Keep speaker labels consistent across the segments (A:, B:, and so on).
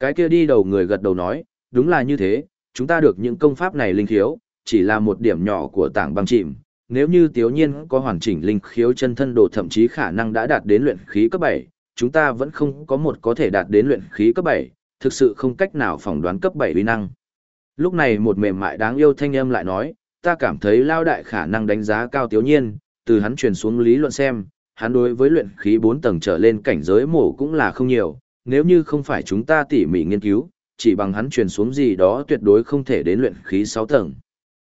A: Cái kia đi đầu người gật đầu nói, đúng là như thế, chúng ta được những công pháp này linh khiếu, chỉ là một điểm nhỏ của tảng băng chìm. Nếu như tiếu nhiên có hoàn chỉnh linh khiếu chân thân đồ thậm chí khả năng đã đạt đến luyện khí cấp 7, chúng ta vẫn không có một có thể đạt đến luyện khí cấp 7, thực sự không cách nào phỏng đoán cấp 7 uy năng. Lúc này một mềm mại đáng yêu thanh âm lại nói, ta cảm thấy lao đại khả năng đánh giá cao tiếu nhiên, từ hắn truyền xuống lý luận xem, hắn đối với luyện khí 4 tầng trở lên cảnh giới mổ cũng là không nhiều, nếu như không phải chúng ta tỉ mỉ nghiên cứu, chỉ bằng hắn truyền xuống gì đó tuyệt đối không thể đến luyện khí 6 tầng.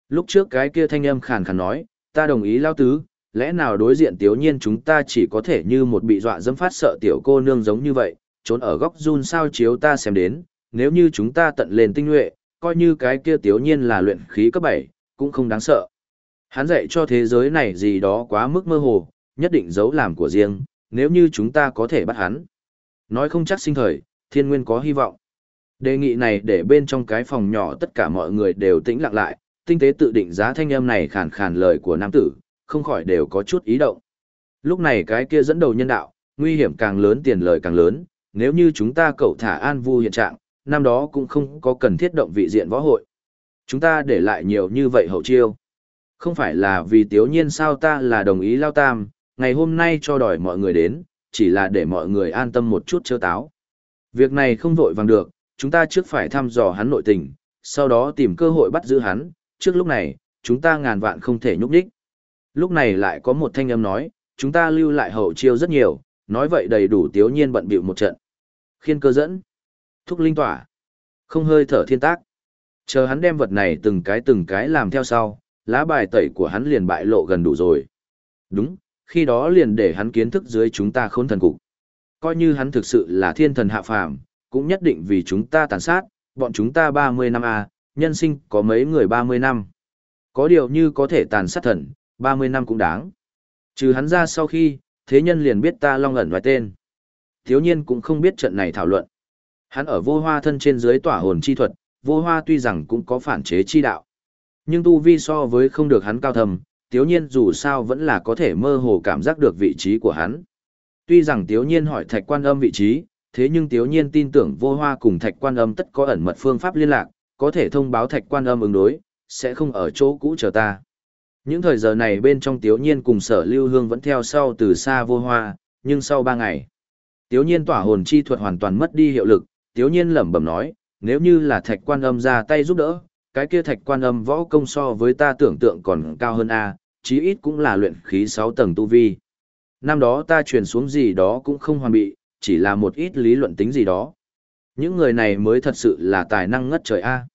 A: Lúc trước cái kia thanh âm khàn khàn nói, ta đồng ý lao tứ, lẽ nào đối diện tiểu nhiên chúng ta chỉ có thể như một bị dọa dẫm phát sợ tiểu cô nương giống như vậy, trốn ở góc run sao chiếu ta xem đến, nếu như chúng ta tận lên tinh nhuệ, coi như cái kia tiểu nhiên là luyện khí cấp 7, cũng không đáng sợ. Hắn dạy cho thế giới này gì đó quá mức mơ hồ, nhất định giấu làm của riêng, nếu như chúng ta có thể bắt hắn. Nói không chắc sinh thời, thiên nguyên có hy vọng. Đề nghị này để bên trong cái phòng nhỏ tất cả mọi người đều tĩnh lặng lại, tinh tế tự định giá thanh âm này khàn khàn lời của nam tử, không khỏi đều có chút ý động. Lúc này cái kia dẫn đầu nhân đạo, nguy hiểm càng lớn tiền lời càng lớn, nếu như chúng ta cậu thả an vu hiện trạng, năm đó cũng không có cần thiết động vị diện võ hội. Chúng ta để lại nhiều như vậy hậu chiêu. Không phải là vì tiếu nhiên sao ta là đồng ý lao tam, ngày hôm nay cho đòi mọi người đến, chỉ là để mọi người an tâm một chút chơ táo. Việc này không vội vàng được, chúng ta trước phải thăm dò hắn nội tình, sau đó tìm cơ hội bắt giữ hắn, trước lúc này, chúng ta ngàn vạn không thể nhúc nhích. Lúc này lại có một thanh âm nói, chúng ta lưu lại hậu chiêu rất nhiều, nói vậy đầy đủ tiếu nhiên bận bịu một trận. Khiên cơ dẫn, thúc linh tỏa, không hơi thở thiên tác. Chờ hắn đem vật này từng cái từng cái làm theo sau, lá bài tẩy của hắn liền bại lộ gần đủ rồi. Đúng, khi đó liền để hắn kiến thức dưới chúng ta khốn thần cục. Coi như hắn thực sự là thiên thần hạ phàm, cũng nhất định vì chúng ta tàn sát, bọn chúng ta 30 năm à, nhân sinh có mấy người 30 năm. Có điều như có thể tàn sát thần, 30 năm cũng đáng. Trừ hắn ra sau khi, thế nhân liền biết ta long ẩn ngoài tên. Thiếu nhiên cũng không biết trận này thảo luận. Hắn ở vô hoa thân trên dưới tỏa hồn chi thuật, vô hoa tuy rằng cũng có phản chế chi đạo. Nhưng tu vi so với không được hắn cao thầm, tiếu nhiên dù sao vẫn là có thể mơ hồ cảm giác được vị trí của hắn. Tuy rằng tiếu nhiên hỏi thạch quan âm vị trí, thế nhưng tiếu nhiên tin tưởng vô hoa cùng thạch quan âm tất có ẩn mật phương pháp liên lạc, có thể thông báo thạch quan âm ứng đối, sẽ không ở chỗ cũ chờ ta. Những thời giờ này bên trong tiếu nhiên cùng sở lưu hương vẫn theo sau từ xa vô hoa, nhưng sau ba ngày, tiếu nhiên tỏa hồn chi thuật hoàn toàn mất đi hiệu lực, tiếu nhiên lẩm bẩm nói, nếu như là thạch quan âm ra tay giúp đỡ, cái kia thạch quan âm võ công so với ta tưởng tượng còn cao hơn A, chí ít cũng là luyện khí 6 tầng tu vi. Năm đó ta truyền xuống gì đó cũng không hoàn bị, chỉ là một ít lý luận tính gì đó. Những người này mới thật sự là tài năng ngất trời A.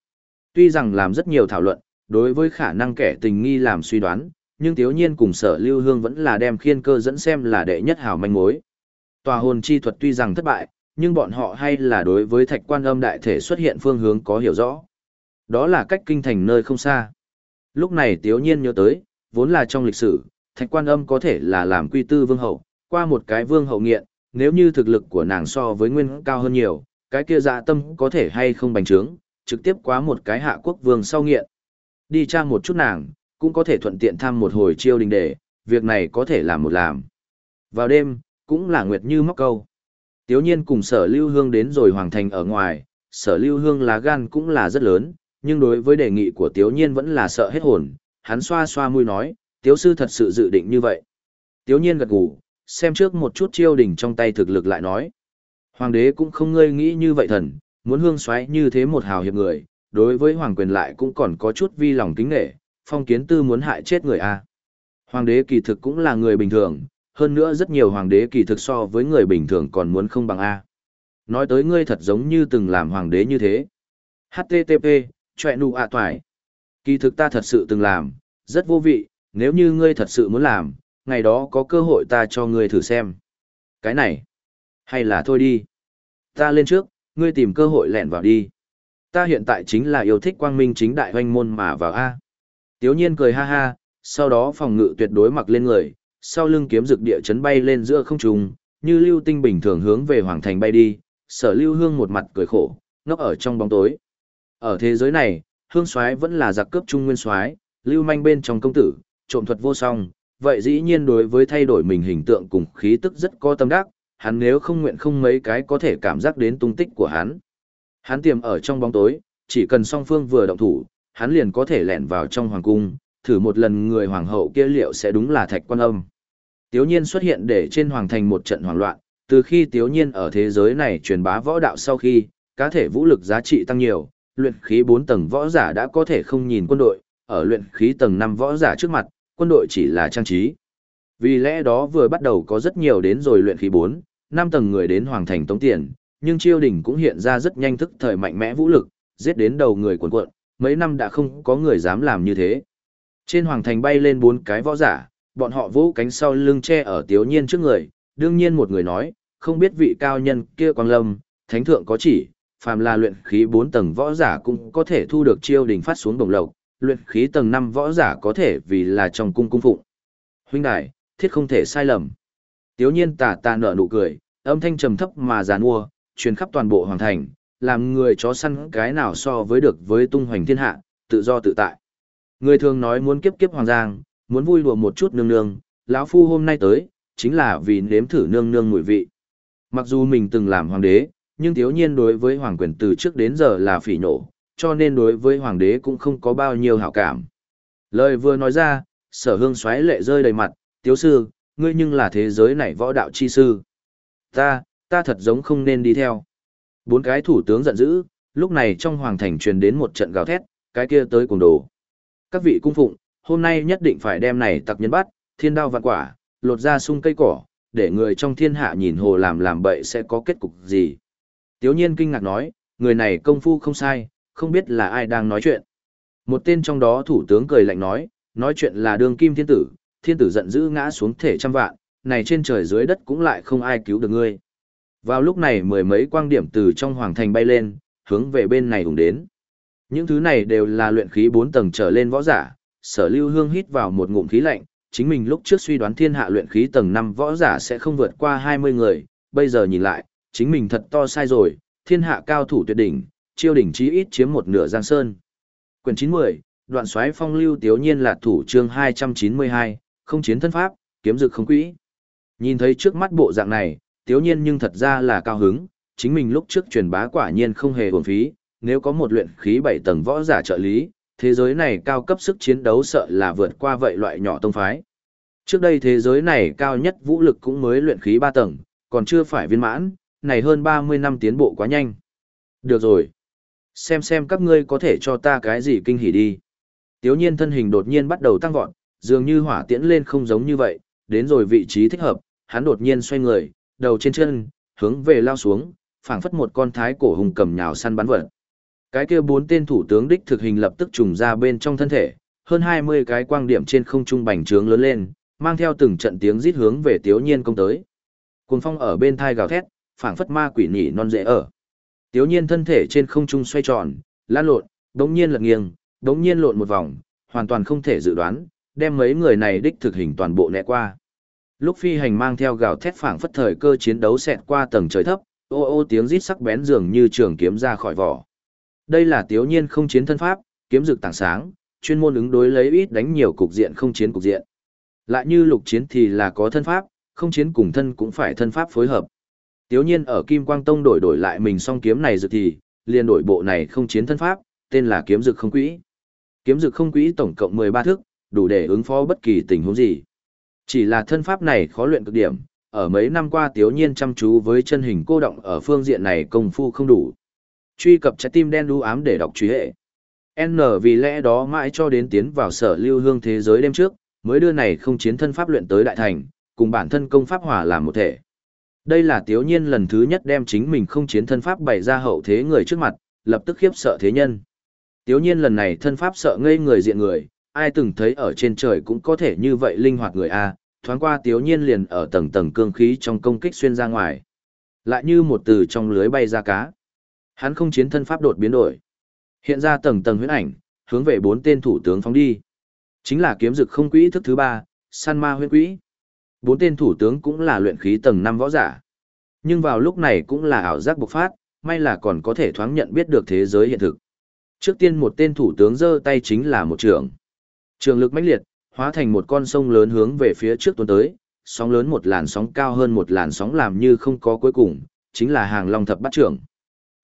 A: Tuy rằng làm rất nhiều thảo luận, đối với khả năng kẻ tình nghi làm suy đoán, nhưng thiếu nhiên cùng sở lưu hương vẫn là đem khiên cơ dẫn xem là đệ nhất hảo manh mối. Tòa hồn chi thuật tuy rằng thất bại, nhưng bọn họ hay là đối với thạch quan âm đại thể xuất hiện phương hướng có hiểu rõ. Đó là cách kinh thành nơi không xa. Lúc này tiếu nhiên nhớ tới, vốn là trong lịch sử, thạch quan âm có thể là làm quy tư vương hậu, qua một cái vương hậu nghiện, nếu như thực lực của nàng so với nguyên cao hơn nhiều, cái kia dạ tâm có thể hay không bành trướng, trực tiếp quá một cái hạ quốc vương sau nghiện. Đi tra một chút nàng, cũng có thể thuận tiện thăm một hồi chiêu đình đề, việc này có thể làm một làm. Vào đêm, cũng là nguyệt như móc câu. Tiếu nhiên cùng sở lưu hương đến rồi hoàng thành ở ngoài, sở lưu hương lá gan cũng là rất lớn, nhưng đối với đề nghị của tiếu nhiên vẫn là sợ hết hồn, hắn xoa xoa mũi nói, tiếu sư thật sự dự định như vậy. Tiếu nhiên gật gù, xem trước một chút chiêu đỉnh trong tay thực lực lại nói. Hoàng đế cũng không ngơi nghĩ như vậy thần, muốn hương xoáy như thế một hào hiệp người, đối với hoàng quyền lại cũng còn có chút vi lòng kính nghệ, phong kiến tư muốn hại chết người a. Hoàng đế kỳ thực cũng là người bình thường, hơn nữa rất nhiều hoàng đế kỳ thực so với người bình thường còn muốn không bằng a. Nói tới ngươi thật giống như từng làm hoàng đế như thế. HTTP, chọe nụ ạ toài. Kỳ thực ta thật sự từng làm, rất vô vị, nếu như ngươi thật sự muốn làm, ngày đó có cơ hội ta cho ngươi thử xem. Cái này, hay là thôi đi. Ta lên trước, ngươi tìm cơ hội lẹn vào đi. Ta hiện tại chính là yêu thích quang minh chính đại hoanh môn mà vào A. Tiếu nhiên cười ha ha, sau đó phòng ngự tuyệt đối mặc lên người, sau lưng kiếm rực địa chấn bay lên giữa không trung, như lưu tinh bình thường hướng về hoàng thành bay đi, sở lưu hương một mặt cười khổ, ngốc ở trong bóng tối. Ở thế giới này, hương soái vẫn là giặc cướp trung nguyên soái, lưu manh bên trong công tử, trộm thuật vô song, vậy dĩ nhiên đối với thay đổi mình hình tượng cùng khí tức rất có tâm đắc, hắn nếu không nguyện không mấy cái có thể cảm giác đến tung tích của hắn. Hắn tiềm ở trong bóng tối, chỉ cần song phương vừa động thủ, hắn liền có thể lẻn vào trong hoàng cung, thử một lần người hoàng hậu kia liệu sẽ đúng là thạch quan âm. Tiếu nhiên xuất hiện để trên hoàng thành một trận hoảng loạn, từ khi tiếu nhiên ở thế giới này truyền bá võ đạo sau khi, cá thể vũ lực giá trị tăng nhiều, luyện khí 4 tầng võ giả đã có thể không nhìn quân đội, ở luyện khí tầng 5 võ giả trước mặt, quân đội chỉ là trang trí. Vì lẽ đó vừa bắt đầu có rất nhiều đến rồi luyện khí 4, 5 tầng người đến hoàng thành tống tiền, nhưng triều đình cũng hiện ra rất nhanh thức thời mạnh mẽ vũ lực, giết đến đầu người quần cuộn, mấy năm đã không có người dám làm như thế. Trên hoàng thành bay lên bốn cái võ giả, bọn họ vỗ cánh sau lưng che ở tiếu nhiên trước người, đương nhiên một người nói, không biết vị cao nhân kia quang lâm, thánh thượng có chỉ, phàm là luyện khí 4 tầng võ giả cũng có thể thu được chiêu đình phát xuống đồng lộc, luyện khí tầng 5 võ giả có thể vì là trong cung cung phụng. Huynh đại, thiết không thể sai lầm. Tiếu nhiên tà tà nở nụ cười, âm thanh trầm thấp mà giàn mua, truyền khắp toàn bộ hoàng thành, làm người chó săn cái nào so với được với tung hoành thiên hạ, tự do tự tại. Người thường nói muốn kiếp kiếp hoàng giang, muốn vui đùa một chút nương nương, lão phu hôm nay tới, chính là vì nếm thử nương nương mùi vị. Mặc dù mình từng làm hoàng đế, nhưng thiếu nhiên đối với hoàng quyền từ trước đến giờ là phỉ nổ, cho nên đối với hoàng đế cũng không có bao nhiêu hảo cảm. Lời vừa nói ra, sở hương xoáy lệ rơi đầy mặt, tiếu sư, ngươi nhưng là thế giới này võ đạo chi sư. Ta, ta thật giống không nên đi theo. Bốn cái thủ tướng giận dữ, lúc này trong hoàng thành truyền đến một trận gào thét, cái kia tới cùng đồ. Các vị cung phụng, hôm nay nhất định phải đem này tặc nhân bắt, thiên đao vạn quả, lột ra sung cây cỏ, để người trong thiên hạ nhìn hồ làm làm bậy sẽ có kết cục gì. Tiếu nhiên kinh ngạc nói, người này công phu không sai, không biết là ai đang nói chuyện. Một tên trong đó thủ tướng cười lạnh nói, nói chuyện là đường kim thiên tử, thiên tử giận dữ ngã xuống thể trăm vạn, này trên trời dưới đất cũng lại không ai cứu được ngươi. Vào lúc này mười mấy quang điểm từ trong hoàng thành bay lên, hướng về bên này hùng đến. Những thứ này đều là luyện khí 4 tầng trở lên võ giả, sở lưu hương hít vào một ngụm khí lạnh, chính mình lúc trước suy đoán thiên hạ luyện khí tầng 5 võ giả sẽ không vượt qua 20 người, bây giờ nhìn lại, chính mình thật to sai rồi, thiên hạ cao thủ tuyệt đỉnh, chiêu đỉnh chí ít chiếm một nửa giang sơn. Quyền 90, đoạn xoáy phong lưu tiếu nhiên là thủ chương 292, không chiến thân pháp, kiếm dực không quỹ. Nhìn thấy trước mắt bộ dạng này, tiếu nhiên nhưng thật ra là cao hứng, chính mình lúc trước truyền bá quả nhiên không hề uổng phí, nếu có một luyện khí 7 tầng võ giả trợ lý, thế giới này cao cấp sức chiến đấu sợ là vượt qua vậy loại nhỏ tông phái. Trước đây thế giới này cao nhất vũ lực cũng mới luyện khí 3 tầng, còn chưa phải viên mãn, này hơn 30 năm tiến bộ quá nhanh. Được rồi. Xem xem các ngươi có thể cho ta cái gì kinh hỉ đi. Tiếu nhiên thân hình đột nhiên bắt đầu tăng vọt, dường như hỏa tiễn lên không giống như vậy, đến rồi vị trí thích hợp, hắn đột nhiên xoay người, đầu trên chân, hướng về lao xuống, phảng phất một con thái cổ hùng cầm nhào săn bắn vật. Cái kia bốn tên thủ tướng đích thực hình lập tức trùng ra bên trong thân thể, hơn 20 cái quang điểm trên không trung bành trướng lớn lên, mang theo từng trận tiếng rít hướng về Tiếu Nhiên công tới. Cuồng phong ở bên thai gào thét, phảng phất ma quỷ nhỉ non dễ ở. Tiếu Nhiên thân thể trên không trung xoay tròn, lan lộn, đống nhiên lật nghiêng, đống nhiên lộn một vòng, hoàn toàn không thể dự đoán, đem mấy người này đích thực hình toàn bộ nẹ qua. Lúc phi hành mang theo gào thét phảng phất thời cơ chiến đấu xẹt qua tầng trời thấp, ô ô tiếng rít sắc bén dường như trường kiếm ra khỏi vỏ. Đây là tiếu nhiên không chiến thân pháp, kiếm rực tảng sáng, chuyên môn ứng đối lấy ít đánh nhiều cục diện không chiến cục diện. Lại như lục chiến thì là có thân pháp, không chiến cùng thân cũng phải thân pháp phối hợp. Tiếu nhiên ở Kim Quang Tông đổi đổi lại mình song kiếm này dực thì, liền đổi bộ này không chiến thân pháp, tên là kiếm Dược không quỹ. Kiếm Dược không quỹ tổng cộng 13 thức, đủ để ứng phó bất kỳ tình huống gì. Chỉ là thân pháp này khó luyện cực điểm, ở mấy năm qua Tiếu nhiên chăm chú với chân hình cô động ở phương diện này công phu không đủ. Truy cập trái tim đen đu ám để đọc truy hệ. N vì lẽ đó mãi cho đến tiến vào sở lưu hương thế giới đêm trước, mới đưa này không chiến thân pháp luyện tới đại thành, cùng bản thân công pháp hòa làm một thể. Đây là tiếu nhiên lần thứ nhất đem chính mình không chiến thân pháp bày ra hậu thế người trước mặt, lập tức khiếp sợ thế nhân. Tiếu nhiên lần này thân pháp sợ ngây người diện người, ai từng thấy ở trên trời cũng có thể như vậy linh hoạt người A, thoáng qua tiếu nhiên liền ở tầng tầng cương khí trong công kích xuyên ra ngoài. Lại như một từ trong lưới bay ra cá. Hắn không chiến thân pháp đột biến đổi. Hiện ra tầng tầng huyễn ảnh, hướng về bốn tên thủ tướng phóng đi. Chính là kiếm dực không quỹ thức thứ ba, san ma huyễn quỹ. Bốn tên thủ tướng cũng là luyện khí tầng năm võ giả. Nhưng vào lúc này cũng là ảo giác bộc phát, may là còn có thể thoáng nhận biết được thế giới hiện thực. Trước tiên một tên thủ tướng giơ tay chính là một trường. Trường lực mãnh liệt, hóa thành một con sông lớn hướng về phía trước tuôn tới, sóng lớn một làn sóng cao hơn một làn sóng làm như không có cuối cùng, chính là hàng long thập bát trưởng.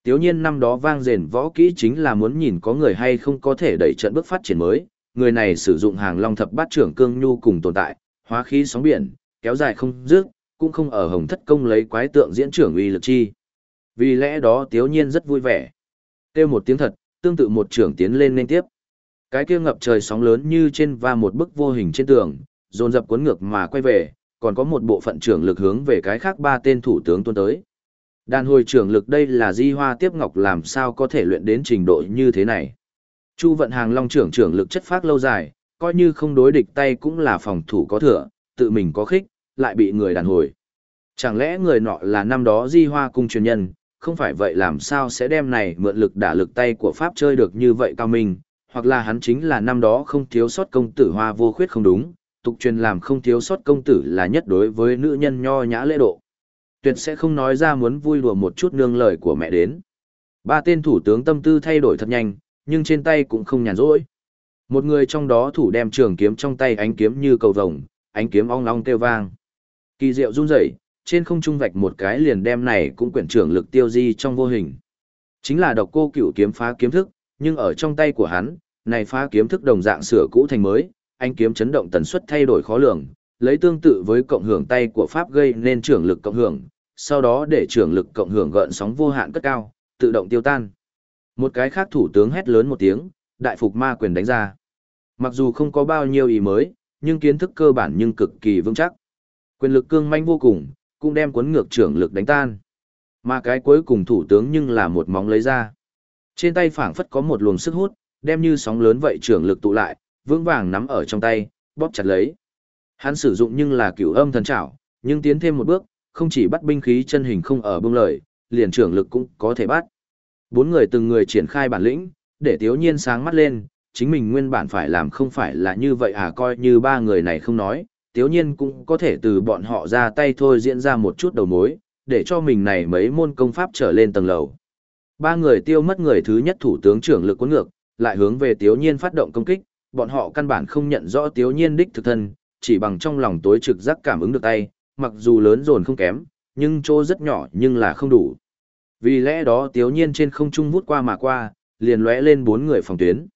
A: Tiếu nhiên năm đó vang rền võ kỹ chính là muốn nhìn có người hay không có thể đẩy trận bước phát triển mới, người này sử dụng hàng long thập bát trưởng cương nhu cùng tồn tại, hóa khí sóng biển, kéo dài không dứt, cũng không ở hồng thất công lấy quái tượng diễn trưởng uy lực chi. Vì lẽ đó tiếu nhiên rất vui vẻ. Kêu một tiếng thật, tương tự một trưởng tiến lên nên tiếp. Cái kia ngập trời sóng lớn như trên và một bức vô hình trên tường, dồn dập cuốn ngược mà quay về, còn có một bộ phận trưởng lực hướng về cái khác ba tên thủ tướng tuôn tới. Đàn hồi trưởng lực đây là di hoa tiếp ngọc làm sao có thể luyện đến trình độ như thế này. Chu vận hàng long trưởng trưởng lực chất phát lâu dài, coi như không đối địch tay cũng là phòng thủ có thừa, tự mình có khích, lại bị người đàn hồi. Chẳng lẽ người nọ là năm đó di hoa cung truyền nhân, không phải vậy làm sao sẽ đem này mượn lực đả lực tay của Pháp chơi được như vậy cao minh, hoặc là hắn chính là năm đó không thiếu sót công tử hoa vô khuyết không đúng, tục truyền làm không thiếu sót công tử là nhất đối với nữ nhân nho nhã lễ độ. Tuyệt sẽ không nói ra muốn vui đùa một chút nương lời của mẹ đến. Ba tên thủ tướng tâm tư thay đổi thật nhanh, nhưng trên tay cũng không nhàn rỗi. Một người trong đó thủ đem trường kiếm trong tay ánh kiếm như cầu vồng, ánh kiếm ong long kêu vang. Kỳ diệu run rẩy, trên không trung vạch một cái liền đem này cũng quyển trưởng lực tiêu di trong vô hình. Chính là độc cô cửu kiếm phá kiếm thức, nhưng ở trong tay của hắn, này phá kiếm thức đồng dạng sửa cũ thành mới, anh kiếm chấn động tần suất thay đổi khó lường, lấy tương tự với cộng hưởng tay của pháp gây nên trưởng lực cộng hưởng, sau đó để trưởng lực cộng hưởng gợn sóng vô hạn cất cao, tự động tiêu tan. Một cái khác thủ tướng hét lớn một tiếng, đại phục ma quyền đánh ra. Mặc dù không có bao nhiêu ý mới, nhưng kiến thức cơ bản nhưng cực kỳ vững chắc. Quyền lực cương manh vô cùng, cũng đem cuốn ngược trưởng lực đánh tan. Mà cái cuối cùng thủ tướng nhưng là một móng lấy ra. Trên tay phảng phất có một luồng sức hút, đem như sóng lớn vậy trưởng lực tụ lại, vững vàng nắm ở trong tay, bóp chặt lấy. Hắn sử dụng nhưng là cửu âm thần trảo, nhưng tiến thêm một bước, không chỉ bắt binh khí chân hình không ở bông lời, liền trưởng lực cũng có thể bắt. Bốn người từng người triển khai bản lĩnh, để thiếu Nhiên sáng mắt lên, chính mình nguyên bản phải làm không phải là như vậy à coi như ba người này không nói, Tiếu Nhiên cũng có thể từ bọn họ ra tay thôi diễn ra một chút đầu mối, để cho mình này mấy môn công pháp trở lên tầng lầu. Ba người tiêu mất người thứ nhất thủ tướng trưởng lực quân ngược, lại hướng về Tiếu Nhiên phát động công kích, bọn họ căn bản không nhận rõ Tiếu Nhiên đích thực thân, chỉ bằng trong lòng tối trực giác cảm ứng được tay, mặc dù lớn dồn không kém, nhưng chỗ rất nhỏ nhưng là không đủ. Vì lẽ đó Tiếu Nhiên trên không trung vút qua mà qua, liền lóe lên bốn người phòng tuyến.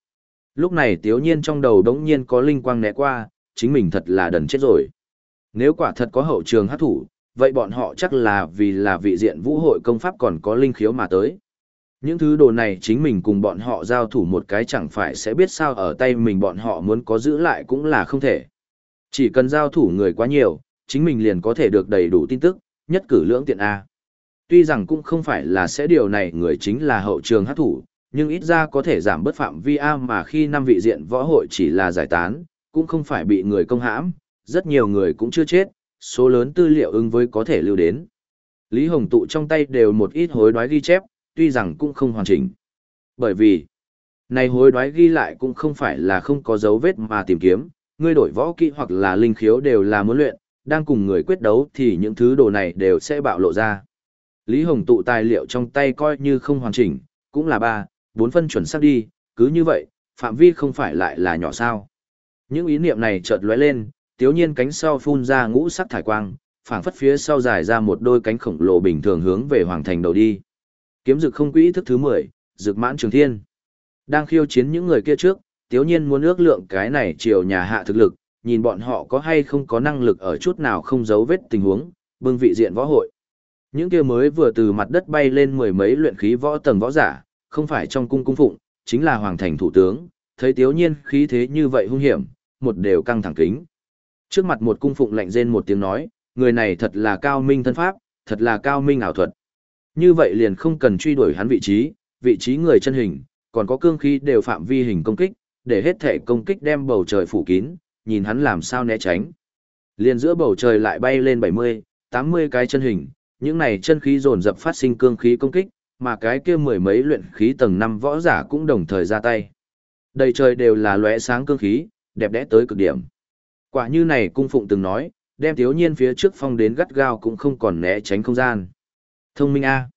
A: Lúc này Tiếu Nhiên trong đầu đống nhiên có linh quang né qua, chính mình thật là đần chết rồi. Nếu quả thật có hậu trường hát thủ, vậy bọn họ chắc là vì là vị diện vũ hội công pháp còn có linh khiếu mà tới. Những thứ đồ này chính mình cùng bọn họ giao thủ một cái chẳng phải sẽ biết sao ở tay mình bọn họ muốn có giữ lại cũng là không thể. Chỉ cần giao thủ người quá nhiều, chính mình liền có thể được đầy đủ tin tức, nhất cử lưỡng tiện A. Tuy rằng cũng không phải là sẽ điều này người chính là hậu trường hát thủ, nhưng ít ra có thể giảm bất phạm vi A mà khi năm vị diện võ hội chỉ là giải tán, cũng không phải bị người công hãm, rất nhiều người cũng chưa chết, số lớn tư liệu ứng với có thể lưu đến. Lý Hồng tụ trong tay đều một ít hối đoái ghi chép, tuy rằng cũng không hoàn chỉnh. Bởi vì, này hối đoái ghi lại cũng không phải là không có dấu vết mà tìm kiếm, ngươi đổi võ kỹ hoặc là linh khiếu đều là muốn luyện, đang cùng người quyết đấu thì những thứ đồ này đều sẽ bạo lộ ra. Lý Hồng tụ tài liệu trong tay coi như không hoàn chỉnh, cũng là ba, bốn phân chuẩn xác đi, cứ như vậy, phạm vi không phải lại là nhỏ sao. Những ý niệm này chợt lóe lên, tiếu nhiên cánh sau phun ra ngũ sắc thải quang, phảng phất phía sau dài ra một đôi cánh khổng lồ bình thường hướng về hoàng thành đầu đi. Kiếm dực không quỹ thức thứ 10, dực mãn trường thiên. Đang khiêu chiến những người kia trước, tiếu nhiên muốn ước lượng cái này chiều nhà hạ thực lực, nhìn bọn họ có hay không có năng lực ở chút nào không giấu vết tình huống, bưng vị diện võ hội. Những kia mới vừa từ mặt đất bay lên mười mấy luyện khí võ tầng võ giả, không phải trong cung cung phụng, chính là hoàng thành thủ tướng, thấy tiếu nhiên khí thế như vậy hung hiểm, một đều căng thẳng kính. Trước mặt một cung phụng lạnh rên một tiếng nói, người này thật là cao minh thân pháp, thật là cao minh ảo thuật. Như vậy liền không cần truy đuổi hắn vị trí, vị trí người chân hình, còn có cương khí đều phạm vi hình công kích, để hết thể công kích đem bầu trời phủ kín, nhìn hắn làm sao né tránh. Liền giữa bầu trời lại bay lên 70, 80 cái chân hình, những này chân khí dồn dập phát sinh cương khí công kích, mà cái kia mười mấy luyện khí tầng 5 võ giả cũng đồng thời ra tay. Đầy trời đều là lóe sáng cương khí, đẹp đẽ tới cực điểm. Quả như này cung phụng từng nói, đem thiếu nhiên phía trước phong đến gắt gao cũng không còn né tránh không gian. Thông minh A.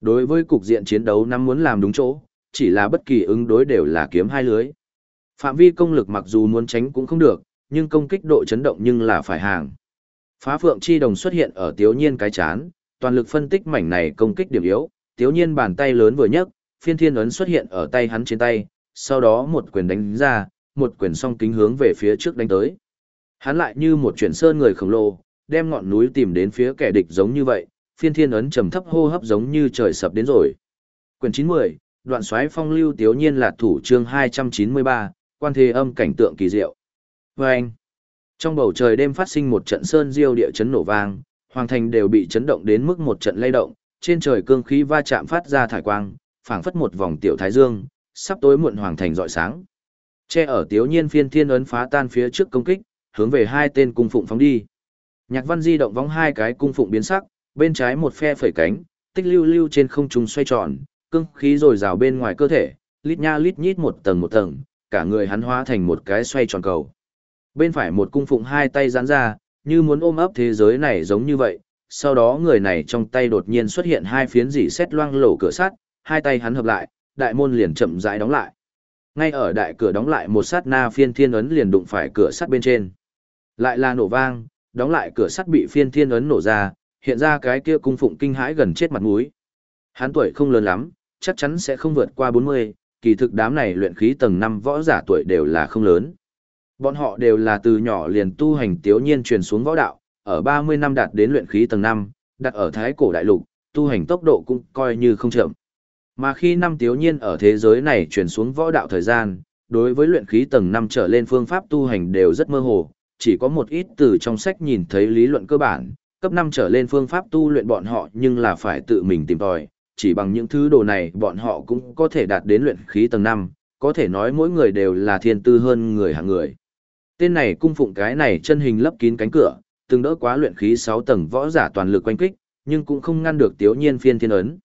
A: Đối với cục diện chiến đấu năm muốn làm đúng chỗ, chỉ là bất kỳ ứng đối đều là kiếm hai lưới. Phạm vi công lực mặc dù muốn tránh cũng không được, nhưng công kích độ chấn động nhưng là phải hàng. Phá phượng chi đồng xuất hiện ở tiếu nhiên cái chán, toàn lực phân tích mảnh này công kích điểm yếu, tiếu nhiên bàn tay lớn vừa nhấc, phiên thiên ấn xuất hiện ở tay hắn trên tay, sau đó một quyền đánh ra, một quyền song kính hướng về phía trước đánh tới. Hắn lại như một chuyển sơn người khổng lồ, đem ngọn núi tìm đến phía kẻ địch giống như vậy, phiên thiên ấn trầm thấp hô hấp giống như trời sập đến rồi. Quyển 90, đoạn xoáy phong lưu tiếu nhiên là thủ chương 293, quan thế âm cảnh tượng kỳ diệu. Vâng! trong bầu trời đêm phát sinh một trận sơn diêu địa chấn nổ vang, hoàng thành đều bị chấn động đến mức một trận lay động, trên trời cương khí va chạm phát ra thải quang, phảng phất một vòng tiểu thái dương, sắp tối muộn hoàng thành rọi sáng. Che ở tiếu nhiên phiên thiên ấn phá tan phía trước công kích, hướng về hai tên cung phụng phóng đi. Nhạc văn di động vóng hai cái cung phụng biến sắc, bên trái một phe phẩy cánh, tích lưu lưu trên không trung xoay tròn, cương khí rồi rào bên ngoài cơ thể, lít nha lít nhít một tầng một tầng, cả người hắn hóa thành một cái xoay tròn cầu. Bên phải một cung phụng hai tay giãn ra, như muốn ôm ấp thế giới này giống như vậy, sau đó người này trong tay đột nhiên xuất hiện hai phiến dỉ xét loang lổ cửa sắt, hai tay hắn hợp lại, đại môn liền chậm rãi đóng lại. Ngay ở đại cửa đóng lại một sát na phiên thiên ấn liền đụng phải cửa sắt bên trên. Lại là nổ vang, đóng lại cửa sắt bị phiên thiên ấn nổ ra, hiện ra cái kia cung phụng kinh hãi gần chết mặt mũi. Hắn tuổi không lớn lắm, chắc chắn sẽ không vượt qua 40, kỳ thực đám này luyện khí tầng 5 võ giả tuổi đều là không lớn. Bọn họ đều là từ nhỏ liền tu hành tiếu nhiên truyền xuống võ đạo, ở 30 năm đạt đến luyện khí tầng 5, đặt ở thái cổ đại lục, tu hành tốc độ cũng coi như không chậm. Mà khi năm tiếu nhiên ở thế giới này truyền xuống võ đạo thời gian, đối với luyện khí tầng 5 trở lên phương pháp tu hành đều rất mơ hồ, chỉ có một ít từ trong sách nhìn thấy lý luận cơ bản, cấp 5 trở lên phương pháp tu luyện bọn họ nhưng là phải tự mình tìm tòi, chỉ bằng những thứ đồ này bọn họ cũng có thể đạt đến luyện khí tầng 5, có thể nói mỗi người đều là thiên tư hơn người hạng người. Tên này cung phụng cái này chân hình lấp kín cánh cửa, từng đỡ quá luyện khí 6 tầng võ giả toàn lực quanh kích, nhưng cũng không ngăn được Tiếu Nhiên phiên thiên ấn.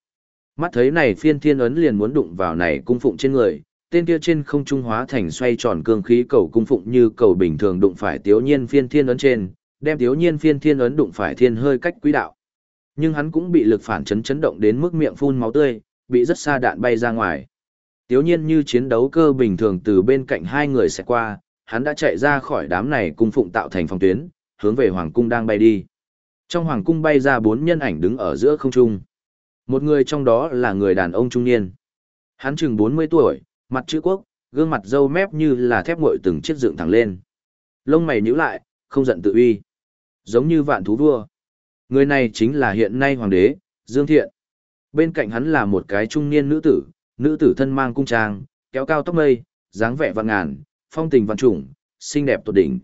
A: Mắt thấy này phiên thiên ấn liền muốn đụng vào này cung phụng trên người, tên kia trên không trung hóa thành xoay tròn cương khí cầu cung phụng như cầu bình thường đụng phải tiểu Nhiên phiên thiên ấn trên, đem tiểu Nhiên phiên thiên ấn đụng phải thiên hơi cách quỹ đạo. Nhưng hắn cũng bị lực phản chấn chấn động đến mức miệng phun máu tươi, bị rất xa đạn bay ra ngoài. tiểu Nhiên như chiến đấu cơ bình thường từ bên cạnh hai người sẽ qua, hắn đã chạy ra khỏi đám này cung phụng tạo thành phòng tuyến, hướng về hoàng cung đang bay đi. Trong hoàng cung bay ra bốn nhân ảnh đứng ở giữa không trung. Một người trong đó là người đàn ông trung niên. Hắn chừng 40 tuổi, mặt chữ quốc, gương mặt râu mép như là thép nguội từng chiếc dựng thẳng lên. Lông mày nhíu lại, không giận tự uy. Giống như vạn thú vua. Người này chính là hiện nay hoàng đế, Dương Thiện. Bên cạnh hắn là một cái trung niên nữ tử, nữ tử thân mang cung trang, kéo cao tóc mây, dáng vẻ vạn ngàn, phong tình văn trùng, xinh đẹp tột đỉnh.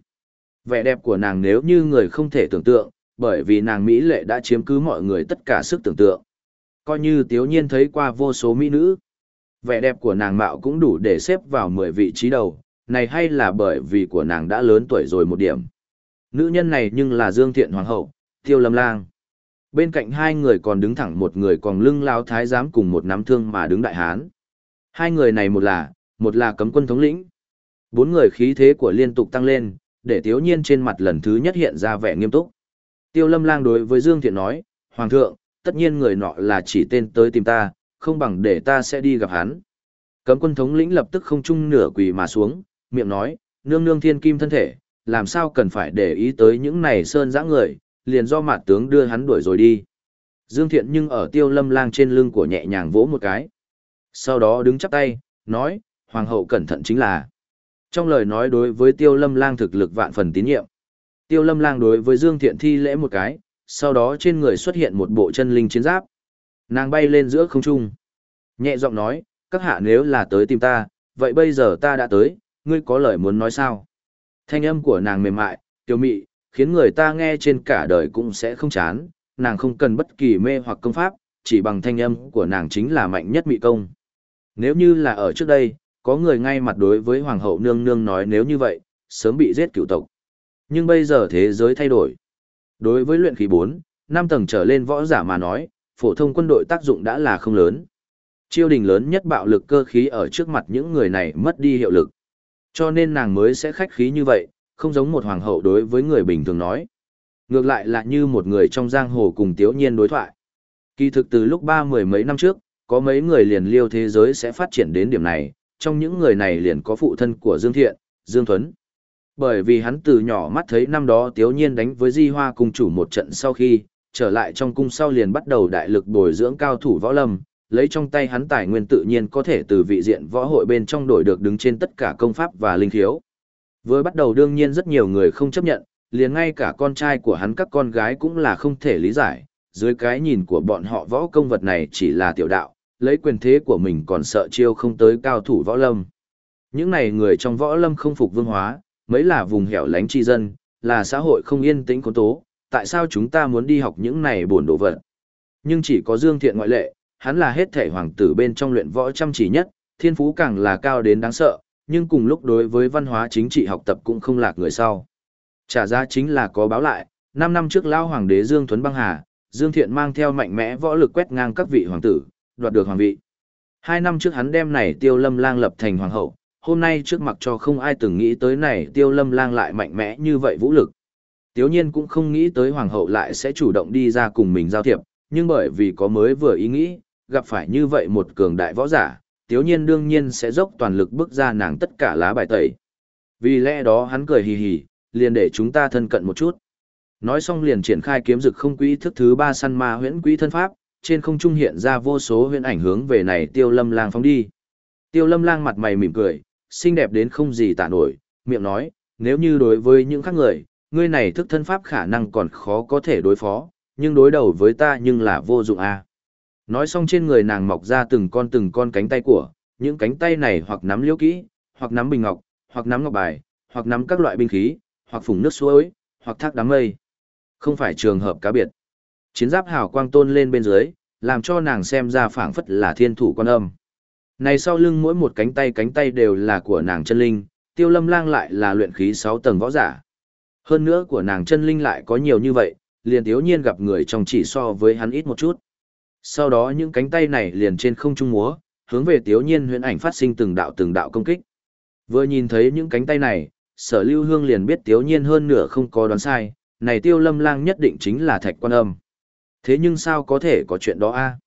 A: Vẻ đẹp của nàng nếu như người không thể tưởng tượng, bởi vì nàng Mỹ lệ đã chiếm cứ mọi người tất cả sức tưởng tượng. Coi như tiếu nhiên thấy qua vô số mỹ nữ. Vẻ đẹp của nàng mạo cũng đủ để xếp vào 10 vị trí đầu, này hay là bởi vì của nàng đã lớn tuổi rồi một điểm. Nữ nhân này nhưng là Dương Thiện Hoàng hậu, Tiêu Lâm Lang. Bên cạnh hai người còn đứng thẳng một người còn lưng lao thái giám cùng một nắm thương mà đứng đại hán. Hai người này một là, một là cấm quân thống lĩnh. Bốn người khí thế của liên tục tăng lên, để Tiếu Nhiên trên mặt lần thứ nhất hiện ra vẻ nghiêm túc. Tiêu Lâm Lang đối với Dương Thiện nói, Hoàng thượng, tất nhiên người nọ là chỉ tên tới tìm ta, không bằng để ta sẽ đi gặp hắn. Cấm quân thống lĩnh lập tức không chung nửa quỳ mà xuống, miệng nói, nương nương thiên kim thân thể, làm sao cần phải để ý tới những này sơn dã người, liền do mặt tướng đưa hắn đuổi rồi đi. Dương Thiện nhưng ở tiêu lâm lang trên lưng của nhẹ nhàng vỗ một cái. Sau đó đứng chắp tay, nói, Hoàng hậu cẩn thận chính là. Trong lời nói đối với tiêu lâm lang thực lực vạn phần tín nhiệm. Tiêu lâm lang đối với Dương Thiện thi lễ một cái, sau đó trên người xuất hiện một bộ chân linh chiến giáp. Nàng bay lên giữa không trung. Nhẹ giọng nói, các hạ nếu là tới tìm ta, vậy bây giờ ta đã tới, ngươi có lời muốn nói sao? Thanh âm của nàng mềm mại, tiểu mị, khiến người ta nghe trên cả đời cũng sẽ không chán, nàng không cần bất kỳ mê hoặc công pháp, chỉ bằng thanh âm của nàng chính là mạnh nhất mị công. Nếu như là ở trước đây, có người ngay mặt đối với hoàng hậu nương nương nói nếu như vậy, sớm bị giết cựu tộc. Nhưng bây giờ thế giới thay đổi. Đối với luyện khí 4, 5 tầng trở lên võ giả mà nói, phổ thông quân đội tác dụng đã là không lớn. Chiêu đình lớn nhất bạo lực cơ khí ở trước mặt những người này mất đi hiệu lực. Cho nên nàng mới sẽ khách khí như vậy, không giống một hoàng hậu đối với người bình thường nói. Ngược lại là như một người trong giang hồ cùng tiếu nhiên đối thoại. Kỳ thực từ lúc ba mười mấy năm trước, có mấy người liền liêu thế giới sẽ phát triển đến điểm này, trong những người này liền có phụ thân của Dương Thiện, Dương Thuấn. Bởi vì hắn từ nhỏ mắt thấy năm đó tiếu nhiên đánh với di hoa cung chủ một trận sau khi, trở lại trong cung sau liền bắt đầu đại lực bồi dưỡng cao thủ võ lâm, lấy trong tay hắn tài nguyên tự nhiên có thể từ vị diện võ hội bên trong đổi được đứng trên tất cả công pháp và linh khiếu. Với bắt đầu đương nhiên rất nhiều người không chấp nhận, liền ngay cả con trai của hắn các con gái cũng là không thể lý giải, dưới cái nhìn của bọn họ võ công vật này chỉ là tiểu đạo, lấy quyền thế của mình còn sợ chiêu không tới cao thủ võ lâm. Những này người trong võ lâm không phục vương hóa, mấy là vùng hẻo lánh tri dân, là xã hội không yên tĩnh có tố, tại sao chúng ta muốn đi học những này buồn đồ vật. Nhưng chỉ có Dương Thiện ngoại lệ, hắn là hết thể hoàng tử bên trong luyện võ chăm chỉ nhất, thiên phú càng là cao đến đáng sợ, nhưng cùng lúc đối với văn hóa chính trị học tập cũng không lạc người sau. Trả giá chính là có báo lại, 5 năm trước lao hoàng đế Dương Thuấn băng hà, Dương Thiện mang theo mạnh mẽ võ lực quét ngang các vị hoàng tử, đoạt được hoàng vị. Hai năm trước hắn đem này tiêu lâm lang lập thành hoàng hậu, hôm nay trước mặt cho không ai từng nghĩ tới này tiêu lâm lang lại mạnh mẽ như vậy vũ lực. Tiếu nhiên cũng không nghĩ tới hoàng hậu lại sẽ chủ động đi ra cùng mình giao thiệp, nhưng bởi vì có mới vừa ý nghĩ, gặp phải như vậy một cường đại võ giả, tiếu nhiên đương nhiên sẽ dốc toàn lực bước ra nàng tất cả lá bài tẩy. Vì lẽ đó hắn cười hì hì, liền để chúng ta thân cận một chút. Nói xong liền triển khai kiếm dực không quỹ thức thứ ba săn ma huyễn quỹ thân pháp, trên không trung hiện ra vô số huyễn ảnh hướng về này tiêu lâm lang phóng đi. Tiêu lâm lang mặt mày mỉm cười, xinh đẹp đến không gì tả nổi, miệng nói, nếu như đối với những khác người, ngươi này thức thân pháp khả năng còn khó có thể đối phó, nhưng đối đầu với ta nhưng là vô dụng a. Nói xong trên người nàng mọc ra từng con từng con cánh tay của, những cánh tay này hoặc nắm liễu kỹ, hoặc nắm bình ngọc, hoặc nắm ngọc bài, hoặc nắm các loại binh khí, hoặc phùng nước suối, hoặc thác đám mây. Không phải trường hợp cá biệt. Chiến giáp hào quang tôn lên bên dưới, làm cho nàng xem ra phảng phất là thiên thủ quan âm. Này sau lưng mỗi một cánh tay cánh tay đều là của nàng chân linh, tiêu lâm lang lại là luyện khí 6 tầng võ giả. Hơn nữa của nàng chân linh lại có nhiều như vậy, liền thiếu nhiên gặp người trong chỉ so với hắn ít một chút. Sau đó những cánh tay này liền trên không trung múa, hướng về thiếu nhiên huyễn ảnh phát sinh từng đạo từng đạo công kích. Vừa nhìn thấy những cánh tay này, sở lưu hương liền biết thiếu nhiên hơn nửa không có đoán sai, này tiêu lâm lang nhất định chính là thạch quan âm. Thế nhưng sao có thể có chuyện đó a?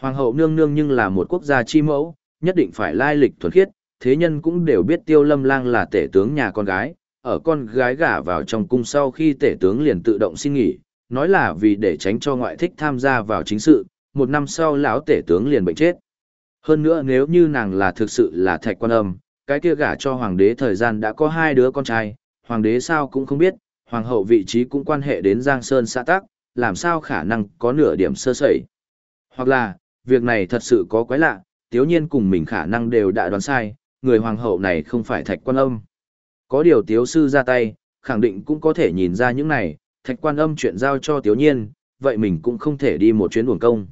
A: Hoàng hậu nương nương nhưng là một quốc gia chi mẫu, nhất định phải lai lịch thuần khiết, thế nhân cũng đều biết tiêu lâm lang là tể tướng nhà con gái, ở con gái gả vào trong cung sau khi tể tướng liền tự động xin nghỉ, nói là vì để tránh cho ngoại thích tham gia vào chính sự, một năm sau lão tể tướng liền bệnh chết. Hơn nữa nếu như nàng là thực sự là thạch quan âm, cái kia gả cho hoàng đế thời gian đã có hai đứa con trai, hoàng đế sao cũng không biết, hoàng hậu vị trí cũng quan hệ đến Giang Sơn xã tắc, làm sao khả năng có nửa điểm sơ sẩy. Hoặc là, việc này thật sự có quái lạ, tiếu nhiên cùng mình khả năng đều đã đoán sai, người hoàng hậu này không phải thạch quan âm. Có điều tiếu sư ra tay, khẳng định cũng có thể nhìn ra những này, thạch quan âm chuyện giao cho tiếu nhiên, vậy mình cũng không thể đi một chuyến uổng công.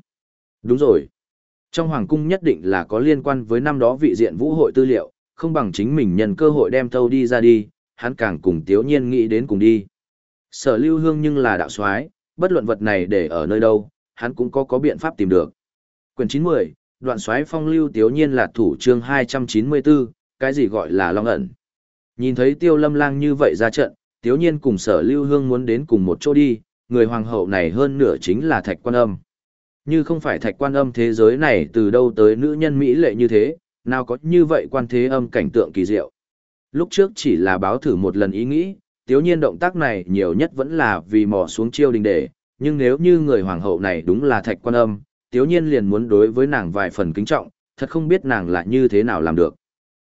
A: Đúng rồi. Trong hoàng cung nhất định là có liên quan với năm đó vị diện vũ hội tư liệu, không bằng chính mình nhận cơ hội đem thâu đi ra đi, hắn càng cùng tiếu nhiên nghĩ đến cùng đi. Sở lưu hương nhưng là đạo soái bất luận vật này để ở nơi đâu, hắn cũng có có biện pháp tìm được. Quyền 90, đoạn xoáy phong lưu tiếu nhiên là thủ chương 294, cái gì gọi là long ẩn. Nhìn thấy tiêu lâm lang như vậy ra trận, tiếu nhiên cùng sở lưu hương muốn đến cùng một chỗ đi, người hoàng hậu này hơn nửa chính là thạch quan âm. Như không phải thạch quan âm thế giới này từ đâu tới nữ nhân Mỹ lệ như thế, nào có như vậy quan thế âm cảnh tượng kỳ diệu. Lúc trước chỉ là báo thử một lần ý nghĩ, tiếu nhiên động tác này nhiều nhất vẫn là vì mò xuống chiêu đình đề, nhưng nếu như người hoàng hậu này đúng là thạch quan âm, tiếu nhiên liền muốn đối với nàng vài phần kính trọng, thật không biết nàng là như thế nào làm được.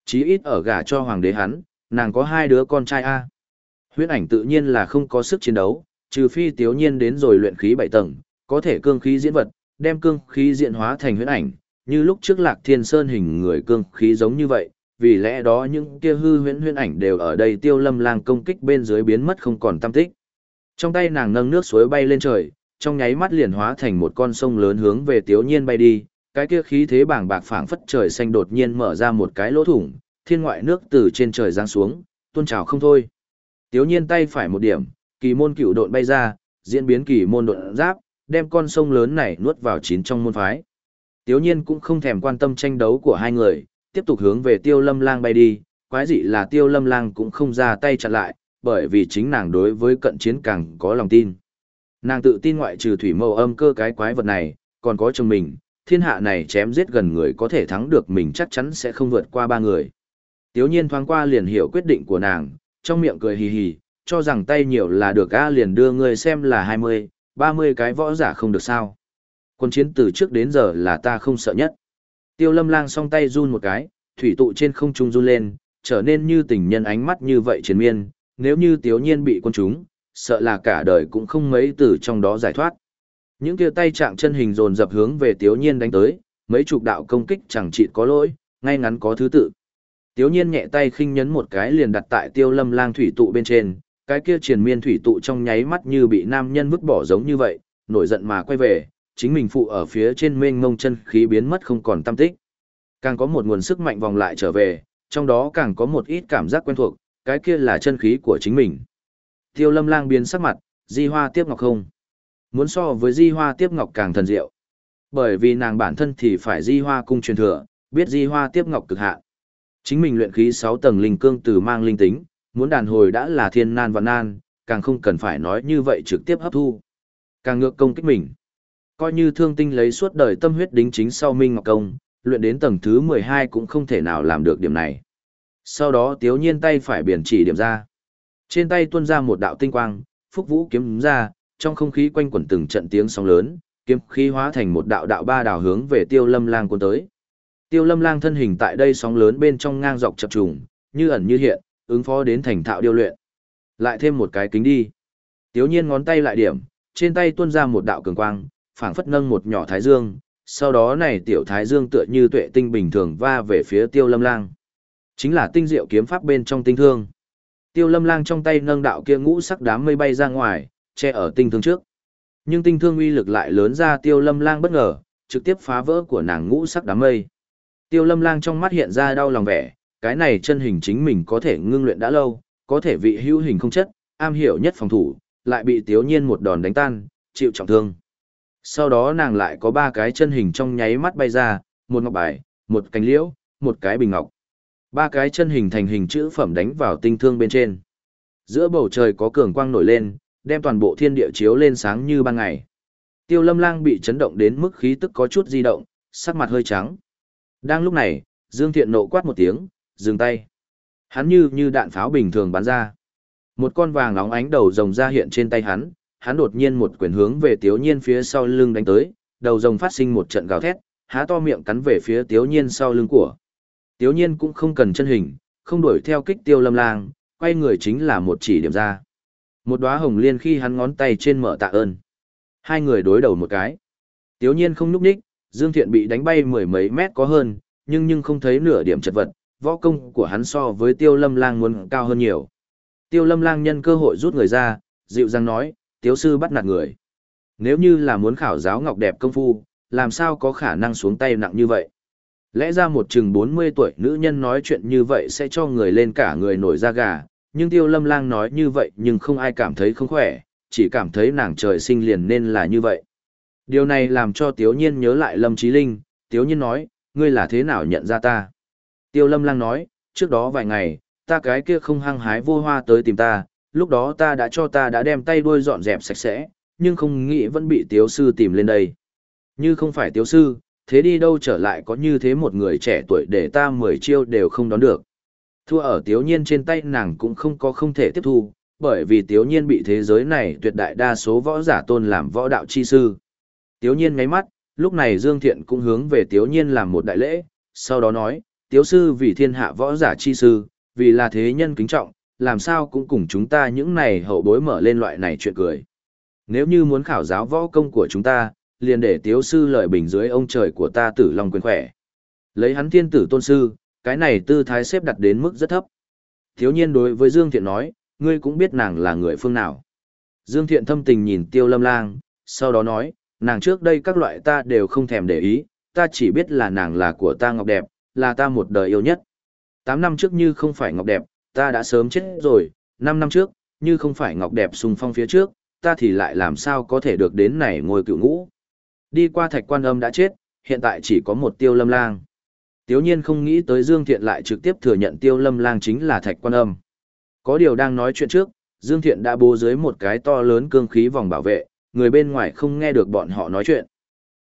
A: Chí ít ở gả cho hoàng đế hắn, nàng có hai đứa con trai A. Huyễn ảnh tự nhiên là không có sức chiến đấu, trừ phi tiếu nhiên đến rồi luyện khí bảy tầng, có thể cương khí diễn vật, đem cương khí diễn hóa thành huyễn ảnh, như lúc trước lạc thiên sơn hình người cương khí giống như vậy, vì lẽ đó những kia hư huyễn huyễn ảnh đều ở đây tiêu lâm lang công kích bên dưới biến mất không còn tâm tích. Trong tay nàng nâng nước suối bay lên trời, trong nháy mắt liền hóa thành một con sông lớn hướng về tiếu nhiên bay đi, cái kia khí thế bảng bạc phảng phất trời xanh đột nhiên mở ra một cái lỗ thủng, thiên ngoại nước từ trên trời giáng xuống, tuôn trào không thôi. Tiếu nhiên tay phải một điểm, kỳ môn cựu độn bay ra, diễn biến kỳ môn độn giáp, đem con sông lớn này nuốt vào chín trong môn phái. Tiếu nhiên cũng không thèm quan tâm tranh đấu của hai người, tiếp tục hướng về tiêu lâm lang bay đi, quái dị là tiêu lâm lang cũng không ra tay chặn lại, bởi vì chính nàng đối với cận chiến càng có lòng tin. Nàng tự tin ngoại trừ thủy mâu âm cơ cái quái vật này, còn có chồng mình, thiên hạ này chém giết gần người có thể thắng được mình chắc chắn sẽ không vượt qua ba người. Tiếu nhiên thoáng qua liền hiểu quyết định của nàng, trong miệng cười hì hì, cho rằng tay nhiều là được A liền đưa người xem là 20, 30 cái võ giả không được sao. Quân chiến từ trước đến giờ là ta không sợ nhất. Tiêu lâm lang song tay run một cái, thủy tụ trên không trung run lên, trở nên như tình nhân ánh mắt như vậy chiến miên, nếu như tiếu nhiên bị quân chúng, sợ là cả đời cũng không mấy từ trong đó giải thoát. Những kia tay trạng chân hình dồn dập hướng về tiếu nhiên đánh tới, mấy chục đạo công kích chẳng chịt có lỗi, ngay ngắn có thứ tự. Tiếu nhiên nhẹ tay khinh nhấn một cái liền đặt tại tiêu lâm lang thủy tụ bên trên, cái kia triền miên thủy tụ trong nháy mắt như bị nam nhân vứt bỏ giống như vậy, nổi giận mà quay về, chính mình phụ ở phía trên mênh mông chân khí biến mất không còn tâm tích. Càng có một nguồn sức mạnh vòng lại trở về, trong đó càng có một ít cảm giác quen thuộc, cái kia là chân khí của chính mình. Tiêu lâm lang biến sắc mặt, di hoa tiếp ngọc không. Muốn so với di hoa tiếp ngọc càng thần diệu. Bởi vì nàng bản thân thì phải di hoa cung truyền thừa, biết di hoa tiếp ngọc cực hạn. Chính mình luyện khí 6 tầng linh cương từ mang linh tính, muốn đàn hồi đã là thiên nan và nan, càng không cần phải nói như vậy trực tiếp hấp thu. Càng ngược công kích mình. Coi như thương tinh lấy suốt đời tâm huyết đính chính sau Minh Ngọc Công, luyện đến tầng thứ 12 cũng không thể nào làm được điểm này. Sau đó tiếu nhiên tay phải biển chỉ điểm ra. Trên tay tuôn ra một đạo tinh quang, phúc vũ kiếm ra, trong không khí quanh quẩn từng trận tiếng sóng lớn, kiếm khí hóa thành một đạo đạo ba đảo hướng về tiêu lâm lang cuốn tới. Tiêu lâm lang thân hình tại đây sóng lớn bên trong ngang dọc chập trùng, như ẩn như hiện, ứng phó đến thành thạo điêu luyện. Lại thêm một cái kính đi. Tiếu nhiên ngón tay lại điểm, trên tay tuôn ra một đạo cường quang, phảng phất nâng một nhỏ thái dương, sau đó này tiểu thái dương tựa như tuệ tinh bình thường va về phía tiêu lâm lang. Chính là tinh diệu kiếm pháp bên trong tinh thương. Tiêu lâm lang trong tay nâng đạo kia ngũ sắc đám mây bay ra ngoài, che ở tinh thương trước. Nhưng tinh thương uy lực lại lớn ra tiêu lâm lang bất ngờ, trực tiếp phá vỡ của nàng ngũ sắc đám mây. Tiêu lâm lang trong mắt hiện ra đau lòng vẻ, cái này chân hình chính mình có thể ngưng luyện đã lâu, có thể vị hữu hình không chất, am hiểu nhất phòng thủ, lại bị tiếu nhiên một đòn đánh tan, chịu trọng thương. Sau đó nàng lại có ba cái chân hình trong nháy mắt bay ra, một ngọc bài, một cánh liễu, một cái bình ngọc. Ba cái chân hình thành hình chữ phẩm đánh vào tinh thương bên trên. Giữa bầu trời có cường quang nổi lên, đem toàn bộ thiên địa chiếu lên sáng như ban ngày. Tiêu lâm lang bị chấn động đến mức khí tức có chút di động, sắc mặt hơi trắng. Đang lúc này, Dương Thiện nộ quát một tiếng, dừng tay. Hắn như như đạn pháo bình thường bắn ra. Một con vàng nóng ánh đầu rồng ra hiện trên tay hắn, hắn đột nhiên một quyền hướng về Tiếu Nhiên phía sau lưng đánh tới, đầu rồng phát sinh một trận gào thét, há to miệng cắn về phía Tiếu Nhiên sau lưng của. Tiếu Nhiên cũng không cần chân hình, không đuổi theo kích Tiêu Lâm Lang, quay người chính là một chỉ điểm ra. Một đóa hồng liên khi hắn ngón tay trên mở tạ ơn. Hai người đối đầu một cái. Tiếu Nhiên không núp ních, Dương Thiện bị đánh bay mười mấy mét có hơn, nhưng nhưng không thấy nửa điểm chật vật, võ công của hắn so với Tiêu Lâm Lang muốn cao hơn nhiều. Tiêu Lâm Lang nhân cơ hội rút người ra, dịu dàng nói, tiếu sư bắt nạt người. Nếu như là muốn khảo giáo ngọc đẹp công phu, làm sao có khả năng xuống tay nặng như vậy? Lẽ ra một chừng 40 tuổi nữ nhân nói chuyện như vậy sẽ cho người lên cả người nổi da gà, nhưng tiêu lâm lang nói như vậy nhưng không ai cảm thấy không khỏe, chỉ cảm thấy nàng trời sinh liền nên là như vậy. Điều này làm cho tiếu nhiên nhớ lại lâm trí linh, tiếu nhiên nói, ngươi là thế nào nhận ra ta? Tiêu lâm lang nói, trước đó vài ngày, ta cái kia không hăng hái vô hoa tới tìm ta, lúc đó ta đã cho ta đã đem tay đuôi dọn dẹp sạch sẽ, nhưng không nghĩ vẫn bị tiếu sư tìm lên đây. Như không phải tiếu sư, thế đi đâu trở lại có như thế một người trẻ tuổi để ta mười chiêu đều không đón được. Thua ở tiếu nhiên trên tay nàng cũng không có không thể tiếp thu, bởi vì tiếu nhiên bị thế giới này tuyệt đại đa số võ giả tôn làm võ đạo chi sư. Tiếu nhiên ngáy mắt, lúc này Dương Thiện cũng hướng về tiếu nhiên làm một đại lễ, sau đó nói, tiếu sư vì thiên hạ võ giả chi sư, vì là thế nhân kính trọng, làm sao cũng cùng chúng ta những này hậu bối mở lên loại này chuyện cười. Nếu như muốn khảo giáo võ công của chúng ta, liền để tiếu sư lợi bình dưới ông trời của ta tử lòng quyền khỏe. Lấy hắn thiên tử tôn sư, cái này tư thái xếp đặt đến mức rất thấp. Thiếu nhiên đối với Dương Thiện nói, ngươi cũng biết nàng là người phương nào. Dương Thiện thâm tình nhìn tiêu lâm lang, sau đó nói, nàng trước đây các loại ta đều không thèm để ý, ta chỉ biết là nàng là của ta ngọc đẹp, là ta một đời yêu nhất. Tám năm trước như không phải ngọc đẹp, ta đã sớm chết rồi, năm năm trước, như không phải ngọc đẹp sùng phong phía trước, ta thì lại làm sao có thể được đến này ngôi cựu ngũ. Đi qua thạch quan âm đã chết, hiện tại chỉ có một tiêu lâm lang. Tiếu nhiên không nghĩ tới Dương Thiện lại trực tiếp thừa nhận tiêu lâm lang chính là thạch quan âm. Có điều đang nói chuyện trước, Dương Thiện đã bố dưới một cái to lớn cương khí vòng bảo vệ, người bên ngoài không nghe được bọn họ nói chuyện.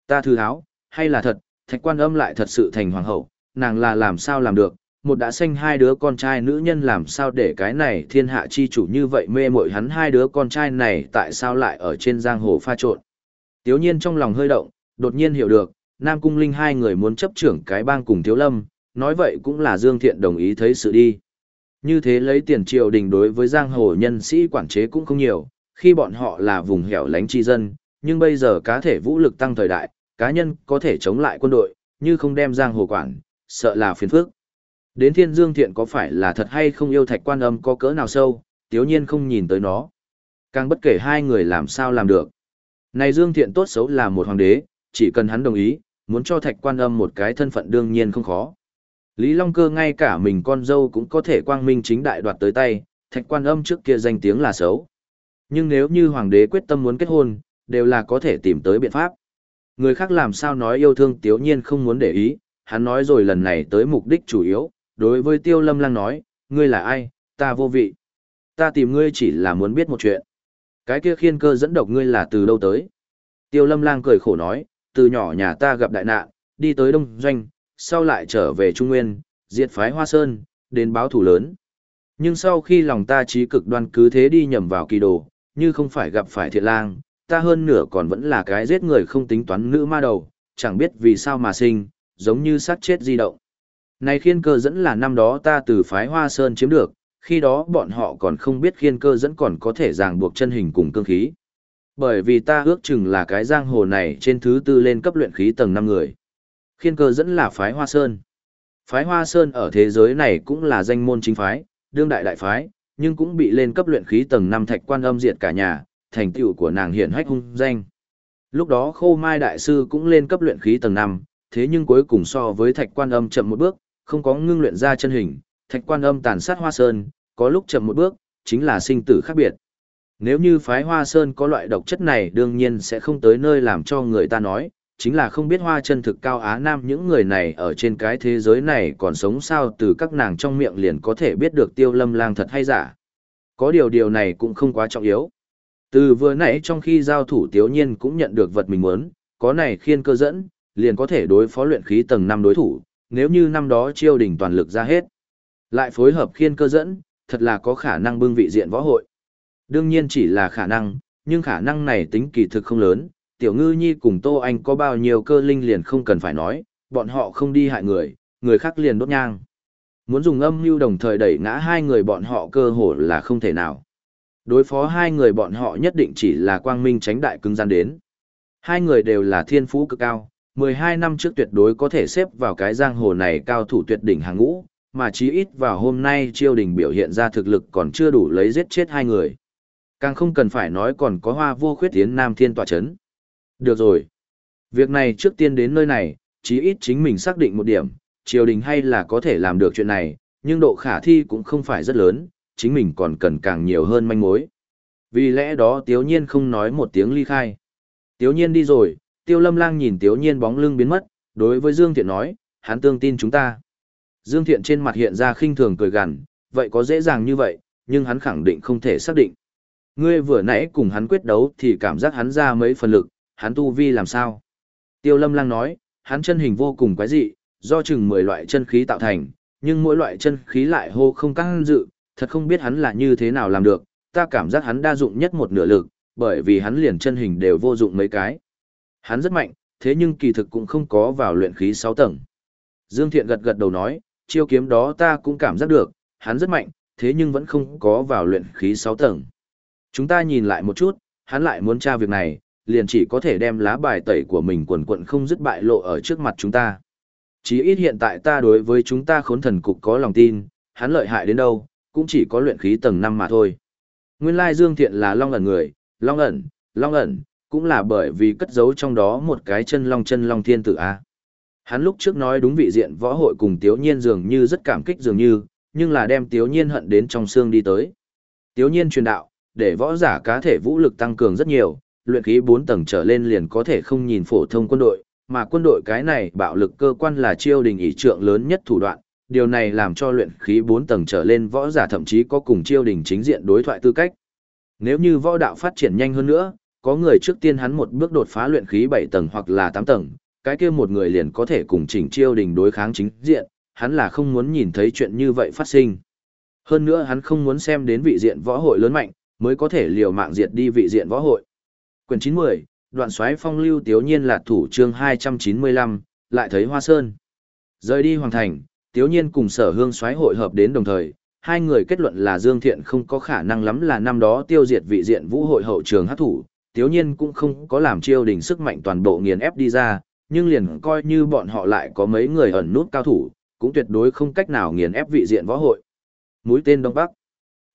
A: Ta thư háo, hay là thật, thạch quan âm lại thật sự thành hoàng hậu, nàng là làm sao làm được, một đã sinh hai đứa con trai nữ nhân làm sao để cái này thiên hạ chi chủ như vậy mê mội hắn hai đứa con trai này tại sao lại ở trên giang hồ pha trộn. Tiếu nhiên trong lòng hơi động, đột nhiên hiểu được, Nam Cung Linh hai người muốn chấp trưởng cái bang cùng Thiếu Lâm, nói vậy cũng là Dương Thiện đồng ý thấy sự đi. Như thế lấy tiền triều đình đối với giang hồ nhân sĩ quản chế cũng không nhiều, khi bọn họ là vùng hẻo lánh chi dân, nhưng bây giờ cá thể vũ lực tăng thời đại, cá nhân có thể chống lại quân đội, như không đem giang hồ quản, sợ là phiền phức. Đến thiên dương thiện có phải là thật hay không yêu thạch quan âm có cỡ nào sâu, tiếu nhiên không nhìn tới nó. Càng bất kể hai người làm sao làm được. Này dương thiện tốt xấu là một hoàng đế, chỉ cần hắn đồng ý, muốn cho thạch quan âm một cái thân phận đương nhiên không khó. Lý Long Cơ ngay cả mình con dâu cũng có thể quang minh chính đại đoạt tới tay, thạch quan âm trước kia danh tiếng là xấu. Nhưng nếu như hoàng đế quyết tâm muốn kết hôn, đều là có thể tìm tới biện pháp. Người khác làm sao nói yêu thương tiếu nhiên không muốn để ý, hắn nói rồi lần này tới mục đích chủ yếu, đối với tiêu lâm lang nói, ngươi là ai, ta vô vị. Ta tìm ngươi chỉ là muốn biết một chuyện. Cái kia khiên cơ dẫn độc ngươi là từ đâu tới. Tiêu lâm lang cười khổ nói, từ nhỏ nhà ta gặp đại nạn, đi tới đông doanh, sau lại trở về Trung Nguyên, diệt phái Hoa Sơn, đến báo thủ lớn. Nhưng sau khi lòng ta trí cực đoan cứ thế đi nhầm vào kỳ đồ, như không phải gặp phải thiện lang, ta hơn nửa còn vẫn là cái giết người không tính toán nữ ma đầu, chẳng biết vì sao mà sinh, giống như sát chết di động. Này khiên cơ dẫn là năm đó ta từ phái Hoa Sơn chiếm được, khi đó bọn họ còn không biết khiên cơ dẫn còn có thể ràng buộc chân hình cùng cương khí. Bởi vì ta ước chừng là cái giang hồ này trên thứ tư lên cấp luyện khí tầng 5 người. Khiên cơ dẫn là phái Hoa Sơn. Phái Hoa Sơn ở thế giới này cũng là danh môn chính phái, đương đại đại phái, nhưng cũng bị lên cấp luyện khí tầng 5 thạch quan âm diệt cả nhà, thành tựu của nàng hiện hách hung danh. Lúc đó Khô Mai đại sư cũng lên cấp luyện khí tầng 5, thế nhưng cuối cùng so với thạch quan âm chậm một bước, không có ngưng luyện ra chân hình, thạch quan âm tàn sát Hoa Sơn, có lúc chậm một bước, chính là sinh tử khác biệt. Nếu như phái Hoa Sơn có loại độc chất này đương nhiên sẽ không tới nơi làm cho người ta nói, chính là không biết hoa chân thực cao Á Nam những người này ở trên cái thế giới này còn sống sao từ các nàng trong miệng liền có thể biết được tiêu lâm lang thật hay giả. Có điều điều này cũng không quá trọng yếu. Từ vừa nãy trong khi giao thủ tiếu nhiên cũng nhận được vật mình muốn, có này khiên cơ dẫn, liền có thể đối phó luyện khí tầng 5 đối thủ, nếu như năm đó chiêu đỉnh toàn lực ra hết. Lại phối hợp khiên cơ dẫn, thật là có khả năng bưng vị diện võ hội. Đương nhiên chỉ là khả năng, nhưng khả năng này tính kỳ thực không lớn, tiểu ngư nhi cùng Tô Anh có bao nhiêu cơ linh liền không cần phải nói, bọn họ không đi hại người, người khác liền đốt nhang. Muốn dùng âm mưu đồng thời đẩy ngã hai người bọn họ cơ hồ là không thể nào. Đối phó hai người bọn họ nhất định chỉ là quang minh tránh đại cứng gian đến. Hai người đều là thiên phú cực cao, 12 năm trước tuyệt đối có thể xếp vào cái giang hồ này cao thủ tuyệt đỉnh hàng ngũ, mà chí ít vào hôm nay triều đình biểu hiện ra thực lực còn chưa đủ lấy giết chết hai người. Càng không cần phải nói còn có hoa vô khuyết tiến nam thiên tòa chấn. Được rồi. Việc này trước tiên đến nơi này, chí ít chính mình xác định một điểm, triều đình hay là có thể làm được chuyện này, nhưng độ khả thi cũng không phải rất lớn, chính mình còn cần càng nhiều hơn manh mối. Vì lẽ đó Tiếu Nhiên không nói một tiếng ly khai. Tiếu Nhiên đi rồi, Tiêu Lâm Lang nhìn Tiếu Nhiên bóng lưng biến mất, đối với Dương Thiện nói, hắn tương tin chúng ta. Dương Thiện trên mặt hiện ra khinh thường cười gằn, vậy có dễ dàng như vậy, nhưng hắn khẳng định không thể xác định. Ngươi vừa nãy cùng hắn quyết đấu thì cảm giác hắn ra mấy phần lực, hắn tu vi làm sao? Tiêu Lâm Lang nói, hắn chân hình vô cùng quái dị, do chừng 10 loại chân khí tạo thành, nhưng mỗi loại chân khí lại hô không căng dự, thật không biết hắn là như thế nào làm được, ta cảm giác hắn đa dụng nhất một nửa lực, bởi vì hắn liền chân hình đều vô dụng mấy cái. Hắn rất mạnh, thế nhưng kỳ thực cũng không có vào luyện khí 6 tầng. Dương Thiện gật gật đầu nói, chiêu kiếm đó ta cũng cảm giác được, hắn rất mạnh, thế nhưng vẫn không có vào luyện khí 6 tầng. Chúng ta nhìn lại một chút, hắn lại muốn tra việc này, liền chỉ có thể đem lá bài tẩy của mình quần quận không dứt bại lộ ở trước mặt chúng ta. Chỉ ít hiện tại ta đối với chúng ta khốn thần cục có lòng tin, hắn lợi hại đến đâu, cũng chỉ có luyện khí tầng 5 mà thôi. Nguyên lai Dương Thiện là long ẩn người, long ẩn, long ẩn, cũng là bởi vì cất giấu trong đó một cái chân long chân long thiên tử A. Hắn lúc trước nói đúng vị diện võ hội cùng Tiếu Nhiên dường như rất cảm kích dường như, nhưng là đem Tiếu Nhiên hận đến trong xương đi tới. Tiếu Nhiên truyền đạo, để võ giả cá thể vũ lực tăng cường rất nhiều, luyện khí 4 tầng trở lên liền có thể không nhìn phổ thông quân đội, mà quân đội cái này bạo lực cơ quan là chiêu đình ý trượng lớn nhất thủ đoạn, điều này làm cho luyện khí 4 tầng trở lên võ giả thậm chí có cùng chiêu đình chính diện đối thoại tư cách. Nếu như võ đạo phát triển nhanh hơn nữa, có người trước tiên hắn một bước đột phá luyện khí 7 tầng hoặc là 8 tầng, cái kia một người liền có thể cùng chỉnh chiêu đình đối kháng chính diện, hắn là không muốn nhìn thấy chuyện như vậy phát sinh. Hơn nữa hắn không muốn xem đến vị diện võ hội lớn mạnh, mới có thể liều mạng diệt đi vị diện võ hội. Quyển 90, đoạn xoáy phong lưu tiếu nhiên là thủ chương 295, lại thấy hoa sơn. Rời đi hoàng thành, tiếu nhiên cùng sở hương xoáy hội hợp đến đồng thời, hai người kết luận là Dương Thiện không có khả năng lắm là năm đó tiêu diệt vị diện vũ hội hậu trường hát thủ, tiếu nhiên cũng không có làm chiêu đình sức mạnh toàn bộ nghiền ép đi ra, nhưng liền coi như bọn họ lại có mấy người ẩn nút cao thủ, cũng tuyệt đối không cách nào nghiền ép vị diện võ hội. Mũi tên Đông Bắc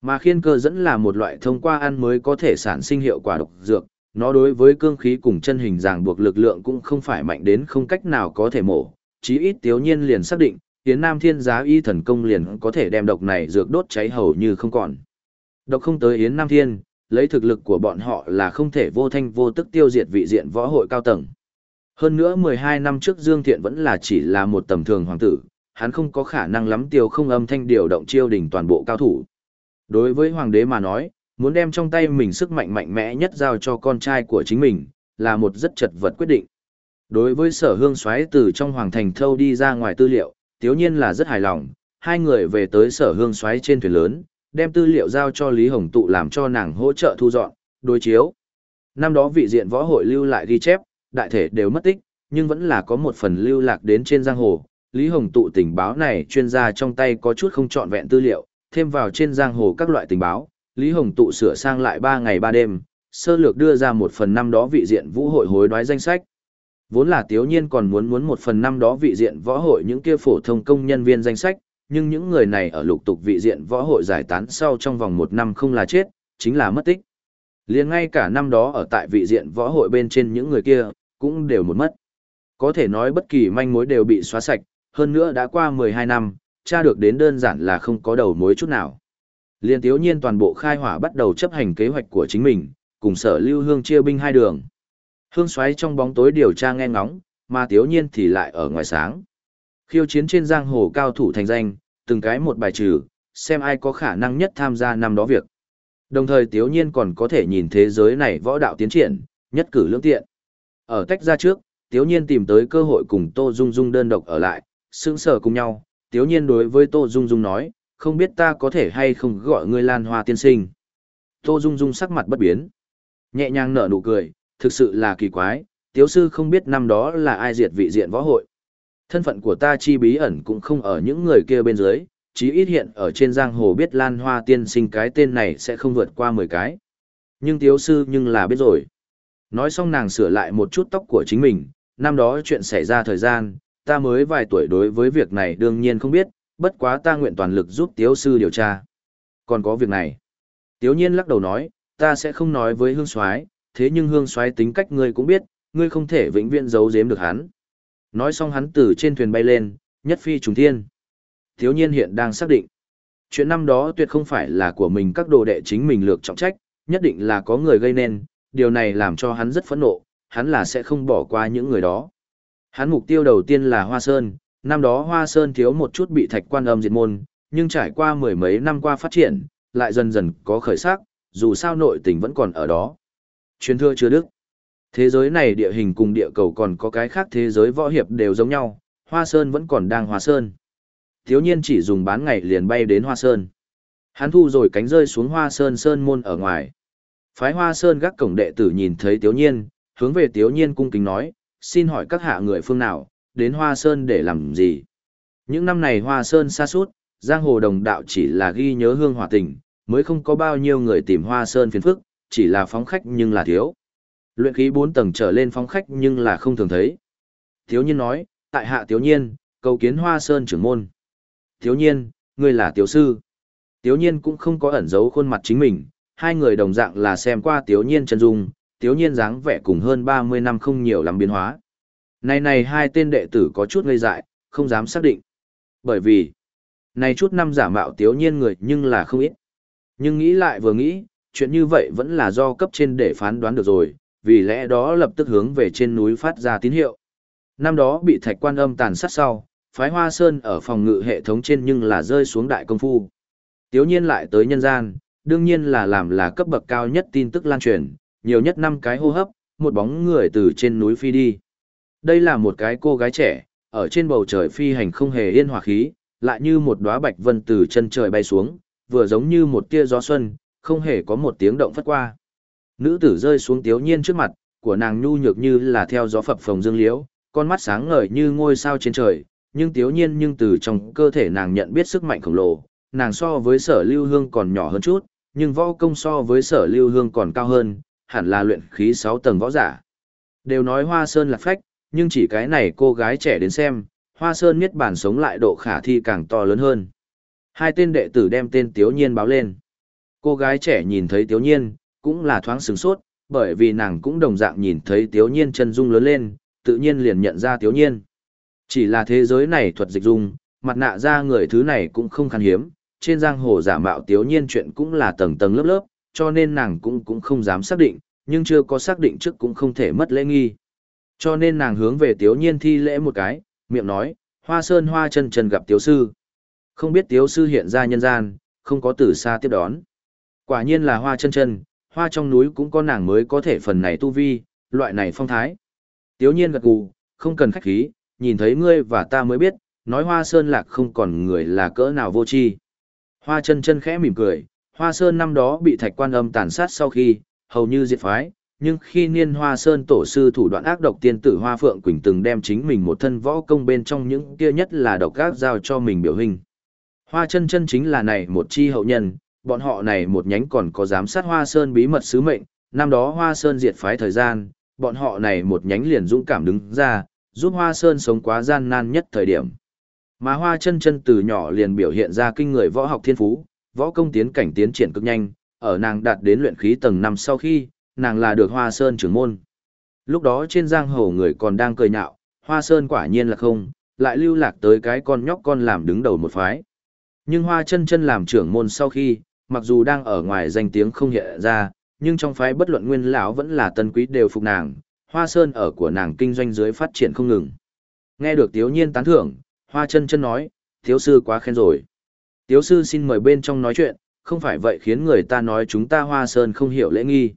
A: Mà khiên cơ dẫn là một loại thông qua ăn mới có thể sản sinh hiệu quả độc dược, nó đối với cương khí cùng chân hình ràng buộc lực lượng cũng không phải mạnh đến không cách nào có thể mổ, chí ít tiếu nhiên liền xác định, tiến nam thiên giá y thần công liền có thể đem độc này dược đốt cháy hầu như không còn. Độc không tới Yến Nam Thiên, lấy thực lực của bọn họ là không thể vô thanh vô tức tiêu diệt vị diện võ hội cao tầng. Hơn nữa 12 năm trước Dương Thiện vẫn là chỉ là một tầm thường hoàng tử, hắn không có khả năng lắm tiêu không âm thanh điều động chiêu đỉnh toàn bộ cao thủ. Đối với hoàng đế mà nói, muốn đem trong tay mình sức mạnh mạnh mẽ nhất giao cho con trai của chính mình, là một rất chật vật quyết định. Đối với sở hương xoáy từ trong hoàng thành thâu đi ra ngoài tư liệu, tiếu nhiên là rất hài lòng, hai người về tới sở hương xoáy trên thuyền lớn, đem tư liệu giao cho Lý Hồng Tụ làm cho nàng hỗ trợ thu dọn, đối chiếu. Năm đó vị diện võ hội lưu lại ghi chép, đại thể đều mất tích, nhưng vẫn là có một phần lưu lạc đến trên giang hồ. Lý Hồng Tụ tình báo này chuyên gia trong tay có chút không trọn vẹn tư liệu, thêm vào trên giang hồ các loại tình báo, Lý Hồng Tụ sửa sang lại 3 ngày 3 đêm, sơ lược đưa ra một phần năm đó vị diện vũ hội hối đoái danh sách. Vốn là Tiếu Nhiên còn muốn muốn một phần năm đó vị diện võ hội những kia phổ thông công nhân viên danh sách, nhưng những người này ở lục tục vị diện võ hội giải tán sau trong vòng một năm không là chết, chính là mất tích. liền ngay cả năm đó ở tại vị diện võ hội bên trên những người kia, cũng đều một mất. Có thể nói bất kỳ manh mối đều bị xóa sạch, hơn nữa đã qua 12 năm, tra được đến đơn giản là không có đầu mối chút nào. Liên tiếu nhiên toàn bộ khai hỏa bắt đầu chấp hành kế hoạch của chính mình, cùng sở lưu hương chia binh hai đường. Hương xoáy trong bóng tối điều tra nghe ngóng, mà tiếu nhiên thì lại ở ngoài sáng. Khiêu chiến trên giang hồ cao thủ thành danh, từng cái một bài trừ, xem ai có khả năng nhất tham gia năm đó việc. Đồng thời tiếu nhiên còn có thể nhìn thế giới này võ đạo tiến triển, nhất cử lưỡng tiện. Ở tách ra trước, tiếu nhiên tìm tới cơ hội cùng Tô Dung Dung đơn độc ở lại, sững sờ cùng nhau. Tiếu nhiên đối với Tô Dung Dung nói, không biết ta có thể hay không gọi ngươi lan hoa tiên sinh. Tô Dung Dung sắc mặt bất biến. Nhẹ nhàng nở nụ cười, thực sự là kỳ quái, tiếu sư không biết năm đó là ai diệt vị diện võ hội. Thân phận của ta chi bí ẩn cũng không ở những người kia bên dưới, chí ít hiện ở trên giang hồ biết lan hoa tiên sinh cái tên này sẽ không vượt qua 10 cái. Nhưng tiếu sư nhưng là biết rồi. Nói xong nàng sửa lại một chút tóc của chính mình, năm đó chuyện xảy ra thời gian, ta mới vài tuổi đối với việc này đương nhiên không biết, bất quá ta nguyện toàn lực giúp tiếu sư điều tra. Còn có việc này. Tiếu nhiên lắc đầu nói, ta sẽ không nói với hương soái thế nhưng hương soái tính cách ngươi cũng biết, ngươi không thể vĩnh viễn giấu giếm được hắn. Nói xong hắn từ trên thuyền bay lên, nhất phi trùng thiên. Tiếu nhiên hiện đang xác định. Chuyện năm đó tuyệt không phải là của mình các đồ đệ chính mình lược trọng trách, nhất định là có người gây nên, điều này làm cho hắn rất phẫn nộ, hắn là sẽ không bỏ qua những người đó. Hắn mục tiêu đầu tiên là Hoa Sơn, năm đó Hoa Sơn thiếu một chút bị thạch quan âm diệt môn, nhưng trải qua mười mấy năm qua phát triển, lại dần dần có khởi sắc, dù sao nội tình vẫn còn ở đó. Truyền thưa chưa đức. Thế giới này địa hình cùng địa cầu còn có cái khác thế giới võ hiệp đều giống nhau, Hoa Sơn vẫn còn đang Hoa Sơn. Thiếu nhiên chỉ dùng bán ngày liền bay đến Hoa Sơn. Hắn thu rồi cánh rơi xuống Hoa Sơn Sơn môn ở ngoài. Phái Hoa Sơn gác cổng đệ tử nhìn thấy Tiếu Nhiên, hướng về Tiếu Nhiên cung kính nói, xin hỏi các hạ người phương nào, đến Hoa Sơn để làm gì? Những năm này Hoa Sơn xa suốt, giang hồ đồng đạo chỉ là ghi nhớ hương hòa tình, mới không có bao nhiêu người tìm Hoa Sơn phiền phức, chỉ là phóng khách nhưng là thiếu. Luyện khí 4 tầng trở lên phóng khách nhưng là không thường thấy. Tiếu Nhiên nói, tại hạ Tiếu Nhiên, cầu kiến Hoa Sơn trưởng môn. Tiếu Nhiên, ngươi là Tiếu Sư. Tiếu Nhiên cũng không có ẩn giấu khuôn mặt chính mình, hai người đồng dạng là xem qua Tiếu Nhiên chân dung, Tiếu Nhiên dáng vẻ cùng hơn 30 năm không nhiều lắm biến hóa. Này này hai tên đệ tử có chút ngây dại, không dám xác định. Bởi vì, này chút năm giả mạo Tiếu Nhiên người nhưng là không ít. Nhưng nghĩ lại vừa nghĩ, chuyện như vậy vẫn là do cấp trên để phán đoán được rồi, vì lẽ đó lập tức hướng về trên núi phát ra tín hiệu. Năm đó bị thạch quan âm tàn sát sau, phái hoa sơn ở phòng ngự hệ thống trên nhưng là rơi xuống đại công phu. Tiếu nhiên lại tới nhân gian, đương nhiên là làm là cấp bậc cao nhất tin tức lan truyền, nhiều nhất năm cái hô hấp, một bóng người từ trên núi phi đi. Đây là một cái cô gái trẻ, ở trên bầu trời phi hành không hề yên hòa khí, lại như một đóa bạch vân từ chân trời bay xuống, vừa giống như một tia gió xuân, không hề có một tiếng động phất qua. Nữ tử rơi xuống tiếu nhiên trước mặt, của nàng nhu nhược như là theo gió phập phồng dương liễu, con mắt sáng ngời như ngôi sao trên trời, nhưng tiếu nhiên nhưng từ trong cơ thể nàng nhận biết sức mạnh khổng lồ, nàng so với sở lưu hương còn nhỏ hơn chút, nhưng võ công so với sở lưu hương còn cao hơn, hẳn là luyện khí 6 tầng võ giả. Đều nói hoa sơn là phách, nhưng chỉ cái này cô gái trẻ đến xem, hoa sơn miết bản sống lại độ khả thi càng to lớn hơn. Hai tên đệ tử đem tên tiếu nhiên báo lên. Cô gái trẻ nhìn thấy tiếu nhiên, cũng là thoáng sửng sốt, bởi vì nàng cũng đồng dạng nhìn thấy tiếu nhiên chân dung lớn lên, tự nhiên liền nhận ra tiếu nhiên. Chỉ là thế giới này thuật dịch dung, mặt nạ ra người thứ này cũng không khan hiếm, trên giang hồ giả mạo tiếu nhiên chuyện cũng là tầng tầng lớp lớp, cho nên nàng cũng cũng không dám xác định, nhưng chưa có xác định trước cũng không thể mất lễ nghi. Cho nên nàng hướng về tiếu nhiên thi lễ một cái, miệng nói, hoa sơn hoa chân chân gặp tiếu sư. Không biết tiếu sư hiện ra nhân gian, không có từ xa tiếp đón. Quả nhiên là hoa chân chân, hoa trong núi cũng có nàng mới có thể phần này tu vi, loại này phong thái. Tiếu nhiên gật gù, không cần khách khí, nhìn thấy ngươi và ta mới biết, nói hoa sơn lạc không còn người là cỡ nào vô tri. Hoa chân chân khẽ mỉm cười, hoa sơn năm đó bị thạch quan âm tàn sát sau khi, hầu như diệt phái, nhưng khi niên hoa sơn tổ sư thủ đoạn ác độc tiên tử hoa phượng quỳnh từng đem chính mình một thân võ công bên trong những kia nhất là độc ác giao cho mình biểu hình. Hoa chân chân chính là này một chi hậu nhân, bọn họ này một nhánh còn có giám sát hoa sơn bí mật sứ mệnh, năm đó hoa sơn diệt phái thời gian, bọn họ này một nhánh liền dũng cảm đứng ra, giúp hoa sơn sống quá gian nan nhất thời điểm. Mà hoa chân chân từ nhỏ liền biểu hiện ra kinh người võ học thiên phú, võ công tiến cảnh tiến triển cực nhanh, ở nàng đạt đến luyện khí tầng 5 sau khi, nàng là được hoa sơn trưởng môn. Lúc đó trên giang hồ người còn đang cười nhạo, hoa sơn quả nhiên là không, lại lưu lạc tới cái con nhóc con làm đứng đầu một phái. Nhưng hoa chân chân làm trưởng môn sau khi, mặc dù đang ở ngoài danh tiếng không hiện ra, nhưng trong phái bất luận nguyên lão vẫn là tân quý đều phục nàng, hoa sơn ở của nàng kinh doanh dưới phát triển không ngừng. Nghe được tiếu nhiên tán thưởng, hoa chân chân nói, thiếu sư quá khen rồi. Tiếu sư xin mời bên trong nói chuyện, không phải vậy khiến người ta nói chúng ta hoa sơn không hiểu lễ nghi.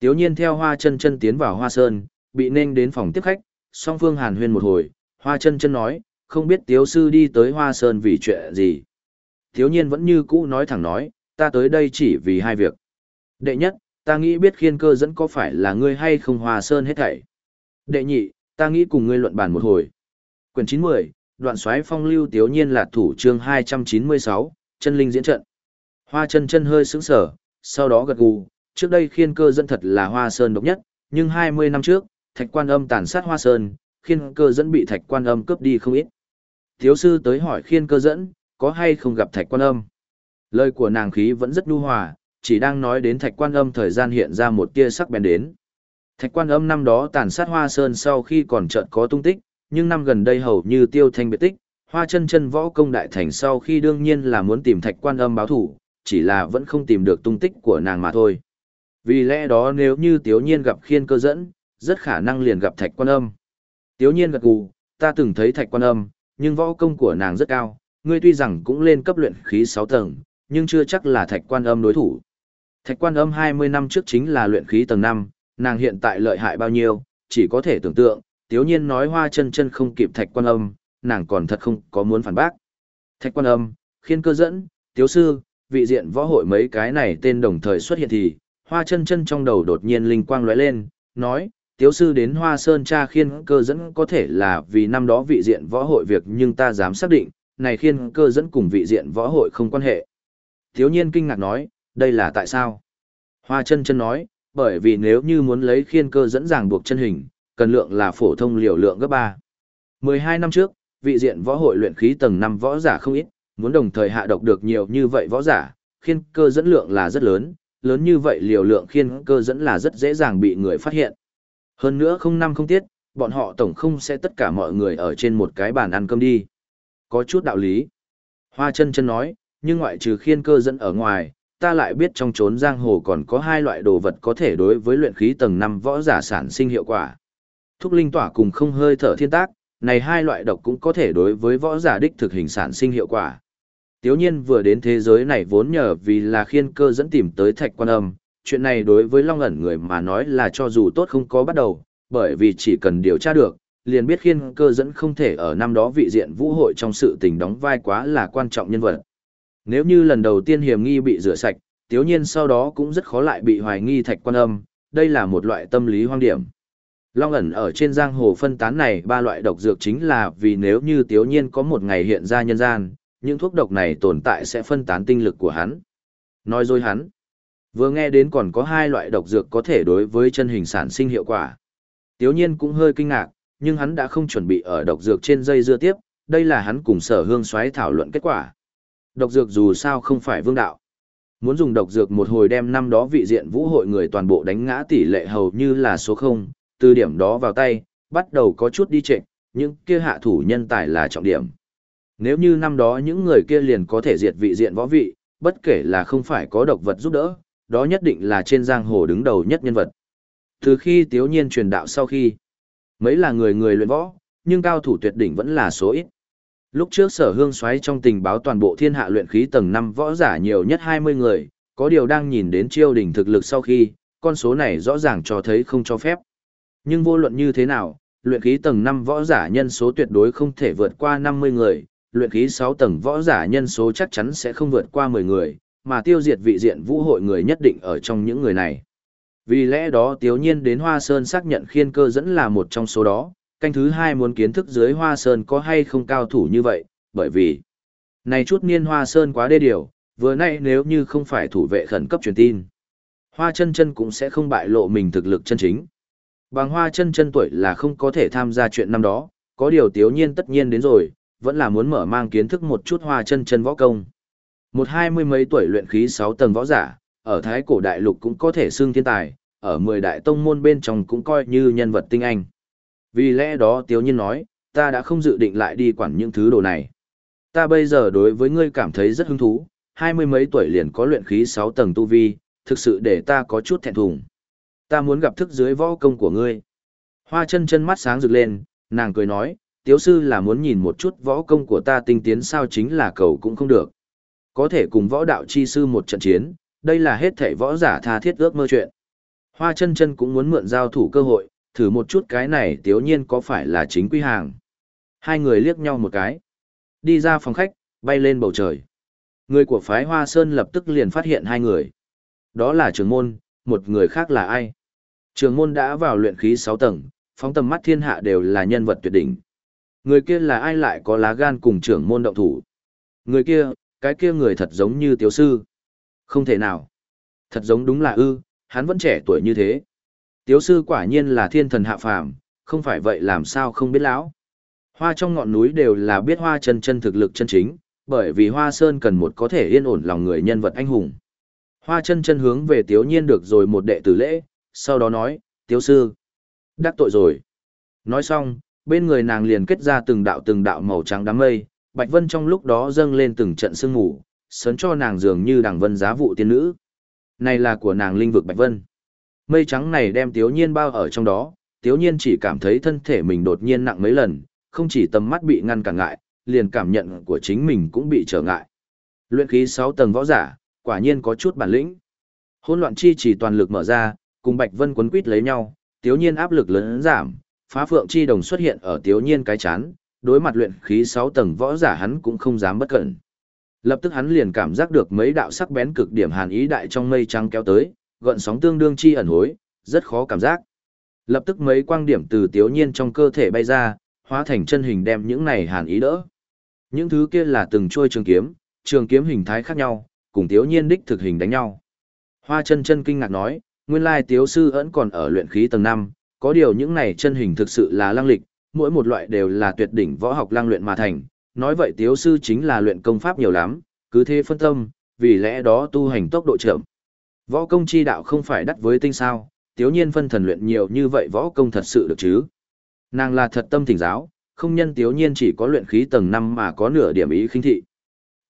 A: Tiếu nhiên theo hoa chân chân tiến vào hoa sơn, bị nên đến phòng tiếp khách, song phương hàn huyên một hồi, hoa chân chân nói, không biết tiếu sư đi tới hoa sơn vì chuyện gì. Tiếu nhiên vẫn như cũ nói thẳng nói, ta tới đây chỉ vì hai việc. Đệ nhất, ta nghĩ biết khiên cơ dẫn có phải là ngươi hay không hoa sơn hết thảy. Đệ nhị, ta nghĩ cùng ngươi luận bàn một hồi. Quyển 90, đoạn xoáy phong lưu tiếu nhiên là thủ chương 296, chân linh diễn trận. Hoa chân chân hơi sững sở, sau đó gật gù, trước đây khiên cơ dẫn thật là hoa sơn độc nhất, nhưng 20 năm trước, thạch quan âm tàn sát hoa sơn, khiên cơ dẫn bị thạch quan âm cướp đi không ít. Thiếu sư tới hỏi khiên cơ dẫn, có hay không gặp thạch quan âm? Lời của nàng khí vẫn rất nhu hòa, chỉ đang nói đến thạch quan âm thời gian hiện ra một tia sắc bén đến. Thạch quan âm năm đó tàn sát hoa sơn sau khi còn chợt có tung tích, nhưng năm gần đây hầu như tiêu thanh biệt tích, hoa chân chân võ công đại thành sau khi đương nhiên là muốn tìm thạch quan âm báo thủ, chỉ là vẫn không tìm được tung tích của nàng mà thôi. Vì lẽ đó nếu như tiếu nhiên gặp khiên cơ dẫn, rất khả năng liền gặp thạch quan âm. Tiếu nhiên gật gù, ta từng thấy thạch quan âm, nhưng võ công của nàng rất cao, ngươi tuy rằng cũng lên cấp luyện khí 6 tầng, nhưng chưa chắc là thạch quan âm đối thủ. Thạch quan âm 20 năm trước chính là luyện khí tầng 5, nàng hiện tại lợi hại bao nhiêu, chỉ có thể tưởng tượng, tiếu nhiên nói hoa chân chân không kịp thạch quan âm, nàng còn thật không có muốn phản bác. Thạch quan âm, khiên cơ dẫn, tiếu sư, vị diện võ hội mấy cái này tên đồng thời xuất hiện thì, hoa chân chân trong đầu đột nhiên linh quang lóe lên, nói, tiếu sư đến hoa sơn cha khiên cơ dẫn có thể là vì năm đó vị diện võ hội việc nhưng ta dám xác định, này khiên cơ dẫn cùng vị diện võ hội không quan hệ. Thiếu nhiên kinh ngạc nói, đây là tại sao? Hoa chân chân nói, bởi vì nếu như muốn lấy khiên cơ dẫn ràng buộc chân hình, cần lượng là phổ thông liều lượng gấp 3. 12 năm trước, vị diện võ hội luyện khí tầng 5 võ giả không ít, muốn đồng thời hạ độc được nhiều như vậy võ giả, khiên cơ dẫn lượng là rất lớn, lớn như vậy liều lượng khiên cơ dẫn là rất dễ dàng bị người phát hiện. Hơn nữa không năm không tiết, bọn họ tổng không sẽ tất cả mọi người ở trên một cái bàn ăn cơm đi. Có chút đạo lý. Hoa chân chân nói, nhưng ngoại trừ khiên cơ dẫn ở ngoài, ta lại biết trong chốn giang hồ còn có hai loại đồ vật có thể đối với luyện khí tầng 5 võ giả sản sinh hiệu quả. Thúc linh tỏa cùng không hơi thở thiên tác, này hai loại độc cũng có thể đối với võ giả đích thực hình sản sinh hiệu quả. Tiếu nhiên vừa đến thế giới này vốn nhờ vì là khiên cơ dẫn tìm tới thạch quan âm, chuyện này đối với long ẩn người mà nói là cho dù tốt không có bắt đầu, bởi vì chỉ cần điều tra được, liền biết khiên cơ dẫn không thể ở năm đó vị diện vũ hội trong sự tình đóng vai quá là quan trọng nhân vật. Nếu như lần đầu tiên hiểm nghi bị rửa sạch, tiếu nhiên sau đó cũng rất khó lại bị hoài nghi thạch quan âm, đây là một loại tâm lý hoang điểm. Long ẩn ở trên giang hồ phân tán này ba loại độc dược chính là vì nếu như tiếu nhiên có một ngày hiện ra nhân gian, những thuốc độc này tồn tại sẽ phân tán tinh lực của hắn. Nói dối hắn. Vừa nghe đến còn có hai loại độc dược có thể đối với chân hình sản sinh hiệu quả. Tiếu nhiên cũng hơi kinh ngạc, nhưng hắn đã không chuẩn bị ở độc dược trên dây dưa tiếp, đây là hắn cùng sở hương xoáy thảo luận kết quả. Độc dược dù sao không phải vương đạo. Muốn dùng độc dược một hồi đem năm đó vị diện vũ hội người toàn bộ đánh ngã tỷ lệ hầu như là số 0, từ điểm đó vào tay, bắt đầu có chút đi trệnh, những kia hạ thủ nhân tài là trọng điểm. Nếu như năm đó những người kia liền có thể diệt vị diện võ vị, bất kể là không phải có độc vật giúp đỡ, đó nhất định là trên giang hồ đứng đầu nhất nhân vật. Từ khi Tiếu Nhiên truyền đạo sau khi, mấy là người người luyện võ, nhưng cao thủ tuyệt đỉnh vẫn là số ít. Lúc trước sở hương xoáy trong tình báo toàn bộ thiên hạ luyện khí tầng 5 võ giả nhiều nhất 20 người, có điều đang nhìn đến chiêu đỉnh thực lực sau khi, con số này rõ ràng cho thấy không cho phép. Nhưng vô luận như thế nào, luyện khí tầng 5 võ giả nhân số tuyệt đối không thể vượt qua 50 người, luyện khí 6 tầng võ giả nhân số chắc chắn sẽ không vượt qua 10 người, mà tiêu diệt vị diện vũ hội người nhất định ở trong những người này. Vì lẽ đó Tiếu Nhiên đến Hoa Sơn xác nhận khiên cơ dẫn là một trong số đó, canh thứ hai muốn kiến thức dưới Hoa Sơn có hay không cao thủ như vậy, bởi vì này chút niên Hoa Sơn quá đê điều, vừa nay nếu như không phải thủ vệ khẩn cấp truyền tin. Hoa chân chân cũng sẽ không bại lộ mình thực lực chân chính. Bằng hoa chân chân tuổi là không có thể tham gia chuyện năm đó, có điều tiếu nhiên tất nhiên đến rồi, vẫn là muốn mở mang kiến thức một chút hoa chân chân võ công. Một hai mươi mấy tuổi luyện khí sáu tầng võ giả, ở Thái cổ đại lục cũng có thể xưng thiên tài, ở mười đại tông môn bên trong cũng coi như nhân vật tinh anh. Vì lẽ đó tiếu nhiên nói, ta đã không dự định lại đi quản những thứ đồ này. Ta bây giờ đối với ngươi cảm thấy rất hứng thú, hai mươi mấy tuổi liền có luyện khí sáu tầng tu vi, thực sự để ta có chút thẹn thùng. Ta muốn gặp thức dưới võ công của ngươi. Hoa chân chân mắt sáng rực lên, nàng cười nói, tiếu sư là muốn nhìn một chút võ công của ta tinh tiến sao chính là cầu cũng không được. Có thể cùng võ đạo chi sư một trận chiến, đây là hết thể võ giả tha thiết ước mơ chuyện. Hoa chân chân cũng muốn mượn giao thủ cơ hội, thử một chút cái này tiếu nhiên có phải là chính quy hàng. Hai người liếc nhau một cái. Đi ra phòng khách, bay lên bầu trời. Người của phái Hoa Sơn lập tức liền phát hiện hai người. Đó là trưởng môn, một người khác là ai? Trường môn đã vào luyện khí 6 tầng, phóng tầm mắt thiên hạ đều là nhân vật tuyệt đỉnh. Người kia là ai lại có lá gan cùng trưởng môn động thủ? Người kia, cái kia người thật giống như tiểu sư. Không thể nào. Thật giống đúng là ư, hắn vẫn trẻ tuổi như thế. Tiếu sư quả nhiên là thiên thần hạ phàm, không phải vậy làm sao không biết lão. Hoa trong ngọn núi đều là biết hoa chân chân thực lực chân chính, bởi vì hoa sơn cần một có thể yên ổn lòng người nhân vật anh hùng. Hoa chân chân hướng về tiếu nhiên được rồi một đệ tử lễ, sau đó nói, tiếu sư, đắc tội rồi. Nói xong, bên người nàng liền kết ra từng đạo từng đạo màu trắng đám mây, Bạch Vân trong lúc đó dâng lên từng trận sương ngủ, sớn cho nàng dường như đằng vân giá vụ tiên nữ. Này là của nàng linh vực Bạch Vân. Mây trắng này đem tiếu nhiên bao ở trong đó, tiếu nhiên chỉ cảm thấy thân thể mình đột nhiên nặng mấy lần, không chỉ tầm mắt bị ngăn cản ngại, liền cảm nhận của chính mình cũng bị trở ngại. Luyện khí 6 tầng võ giả, quả nhiên có chút bản lĩnh. Hỗn loạn chi chỉ toàn lực mở ra, cùng Bạch Vân quấn quýt lấy nhau, Tiếu Nhiên áp lực lớn giảm, phá phượng chi đồng xuất hiện ở Tiếu Nhiên cái chán, đối mặt luyện khí 6 tầng võ giả hắn cũng không dám bất cẩn. Lập tức hắn liền cảm giác được mấy đạo sắc bén cực điểm hàn ý đại trong mây trắng kéo tới, gợn sóng tương đương chi ẩn hối, rất khó cảm giác. Lập tức mấy quang điểm từ Tiếu Nhiên trong cơ thể bay ra, hóa thành chân hình đem những này hàn ý đỡ. Những thứ kia là từng trôi trường kiếm, trường kiếm hình thái khác nhau, cùng thiếu Nhiên đích thực hình đánh nhau. Hoa chân chân kinh ngạc nói, nguyên lai Tiếu sư ẩn còn ở luyện khí tầng 5, có điều những này chân hình thực sự là lăng lịch, mỗi một loại đều là tuyệt đỉnh võ học lang luyện mà thành. Nói vậy Tiếu sư chính là luyện công pháp nhiều lắm, cứ thế phân tâm, vì lẽ đó tu hành tốc độ chậm. Võ công chi đạo không phải đắt với tinh sao, Tiếu nhiên phân thần luyện nhiều như vậy võ công thật sự được chứ. Nàng là thật tâm thỉnh giáo, không nhân Tiếu nhiên chỉ có luyện khí tầng 5 mà có nửa điểm ý khinh thị.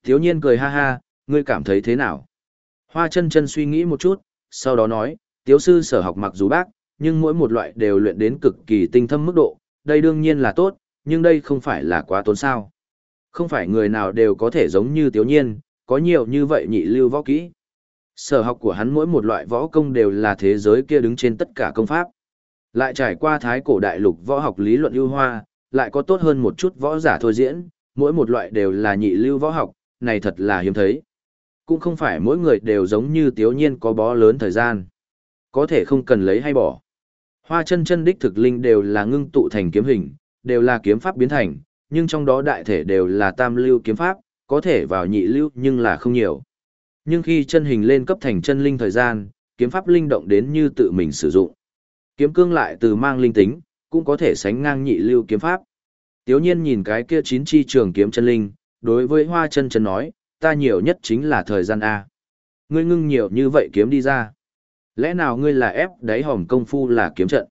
A: Tiếu nhiên cười ha ha, ngươi cảm thấy thế nào? Hoa chân chân suy nghĩ một chút, sau đó nói, tiếu sư sở học mặc dù bác, nhưng mỗi một loại đều luyện đến cực kỳ tinh thâm mức độ, đây đương nhiên là tốt, nhưng đây không phải là quá tốn sao. Không phải người nào đều có thể giống như tiếu nhiên, có nhiều như vậy nhị lưu võ kỹ. Sở học của hắn mỗi một loại võ công đều là thế giới kia đứng trên tất cả công pháp. Lại trải qua thái cổ đại lục võ học lý luận ưu hoa, lại có tốt hơn một chút võ giả thôi diễn, mỗi một loại đều là nhị lưu võ học, này thật là hiếm thấy. Cũng không phải mỗi người đều giống như tiếu nhiên có bó lớn thời gian. Có thể không cần lấy hay bỏ. Hoa chân chân đích thực linh đều là ngưng tụ thành kiếm hình, đều là kiếm pháp biến thành, nhưng trong đó đại thể đều là tam lưu kiếm pháp, có thể vào nhị lưu nhưng là không nhiều. Nhưng khi chân hình lên cấp thành chân linh thời gian, kiếm pháp linh động đến như tự mình sử dụng. Kiếm cương lại từ mang linh tính, cũng có thể sánh ngang nhị lưu kiếm pháp. Tiếu nhiên nhìn cái kia chín chi trường kiếm chân linh, đối với hoa chân chân nói, ta nhiều nhất chính là thời gian A. Ngươi ngưng nhiều như vậy kiếm đi ra. Lẽ nào ngươi là ép đáy hòm công phu là kiếm trận?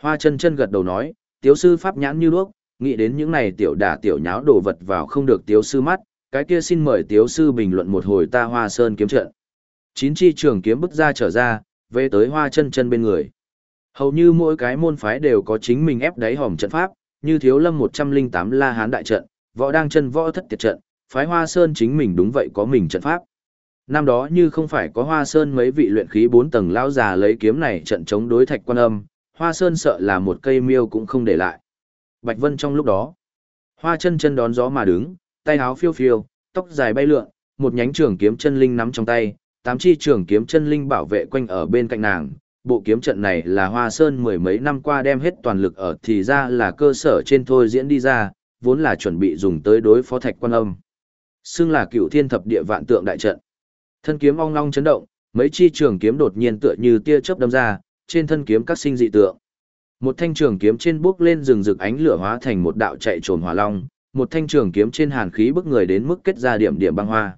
A: Hoa chân chân gật đầu nói, tiếu sư pháp nhãn như đuốc, nghĩ đến những này tiểu đả tiểu nháo đồ vật vào không được tiếu sư mắt, cái kia xin mời tiếu sư bình luận một hồi ta hoa sơn kiếm trận. Chín chi trường kiếm bức ra trở ra, về tới hoa chân chân bên người. Hầu như mỗi cái môn phái đều có chính mình ép đáy hòm trận pháp, như thiếu lâm 108 la hán đại trận, võ đang chân võ thất tiệt trận, phái hoa sơn chính mình đúng vậy có mình trận pháp. Năm đó như không phải có hoa sơn mấy vị luyện khí 4 tầng lão già lấy kiếm này trận chống đối thạch quan âm, hoa sơn sợ là một cây miêu cũng không để lại. Bạch Vân trong lúc đó, hoa chân chân đón gió mà đứng, tay áo phiêu phiêu, tóc dài bay lượn, một nhánh trường kiếm chân linh nắm trong tay, tám chi trường kiếm chân linh bảo vệ quanh ở bên cạnh nàng. Bộ kiếm trận này là Hoa Sơn mười mấy năm qua đem hết toàn lực ở thì ra là cơ sở trên thôi diễn đi ra, vốn là chuẩn bị dùng tới đối phó thạch quan âm. Xưng là cựu thiên thập địa vạn tượng đại trận. Thân kiếm ong long chấn động, mấy chi trường kiếm đột nhiên tựa như tia chớp đâm ra, trên thân kiếm các sinh dị tượng. Một thanh trường kiếm trên bước lên rừng rực ánh lửa hóa thành một đạo chạy trồn hỏa long, một thanh trường kiếm trên hàn khí bức người đến mức kết ra điểm điểm băng hoa.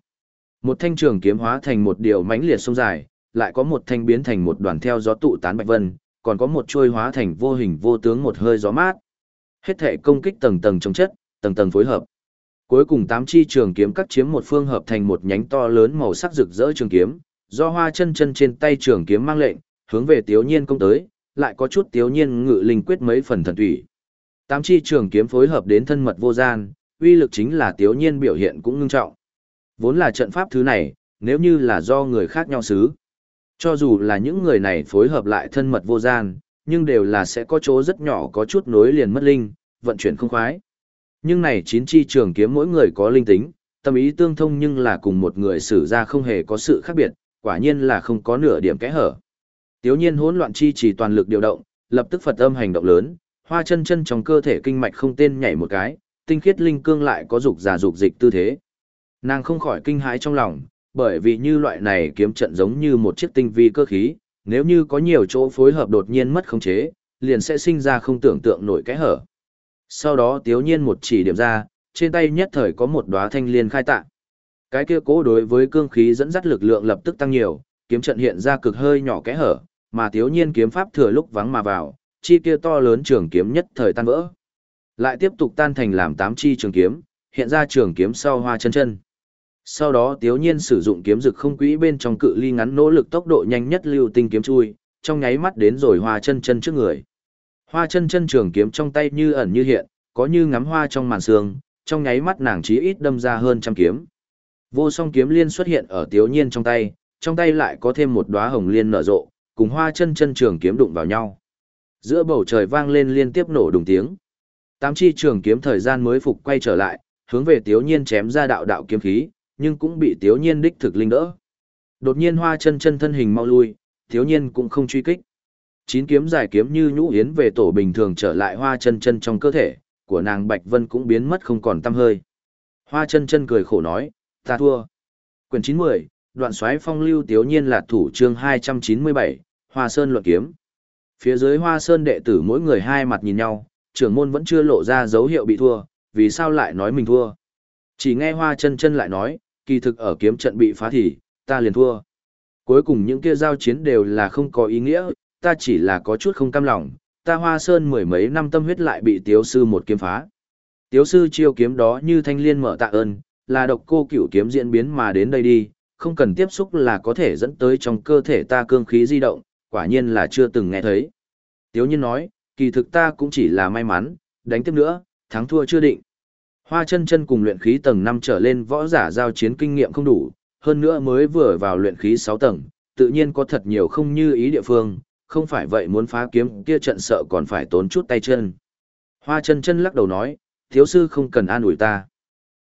A: Một thanh trường kiếm hóa thành một điều mãnh liệt sông dài, lại có một thanh biến thành một đoàn theo gió tụ tán bạch vân, còn có một trôi hóa thành vô hình vô tướng một hơi gió mát. Hết thể công kích tầng tầng chống chất, tầng tầng phối hợp. Cuối cùng tám chi trường kiếm cắt chiếm một phương hợp thành một nhánh to lớn màu sắc rực rỡ trường kiếm, do hoa chân chân trên tay trường kiếm mang lệnh, hướng về Tiếu Nhiên công tới, lại có chút Tiếu Nhiên ngự linh quyết mấy phần thần thủy. Tám chi trường kiếm phối hợp đến thân mật vô gian, uy lực chính là Tiếu Nhiên biểu hiện cũng ngưng trọng. Vốn là trận pháp thứ này, nếu như là do người khác nhau xứ. Cho dù là những người này phối hợp lại thân mật vô gian, nhưng đều là sẽ có chỗ rất nhỏ có chút nối liền mất linh, vận chuyển không khoái. Nhưng này chín chi trường kiếm mỗi người có linh tính, tâm ý tương thông nhưng là cùng một người xử ra không hề có sự khác biệt, quả nhiên là không có nửa điểm kẽ hở. Tiếu nhiên hỗn loạn chi chỉ toàn lực điều động, lập tức Phật âm hành động lớn, hoa chân chân trong cơ thể kinh mạch không tên nhảy một cái, tinh khiết linh cương lại có dục giả dục dịch tư thế. Nàng không khỏi kinh hãi trong lòng, bởi vì như loại này kiếm trận giống như một chiếc tinh vi cơ khí, nếu như có nhiều chỗ phối hợp đột nhiên mất khống chế, liền sẽ sinh ra không tưởng tượng nổi kẽ hở. Sau đó tiếu nhiên một chỉ điểm ra, trên tay nhất thời có một đóa thanh liên khai tạ. Cái kia cố đối với cương khí dẫn dắt lực lượng lập tức tăng nhiều, kiếm trận hiện ra cực hơi nhỏ kẽ hở, mà tiếu nhiên kiếm pháp thừa lúc vắng mà vào, chi kia to lớn trường kiếm nhất thời tan vỡ. Lại tiếp tục tan thành làm tám chi trường kiếm, hiện ra trường kiếm sau hoa chân chân. Sau đó tiếu nhiên sử dụng kiếm rực không quỹ bên trong cự ly ngắn nỗ lực tốc độ nhanh nhất lưu tinh kiếm chui, trong nháy mắt đến rồi hoa chân chân trước người. Hoa chân chân trường kiếm trong tay như ẩn như hiện, có như ngắm hoa trong màn sương, trong nháy mắt nàng chí ít đâm ra hơn trăm kiếm. Vô song kiếm liên xuất hiện ở tiếu nhiên trong tay, trong tay lại có thêm một đóa hồng liên nở rộ, cùng hoa chân chân trường kiếm đụng vào nhau. Giữa bầu trời vang lên liên tiếp nổ đùng tiếng. Tám chi trường kiếm thời gian mới phục quay trở lại, hướng về tiếu nhiên chém ra đạo đạo kiếm khí, nhưng cũng bị tiếu nhiên đích thực linh đỡ. Đột nhiên hoa chân chân thân hình mau lui, tiếu nhiên cũng không truy kích. Chín kiếm giải kiếm như nhũ yến về tổ bình thường trở lại hoa chân chân trong cơ thể, của nàng Bạch Vân cũng biến mất không còn tăm hơi. Hoa chân chân cười khổ nói, ta thua. Quyền 90, đoạn xoáy phong lưu tiếu nhiên là thủ chương 297, Hoa Sơn luận kiếm. Phía dưới Hoa Sơn đệ tử mỗi người hai mặt nhìn nhau, trưởng môn vẫn chưa lộ ra dấu hiệu bị thua, vì sao lại nói mình thua. Chỉ nghe Hoa chân chân lại nói, kỳ thực ở kiếm trận bị phá thì, ta liền thua. Cuối cùng những kia giao chiến đều là không có ý nghĩa, ta chỉ là có chút không cam lòng, ta hoa sơn mười mấy năm tâm huyết lại bị tiếu sư một kiếm phá. Tiếu sư chiêu kiếm đó như thanh liên mở tạ ơn, là độc cô cửu kiếm diễn biến mà đến đây đi, không cần tiếp xúc là có thể dẫn tới trong cơ thể ta cương khí di động, quả nhiên là chưa từng nghe thấy. Tiếu nhiên nói, kỳ thực ta cũng chỉ là may mắn, đánh tiếp nữa, thắng thua chưa định. Hoa chân chân cùng luyện khí tầng 5 trở lên võ giả giao chiến kinh nghiệm không đủ, hơn nữa mới vừa vào luyện khí 6 tầng, tự nhiên có thật nhiều không như ý địa phương, không phải vậy muốn phá kiếm kia trận sợ còn phải tốn chút tay chân. Hoa chân chân lắc đầu nói, thiếu sư không cần an ủi ta.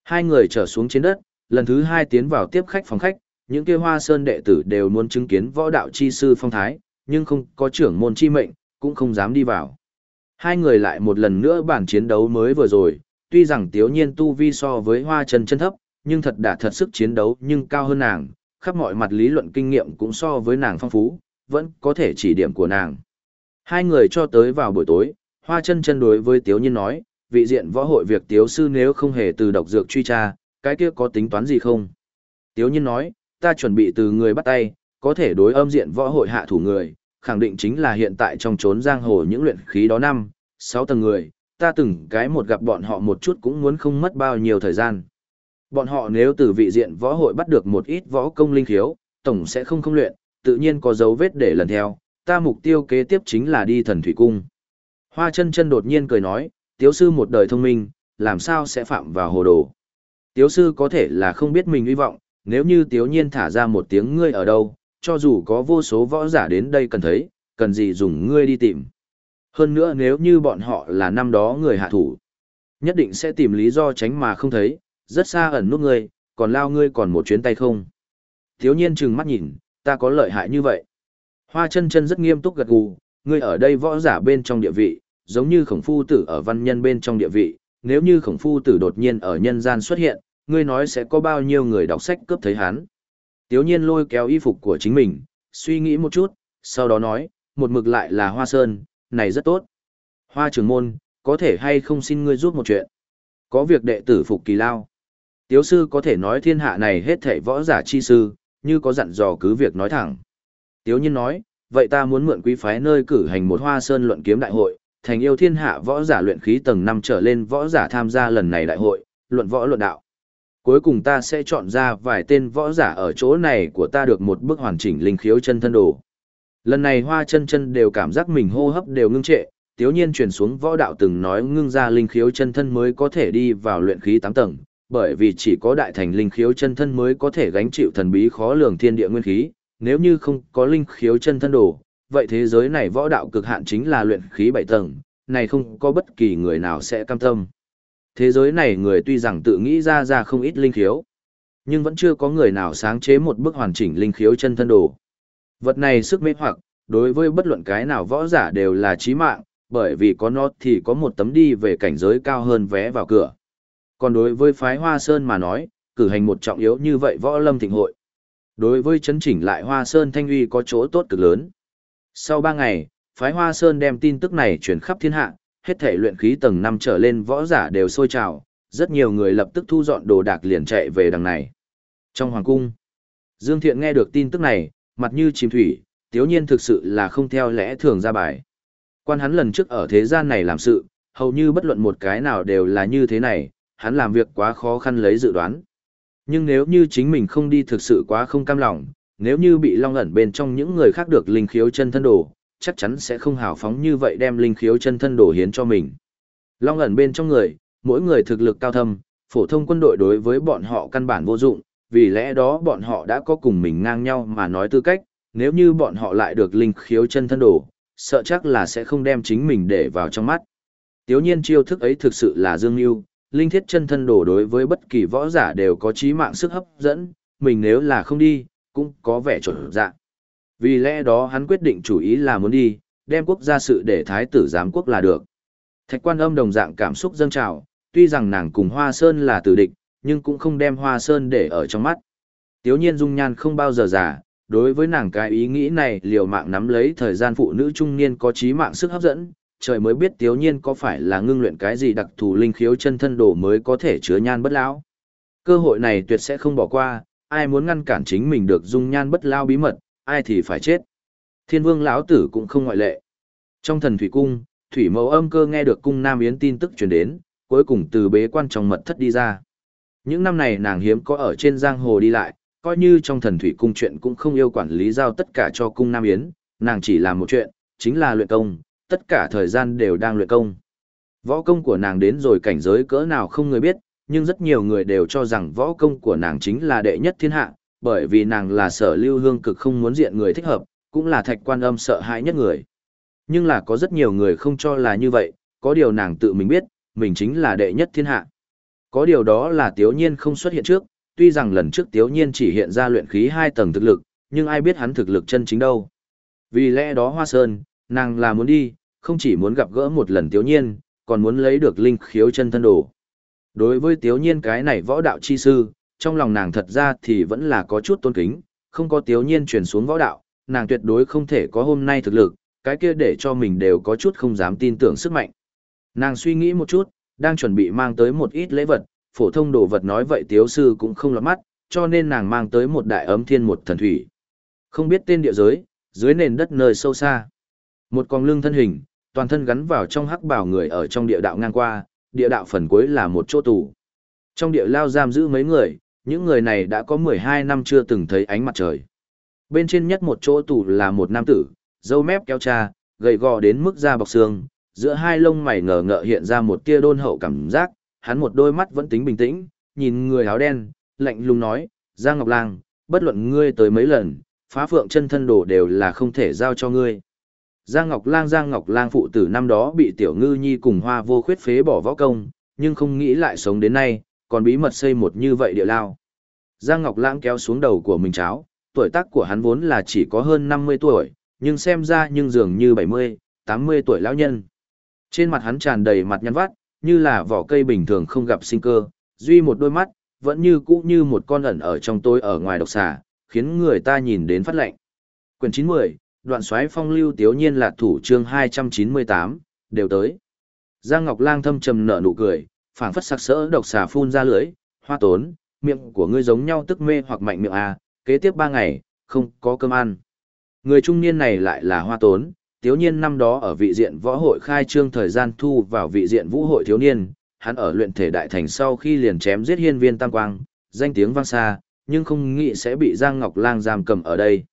A: Hai người trở xuống trên đất, lần thứ hai tiến vào tiếp khách phòng khách, những kia hoa sơn đệ tử đều muốn chứng kiến võ đạo chi sư phong thái, nhưng không có trưởng môn chi mệnh, cũng không dám đi vào. Hai người lại một lần nữa bản chiến đấu mới vừa rồi, tuy rằng tiếu nhiên tu vi so với hoa chân chân thấp, nhưng thật đã thật sức chiến đấu nhưng cao hơn nàng, khắp mọi mặt lý luận kinh nghiệm cũng so với nàng phong phú, vẫn có thể chỉ điểm của nàng. Hai người cho tới vào buổi tối, hoa chân chân đối với tiếu nhiên nói, vị diện võ hội việc tiếu sư nếu không hề từ độc dược truy tra, cái kia có tính toán gì không? Tiếu nhiên nói, ta chuẩn bị từ người bắt tay, có thể đối âm diện võ hội hạ thủ người, khẳng định chính là hiện tại trong trốn giang hồ những luyện khí đó năm, sáu tầng người, ta từng cái một gặp bọn họ một chút cũng muốn không mất bao nhiêu thời gian. Bọn họ nếu từ vị diện võ hội bắt được một ít võ công linh khiếu, tổng sẽ không không luyện, tự nhiên có dấu vết để lần theo, ta mục tiêu kế tiếp chính là đi thần thủy cung. Hoa chân chân đột nhiên cười nói, tiếu sư một đời thông minh, làm sao sẽ phạm vào hồ đồ. Tiếu sư có thể là không biết mình hy vọng, nếu như tiếu nhiên thả ra một tiếng ngươi ở đâu, cho dù có vô số võ giả đến đây cần thấy, cần gì dùng ngươi đi tìm. Hơn nữa nếu như bọn họ là năm đó người hạ thủ, nhất định sẽ tìm lý do tránh mà không thấy, rất xa ẩn nút ngươi, còn lao ngươi còn một chuyến tay không. Thiếu nhiên trừng mắt nhìn, ta có lợi hại như vậy. Hoa chân chân rất nghiêm túc gật gù, ngươi ở đây võ giả bên trong địa vị, giống như khổng phu tử ở văn nhân bên trong địa vị, nếu như khổng phu tử đột nhiên ở nhân gian xuất hiện, ngươi nói sẽ có bao nhiêu người đọc sách cướp thấy hắn. Tiếu nhiên lôi kéo y phục của chính mình, suy nghĩ một chút, sau đó nói, một mực lại là hoa sơn, này rất tốt. Hoa trưởng môn, có thể hay không xin ngươi giúp một chuyện. Có việc đệ tử phục kỳ lao. Tiếu sư có thể nói thiên hạ này hết thảy võ giả chi sư, như có dặn dò cứ việc nói thẳng. Tiếu nhiên nói, vậy ta muốn mượn quý phái nơi cử hành một hoa sơn luận kiếm đại hội, thành yêu thiên hạ võ giả luyện khí tầng 5 trở lên võ giả tham gia lần này đại hội, luận võ luận đạo. Cuối cùng ta sẽ chọn ra vài tên võ giả ở chỗ này của ta được một bức hoàn chỉnh linh khiếu chân thân đồ. Lần này hoa chân chân đều cảm giác mình hô hấp đều ngưng trệ, tiếu nhiên truyền xuống võ đạo từng nói ngưng ra linh khiếu chân thân mới có thể đi vào luyện khí 8 tầng, bởi vì chỉ có đại thành linh khiếu chân thân mới có thể gánh chịu thần bí khó lường thiên địa nguyên khí, nếu như không có linh khiếu chân thân đồ, vậy thế giới này võ đạo cực hạn chính là luyện khí bảy tầng, này không có bất kỳ người nào sẽ cam tâm. Thế giới này người tuy rằng tự nghĩ ra ra không ít linh khiếu, nhưng vẫn chưa có người nào sáng chế một bức hoàn chỉnh linh khiếu chân thân đồ. Vật này sức mê hoặc, đối với bất luận cái nào võ giả đều là chí mạng, bởi vì có nó thì có một tấm đi về cảnh giới cao hơn vé vào cửa. Còn đối với phái Hoa Sơn mà nói, cử hành một trọng yếu như vậy võ lâm thịnh hội. Đối với chấn chỉnh lại Hoa Sơn thanh uy có chỗ tốt cực lớn. Sau 3 ngày, phái Hoa Sơn đem tin tức này truyền khắp thiên hạ, hết thể luyện khí tầng 5 trở lên võ giả đều sôi trào, rất nhiều người lập tức thu dọn đồ đạc liền chạy về đằng này. Trong hoàng cung, Dương Thiện nghe được tin tức này, mặt như chìm thủy, tiếu nhiên thực sự là không theo lẽ thường ra bài. Quan hắn lần trước ở thế gian này làm sự, hầu như bất luận một cái nào đều là như thế này, hắn làm việc quá khó khăn lấy dự đoán. Nhưng nếu như chính mình không đi thực sự quá không cam lòng, nếu như bị long ẩn bên trong những người khác được linh khiếu chân thân đồ, chắc chắn sẽ không hào phóng như vậy đem linh khiếu chân thân đồ hiến cho mình. Long ẩn bên trong người, mỗi người thực lực cao thâm, phổ thông quân đội đối với bọn họ căn bản vô dụng, vì lẽ đó bọn họ đã có cùng mình ngang nhau mà nói tư cách, nếu như bọn họ lại được linh khiếu chân thân đồ, sợ chắc là sẽ không đem chính mình để vào trong mắt. Tiếu nhiên chiêu thức ấy thực sự là dương yêu, linh thiết chân thân đổ đối với bất kỳ võ giả đều có trí mạng sức hấp dẫn, mình nếu là không đi, cũng có vẻ trộn dạ. Vì lẽ đó hắn quyết định chủ ý là muốn đi, đem quốc gia sự để thái tử giám quốc là được. Thạch quan âm đồng dạng cảm xúc dâng trào, tuy rằng nàng cùng Hoa Sơn là tử địch, nhưng cũng không đem Hoa Sơn để ở trong mắt. Tiếu nhiên dung nhan không bao giờ giả, đối với nàng cái ý nghĩ này liều mạng nắm lấy thời gian phụ nữ trung niên có trí mạng sức hấp dẫn, trời mới biết tiếu nhiên có phải là ngưng luyện cái gì đặc thù linh khiếu chân thân đồ mới có thể chứa nhan bất lão. Cơ hội này tuyệt sẽ không bỏ qua, ai muốn ngăn cản chính mình được dung nhan bất lao bí mật, ai thì phải chết. Thiên vương lão tử cũng không ngoại lệ. Trong thần thủy cung, thủy mẫu âm cơ nghe được cung nam yến tin tức truyền đến, cuối cùng từ bế quan trong mật thất đi ra. Những năm này nàng hiếm có ở trên giang hồ đi lại, coi như trong thần thủy cung chuyện cũng không yêu quản lý giao tất cả cho cung nam yến, nàng chỉ làm một chuyện, chính là luyện công, tất cả thời gian đều đang luyện công. Võ công của nàng đến rồi cảnh giới cỡ nào không người biết, nhưng rất nhiều người đều cho rằng võ công của nàng chính là đệ nhất thiên hạ, bởi vì nàng là sở lưu hương cực không muốn diện người thích hợp, cũng là thạch quan âm sợ hãi nhất người. Nhưng là có rất nhiều người không cho là như vậy, có điều nàng tự mình biết, mình chính là đệ nhất thiên hạ. Có điều đó là tiếu nhiên không xuất hiện trước, tuy rằng lần trước tiếu nhiên chỉ hiện ra luyện khí hai tầng thực lực, nhưng ai biết hắn thực lực chân chính đâu. Vì lẽ đó Hoa Sơn, nàng là muốn đi, không chỉ muốn gặp gỡ một lần tiếu nhiên, còn muốn lấy được linh khiếu chân thân đồ. Đối với tiếu nhiên cái này võ đạo chi sư, trong lòng nàng thật ra thì vẫn là có chút tôn kính, không có tiếu nhiên truyền xuống võ đạo, nàng tuyệt đối không thể có hôm nay thực lực, cái kia để cho mình đều có chút không dám tin tưởng sức mạnh. Nàng suy nghĩ một chút, đang chuẩn bị mang tới một ít lễ vật, phổ thông đồ vật nói vậy tiếu sư cũng không lọt mắt, cho nên nàng mang tới một đại ấm thiên một thần thủy. Không biết tên địa giới, dưới nền đất nơi sâu xa. Một con lưng thân hình, toàn thân gắn vào trong hắc bảo người ở trong địa đạo ngang qua, địa đạo phần cuối là một chỗ tù. Trong địa lao giam giữ mấy người, những người này đã có 12 năm chưa từng thấy ánh mặt trời. Bên trên nhất một chỗ tù là một nam tử, dâu mép kéo cha, gầy gò đến mức da bọc xương, giữa hai lông mày ngờ ngợ hiện ra một tia đôn hậu cảm giác, hắn một đôi mắt vẫn tính bình tĩnh, nhìn người áo đen, lạnh lùng nói, Giang Ngọc Lang, bất luận ngươi tới mấy lần, phá phượng chân thân đồ đều là không thể giao cho ngươi. Giang Ngọc Lang Giang Ngọc Lang phụ tử năm đó bị Tiểu Ngư Nhi cùng Hoa Vô Khuyết phế bỏ võ công, nhưng không nghĩ lại sống đến nay, còn bí mật xây một như vậy địa lao. Giang Ngọc Lang kéo xuống đầu của mình cháo, tuổi tác của hắn vốn là chỉ có hơn 50 tuổi, nhưng xem ra nhưng dường như 70, 80 tuổi lão nhân. Trên mặt hắn tràn đầy mặt nhăn vắt, như là vỏ cây bình thường không gặp sinh cơ, duy một đôi mắt, vẫn như cũ như một con ẩn ở trong tôi ở ngoài độc xà, khiến người ta nhìn đến phát lạnh. Quyển 90, đoạn xoáy phong lưu tiếu nhiên là thủ chương 298, đều tới. Giang Ngọc Lang thâm trầm nở nụ cười, phảng phất sắc sỡ độc xà phun ra lưỡi, hoa tốn, miệng của ngươi giống nhau tức mê hoặc mạnh miệng à, kế tiếp ba ngày, không có cơm ăn. Người trung niên này lại là hoa tốn, tiếu nhiên năm đó ở vị diện võ hội khai trương thời gian thu vào vị diện vũ hội thiếu niên, hắn ở luyện thể đại thành sau khi liền chém giết hiên viên tam quang, danh tiếng vang xa, nhưng không nghĩ sẽ bị Giang Ngọc Lang giam cầm ở đây.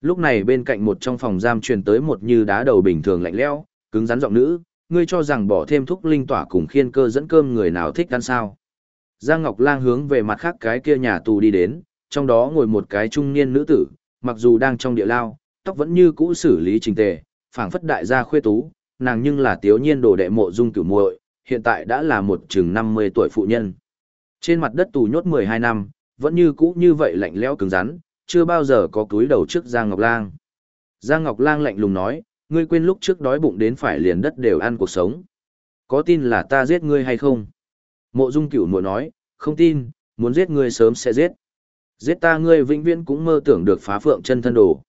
A: Lúc này bên cạnh một trong phòng giam truyền tới một như đá đầu bình thường lạnh lẽo, cứng rắn giọng nữ, ngươi cho rằng bỏ thêm thuốc linh tỏa cùng khiên cơ dẫn cơm người nào thích ăn sao? Giang Ngọc Lang hướng về mặt khác cái kia nhà tù đi đến, trong đó ngồi một cái trung niên nữ tử, mặc dù đang trong địa lao, tóc vẫn như cũ xử lý trình tề, phảng phất đại gia khuê tú, nàng nhưng là tiếu nhiên đồ đệ mộ dung cửu muội, hiện tại đã là một chừng 50 tuổi phụ nhân. Trên mặt đất tù nhốt 12 năm, vẫn như cũ như vậy lạnh lẽo cứng rắn, chưa bao giờ có túi đầu trước Giang Ngọc Lang. Giang Ngọc Lang lạnh lùng nói, ngươi quên lúc trước đói bụng đến phải liền đất đều ăn cuộc sống. Có tin là ta giết ngươi hay không? Mộ Dung Cửu muội nói, không tin, muốn giết ngươi sớm sẽ giết. Giết ta ngươi vĩnh viễn cũng mơ tưởng được phá phượng chân thân đồ.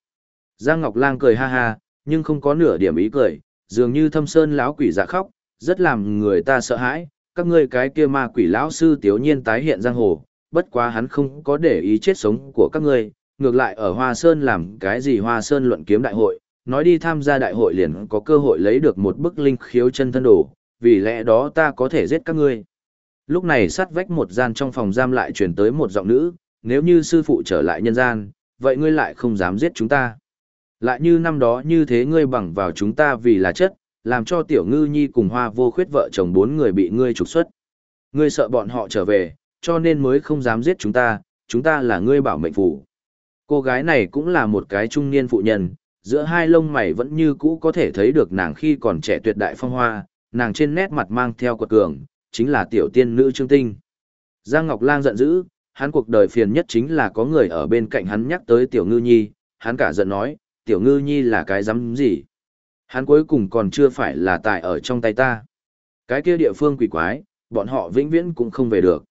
A: Giang Ngọc Lang cười ha ha, nhưng không có nửa điểm ý cười, dường như thâm sơn lão quỷ dạ khóc, rất làm người ta sợ hãi. Các ngươi cái kia ma quỷ lão sư tiểu nhiên tái hiện giang hồ, bất quá hắn không có để ý chết sống của các ngươi, ngược lại ở Hoa Sơn làm cái gì Hoa Sơn luận kiếm đại hội, nói đi tham gia đại hội liền có cơ hội lấy được một bức linh khiếu chân thân đồ, vì lẽ đó ta có thể giết các ngươi. Lúc này sát vách một gian trong phòng giam lại truyền tới một giọng nữ, nếu như sư phụ trở lại nhân gian, vậy ngươi lại không dám giết chúng ta. Lại như năm đó như thế ngươi bằng vào chúng ta vì là chất, làm cho tiểu ngư nhi cùng hoa vô khuyết vợ chồng bốn người bị ngươi trục xuất. Ngươi sợ bọn họ trở về, cho nên mới không dám giết chúng ta, chúng ta là ngươi bảo mệnh phủ. Cô gái này cũng là một cái trung niên phụ nhân, giữa hai lông mày vẫn như cũ có thể thấy được nàng khi còn trẻ tuyệt đại phong hoa, nàng trên nét mặt mang theo quật cường, chính là tiểu tiên nữ Trương Tinh. Giang Ngọc Lang giận dữ, hắn cuộc đời phiền nhất chính là có người ở bên cạnh hắn nhắc tới tiểu ngư nhi, hắn cả giận nói, tiểu ngư nhi là cái dám gì. Hắn cuối cùng còn chưa phải là tại ở trong tay ta. Cái kia địa phương quỷ quái, bọn họ vĩnh viễn cũng không về được.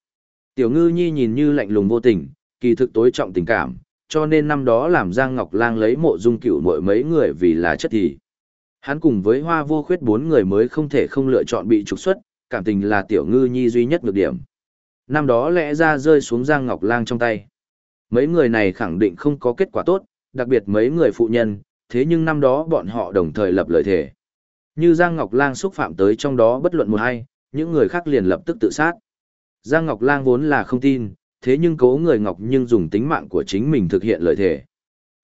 A: Tiểu ngư nhi nhìn như lạnh lùng vô tình, kỳ thực tối trọng tình cảm, cho nên năm đó làm Giang Ngọc Lang lấy mộ dung cửu mỗi mấy người vì là chất thì. Hắn cùng với hoa vô khuyết bốn người mới không thể không lựa chọn bị trục xuất, cảm tình là tiểu ngư nhi duy nhất được điểm. Năm đó lẽ ra rơi xuống Giang Ngọc Lang trong tay. Mấy người này khẳng định không có kết quả tốt, đặc biệt mấy người phụ nhân, thế nhưng năm đó bọn họ đồng thời lập lời thề. Như Giang Ngọc Lang xúc phạm tới trong đó bất luận một hay, những người khác liền lập tức tự sát. Giang Ngọc Lang vốn là không tin, thế nhưng cố người Ngọc nhưng dùng tính mạng của chính mình thực hiện lợi thể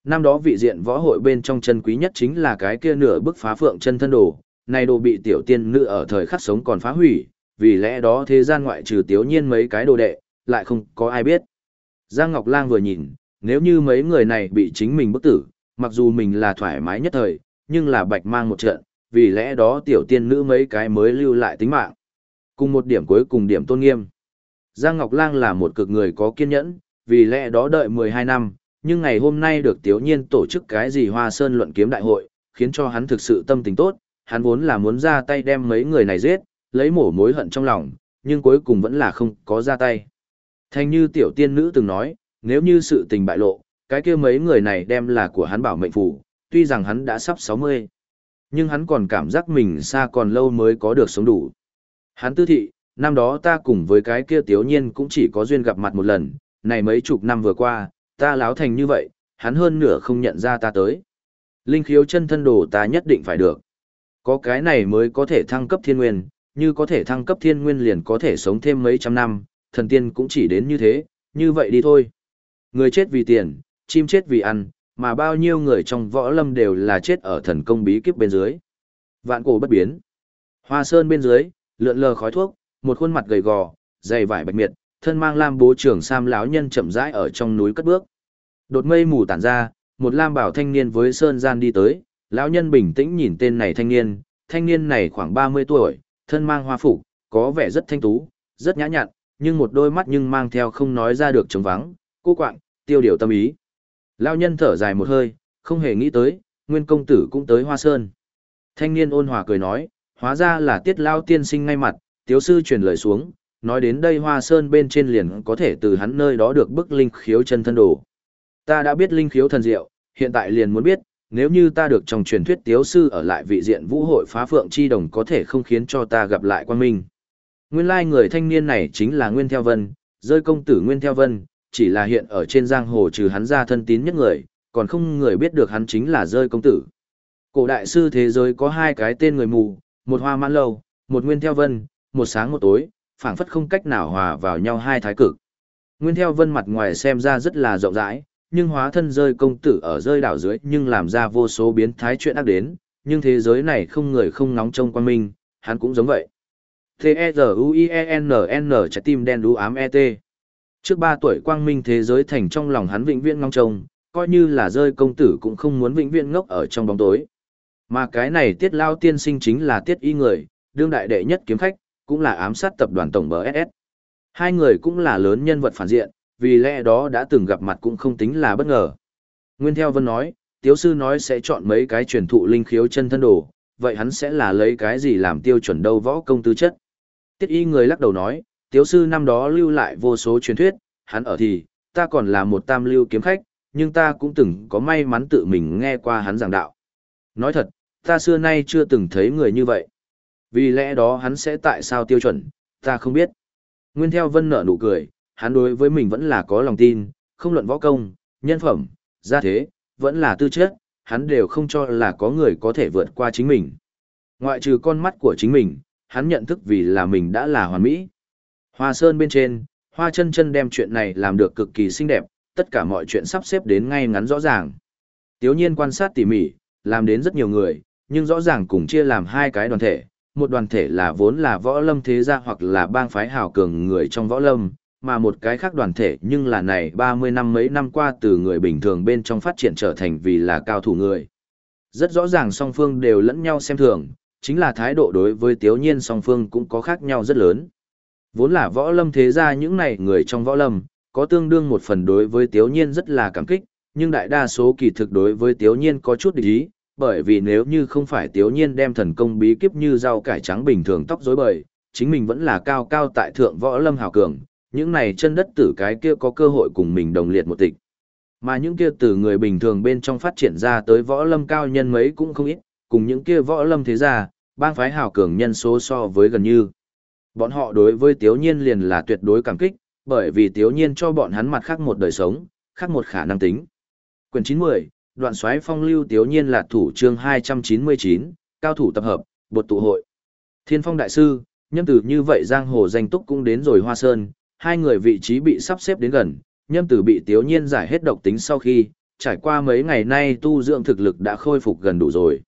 A: Năm đó vị diện võ hội bên trong chân quý nhất chính là cái kia nửa bức phá phượng chân thân đồ, này đồ bị tiểu tiên nữ ở thời khắc sống còn phá hủy, vì lẽ đó thế gian ngoại trừ tiểu nhiên mấy cái đồ đệ, lại không có ai biết. Giang Ngọc Lang vừa nhìn, nếu như mấy người này bị chính mình bức tử, mặc dù mình là thoải mái nhất thời, nhưng là bạch mang một trận, vì lẽ đó tiểu tiên nữ mấy cái mới lưu lại tính mạng. Cùng một điểm cuối cùng điểm tôn nghiêm. Giang Ngọc Lang là một cực người có kiên nhẫn, vì lẽ đó đợi 12 năm, nhưng ngày hôm nay được Tiếu Nhiên tổ chức cái gì Hoa Sơn luận kiếm đại hội, khiến cho hắn thực sự tâm tình tốt, hắn vốn là muốn ra tay đem mấy người này giết, lấy mổ mối hận trong lòng, nhưng cuối cùng vẫn là không có ra tay. Thanh như tiểu tiên nữ từng nói, nếu như sự tình bại lộ, cái kia mấy người này đem là của hắn bảo mệnh phủ, tuy rằng hắn đã sắp 60. Nhưng hắn còn cảm giác mình xa còn lâu mới có được sống đủ. Hắn tư thị, năm đó ta cùng với cái kia tiểu nhiên cũng chỉ có duyên gặp mặt một lần, này mấy chục năm vừa qua, ta láo thành như vậy, hắn hơn nửa không nhận ra ta tới. Linh khiếu chân thân đồ ta nhất định phải được. Có cái này mới có thể thăng cấp thiên nguyên, như có thể thăng cấp thiên nguyên liền có thể sống thêm mấy trăm năm, thần tiên cũng chỉ đến như thế, như vậy đi thôi. Người chết vì tiền, chim chết vì ăn, mà bao nhiêu người trong võ lâm đều là chết ở thần công bí kíp bên dưới. Vạn cổ bất biến. Hoa sơn bên dưới, lượn lờ khói thuốc, một khuôn mặt gầy gò, dày vải bạch miệt, thân mang lam bố trưởng sam lão nhân chậm rãi ở trong núi cất bước. Đột mây mù tản ra, một lam bảo thanh niên với sơn gian đi tới, lão nhân bình tĩnh nhìn tên này thanh niên, thanh niên này khoảng 30 tuổi, thân mang hoa phục, có vẻ rất thanh tú, rất nhã nhặn, nhưng một đôi mắt nhưng mang theo không nói ra được trống vắng, cô quạng, tiêu điều tâm ý. Lão nhân thở dài một hơi, không hề nghĩ tới, nguyên công tử cũng tới hoa sơn. Thanh niên ôn hòa cười nói, hóa ra là tiết lao tiên sinh ngay mặt, tiếu sư truyền lời xuống, nói đến đây hoa sơn bên trên liền có thể từ hắn nơi đó được bức linh khiếu chân thân đồ. Ta đã biết linh khiếu thần diệu, hiện tại liền muốn biết, nếu như ta được trong truyền thuyết tiếu sư ở lại vị diện vũ hội phá phượng chi đồng có thể không khiến cho ta gặp lại quan minh. Nguyên lai người thanh niên này chính là Nguyên Theo Vân, rơi công tử Nguyên Theo Vân, chỉ là hiện ở trên giang hồ trừ hắn ra thân tín nhất người, còn không người biết được hắn chính là rơi công tử. Cổ đại sư thế giới có hai cái tên người mù, một hoa mãn lâu, một Nguyên Theo Vân, một sáng một tối, phảng phất không cách nào hòa vào nhau hai thái cực. Nguyên Theo Vân mặt ngoài xem ra rất là rộng rãi, nhưng hóa thân rơi công tử ở rơi đảo dưới nhưng làm ra vô số biến thái chuyện ác đến, nhưng thế giới này không người không nóng trong quan minh, hắn cũng giống vậy. T-E-Z-U-I-E-N-N trái tim đen đú ám E-T. Trước ba tuổi quang minh thế giới thành trong lòng hắn vĩnh viễn ngóng trông, coi như là rơi công tử cũng không muốn vĩnh viễn ngốc ở trong bóng tối. Mà cái này tiết lao tiên sinh chính là tiết y người, đương đại đệ nhất kiếm khách, cũng là ám sát tập đoàn tổng bss Hai người cũng là lớn nhân vật phản diện, vì lẽ đó đã từng gặp mặt cũng không tính là bất ngờ. Nguyên theo Vân nói, Tiếu sư nói sẽ chọn mấy cái truyền thụ linh khiếu chân thân đồ, vậy hắn sẽ là lấy cái gì làm tiêu chuẩn đâu võ công tư chất. Tiết y người lắc đầu nói, Tiếu sư năm đó lưu lại vô số truyền thuyết, hắn ở thì, ta còn là một tam lưu kiếm khách, nhưng ta cũng từng có may mắn tự mình nghe qua hắn giảng đạo. Nói thật, ta xưa nay chưa từng thấy người như vậy. Vì lẽ đó hắn sẽ tại sao tiêu chuẩn, ta không biết. Nguyên theo vân nở nụ cười, hắn đối với mình vẫn là có lòng tin, không luận võ công, nhân phẩm, gia thế, vẫn là tư chất, hắn đều không cho là có người có thể vượt qua chính mình. Ngoại trừ con mắt của chính mình, hắn nhận thức vì là mình đã là hoàn mỹ. Hoa sơn bên trên, hoa chân chân đem chuyện này làm được cực kỳ xinh đẹp, tất cả mọi chuyện sắp xếp đến ngay ngắn rõ ràng. Tiếu nhiên quan sát tỉ mỉ, làm đến rất nhiều người, nhưng rõ ràng cùng chia làm hai cái đoàn thể. Một đoàn thể là vốn là võ lâm thế gia hoặc là bang phái hào cường người trong võ lâm, mà một cái khác đoàn thể nhưng là này 30 năm mấy năm qua từ người bình thường bên trong phát triển trở thành vì là cao thủ người. Rất rõ ràng song phương đều lẫn nhau xem thường, chính là thái độ đối với tiếu nhiên song phương cũng có khác nhau rất lớn. Vốn là võ lâm thế gia những này người trong võ lâm, có tương đương một phần đối với tiếu nhiên rất là cảm kích, nhưng đại đa số kỳ thực đối với tiếu nhiên có chút địch ý, bởi vì nếu như không phải tiếu nhiên đem thần công bí kíp như rau cải trắng bình thường tóc rối bời, chính mình vẫn là cao cao tại thượng võ lâm hào cường, những này chân đất tử cái kia có cơ hội cùng mình đồng liệt một tịch. Mà những kia từ người bình thường bên trong phát triển ra tới võ lâm cao nhân mấy cũng không ít, cùng những kia võ lâm thế gia, bang phái hào cường nhân số so với gần như. Bọn họ đối với Tiếu Nhiên liền là tuyệt đối cảm kích, bởi vì Tiếu Nhiên cho bọn hắn mặt khác một đời sống, khác một khả năng tính. Quyền 90, đoạn xoáy phong lưu Tiếu Nhiên là thủ chương 299, cao thủ tập hợp, bột tụ hội. Thiên phong đại sư, nhâm tử như vậy giang hồ danh túc cũng đến rồi hoa sơn, hai người vị trí bị sắp xếp đến gần, nhâm tử bị tiếu nhiên giải hết độc tính sau khi, trải qua mấy ngày nay tu dưỡng thực lực đã khôi phục gần đủ rồi.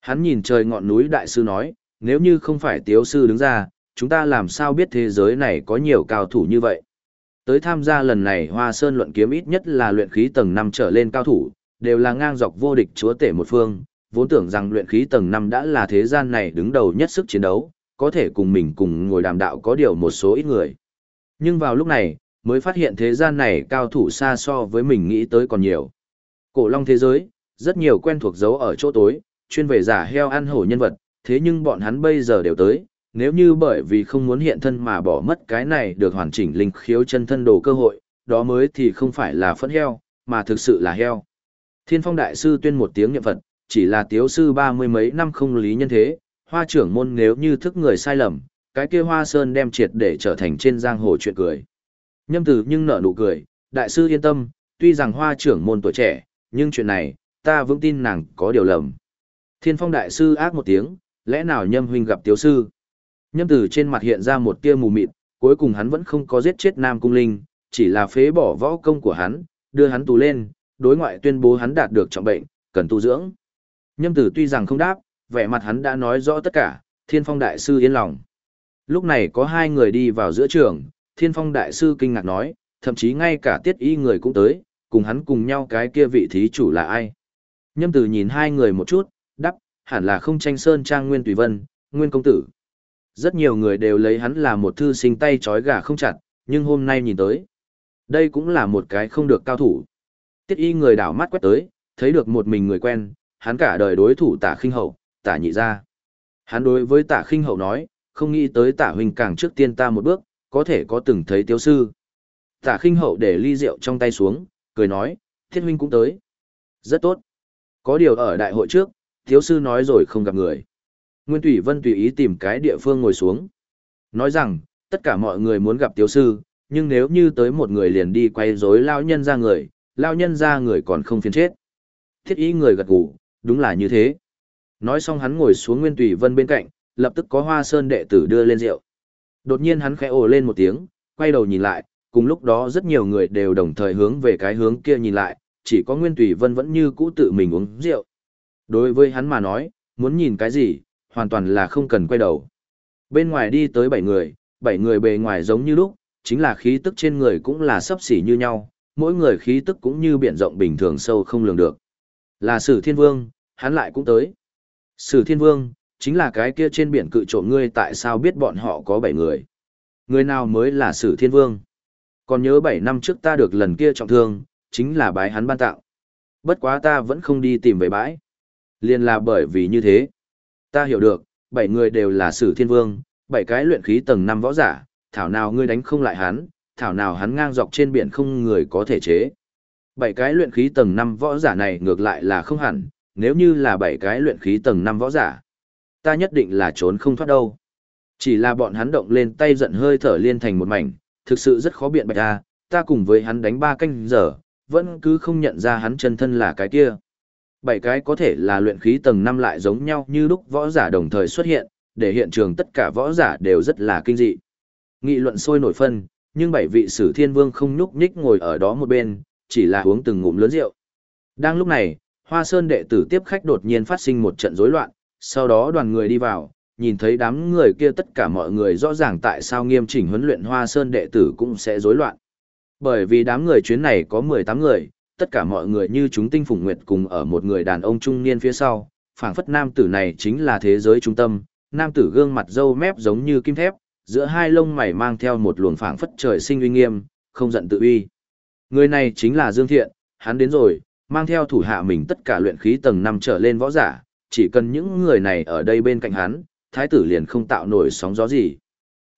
A: Hắn nhìn trời ngọn núi đại sư nói, nếu như không phải tiếu sư đứng ra, chúng ta làm sao biết thế giới này có nhiều cao thủ như vậy. Tới tham gia lần này Hoa Sơn luận kiếm ít nhất là luyện khí tầng 5 trở lên cao thủ, đều là ngang dọc vô địch chúa tể một phương, vốn tưởng rằng luyện khí tầng 5 đã là thế gian này đứng đầu nhất sức chiến đấu, có thể cùng mình cùng ngồi đàm đạo có điều một số ít người. Nhưng vào lúc này, mới phát hiện thế gian này cao thủ xa so với mình nghĩ tới còn nhiều. Cổ long thế giới, rất nhiều quen thuộc dấu ở chỗ tối, chuyên về giả heo ăn hổ nhân vật, thế nhưng bọn hắn bây giờ đều tới, nếu như bởi vì không muốn hiện thân mà bỏ mất cái này được hoàn chỉnh linh khiếu chân thân đồ cơ hội, đó mới thì không phải là phẫn heo, mà thực sự là heo. Thiên phong đại sư tuyên một tiếng niệm Phật, chỉ là tiếu sư ba mươi mấy năm không lý nhân thế, hoa trưởng môn nếu như thức người sai lầm, cái kia hoa sơn đem triệt để trở thành trên giang hồ chuyện cười. Nhâm tử nhưng nở nụ cười, đại sư yên tâm, tuy rằng hoa trưởng môn tuổi trẻ, nhưng chuyện này, ta vững tin nàng có điều lầm. Thiên phong đại sư ác một tiếng, lẽ nào nhâm huynh gặp tiếu sư? Nhâm tử trên mặt hiện ra một tia mù mịt, cuối cùng hắn vẫn không có giết chết nam cung linh, chỉ là phế bỏ võ công của hắn, đưa hắn tù lên, đối ngoại tuyên bố hắn đạt được trọng bệnh, cần tu dưỡng. Nhâm tử tuy rằng không đáp, vẻ mặt hắn đã nói rõ tất cả, thiên phong đại sư yên lòng. Lúc này có hai người đi vào giữa trường, thiên phong đại sư kinh ngạc nói, thậm chí ngay cả tiết y người cũng tới, cùng hắn cùng nhau cái kia vị thí chủ là ai. Nhâm tử nhìn hai người một chút, đắp, hẳn là không tranh sơn trang nguyên tùy vân, nguyên công tử. Rất nhiều người đều lấy hắn là một thư sinh tay trói gà không chặt, nhưng hôm nay nhìn tới. Đây cũng là một cái không được cao thủ. Tiết y người đảo mắt quét tới, thấy được một mình người quen, hắn cả đời đối thủ tả khinh hậu, tả nhị ra. Hắn đối với tả khinh hậu nói, không nghĩ tới tả huynh càng trước tiên ta một bước, có thể có từng thấy tiêu sư. Tả khinh hậu để ly rượu trong tay xuống, cười nói, thiết huynh cũng tới. Rất tốt. Có điều ở đại hội trước, thiếu sư nói rồi không gặp người. Nguyên Thủy Vân tùy ý tìm cái địa phương ngồi xuống. Nói rằng, tất cả mọi người muốn gặp thiếu sư, nhưng nếu như tới một người liền đi quay rối lao nhân ra người, lao nhân ra người còn không phiền chết. Thiết ý người gật gù, đúng là như thế. Nói xong hắn ngồi xuống Nguyên Tùy Vân bên cạnh, lập tức có hoa sơn đệ tử đưa lên rượu. Đột nhiên hắn khẽ ồ lên một tiếng, quay đầu nhìn lại, cùng lúc đó rất nhiều người đều đồng thời hướng về cái hướng kia nhìn lại, chỉ có Nguyên Tùy Vân vẫn như cũ tự mình uống rượu. Đối với hắn mà nói, muốn nhìn cái gì, hoàn toàn là không cần quay đầu. Bên ngoài đi tới bảy người, bảy người bề ngoài giống như lúc, chính là khí tức trên người cũng là sấp xỉ như nhau, mỗi người khí tức cũng như biển rộng bình thường sâu không lường được. Là Sử Thiên Vương, hắn lại cũng tới. Sử Thiên Vương, chính là cái kia trên biển cự trộm ngươi tại sao biết bọn họ có bảy người. Người nào mới là Sử Thiên Vương? Còn nhớ bảy năm trước ta được lần kia trọng thương, chính là bái hắn ban tạo. Bất quá ta vẫn không đi tìm về bãi. Liên là bởi vì như thế. Ta hiểu được, bảy người đều là Sử Thiên Vương, bảy cái luyện khí tầng năm võ giả, thảo nào ngươi đánh không lại hắn, thảo nào hắn ngang dọc trên biển không người có thể chế. Bảy cái luyện khí tầng 5 võ giả này ngược lại là không hẳn, nếu như là bảy cái luyện khí tầng 5 võ giả, ta nhất định là trốn không thoát đâu. Chỉ là bọn hắn động lên tay giận hơi thở liên thành một mảnh, thực sự rất khó biện bạch ra, ta cùng với hắn đánh ba canh giờ, vẫn cứ không nhận ra hắn chân thân là cái kia. Bảy cái có thể là luyện khí tầng 5 lại giống nhau như lúc võ giả đồng thời xuất hiện, để hiện trường tất cả võ giả đều rất là kinh dị. Nghị luận sôi nổi phân, nhưng bảy vị sử thiên vương không nhúc nhích ngồi ở đó một bên, chỉ là uống từng ngụm lớn rượu. Đang lúc này, Hoa Sơn đệ tử tiếp khách đột nhiên phát sinh một trận rối loạn, sau đó đoàn người đi vào, nhìn thấy đám người kia tất cả mọi người rõ ràng tại sao nghiêm chỉnh huấn luyện Hoa Sơn đệ tử cũng sẽ rối loạn. Bởi vì đám người chuyến này có 18 người, tất cả mọi người như chúng tinh phùng nguyệt cùng ở một người đàn ông trung niên phía sau, phảng phất nam tử này chính là thế giới trung tâm, nam tử gương mặt râu mép giống như kim thép, giữa hai lông mày mang theo một luồng phảng phất trời sinh uy nghiêm, không giận tự uy. Người này chính là Dương Thiện, hắn đến rồi, mang theo thủ hạ mình tất cả luyện khí tầng 5 trở lên võ giả, chỉ cần những người này ở đây bên cạnh hắn, thái tử liền không tạo nổi sóng gió gì.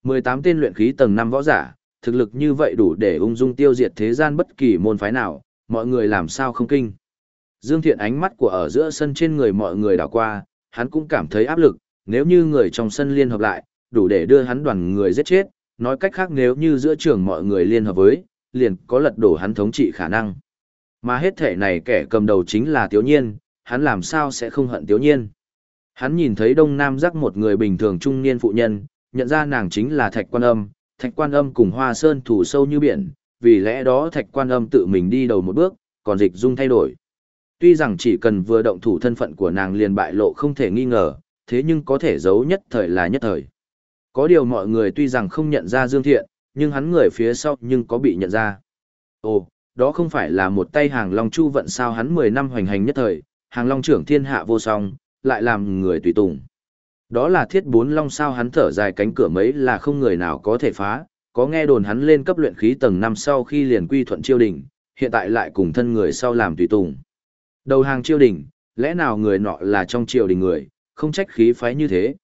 A: 18 tên luyện khí tầng 5 võ giả, thực lực như vậy đủ để ung dung tiêu diệt thế gian bất kỳ môn phái nào, mọi người làm sao không kinh. Dương Thiện ánh mắt của ở giữa sân trên người mọi người đảo qua, hắn cũng cảm thấy áp lực, nếu như người trong sân liên hợp lại, đủ để đưa hắn đoàn người giết chết, nói cách khác nếu như giữa trường mọi người liên hợp với, liền có lật đổ hắn thống trị khả năng. Mà hết thể này kẻ cầm đầu chính là Tiếu Nhiên, hắn làm sao sẽ không hận Tiếu Nhiên. Hắn nhìn thấy Đông Nam giác một người bình thường trung niên phụ nhân, nhận ra nàng chính là Thạch Quan Âm, Thạch Quan Âm cùng Hoa Sơn thủ sâu như biển, vì lẽ đó Thạch Quan Âm tự mình đi đầu một bước, còn dịch dung thay đổi. Tuy rằng chỉ cần vừa động thủ thân phận của nàng liền bại lộ không thể nghi ngờ, thế nhưng có thể giấu nhất thời là nhất thời. Có điều mọi người tuy rằng không nhận ra Dương Thiện, nhưng hắn người phía sau nhưng có bị nhận ra. Ồ, đó không phải là một tay hàng long chu vận sao hắn 10 năm hoành hành nhất thời, hàng long trưởng thiên hạ vô song, lại làm người tùy tùng. Đó là thiết bốn long sao hắn thở dài cánh cửa mấy là không người nào có thể phá, có nghe đồn hắn lên cấp luyện khí tầng 5 sau khi liền quy thuận chiêu đỉnh, hiện tại lại cùng thân người sau làm tùy tùng. Đầu hàng chiêu đỉnh, lẽ nào người nọ là trong triều đình người, không trách khí phái như thế.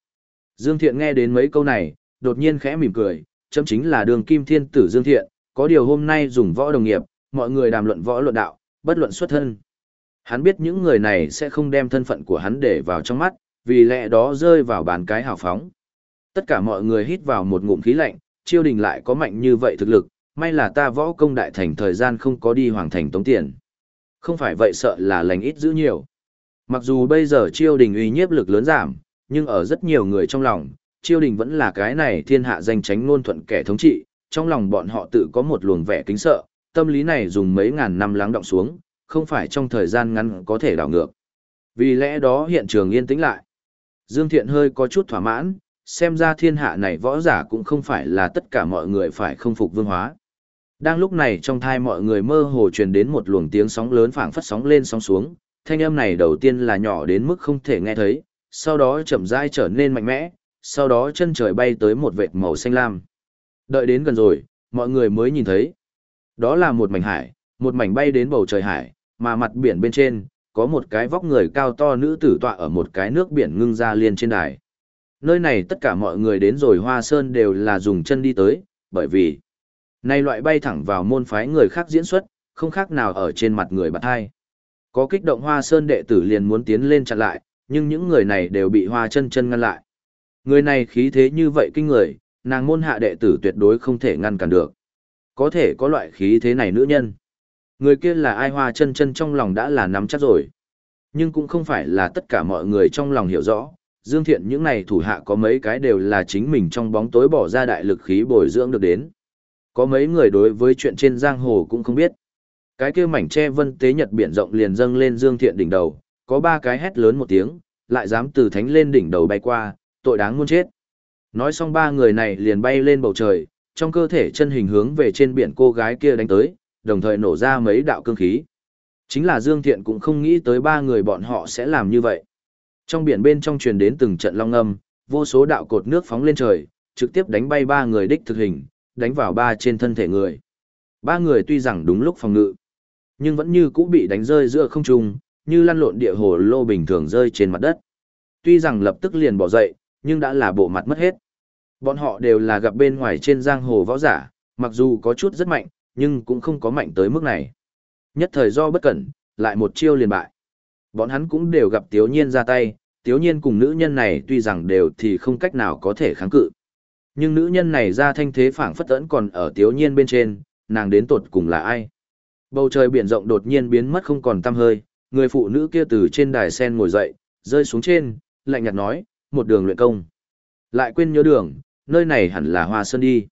A: Dương Thiện nghe đến mấy câu này, đột nhiên khẽ mỉm cười, chấm chính là đường kim thiên tử Dương Thiện, có điều hôm nay dùng võ đồng nghiệp, mọi người đàm luận võ luận đạo, bất luận xuất thân. Hắn biết những người này sẽ không đem thân phận của hắn để vào trong mắt, vì lẽ đó rơi vào bàn cái hào phóng. Tất cả mọi người hít vào một ngụm khí lạnh, chiêu đình lại có mạnh như vậy thực lực, may là ta võ công đại thành thời gian không có đi hoàng thành tống tiền. Không phải vậy sợ là lành ít giữ nhiều. Mặc dù bây giờ chiêu đình uy nhiếp lực lớn giảm, nhưng ở rất nhiều người trong lòng, chiêu đình vẫn là cái này thiên hạ danh tránh ngôn thuận kẻ thống trị, trong lòng bọn họ tự có một luồng vẻ kính sợ, tâm lý này dùng mấy ngàn năm lắng động xuống, không phải trong thời gian ngắn có thể đảo ngược. Vì lẽ đó hiện trường yên tĩnh lại. Dương Thiện hơi có chút thỏa mãn, xem ra thiên hạ này võ giả cũng không phải là tất cả mọi người phải không phục vương hóa. Đang lúc này trong thai mọi người mơ hồ truyền đến một luồng tiếng sóng lớn phảng phất sóng lên sóng xuống, thanh âm này đầu tiên là nhỏ đến mức không thể nghe thấy, sau đó chậm rãi trở nên mạnh mẽ, sau đó chân trời bay tới một vệt màu xanh lam. Đợi đến gần rồi, mọi người mới nhìn thấy. Đó là một mảnh hải, một mảnh bay đến bầu trời hải, mà mặt biển bên trên, có một cái vóc người cao to nữ tử tọa ở một cái nước biển ngưng ra liên trên đài. Nơi này tất cả mọi người đến rồi Hoa Sơn đều là dùng chân đi tới, bởi vì nay loại bay thẳng vào môn phái người khác diễn xuất, không khác nào ở trên mặt người bạn hai. Có kích động Hoa Sơn đệ tử liền muốn tiến lên chặn lại, nhưng những người này đều bị Hoa chân chân ngăn lại. Người này khí thế như vậy kinh người, nàng môn hạ đệ tử tuyệt đối không thể ngăn cản được. Có thể có loại khí thế này nữ nhân. Người kia là ai Hoa chân chân trong lòng đã là nắm chắc rồi. Nhưng cũng không phải là tất cả mọi người trong lòng hiểu rõ, Dương Thiện những này thủ hạ có mấy cái đều là chính mình trong bóng tối bỏ ra đại lực khí bồi dưỡng được đến. Có mấy người đối với chuyện trên giang hồ cũng không biết. Cái kia mảnh che vân tế nhật biển rộng liền dâng lên Dương Thiện đỉnh đầu, có ba cái hét lớn một tiếng, lại dám từ thánh lên đỉnh đầu bay qua, tội đáng muôn chết. Nói xong ba người này liền bay lên bầu trời, trong cơ thể chân hình hướng về trên biển cô gái kia đánh tới, đồng thời nổ ra mấy đạo cương khí. Chính là Dương Thiện cũng không nghĩ tới ba người bọn họ sẽ làm như vậy. Trong biển bên trong truyền đến từng trận long âm, vô số đạo cột nước phóng lên trời, trực tiếp đánh bay ba người đích thực hình, đánh vào ba trên thân thể người. Ba người tuy rằng đúng lúc phòng ngự, nhưng vẫn như cũ bị đánh rơi giữa không trung, như lăn lộn địa hồ lô bình thường rơi trên mặt đất. Tuy rằng lập tức liền bỏ dậy, nhưng đã là bộ mặt mất hết. Bọn họ đều là gặp bên ngoài trên giang hồ võ giả, mặc dù có chút rất mạnh, nhưng cũng không có mạnh tới mức này. Nhất thời do bất cẩn, lại một chiêu liền bại. Bọn hắn cũng đều gặp Tiếu Nhiên ra tay, Tiếu Nhiên cùng nữ nhân này tuy rằng đều thì không cách nào có thể kháng cự. Nhưng nữ nhân này ra thanh thế phảng phất ẩn còn ở Tiếu Nhiên bên trên, nàng đến tột cùng là ai? Bầu trời biển rộng đột nhiên biến mất không còn tăm hơi, người phụ nữ kia từ trên đài sen ngồi dậy, rơi xuống trên, lạnh nhạt nói, một đường luyện công. Lại quên nhớ đường, nơi này hẳn là Hoa Sơn đi.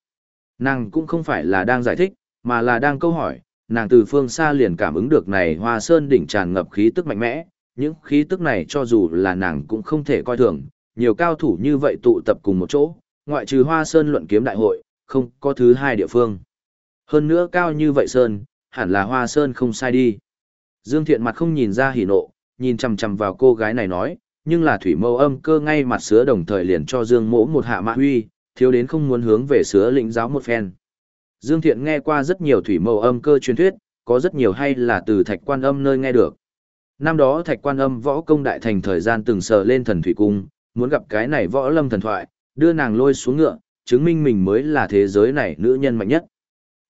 A: Nàng cũng không phải là đang giải thích, mà là đang câu hỏi, nàng từ phương xa liền cảm ứng được này Hoa Sơn đỉnh tràn ngập khí tức mạnh mẽ, những khí tức này cho dù là nàng cũng không thể coi thường, nhiều cao thủ như vậy tụ tập cùng một chỗ, ngoại trừ Hoa Sơn luận kiếm đại hội, không có thứ hai địa phương. Hơn nữa cao như vậy Sơn, hẳn là Hoa Sơn không sai đi. Dương Thiện mặt không nhìn ra hỉ nộ, nhìn chằm chằm vào cô gái này nói, nhưng là thủy mâu âm cơ ngay mặt sứa đồng thời liền cho Dương Mỗ một hạ mã huy, thiếu đến không muốn hướng về sứa lĩnh giáo một phen. Dương Thiện nghe qua rất nhiều thủy mâu âm cơ truyền thuyết, có rất nhiều hay là từ thạch quan âm nơi nghe được. Năm đó thạch quan âm võ công đại thành thời gian từng sờ lên thần thủy cung, muốn gặp cái này võ lâm thần thoại, đưa nàng lôi xuống ngựa, chứng minh mình mới là thế giới này nữ nhân mạnh nhất.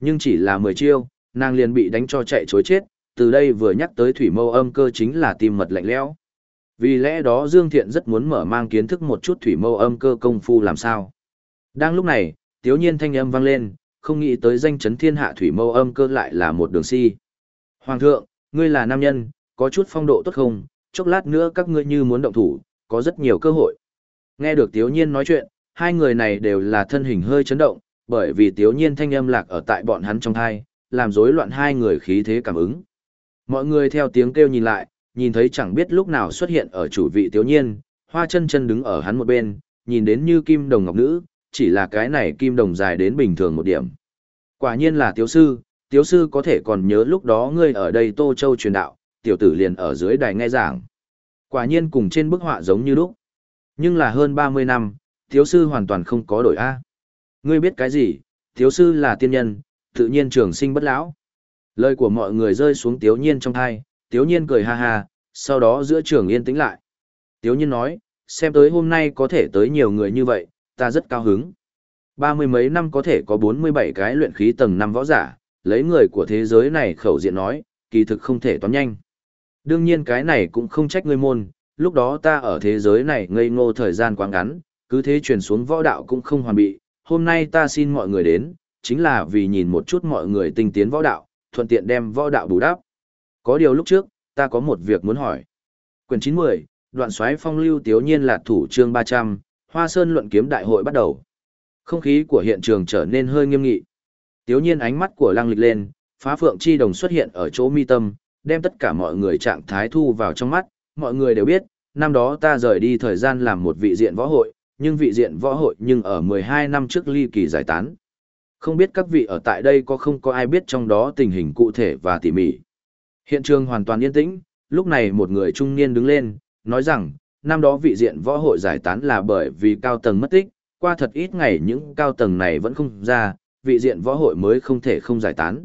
A: Nhưng chỉ là 10 chiêu, nàng liền bị đánh cho chạy chối chết, từ đây vừa nhắc tới thủy mâu âm cơ chính là tim mật lạnh lẽo. Vì lẽ đó Dương Thiện rất muốn mở mang kiến thức một chút thủy mâu âm cơ công phu làm sao. Đang lúc này, tiếu nhiên thanh âm vang lên, không nghĩ tới danh chấn thiên hạ thủy mâu âm cơ lại là một đường si. Hoàng thượng, ngươi là nam nhân, có chút phong độ tốt không, chốc lát nữa các ngươi như muốn động thủ, có rất nhiều cơ hội. Nghe được tiếu nhiên nói chuyện, hai người này đều là thân hình hơi chấn động, bởi vì tiếu nhiên thanh âm lạc ở tại bọn hắn trong thai, làm rối loạn hai người khí thế cảm ứng. Mọi người theo tiếng kêu nhìn lại, nhìn thấy chẳng biết lúc nào xuất hiện ở chủ vị thiếu nhiên, hoa chân chân đứng ở hắn một bên, nhìn đến như kim đồng ngọc nữ, chỉ là cái này kim đồng dài đến bình thường một điểm. Quả nhiên là tiếu sư, tiếu sư có thể còn nhớ lúc đó ngươi ở đây Tô Châu truyền đạo, tiểu tử liền ở dưới đài nghe giảng. Quả nhiên cùng trên bức họa giống như lúc. Nhưng là hơn 30 năm, tiếu sư hoàn toàn không có đổi A. Ngươi biết cái gì, tiếu sư là tiên nhân, tự nhiên trường sinh bất lão. Lời của mọi người rơi xuống tiếu nhiên trong thai, tiếu nhiên cười ha ha, sau đó giữa trường yên tĩnh lại. Tiếu nhiên nói, xem tới hôm nay có thể tới nhiều người như vậy, ta rất cao hứng. Ba mươi mấy năm có thể có bốn mươi bảy cái luyện khí tầng năm võ giả, lấy người của thế giới này khẩu diện nói, kỳ thực không thể toán nhanh. Đương nhiên cái này cũng không trách ngươi môn, lúc đó ta ở thế giới này ngây ngô thời gian quá ngắn, cứ thế truyền xuống võ đạo cũng không hoàn bị, hôm nay ta xin mọi người đến, chính là vì nhìn một chút mọi người tinh tiến võ đạo, thuận tiện đem võ đạo bù đắp. Có điều lúc trước, ta có một việc muốn hỏi. Quyền 90, đoạn xoáy phong lưu tiếu nhiên là thủ chương 300, Hoa Sơn luận kiếm đại hội bắt đầu. Không khí của hiện trường trở nên hơi nghiêm nghị. Tiếu nhiên ánh mắt của lăng lịch lên, phá phượng chi đồng xuất hiện ở chỗ mi tâm, đem tất cả mọi người trạng thái thu vào trong mắt, mọi người đều biết, năm đó ta rời đi thời gian làm một vị diện võ hội, nhưng vị diện võ hội nhưng ở 12 năm trước ly kỳ giải tán. Không biết các vị ở tại đây có không có ai biết trong đó tình hình cụ thể và tỉ mỉ. Hiện trường hoàn toàn yên tĩnh, lúc này một người trung niên đứng lên, nói rằng, năm đó vị diện võ hội giải tán là bởi vì cao tầng mất tích, qua thật ít ngày những cao tầng này vẫn không ra, vị diện võ hội mới không thể không giải tán.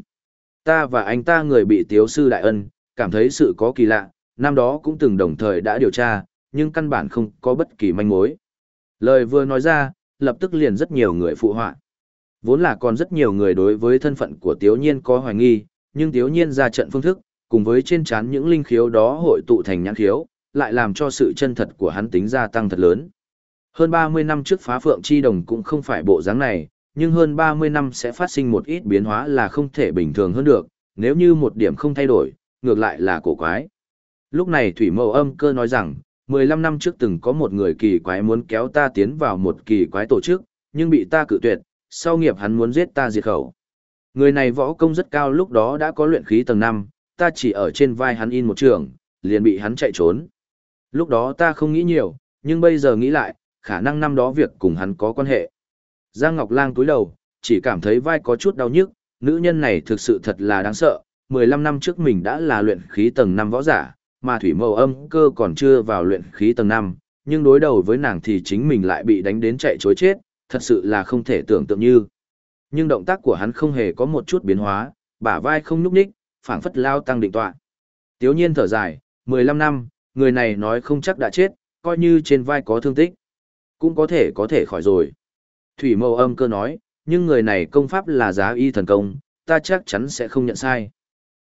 A: Ta và anh ta người bị tiếu sư đại ân, cảm thấy sự có kỳ lạ, năm đó cũng từng đồng thời đã điều tra, nhưng căn bản không có bất kỳ manh mối. Lời vừa nói ra, lập tức liền rất nhiều người phụ họa. Vốn là còn rất nhiều người đối với thân phận của Tiếu Nhiên có hoài nghi, nhưng Tiếu Nhiên ra trận phương thức, cùng với trên chán những linh khiếu đó hội tụ thành nhãn khiếu, lại làm cho sự chân thật của hắn tính gia tăng thật lớn. Hơn 30 năm trước phá phượng chi đồng cũng không phải bộ dáng này, nhưng hơn 30 năm sẽ phát sinh một ít biến hóa là không thể bình thường hơn được, nếu như một điểm không thay đổi, ngược lại là cổ quái. Lúc này Thủy Mậu âm cơ nói rằng, 15 năm trước từng có một người kỳ quái muốn kéo ta tiến vào một kỳ quái tổ chức, nhưng bị ta cự tuyệt, sau nghiệp hắn muốn giết ta diệt khẩu. Người này võ công rất cao lúc đó đã có luyện khí tầng 5, ta chỉ ở trên vai hắn in một trường, liền bị hắn chạy trốn. Lúc đó ta không nghĩ nhiều, nhưng bây giờ nghĩ lại, khả năng năm đó việc cùng hắn có quan hệ. Giang Ngọc Lang túi đầu, chỉ cảm thấy vai có chút đau nhức, nữ nhân này thực sự thật là đáng sợ, 15 năm trước mình đã là luyện khí tầng 5 võ giả, mà thủy mâu âm cơ còn chưa vào luyện khí tầng 5, nhưng đối đầu với nàng thì chính mình lại bị đánh đến chạy chối chết, thật sự là không thể tưởng tượng như. Nhưng động tác của hắn không hề có một chút biến hóa, bả vai không nhúc nhích, phảng phất lao tăng định tọa. Tiếu nhiên thở dài, 15 năm, người này nói không chắc đã chết, coi như trên vai có thương tích. Cũng có thể có thể khỏi rồi. Thủy mâu âm cơ nói, nhưng người này công pháp là giá y thần công, ta chắc chắn sẽ không nhận sai.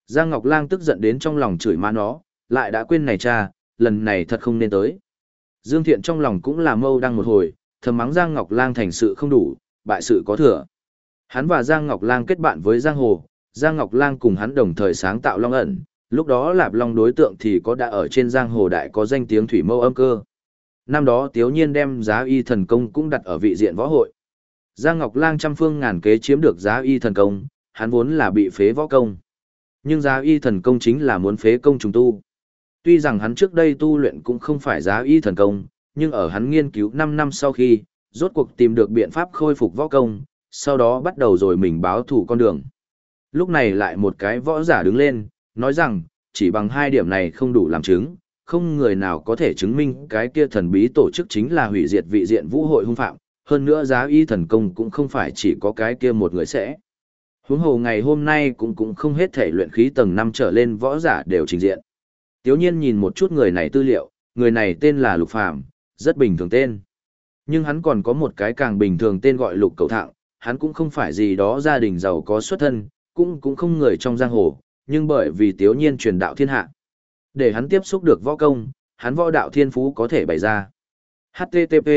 A: Giang Ngọc Lang tức giận đến trong lòng chửi má nó, lại đã quên này cha, lần này thật không nên tới. Dương Thiện trong lòng cũng là mâu đang một hồi, thầm mắng Giang Ngọc Lang thành sự không đủ, bại sự có thừa. Hắn và Giang Ngọc Lang kết bạn với Giang Hồ, Giang Ngọc Lang cùng hắn đồng thời sáng tạo Long ẩn, lúc đó Lạp Long đối tượng thì có đã ở trên Giang Hồ đại có danh tiếng thủy mâu âm cơ. Năm đó Tiếu Nhiên đem giá y thần công cũng đặt ở vị diện võ hội. Giang Ngọc Lang trăm phương ngàn kế chiếm được giá y thần công, hắn vốn là bị phế võ công. Nhưng giá y thần công chính là muốn phế công trùng tu. Tuy rằng hắn trước đây tu luyện cũng không phải giá y thần công, nhưng ở hắn nghiên cứu 5 năm sau khi, rốt cuộc tìm được biện pháp khôi phục võ công, sau đó bắt đầu rồi mình báo thủ con đường. Lúc này lại một cái võ giả đứng lên, nói rằng, chỉ bằng hai điểm này không đủ làm chứng, không người nào có thể chứng minh cái kia thần bí tổ chức chính là hủy diệt vị diện vũ hội hung phạm, hơn nữa giá y thần công cũng không phải chỉ có cái kia một người sẽ. Huống hồ ngày hôm nay cũng cũng không hết thể luyện khí tầng 5 trở lên võ giả đều trình diện. Tiếu nhiên nhìn một chút người này tư liệu, người này tên là Lục Phàm rất bình thường tên. Nhưng hắn còn có một cái càng bình thường tên gọi Lục Cầu Thạng, hắn cũng không phải gì đó gia đình giàu có xuất thân, cũng cũng không người trong giang hồ, nhưng bởi vì Tiếu nhiên truyền đạo thiên hạ. Để hắn tiếp xúc được võ công, hắn võ đạo thiên phú có thể bày ra. HTTP,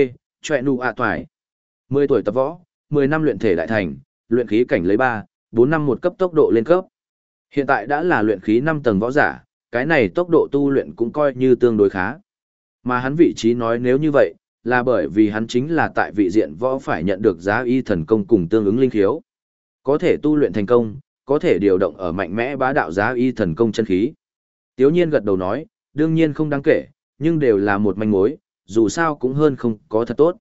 A: chọe nụ ạ toài. 10 tuổi tập võ, 10 năm luyện thể đại thành, luyện khí cảnh lấy 3, 4 năm một cấp tốc độ lên cấp. Hiện tại đã là luyện khí 5 tầng võ giả, cái này tốc độ tu luyện cũng coi như tương đối khá. Mà hắn vị trí nói nếu như vậy, là bởi vì hắn chính là tại vị diện võ phải nhận được giá y thần công cùng tương ứng linh khiếu. Có thể tu luyện thành công, có thể điều động ở mạnh mẽ bá đạo giá y thần công chân khí. Tiếu nhiên gật đầu nói, đương nhiên không đáng kể, nhưng đều là một manh mối, dù sao cũng hơn không có thật tốt.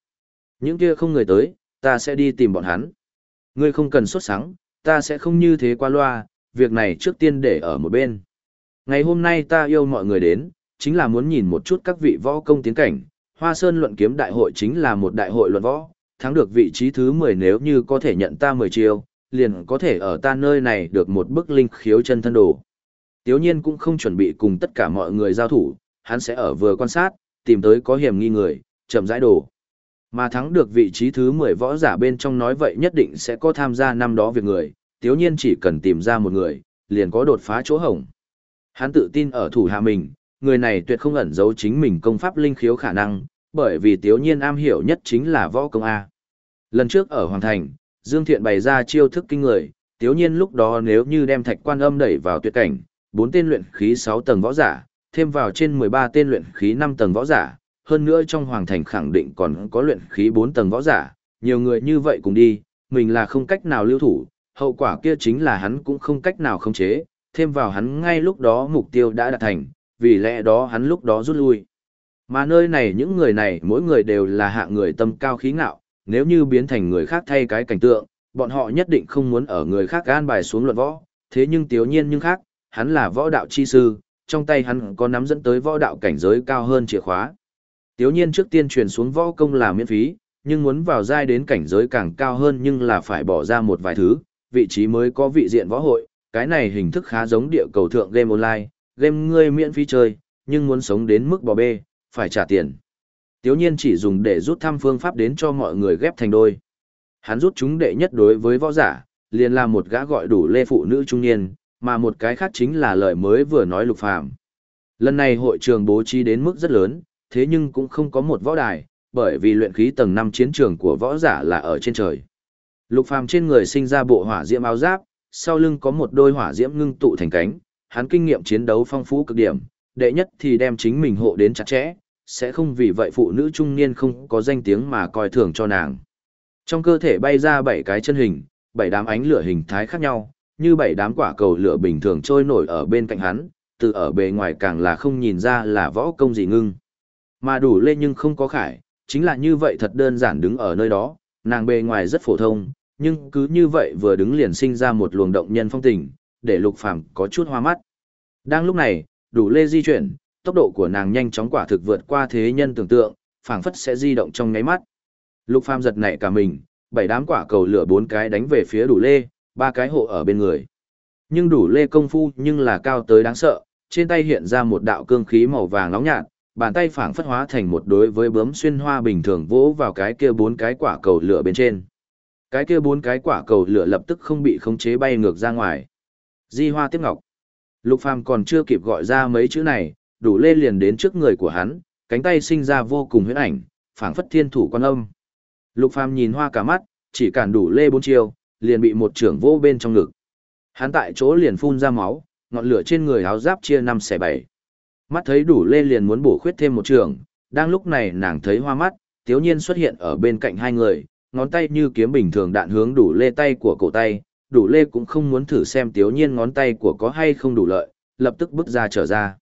A: Những kia không người tới, ta sẽ đi tìm bọn hắn. Ngươi không cần xuất sáng, ta sẽ không như thế qua loa, việc này trước tiên để ở một bên. Ngày hôm nay ta yêu mọi người đến, chính là muốn nhìn một chút các vị võ công tiến cảnh. Hoa Sơn luận kiếm đại hội chính là một đại hội luận võ, thắng được vị trí thứ 10 nếu như có thể nhận ta 10 chiêu, liền có thể ở ta nơi này được một bức linh khiếu chân thân đồ. Tiếu nhiên cũng không chuẩn bị cùng tất cả mọi người giao thủ, hắn sẽ ở vừa quan sát, tìm tới có hiểm nghi người, chậm rãi đổ. Mà thắng được vị trí thứ 10 võ giả bên trong nói vậy nhất định sẽ có tham gia năm đó việc người, tiếu nhiên chỉ cần tìm ra một người, liền có đột phá chỗ hổng. Hắn tự tin ở thủ hạ mình, người này tuyệt không ẩn giấu chính mình công pháp linh khiếu khả năng, bởi vì tiếu nhiên am hiểu nhất chính là võ công A. Lần trước ở Hoàng Thành, Dương Thiện bày ra chiêu thức kinh người, tiếu nhiên lúc đó nếu như đem thạch quan âm đẩy vào tuyệt cảnh, bốn tên luyện khí 6 tầng võ giả, thêm vào trên 13 tên luyện khí 5 tầng võ giả, hơn nữa trong hoàng thành khẳng định còn có luyện khí 4 tầng võ giả, nhiều người như vậy cùng đi, mình là không cách nào lưu thủ, hậu quả kia chính là hắn cũng không cách nào khống chế, thêm vào hắn ngay lúc đó mục tiêu đã đạt thành, vì lẽ đó hắn lúc đó rút lui. Mà nơi này những người này mỗi người đều là hạ người tâm cao khí ngạo, nếu như biến thành người khác thay cái cảnh tượng, bọn họ nhất định không muốn ở người khác gan bài xuống luận võ, thế nhưng tiếu nhiên nhưng khác, hắn là võ đạo chi sư, trong tay hắn có nắm dẫn tới võ đạo cảnh giới cao hơn chìa khóa. Tiếu nhiên trước tiên truyền xuống võ công là miễn phí, nhưng muốn vào giai đến cảnh giới càng cao hơn nhưng là phải bỏ ra một vài thứ, vị trí mới có vị diện võ hội, cái này hình thức khá giống địa cầu thượng game online, game ngươi miễn phí chơi, nhưng muốn sống đến mức bò bê, phải trả tiền. Tiếu nhiên chỉ dùng để rút thăm phương pháp đến cho mọi người ghép thành đôi. Hắn rút chúng đệ nhất đối với võ giả, liền là một gã gọi đủ lê phụ nữ trung niên, mà một cái khác chính là lời mới vừa nói lục phàm. Lần này hội trường bố trí đến mức rất lớn, thế nhưng cũng không có một võ đài, bởi vì luyện khí tầng 5 chiến trường của võ giả là ở trên trời. Lục phàm trên người sinh ra bộ hỏa diễm áo giáp, sau lưng có một đôi hỏa diễm ngưng tụ thành cánh, hắn kinh nghiệm chiến đấu phong phú cực điểm, đệ nhất thì đem chính mình hộ đến chặt chẽ, sẽ không vì vậy phụ nữ trung niên không có danh tiếng mà coi thường cho nàng. Trong cơ thể bay ra bảy cái chân hình, bảy đám ánh lửa hình thái khác nhau, như bảy đám quả cầu lửa bình thường trôi nổi ở bên cạnh hắn, từ ở bề ngoài càng là không nhìn ra là võ công gì ngưng. Mà đủ lên nhưng không có khải, chính là như vậy thật đơn giản đứng ở nơi đó, nàng bề ngoài rất phổ thông, nhưng cứ như vậy vừa đứng liền sinh ra một luồng động nhân phong tình, để lục phàm có chút hoa mắt. Đang lúc này, đủ lê di chuyển, tốc độ của nàng nhanh chóng quả thực vượt qua thế nhân tưởng tượng, phảng phất sẽ di động trong nháy mắt. Lục phàm giật nảy cả mình, bảy đám quả cầu lửa bốn cái đánh về phía đủ lê, ba cái hộ ở bên người. Nhưng đủ lê công phu nhưng là cao tới đáng sợ, trên tay hiện ra một đạo cương khí màu vàng nóng nhạt, bàn tay phảng phất hóa thành một đối với bướm xuyên hoa bình thường vỗ vào cái kia bốn cái quả cầu lửa bên trên. Cái kia bốn cái quả cầu lửa lập tức không bị khống chế bay ngược ra ngoài. Di hoa tiếp ngọc. Lục phàm còn chưa kịp gọi ra mấy chữ này, đủ lê liền đến trước người của hắn, cánh tay sinh ra vô cùng huyễn ảnh, phảng phất thiên thủ quan âm. Lục phàm nhìn hoa cả mắt, chỉ cản đủ lê bốn chiêu, liền bị một trưởng vô bên trong ngực. Hắn tại chỗ liền phun ra máu, ngọn lửa trên người áo giáp chia năm xẻ bảy. Mắt thấy đủ lê liền muốn bổ khuyết thêm một trường, đang lúc này nàng thấy hoa mắt, tiếu nhiên xuất hiện ở bên cạnh hai người, ngón tay như kiếm bình thường đạn hướng đủ lê tay của cổ tay, đủ lê cũng không muốn thử xem tiếu nhiên ngón tay của có hay không đủ lợi, lập tức bước ra trở ra.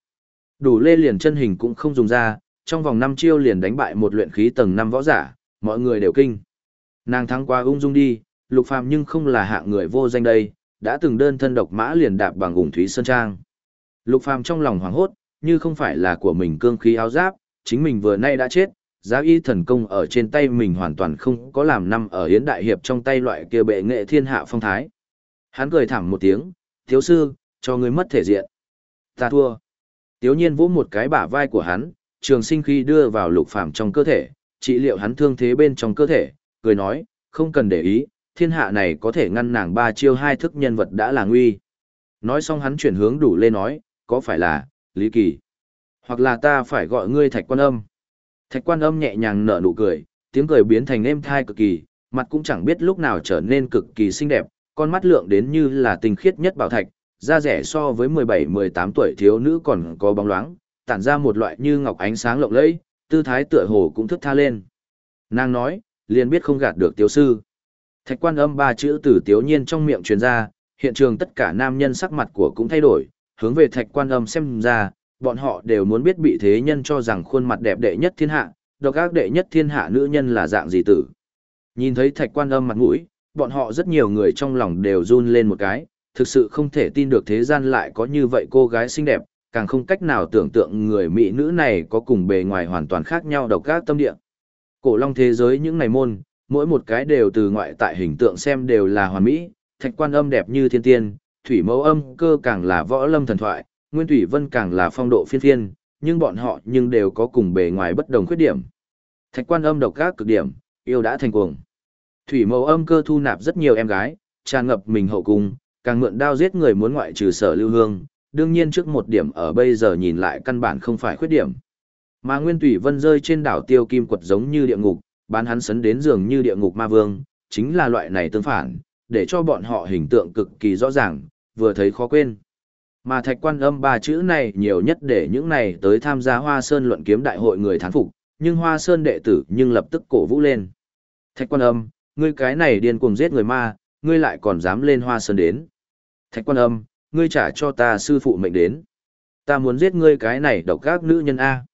A: Đủ lê liền chân hình cũng không dùng ra, trong vòng 5 chiêu liền đánh bại một luyện khí tầng 5 võ giả, mọi người đều kinh. Nàng thắng qua ung dung đi, lục phàm nhưng không là hạng người vô danh đây, đã từng đơn thân độc mã liền đạp bằng ủng thúy sơn trang. Lục phàm trong lòng hoảng hốt, như không phải là của mình cương khí áo giáp, chính mình vừa nay đã chết, giáo y thần công ở trên tay mình hoàn toàn không có làm năm ở hiến đại hiệp trong tay loại kia bệ nghệ thiên hạ phong thái. Hắn cười thảm một tiếng, thiếu sư, cho ngươi mất thể diện. Ta thua. Tiếu nhiên vỗ một cái bả vai của hắn, trường sinh khi đưa vào lục phàm trong cơ thể, trị liệu hắn thương thế bên trong cơ thể, cười nói, không cần để ý, thiên hạ này có thể ngăn nàng ba chiêu hai thức nhân vật đã là nguy. Nói xong hắn chuyển hướng đủ lên nói, có phải là, Lý Kỳ. Hoặc là ta phải gọi ngươi thạch quan âm. Thạch quan âm nhẹ nhàng nở nụ cười, tiếng cười biến thành êm thai cực kỳ, mặt cũng chẳng biết lúc nào trở nên cực kỳ xinh đẹp, con mắt lượng đến như là tinh khiết nhất bảo thạch, da rẻ so với 17-18 tuổi thiếu nữ còn có bóng loáng, tản ra một loại như ngọc ánh sáng lộng lẫy, tư thái tựa hồ cũng thức tha lên. Nàng nói, liền biết không gạt được tiểu sư. Thạch quan âm ba chữ từ tiểu nhiên trong miệng truyền ra, hiện trường tất cả nam nhân sắc mặt của cũng thay đổi, hướng về thạch quan âm xem ra, bọn họ đều muốn biết bị thế nhân cho rằng khuôn mặt đẹp đệ nhất thiên hạ, độc ác đệ nhất thiên hạ nữ nhân là dạng gì tử. Nhìn thấy thạch quan âm mặt mũi, bọn họ rất nhiều người trong lòng đều run lên một cái, thực sự không thể tin được thế gian lại có như vậy cô gái xinh đẹp, càng không cách nào tưởng tượng người mỹ nữ này có cùng bề ngoài hoàn toàn khác nhau độc ác tâm địa. Cổ long thế giới những ngày môn, mỗi một cái đều từ ngoại tại hình tượng xem đều là hoàn mỹ, thạch quan âm đẹp như thiên tiên, thủy mẫu âm cơ càng là võ lâm thần thoại, Nguyên Thủy Vân càng là phong độ phiên phiên, nhưng bọn họ nhưng đều có cùng bề ngoài bất đồng khuyết điểm. Thạch quan âm độc các cực điểm, yêu đã thành cuồng. Thủy mẫu âm cơ thu nạp rất nhiều em gái, tràn ngập mình hậu cung, càng mượn đao giết người muốn ngoại trừ sở lưu hương, đương nhiên trước một điểm ở bây giờ nhìn lại căn bản không phải khuyết điểm. Mà Nguyên Thủy Vân rơi trên đảo tiêu kim quật giống như địa ngục, bán hắn sấn đến giường như địa ngục ma vương, chính là loại này tương phản, để cho bọn họ hình tượng cực kỳ rõ ràng, vừa thấy khó quên. Mà thạch quan âm ba chữ này nhiều nhất để những này tới tham gia Hoa Sơn luận kiếm đại hội người thán phục, nhưng Hoa Sơn đệ tử nhưng lập tức cổ vũ lên. Thạch quan âm, ngươi cái này điên cuồng giết người ma, ngươi lại còn dám lên Hoa Sơn đến. Thạch quan âm, ngươi trả cho ta sư phụ mệnh đến. Ta muốn giết ngươi cái này độc các nữ nhân A.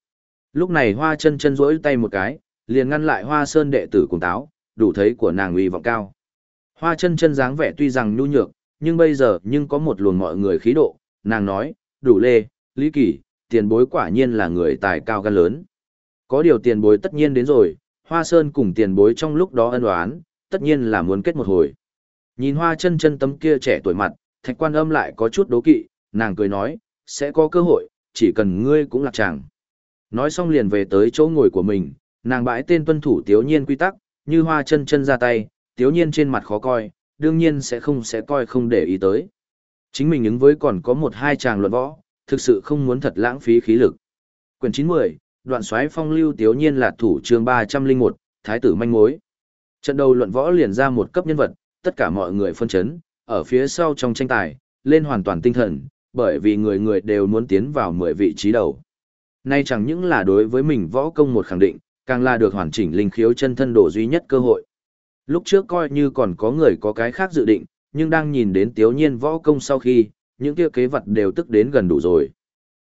A: Lúc này Hoa chân chân rỗi tay một cái, liền ngăn lại Hoa Sơn đệ tử cùng táo, đủ thấy của nàng uy vọng cao. Hoa chân chân dáng vẻ tuy rằng nhu nhược, nhưng bây giờ nhưng có một luồng mọi người khí độ, nàng nói, đủ lê, lý kỳ, tiền bối quả nhiên là người tài cao gan lớn. Có điều tiền bối tất nhiên đến rồi, Hoa Sơn cùng tiền bối trong lúc đó ân oán, tất nhiên là muốn kết một hồi. Nhìn Hoa chân chân tấm kia trẻ tuổi mặt, thạch quan âm lại có chút đố kỵ, nàng cười nói, sẽ có cơ hội, chỉ cần ngươi cũng lạc chàng. Nói xong liền về tới chỗ ngồi của mình, nàng bãi tên tuân thủ tiếu nhiên quy tắc, như hoa chân chân ra tay, tiếu nhiên trên mặt khó coi, đương nhiên sẽ không sẽ coi không để ý tới. Chính mình ứng với còn có một hai chàng luận võ, thực sự không muốn thật lãng phí khí lực. Quyển 90, đoạn xoáy phong lưu tiếu nhiên là thủ chương 301, thái tử manh mối. Trận đầu luận võ liền ra một cấp nhân vật, tất cả mọi người phân chấn, ở phía sau trong tranh tài, lên hoàn toàn tinh thần, bởi vì người người đều muốn tiến vào 10 vị trí đầu. Nay chẳng những là đối với mình võ công một khẳng định, càng là được hoàn chỉnh linh khiếu chân thân độ duy nhất cơ hội. Lúc trước coi như còn có người có cái khác dự định, nhưng đang nhìn đến tiếu nhiên võ công sau khi, những kia kế vật đều tức đến gần đủ rồi.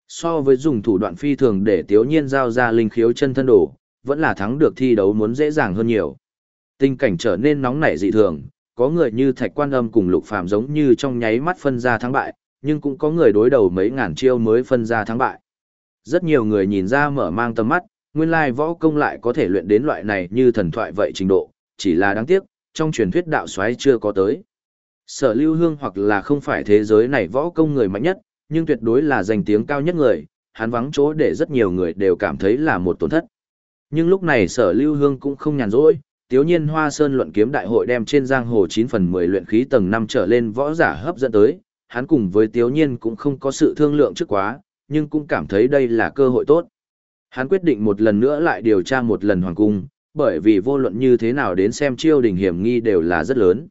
A: So với dùng thủ đoạn phi thường để tiếu nhiên giao ra linh khiếu chân thân đổ, vẫn là thắng được thi đấu muốn dễ dàng hơn nhiều. Tình cảnh trở nên nóng nảy dị thường, có người như thạch quan âm cùng lục phàm giống như trong nháy mắt phân ra thắng bại, nhưng cũng có người đối đầu mấy ngàn chiêu mới phân ra thắng bại. Rất nhiều người nhìn ra mở mang tầm mắt, nguyên lai võ công lại có thể luyện đến loại này như thần thoại vậy trình độ, chỉ là đáng tiếc, trong truyền thuyết đạo xoáy chưa có tới. Sở lưu hương hoặc là không phải thế giới này võ công người mạnh nhất, nhưng tuyệt đối là danh tiếng cao nhất người, hắn vắng chỗ để rất nhiều người đều cảm thấy là một tổn thất. Nhưng lúc này sở lưu hương cũng không nhàn rỗi, tiếu nhiên hoa sơn luận kiếm đại hội đem trên giang hồ 9 phần 10 luyện khí tầng 5 trở lên võ giả hấp dẫn tới, hắn cùng với tiếu nhiên cũng không có sự thương lượng trước quá, nhưng cũng cảm thấy đây là cơ hội tốt. Hắn quyết định một lần nữa lại điều tra một lần hoàng cung, bởi vì vô luận như thế nào đến xem chiêu đình hiểm nghi đều là rất lớn.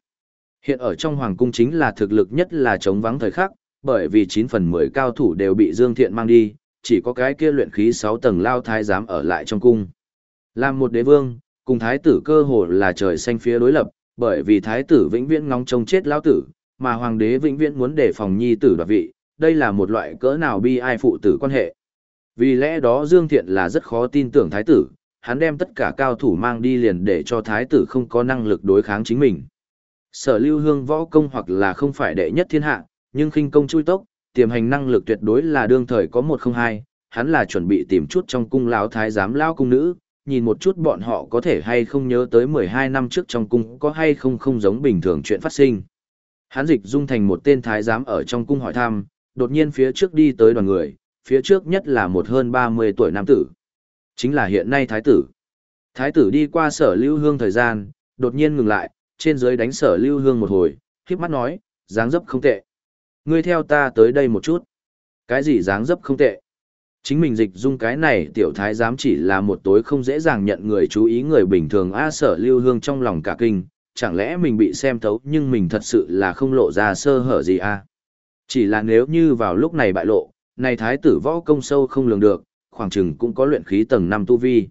A: Hiện ở trong hoàng cung chính là thực lực nhất là chống vắng thời khắc, bởi vì 9 phần 10 cao thủ đều bị Dương Thiện mang đi, chỉ có cái kia luyện khí 6 tầng lao thái giám ở lại trong cung. Làm một đế vương, cùng thái tử cơ hồ là trời xanh phía đối lập, bởi vì thái tử vĩnh viễn ngóng trông chết lao tử, mà hoàng đế vĩnh viễn muốn đề phòng nhi tử đoạt vị, đây là một loại cỡ nào bi ai phụ tử quan hệ. Vì lẽ đó Dương Thiện là rất khó tin tưởng thái tử, hắn đem tất cả cao thủ mang đi liền để cho thái tử không có năng lực đối kháng chính mình. Sở lưu hương võ công hoặc là không phải đệ nhất thiên hạ, nhưng khinh công chui tốc, tiềm hành năng lực tuyệt đối là đương thời có một không hai, hắn là chuẩn bị tìm chút trong cung lão thái giám lao cung nữ, nhìn một chút bọn họ có thể hay không nhớ tới 12 năm trước trong cung có hay không không giống bình thường chuyện phát sinh. Hắn dịch dung thành một tên thái giám ở trong cung hỏi thăm, đột nhiên phía trước đi tới đoàn người, phía trước nhất là một hơn 30 tuổi nam tử. Chính là hiện nay thái tử. Thái tử đi qua sở lưu hương thời gian, đột nhiên ngừng lại, trên dưới đánh sở lưu hương một hồi, khiếp mắt nói, dáng dấp không tệ. Ngươi theo ta tới đây một chút. Cái gì dáng dấp không tệ? Chính mình dịch dung cái này tiểu thái giám chỉ là một tối không dễ dàng nhận người chú ý người bình thường a sở lưu hương trong lòng cả kinh, chẳng lẽ mình bị xem thấu nhưng mình thật sự là không lộ ra sơ hở gì a Chỉ là nếu như vào lúc này bại lộ, này thái tử võ công sâu không lường được, khoảng chừng cũng có luyện khí tầng năm tu vi.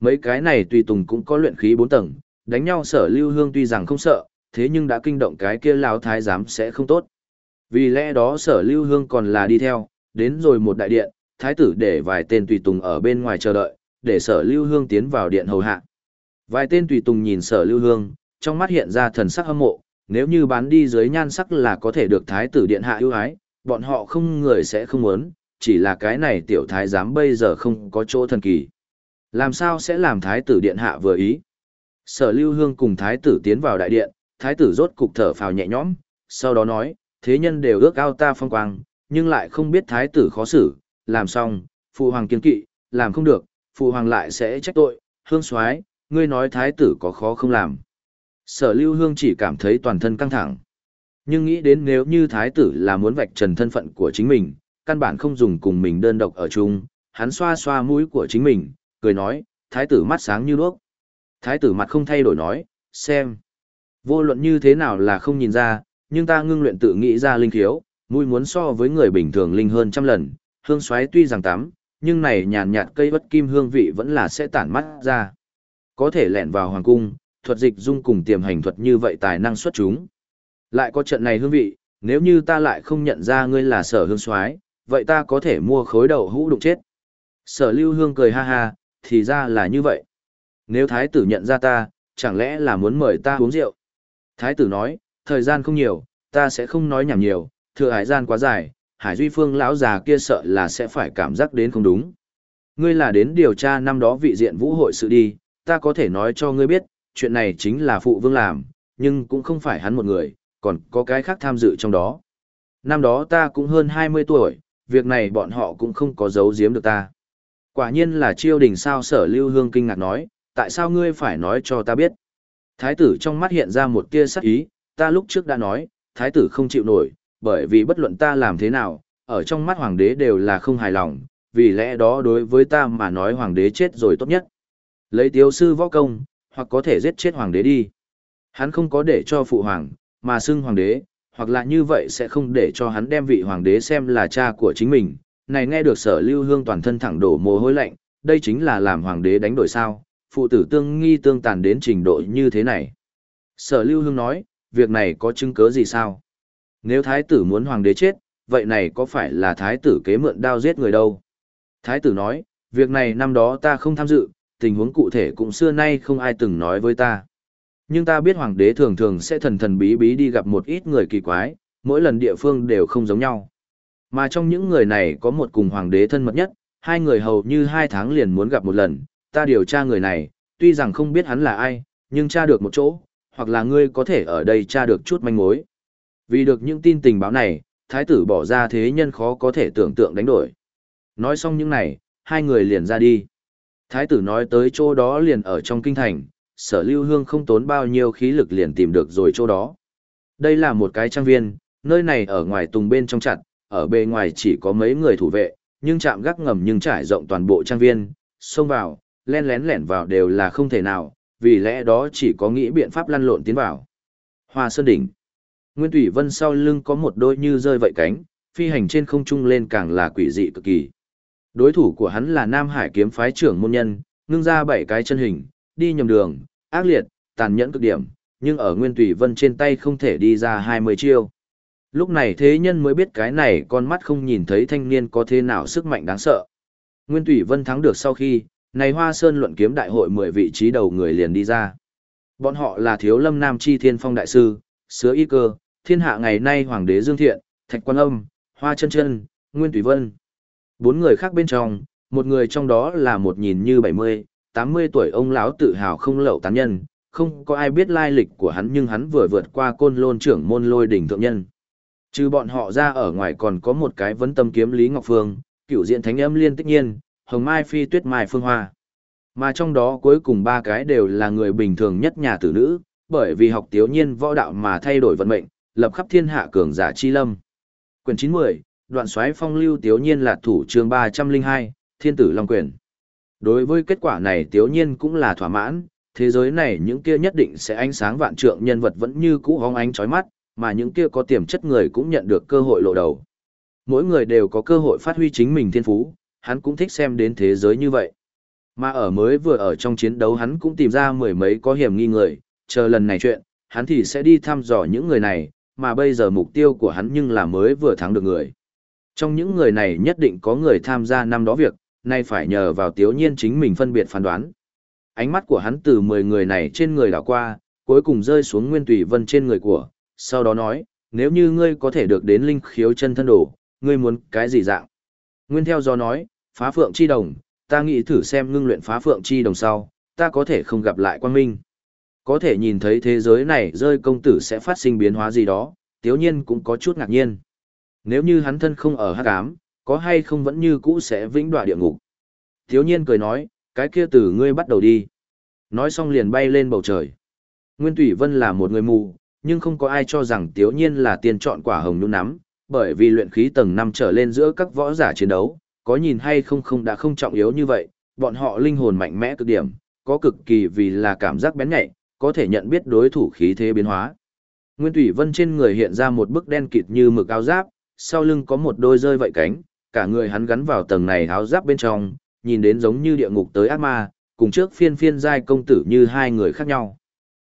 A: Mấy cái này tùy tùng cũng có luyện khí bốn tầng, đánh nhau sở lưu hương tuy rằng không sợ, thế nhưng đã kinh động cái kia lão thái giám sẽ không tốt. Vì lẽ đó sở lưu hương còn là đi theo, đến rồi một đại điện, thái tử để vài tên tùy tùng ở bên ngoài chờ đợi, để sở lưu hương tiến vào điện hầu hạ. Vài tên tùy tùng nhìn sở lưu hương, trong mắt hiện ra thần sắc hâm mộ, nếu như bán đi dưới nhan sắc là có thể được thái tử điện hạ ưu ái, bọn họ không người sẽ không muốn, chỉ là cái này tiểu thái giám bây giờ không có chỗ thần kỳ. Làm sao sẽ làm thái tử điện hạ vừa ý? Sở lưu hương cùng thái tử tiến vào đại điện, thái tử rốt cục thở phào nhẹ nhõm, sau đó nói, thế nhân đều ước ao ta phong quang, nhưng lại không biết thái tử khó xử, làm xong, phụ hoàng kiên kỵ, làm không được, phụ hoàng lại sẽ trách tội, hương soái ngươi nói thái tử có khó không làm. Sở lưu hương chỉ cảm thấy toàn thân căng thẳng. Nhưng nghĩ đến nếu như thái tử là muốn vạch trần thân phận của chính mình, căn bản không dùng cùng mình đơn độc ở chung, hắn xoa xoa mũi của chính mình, cười nói, thái tử mắt sáng như đuốc. Thái tử mặt không thay đổi nói, xem. Vô luận như thế nào là không nhìn ra, nhưng ta ngưng luyện tự nghĩ ra linh khiếu, mũi muốn so với người bình thường linh hơn trăm lần, hương xoáy tuy rằng tắm, nhưng này nhàn nhạt cây bất kim hương vị vẫn là sẽ tản mắt ra. Có thể lẻn vào hoàng cung, thuật dịch dung cùng tiềm hành thuật như vậy tài năng xuất chúng. Lại có trận này hương vị, nếu như ta lại không nhận ra ngươi là sở hương soái vậy ta có thể mua khối đầu hũ đụng chết. Sở lưu hương cười ha ha, thì ra là như vậy. Nếu thái tử nhận ra ta, chẳng lẽ là muốn mời ta uống rượu? Thái tử nói, thời gian không nhiều, ta sẽ không nói nhảm nhiều, thừa hải gian quá dài, hải duy phương lão già kia sợ là sẽ phải cảm giác đến không đúng. Ngươi là đến điều tra năm đó vị diện vũ hội sự đi, ta có thể nói cho ngươi biết, chuyện này chính là phụ vương làm, nhưng cũng không phải hắn một người, còn có cái khác tham dự trong đó. Năm đó ta cũng hơn 20 tuổi, việc này bọn họ cũng không có giấu giếm được ta. Quả nhiên là chiêu đình sao sở lưu hương kinh ngạc nói, tại sao ngươi phải nói cho ta biết? Thái tử trong mắt hiện ra một tia sắc ý, ta lúc trước đã nói, thái tử không chịu nổi, bởi vì bất luận ta làm thế nào, ở trong mắt hoàng đế đều là không hài lòng, vì lẽ đó đối với ta mà nói hoàng đế chết rồi tốt nhất. Lấy tiếu sư võ công, hoặc có thể giết chết hoàng đế đi. Hắn không có để cho phụ hoàng, mà xưng hoàng đế, hoặc là như vậy sẽ không để cho hắn đem vị hoàng đế xem là cha của chính mình. Này nghe được sở lưu hương toàn thân thẳng đổ mồ hôi lạnh, đây chính là làm hoàng đế đánh đổi sao, phụ tử tương nghi tương tàn đến trình độ như thế này. Sở lưu hương nói, việc này có chứng cứ gì sao? Nếu thái tử muốn hoàng đế chết, vậy này có phải là thái tử kế mượn đao giết người đâu? Thái tử nói, việc này năm đó ta không tham dự, tình huống cụ thể cũng xưa nay không ai từng nói với ta. Nhưng ta biết hoàng đế thường thường sẽ thần thần bí bí đi gặp một ít người kỳ quái, mỗi lần địa phương đều không giống nhau. Mà trong những người này có một cùng hoàng đế thân mật nhất, hai người hầu như hai tháng liền muốn gặp một lần, ta điều tra người này, tuy rằng không biết hắn là ai, nhưng tra được một chỗ, hoặc là ngươi có thể ở đây tra được chút manh mối. Vì được những tin tình báo này, thái tử bỏ ra thế nhân khó có thể tưởng tượng đánh đổi. Nói xong những này, hai người liền ra đi. Thái tử nói tới chỗ đó liền ở trong kinh thành, sở lưu hương không tốn bao nhiêu khí lực liền tìm được rồi chỗ đó. Đây là một cái trang viên, nơi này ở ngoài tùng bên trong chặt, ở bề ngoài chỉ có mấy người thủ vệ, nhưng chạm gác ngầm nhưng trải rộng toàn bộ trang viên, xông vào, len lén lẻn vào đều là không thể nào, vì lẽ đó chỉ có nghĩ biện pháp lăn lộn tiến vào. Hoa Sơn Đỉnh Nguyên Thủy Vân sau lưng có một đôi như rơi vậy cánh, phi hành trên không trung lên càng là quỷ dị cực kỳ. Đối thủ của hắn là Nam Hải kiếm phái trưởng môn nhân, ngưng ra bảy cái chân hình, đi nhầm đường, ác liệt, tàn nhẫn cực điểm, nhưng ở Nguyên Tùy Vân trên tay không thể đi ra 20 chiêu. Lúc này thế nhân mới biết cái này con mắt không nhìn thấy thanh niên có thế nào sức mạnh đáng sợ. Nguyên Tùy Vân thắng được sau khi, này Hoa Sơn luận kiếm đại hội 10 vị trí đầu người liền đi ra. Bọn họ là Thiếu Lâm Nam Chi Thiên Phong Đại Sư, Sứa Y Cơ, Thiên Hạ ngày nay Hoàng đế Dương Thiện, Thạch Quan Âm, Hoa Chân Chân, Nguyên Tùy Vân. Bốn người khác bên trong, một người trong đó là một nhìn như 70, 80 tuổi ông lão tự hào không lậu tán nhân, không có ai biết lai lịch của hắn nhưng hắn vừa vượt qua côn lôn trưởng môn lôi đỉnh thượng nhân. Trừ bọn họ ra ở ngoài còn có một cái vấn tâm kiếm Lý Ngọc Phương, cựu diện thánh âm liên tích nhiên, hồng mai phi tuyết mai phương hoa. Mà trong đó cuối cùng ba cái đều là người bình thường nhất nhà tử nữ, bởi vì học tiếu nhiên võ đạo mà thay đổi vận mệnh, lập khắp thiên hạ cường giả chi lâm. Quyền 90, đoạn xoáy phong lưu tiếu nhiên là thủ chương 302, thiên tử long quyền. Đối với kết quả này tiếu nhiên cũng là thỏa mãn, thế giới này những kia nhất định sẽ ánh sáng vạn trượng nhân vật vẫn như cũ hóng ánh chói mắt, mà những kia có tiềm chất người cũng nhận được cơ hội lộ đầu. Mỗi người đều có cơ hội phát huy chính mình thiên phú, hắn cũng thích xem đến thế giới như vậy. Mà ở mới vừa ở trong chiến đấu hắn cũng tìm ra mười mấy có hiểm nghi người, chờ lần này chuyện, hắn thì sẽ đi thăm dò những người này, mà bây giờ mục tiêu của hắn nhưng là mới vừa thắng được người. Trong những người này nhất định có người tham gia năm đó việc, nay phải nhờ vào tiếu nhiên chính mình phân biệt phán đoán. Ánh mắt của hắn từ 10 người này trên người đảo qua, cuối cùng rơi xuống nguyên tùy vân trên người của, sau đó nói, nếu như ngươi có thể được đến linh khiếu chân thân đồ, ngươi muốn cái gì dạng? Nguyên theo do nói, phá phượng chi đồng, ta nghĩ thử xem ngưng luyện phá phượng chi đồng sau, ta có thể không gặp lại quan minh. Có thể nhìn thấy thế giới này rơi công tử sẽ phát sinh biến hóa gì đó, tiếu nhiên cũng có chút ngạc nhiên. Nếu như hắn thân không ở hắc ám, có hay không vẫn như cũ sẽ vĩnh đọa địa ngục. Thiếu nhiên cười nói, cái kia từ ngươi bắt đầu đi. Nói xong liền bay lên bầu trời. Nguyên Tủy Vân là một người mù, nhưng không có ai cho rằng Tiếu Nhiên là tiền chọn quả hồng nhũ nắm, bởi vì luyện khí tầng 5 trở lên giữa các võ giả chiến đấu, có nhìn hay không không đã không trọng yếu như vậy, bọn họ linh hồn mạnh mẽ cực điểm, có cực kỳ vì là cảm giác bén nhạy, có thể nhận biết đối thủ khí thế biến hóa. Nguyên Thủy Vân trên người hiện ra một bức đen kịt như mực áo giáp, sau lưng có một đôi rơi vậy cánh, cả người hắn gắn vào tầng này áo giáp bên trong, nhìn đến giống như địa ngục tới ác ma, cùng trước phiên phiên giai công tử như hai người khác nhau.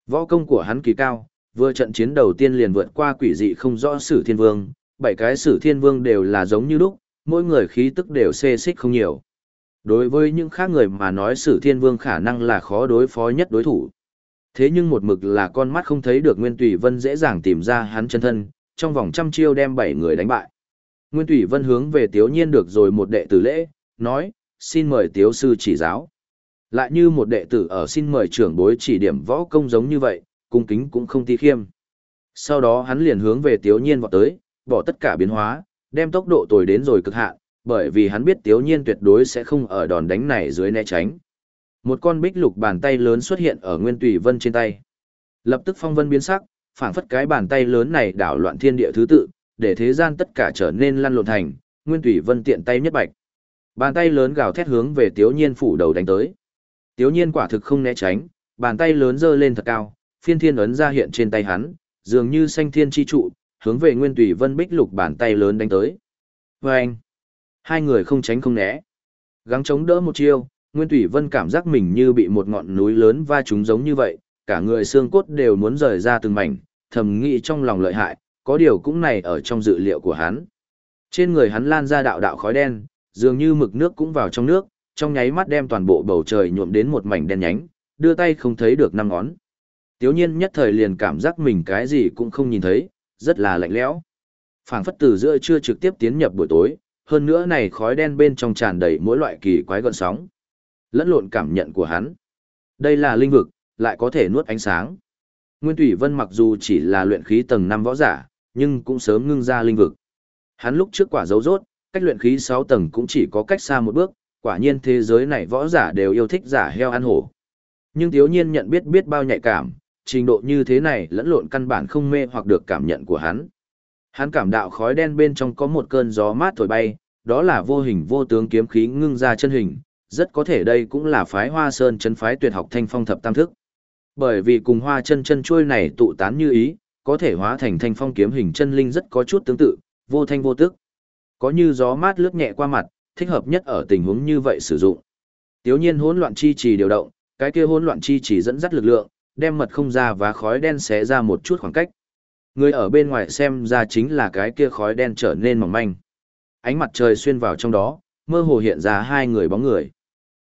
A: Võ công của hắn kỳ cao, vừa trận chiến đầu tiên liền vượt qua quỷ dị không rõ sử thiên vương, bảy cái sử thiên vương đều là giống như lúc, mỗi người khí tức đều xê xích không nhiều. Đối với những khác người mà nói sử thiên vương khả năng là khó đối phó nhất đối thủ. Thế nhưng một mực là con mắt không thấy được Nguyên Tùy Vân dễ dàng tìm ra hắn chân thân, trong vòng trăm chiêu đem bảy người đánh bại. Nguyên Tùy Vân hướng về Tiếu Nhiên được rồi một đệ tử lễ, nói, xin mời Tiếu Sư chỉ giáo. Lại như một đệ tử ở xin mời trưởng bối chỉ điểm võ công giống như vậy, cung kính cũng không ti khiêm. Sau đó hắn liền hướng về Tiếu Nhiên vọt tới, bỏ tất cả biến hóa, đem tốc độ tồi đến rồi cực hạn, bởi vì hắn biết Tiếu Nhiên tuyệt đối sẽ không ở đòn đánh này dưới né tránh. Một con bích lục bàn tay lớn xuất hiện ở Nguyên Tùy Vân trên tay. Lập tức phong vân biến sắc, phảng phất cái bàn tay lớn này đảo loạn thiên địa thứ tự, để thế gian tất cả trở nên lăn lộn thành, Nguyên Tùy Vân tiện tay nhất bạch. Bàn tay lớn gào thét hướng về Tiếu Nhiên phủ đầu đánh tới. Tiếu Nhiên quả thực không né tránh, bàn tay lớn giơ lên thật cao, phiên thiên ấn ra hiện trên tay hắn, dường như xanh thiên chi trụ, hướng về Nguyên Tùy Vân bích lục bàn tay lớn đánh tới. Và anh, hai người không tránh không né. Gắng chống đỡ một chiêu, Nguyên Tủy Vân cảm giác mình như bị một ngọn núi lớn va trúng giống như vậy, cả người xương cốt đều muốn rời ra từng mảnh, thầm nghĩ trong lòng lợi hại, có điều cũng này ở trong dự liệu của hắn. Trên người hắn lan ra đạo đạo khói đen, dường như mực nước cũng vào trong nước, trong nháy mắt đem toàn bộ bầu trời nhuộm đến một mảnh đen nhánh, đưa tay không thấy được năm ngón. Tiếu nhiên nhất thời liền cảm giác mình cái gì cũng không nhìn thấy, rất là lạnh lẽo. phảng phất từ giữa trưa trực tiếp tiến nhập buổi tối, hơn nữa này khói đen bên trong tràn đầy mỗi loại kỳ quái gợn sóng. Lẫn lộn cảm nhận của hắn. Đây là linh vực, lại có thể nuốt ánh sáng. Nguyên Thủy Vân mặc dù chỉ là luyện khí tầng 5 võ giả, nhưng cũng sớm ngưng ra linh vực. Hắn lúc trước quả dấu rốt, cách luyện khí 6 tầng cũng chỉ có cách xa một bước, quả nhiên thế giới này võ giả đều yêu thích giả heo ăn hổ. Nhưng thiếu nhiên nhận biết biết bao nhạy cảm, trình độ như thế này lẫn lộn căn bản không mê hoặc được cảm nhận của hắn. Hắn cảm đạo khói đen bên trong có một cơn gió mát thổi bay, đó là vô hình vô tướng kiếm khí ngưng ra chân hình, rất có thể đây cũng là phái hoa sơn chân phái tuyệt học thanh phong thập tam thức. Bởi vì cùng hoa chân chân chuôi này tụ tán như ý, có thể hóa thành thanh phong kiếm hình chân linh rất có chút tương tự, vô thanh vô tức. Có như gió mát lướt nhẹ qua mặt, thích hợp nhất ở tình huống như vậy sử dụng. Tiếu nhiên hỗn loạn chi trì điều động, cái kia hỗn loạn chi trì dẫn dắt lực lượng, đem mật không ra và khói đen xé ra một chút khoảng cách. Người ở bên ngoài xem ra chính là cái kia khói đen trở nên mỏng manh. Ánh mặt trời xuyên vào trong đó, mơ hồ hiện ra hai người bóng người.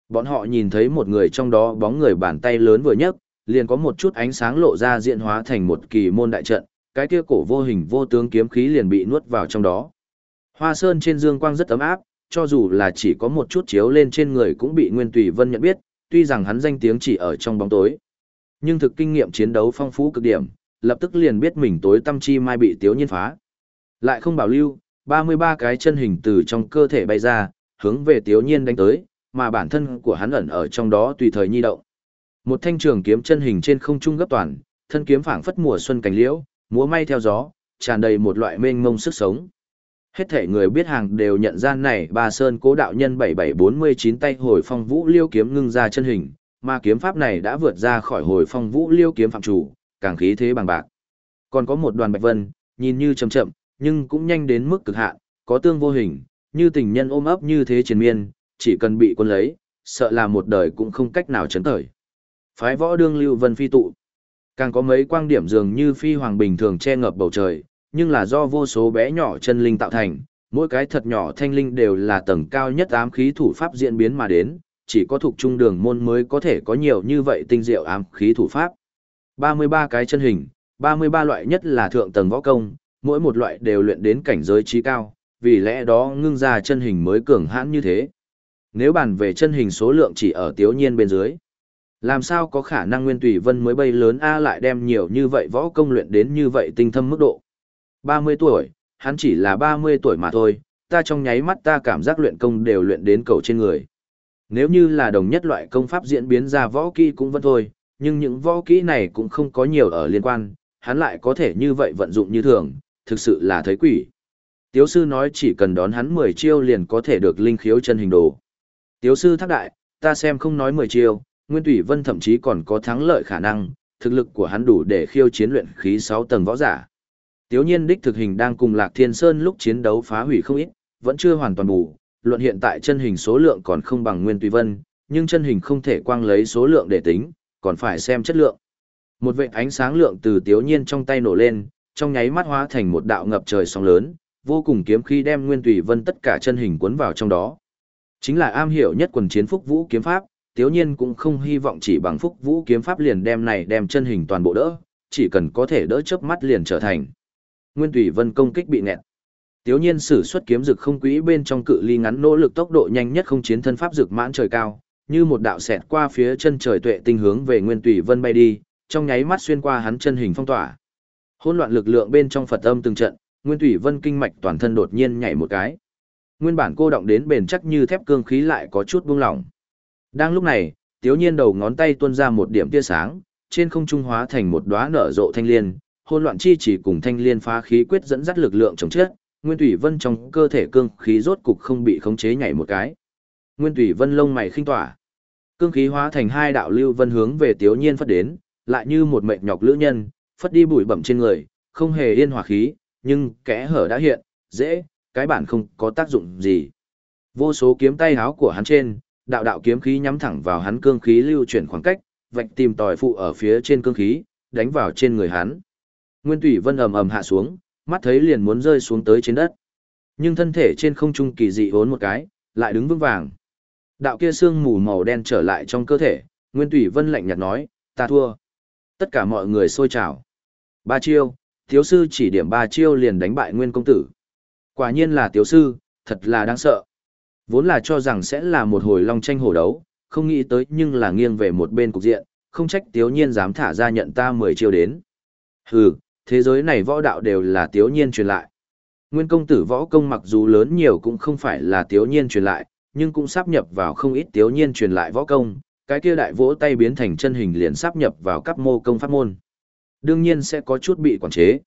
A: Bọn họ nhìn thấy một người trong đó bóng người bàn tay lớn vừa nhấc, liền có một chút ánh sáng lộ ra diện hóa thành một kỳ môn đại trận, cái kia cổ vô hình vô tướng kiếm khí liền bị nuốt vào trong đó. Hoa sơn trên dương quang rất ấm áp, cho dù là chỉ có một chút chiếu lên trên người cũng bị Nguyên Tùy Vân nhận biết, tuy rằng hắn danh tiếng chỉ ở trong bóng tối. Nhưng thực kinh nghiệm chiến đấu phong phú cực điểm, lập tức liền biết mình tối tâm chi mai bị tiếu nhiên phá. Lại không bảo lưu, 33 cái chân hình từ trong cơ thể bay ra, hướng về tiếu nhiên đánh tới, mà bản thân của hắn ẩn ở trong đó tùy thời nhi động. Một thanh trường kiếm chân hình trên không trung gấp toàn, thân kiếm phảng phất mùa xuân cánh liễu, múa may theo gió, tràn đầy một loại mênh mông sức sống. Hết thể người biết hàng đều nhận ra này bà Sơn cố đạo nhân 7749 tay hồi phong vũ liêu kiếm ngưng ra chân hình, mà kiếm pháp này đã vượt ra khỏi hồi phong vũ liêu kiếm phạm chủ, càng khí thế bằng bạc. Còn có một đoàn bạch vân, nhìn như chậm chậm, nhưng cũng nhanh đến mức cực hạn, có tương vô hình, như tình nhân ôm ấp như thế triền miên, chỉ cần bị quân lấy, sợ là một đời cũng không cách nào chấn tởi. Phái võ đương lưu vân phi tụ. Càng có mấy quang điểm dường như phi hoàng bình thường che ngập bầu trời, nhưng là do vô số bé nhỏ chân linh tạo thành, mỗi cái thật nhỏ thanh linh đều là tầng cao nhất ám khí thủ pháp diễn biến mà đến, chỉ có thuộc trung đường môn mới có thể có nhiều như vậy tinh diệu ám khí thủ pháp. 33 cái chân hình, 33 loại nhất là thượng tầng võ công, mỗi một loại đều luyện đến cảnh giới trí cao, vì lẽ đó ngưng ra chân hình mới cường hãn như thế. Nếu bàn về chân hình số lượng chỉ ở tiếu nhiên bên dưới, làm sao có khả năng Nguyên Tùy Vân mới bay lớn A lại đem nhiều như vậy võ công luyện đến như vậy tinh thâm mức độ. 30 tuổi, hắn chỉ là 30 tuổi mà thôi, ta trong nháy mắt ta cảm giác luyện công đều luyện đến cầu trên người. Nếu như là đồng nhất loại công pháp diễn biến ra võ kỹ cũng vẫn thôi, nhưng những võ kỹ này cũng không có nhiều ở liên quan, hắn lại có thể như vậy vận dụng như thường, thực sự là thấy quỷ. Tiếu sư nói chỉ cần đón hắn 10 chiêu liền có thể được linh khiếu chân hình đồ. Tiếu sư thác đại, ta xem không nói 10 chiều, Nguyên Tủy Vân thậm chí còn có thắng lợi khả năng, thực lực của hắn đủ để khiêu chiến luyện khí 6 tầng võ giả. Tiếu nhiên đích thực hình đang cùng Lạc Thiên Sơn lúc chiến đấu phá hủy không ít, vẫn chưa hoàn toàn bù, luận hiện tại chân hình số lượng còn không bằng Nguyên Tùy Vân, nhưng chân hình không thể quang lấy số lượng để tính, còn phải xem chất lượng. Một vệt ánh sáng lượng từ Tiếu nhiên trong tay nổ lên, trong nháy mắt hóa thành một đạo ngập trời sóng lớn, vô cùng kiếm khí đem Nguyên Tùy Vân tất cả chân hình cuốn vào trong đó. Chính là am hiểu nhất quần chiến phúc vũ kiếm pháp, Tiếu nhiên cũng không hy vọng chỉ bằng phúc vũ kiếm pháp liền đem này đem chân hình toàn bộ đỡ, chỉ cần có thể đỡ chớp mắt liền trở thành. Nguyên Tùy Vân công kích bị nẹt. Tiếu nhiên sử xuất kiếm dực không quỹ bên trong cự ly ngắn nỗ lực tốc độ nhanh nhất không chiến thân pháp dực mãn trời cao, như một đạo xẹt qua phía chân trời tuệ tinh hướng về Nguyên Tùy Vân bay đi, trong nháy mắt xuyên qua hắn chân hình phong tỏa. Hỗn loạn lực lượng bên trong Phật âm từng trận, Nguyên Tùy Vân kinh mạch toàn thân đột nhiên nhảy một cái. Nguyên bản cô động đến bền chắc như thép cương khí lại có chút buông lỏng. Đang lúc này, Tiếu Nhiên đầu ngón tay tuôn ra một điểm tia sáng, trên không trung hóa thành một đóa nở rộ thanh liên, hỗn loạn chi chỉ cùng thanh liên phá khí quyết dẫn dắt lực lượng chống chết, Nguyên thủy Vân trong cơ thể cương khí rốt cục không bị khống chế nhảy một cái. Nguyên thủy Vân lông mày khinh tỏa. Cương khí hóa thành hai đạo lưu vân hướng về Tiếu Nhiên phất đến, lại như một mệnh nhọc lữ nhân, phất đi bụi bẩm trên người, không hề yên hòa khí, nhưng kẽ hở đã hiện, dễ, cái bản không có tác dụng gì. Vô số kiếm tay háo của hắn trên, đạo đạo kiếm khí nhắm thẳng vào hắn cương khí lưu chuyển khoảng cách, vạch tìm tòi phụ ở phía trên cương khí, đánh vào trên người hắn. Nguyên Tủy Vân ầm ầm hạ xuống, mắt thấy liền muốn rơi xuống tới trên đất. Nhưng thân thể trên không trung kỳ dị hốn một cái, lại đứng vững vàng. Đạo kia xương mù màu đen trở lại trong cơ thể, Nguyên Tủy Vân lạnh nhạt nói, ta thua. Tất cả mọi người sôi trào. Ba chiêu, thiếu sư chỉ điểm ba chiêu liền đánh bại Nguyên Công Tử. Quả nhiên là tiểu sư, thật là đáng sợ. Vốn là cho rằng sẽ là một hồi long tranh hổ đấu, không nghĩ tới nhưng là nghiêng về một bên cục diện, không trách tiếu nhiên dám thả ra nhận ta 10 chiêu đến. Hừ, thế giới này võ đạo đều là tiếu nhiên truyền lại. Nguyên công tử võ công mặc dù lớn nhiều cũng không phải là tiếu nhiên truyền lại, nhưng cũng sắp nhập vào không ít tiếu nhiên truyền lại võ công, cái kia đại vỗ tay biến thành chân hình liền sắp nhập vào các mô công pháp môn. Đương nhiên sẽ có chút bị quản chế.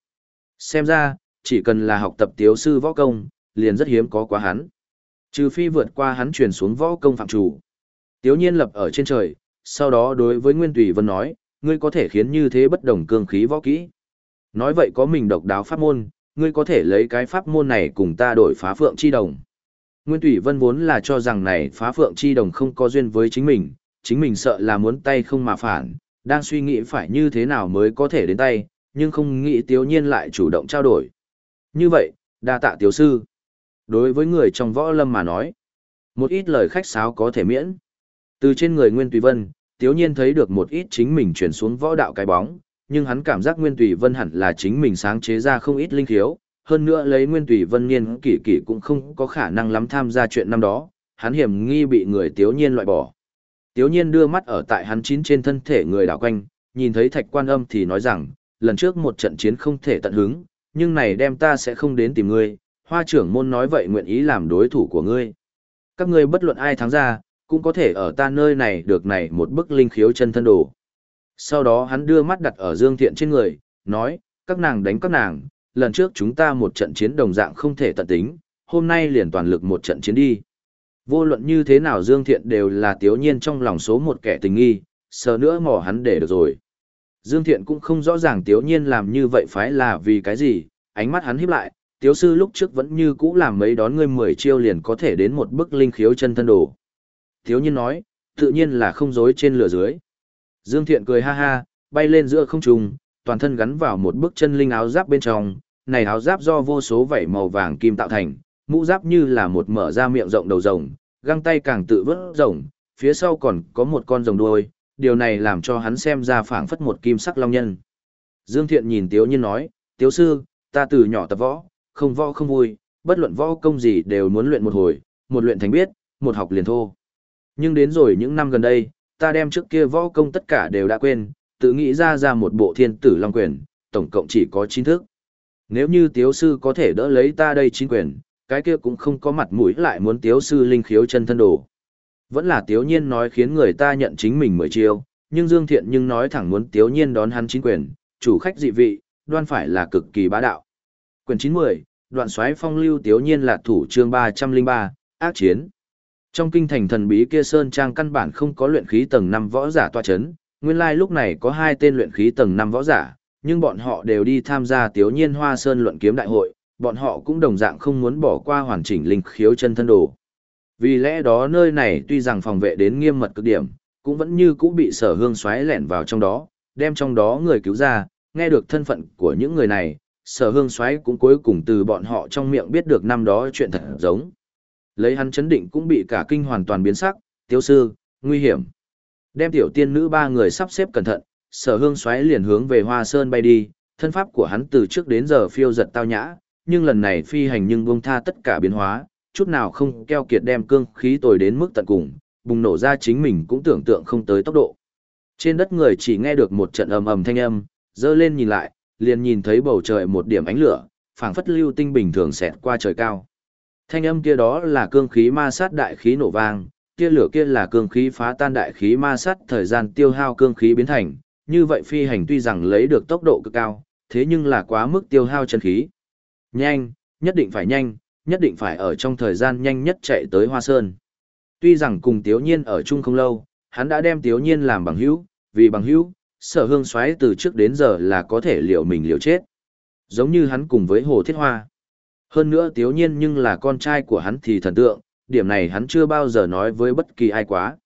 A: Xem ra, chỉ cần là học tập tiếu sư võ công, liền rất hiếm có quá hắn. Trừ phi vượt qua hắn truyền xuống võ công phạm chủ. Tiếu nhiên lập ở trên trời, sau đó đối với Nguyên Tùy Vân nói, ngươi có thể khiến như thế bất đồng cương khí võ kỹ. Nói vậy có mình độc đáo pháp môn, ngươi có thể lấy cái pháp môn này cùng ta đổi phá phượng chi đồng. Nguyên thủy Vân vốn là cho rằng này phá phượng chi đồng không có duyên với chính mình, chính mình sợ là muốn tay không mà phản, đang suy nghĩ phải như thế nào mới có thể đến tay, nhưng không nghĩ tiếu nhiên lại chủ động trao đổi. Như vậy, đa tạ tiểu sư. Đối với người trong võ lâm mà nói, một ít lời khách sáo có thể miễn. Từ trên người Nguyên Tùy Vân, tiếu nhiên thấy được một ít chính mình chuyển xuống võ đạo cái bóng, nhưng hắn cảm giác Nguyên Tùy Vân hẳn là chính mình sáng chế ra không ít linh khiếu, hơn nữa lấy Nguyên Tùy Vân niên kỷ kỷ cũng không có khả năng lắm tham gia chuyện năm đó, hắn hiểm nghi bị người Tiếu Nhiên loại bỏ. Tiếu Nhiên đưa mắt ở tại hắn chín trên thân thể người đảo quanh, nhìn thấy Thạch Quan Âm thì nói rằng, lần trước một trận chiến không thể tận hứng, nhưng này đem ta sẽ không đến tìm ngươi, hoa trưởng môn nói vậy nguyện ý làm đối thủ của ngươi. Các ngươi bất luận ai thắng ra, cũng có thể ở ta nơi này được này một bức linh khiếu chân thân đồ. Sau đó hắn đưa mắt đặt ở Dương Thiện trên người, nói, các nàng đánh các nàng, lần trước chúng ta một trận chiến đồng dạng không thể tận tính, hôm nay liền toàn lực một trận chiến đi. Vô luận như thế nào Dương Thiện đều là tiếu nhiên trong lòng số một kẻ tình nghi, sờ nữa mỏ hắn để được rồi. Dương Thiện cũng không rõ ràng tiếu nhiên làm như vậy phải là vì cái gì, ánh mắt hắn híp lại, tiếu sư lúc trước vẫn như cũ làm mấy đón ngươi mười chiêu liền có thể đến một bức linh khiếu chân thân đồ. Tiếu nhiên nói, tự nhiên là không dối trên lửa dưới. Dương Thiện cười ha ha, bay lên giữa không trung, toàn thân gắn vào một bức chân linh áo giáp bên trong, này áo giáp do vô số vảy màu vàng kim tạo thành, mũ giáp như là một mở ra miệng rộng đầu rồng, găng tay càng tự vớt rồng, phía sau còn có một con rồng đuôi, điều này làm cho hắn xem ra phảng phất một kim sắc long nhân. Dương Thiện nhìn Tiếu Nhiên nói, Tiếu sư, ta từ nhỏ tập võ, không võ không vui, bất luận võ công gì đều muốn luyện một hồi, một luyện thành biết, một học liền thô. Nhưng đến rồi những năm gần đây, ta đem trước kia võ công tất cả đều đã quên, tự nghĩ ra ra một bộ thiên tử long quyền, tổng cộng chỉ có 9 thức. Nếu như tiếu sư có thể đỡ lấy ta đây chính quyền, cái kia cũng không có mặt mũi lại muốn tiếu sư linh khiếu chân thân đồ. Vẫn là tiếu nhiên nói khiến người ta nhận chính mình mười chiêu, nhưng Dương Thiện nhưng nói thẳng muốn tiếu nhiên đón hắn chính quyền, chủ khách dị vị, đoan phải là cực kỳ bá đạo. Quyền 90, đoạn xoáy phong lưu tiếu nhiên là thủ chương 303, ác chiến. Trong kinh thành thần bí kia Sơn Trang căn bản không có luyện khí tầng 5 võ giả tọa chấn, nguyên lai lúc này có hai tên luyện khí tầng 5 võ giả, nhưng bọn họ đều đi tham gia tiếu nhiên hoa sơn luận kiếm đại hội, bọn họ cũng đồng dạng không muốn bỏ qua hoàn chỉnh linh khiếu chân thân đồ. Vì lẽ đó nơi này tuy rằng phòng vệ đến nghiêm mật cực điểm, cũng vẫn như cũ bị sở hương xoáy lẻn vào trong đó, đem trong đó người cứu ra, nghe được thân phận của những người này, sở hương xoáy cũng cuối cùng từ bọn họ trong miệng biết được năm đó chuyện thật giống. Lấy hắn chấn định cũng bị cả kinh hoàn toàn biến sắc, tiêu sư, nguy hiểm. Đem tiểu tiên nữ ba người sắp xếp cẩn thận, sở hương xoáy liền hướng về hoa sơn bay đi, thân pháp của hắn từ trước đến giờ phiêu giật tao nhã, nhưng lần này phi hành nhưng buông tha tất cả biến hóa, chút nào không keo kiệt đem cương khí tồi đến mức tận cùng, bùng nổ ra chính mình cũng tưởng tượng không tới tốc độ. Trên đất người chỉ nghe được một trận ầm ầm thanh âm, dơ lên nhìn lại, liền nhìn thấy bầu trời một điểm ánh lửa, phảng phất lưu tinh bình thường xẹt qua trời cao. Thanh âm kia đó là cương khí ma sát đại khí nổ vang, kia lửa kia là cương khí phá tan đại khí ma sát thời gian tiêu hao cương khí biến thành, như vậy phi hành tuy rằng lấy được tốc độ cực cao, thế nhưng là quá mức tiêu hao chân khí. Nhanh, nhất định phải nhanh, nhất định phải ở trong thời gian nhanh nhất chạy tới Hoa Sơn. Tuy rằng cùng Tiếu Nhiên ở chung không lâu, hắn đã đem Tiếu Nhiên làm bằng hữu, vì bằng hữu, sở hương xoáy từ trước đến giờ là có thể liệu mình liệu chết. Giống như hắn cùng với Hồ Thiết Hoa. Hơn nữa Tiếu Nhiên nhưng là con trai của hắn thì thần tượng, điểm này hắn chưa bao giờ nói với bất kỳ ai quá.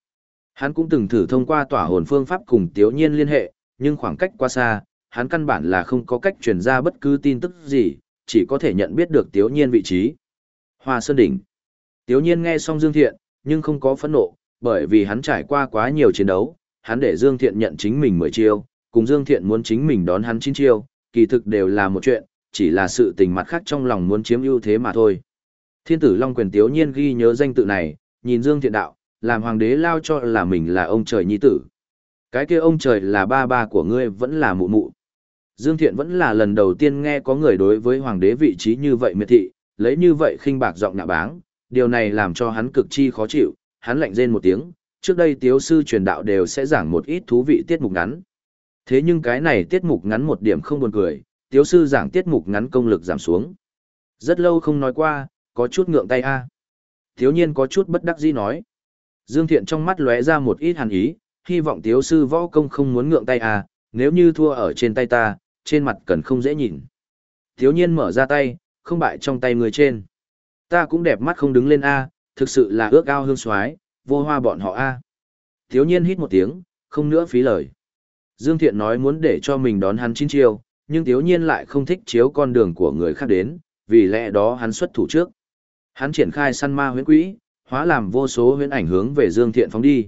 A: Hắn cũng từng thử thông qua tỏa hồn phương pháp cùng Tiếu Nhiên liên hệ, nhưng khoảng cách quá xa, hắn căn bản là không có cách truyền ra bất cứ tin tức gì, chỉ có thể nhận biết được Tiếu Nhiên vị trí. Hoa Sơn Đỉnh Tiếu Nhiên nghe xong Dương Thiện, nhưng không có phẫn nộ, bởi vì hắn trải qua quá nhiều chiến đấu, hắn để Dương Thiện nhận chính mình mười chiêu, cùng Dương Thiện muốn chính mình đón hắn 9 chiêu, kỳ thực đều là một chuyện, chỉ là sự tình mặt khác trong lòng muốn chiếm ưu thế mà thôi. Thiên tử Long Quyền Tiếu Nhiên ghi nhớ danh tự này, nhìn Dương Thiện đạo, làm hoàng đế lao cho là mình là ông trời nhi tử. Cái kia ông trời là ba ba của ngươi vẫn là mụ mụ. Dương Thiện vẫn là lần đầu tiên nghe có người đối với hoàng đế vị trí như vậy miệt thị, lấy như vậy khinh bạc giọng nạ báng, điều này làm cho hắn cực chi khó chịu, hắn lạnh rên một tiếng, trước đây tiếu sư truyền đạo đều sẽ giảng một ít thú vị tiết mục ngắn. Thế nhưng cái này tiết mục ngắn một điểm không buồn cười, tiếu sư giảng tiết mục ngắn công lực giảm xuống. Rất lâu không nói qua, có chút ngượng tay a. Thiếu nhiên có chút bất đắc dĩ nói. Dương Thiện trong mắt lóe ra một ít hàn ý, hy vọng tiếu sư võ công không muốn ngượng tay a, nếu như thua ở trên tay ta, trên mặt cần không dễ nhìn. Thiếu nhiên mở ra tay, không bại trong tay người trên. Ta cũng đẹp mắt không đứng lên A, thực sự là ước ao hương xoái, vô hoa bọn họ A. Thiếu nhiên hít một tiếng, không nữa phí lời. Dương Thiện nói muốn để cho mình đón hắn chín chiêu, nhưng thiếu nhiên lại không thích chiếu con đường của người khác đến, vì lẽ đó hắn xuất thủ trước. Hắn triển khai săn ma huyễn quỹ, hóa làm vô số huyễn ảnh hướng về Dương Thiện phóng đi.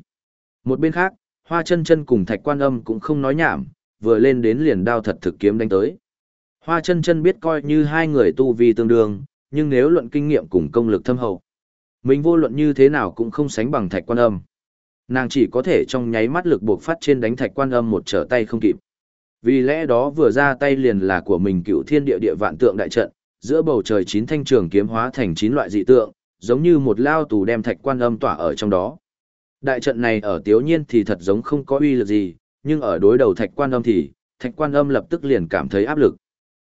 A: Một bên khác, Hoa Chân Chân cùng Thạch Quan Âm cũng không nói nhảm, vừa lên đến liền đao thật thực kiếm đánh tới. Hoa chân chân biết coi như hai người tu vi tương đương, nhưng nếu luận kinh nghiệm cùng công lực thâm hậu, mình vô luận như thế nào cũng không sánh bằng thạch quan âm. Nàng chỉ có thể trong nháy mắt lực buộc phát trên đánh thạch quan âm một trở tay không kịp. Vì lẽ đó vừa ra tay liền là của mình cựu thiên địa địa vạn tượng đại trận, giữa bầu trời chín thanh trường kiếm hóa thành chín loại dị tượng, giống như một lao tù đem thạch quan âm tỏa ở trong đó. Đại trận này ở tiếu nhiên thì thật giống không có uy lực gì, nhưng ở đối đầu thạch quan âm thì, thạch quan âm lập tức liền cảm thấy áp lực.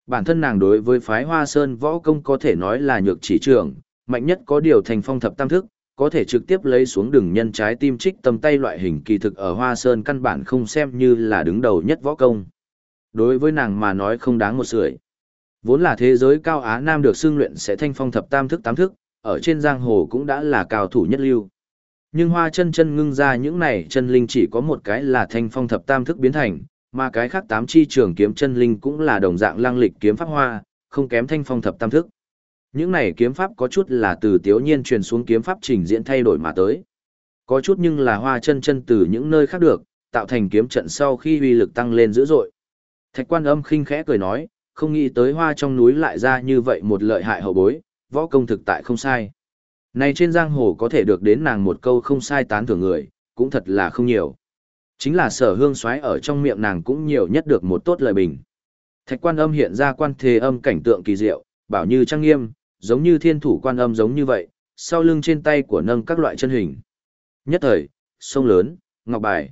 A: Bản thân nàng đối với phái hoa sơn võ công có thể nói là nhược chỉ trưởng mạnh nhất có điều thành phong thập tam thức, có thể trực tiếp lấy xuống đường nhân trái tim trích tầm tay loại hình kỳ thực ở hoa sơn căn bản không xem như là đứng đầu nhất võ công. Đối với nàng mà nói không đáng một sưởi. Vốn là thế giới cao Á Nam được xưng luyện sẽ thanh phong thập tam thức tám thức, ở trên giang hồ cũng đã là cao thủ nhất lưu. Nhưng hoa chân chân ngưng ra những này chân linh chỉ có một cái là thanh phong thập tam thức biến thành, mà cái khác tám chi trường kiếm chân linh cũng là đồng dạng lang lịch kiếm pháp hoa, không kém thanh phong thập tam thức. Những này kiếm pháp có chút là từ tiểu nhiên truyền xuống kiếm pháp trình diễn thay đổi mà tới. Có chút nhưng là hoa chân chân từ những nơi khác được, tạo thành kiếm trận sau khi uy lực tăng lên dữ dội. Thạch quan âm khinh khẽ cười nói, không nghĩ tới hoa trong núi lại ra như vậy một lợi hại hậu bối, võ công thực tại không sai. Này trên giang hồ có thể được đến nàng một câu không sai tán thưởng người, cũng thật là không nhiều. Chính là sở hương xoáy ở trong miệng nàng cũng nhiều nhất được một tốt lời bình. Thạch quan âm hiện ra quan thế âm cảnh tượng kỳ diệu, bảo như trang nghiêm, giống như thiên thủ quan âm giống như vậy, sau lưng trên tay của nâng các loại chân hình. Nhất thời, sông lớn, ngọc bài,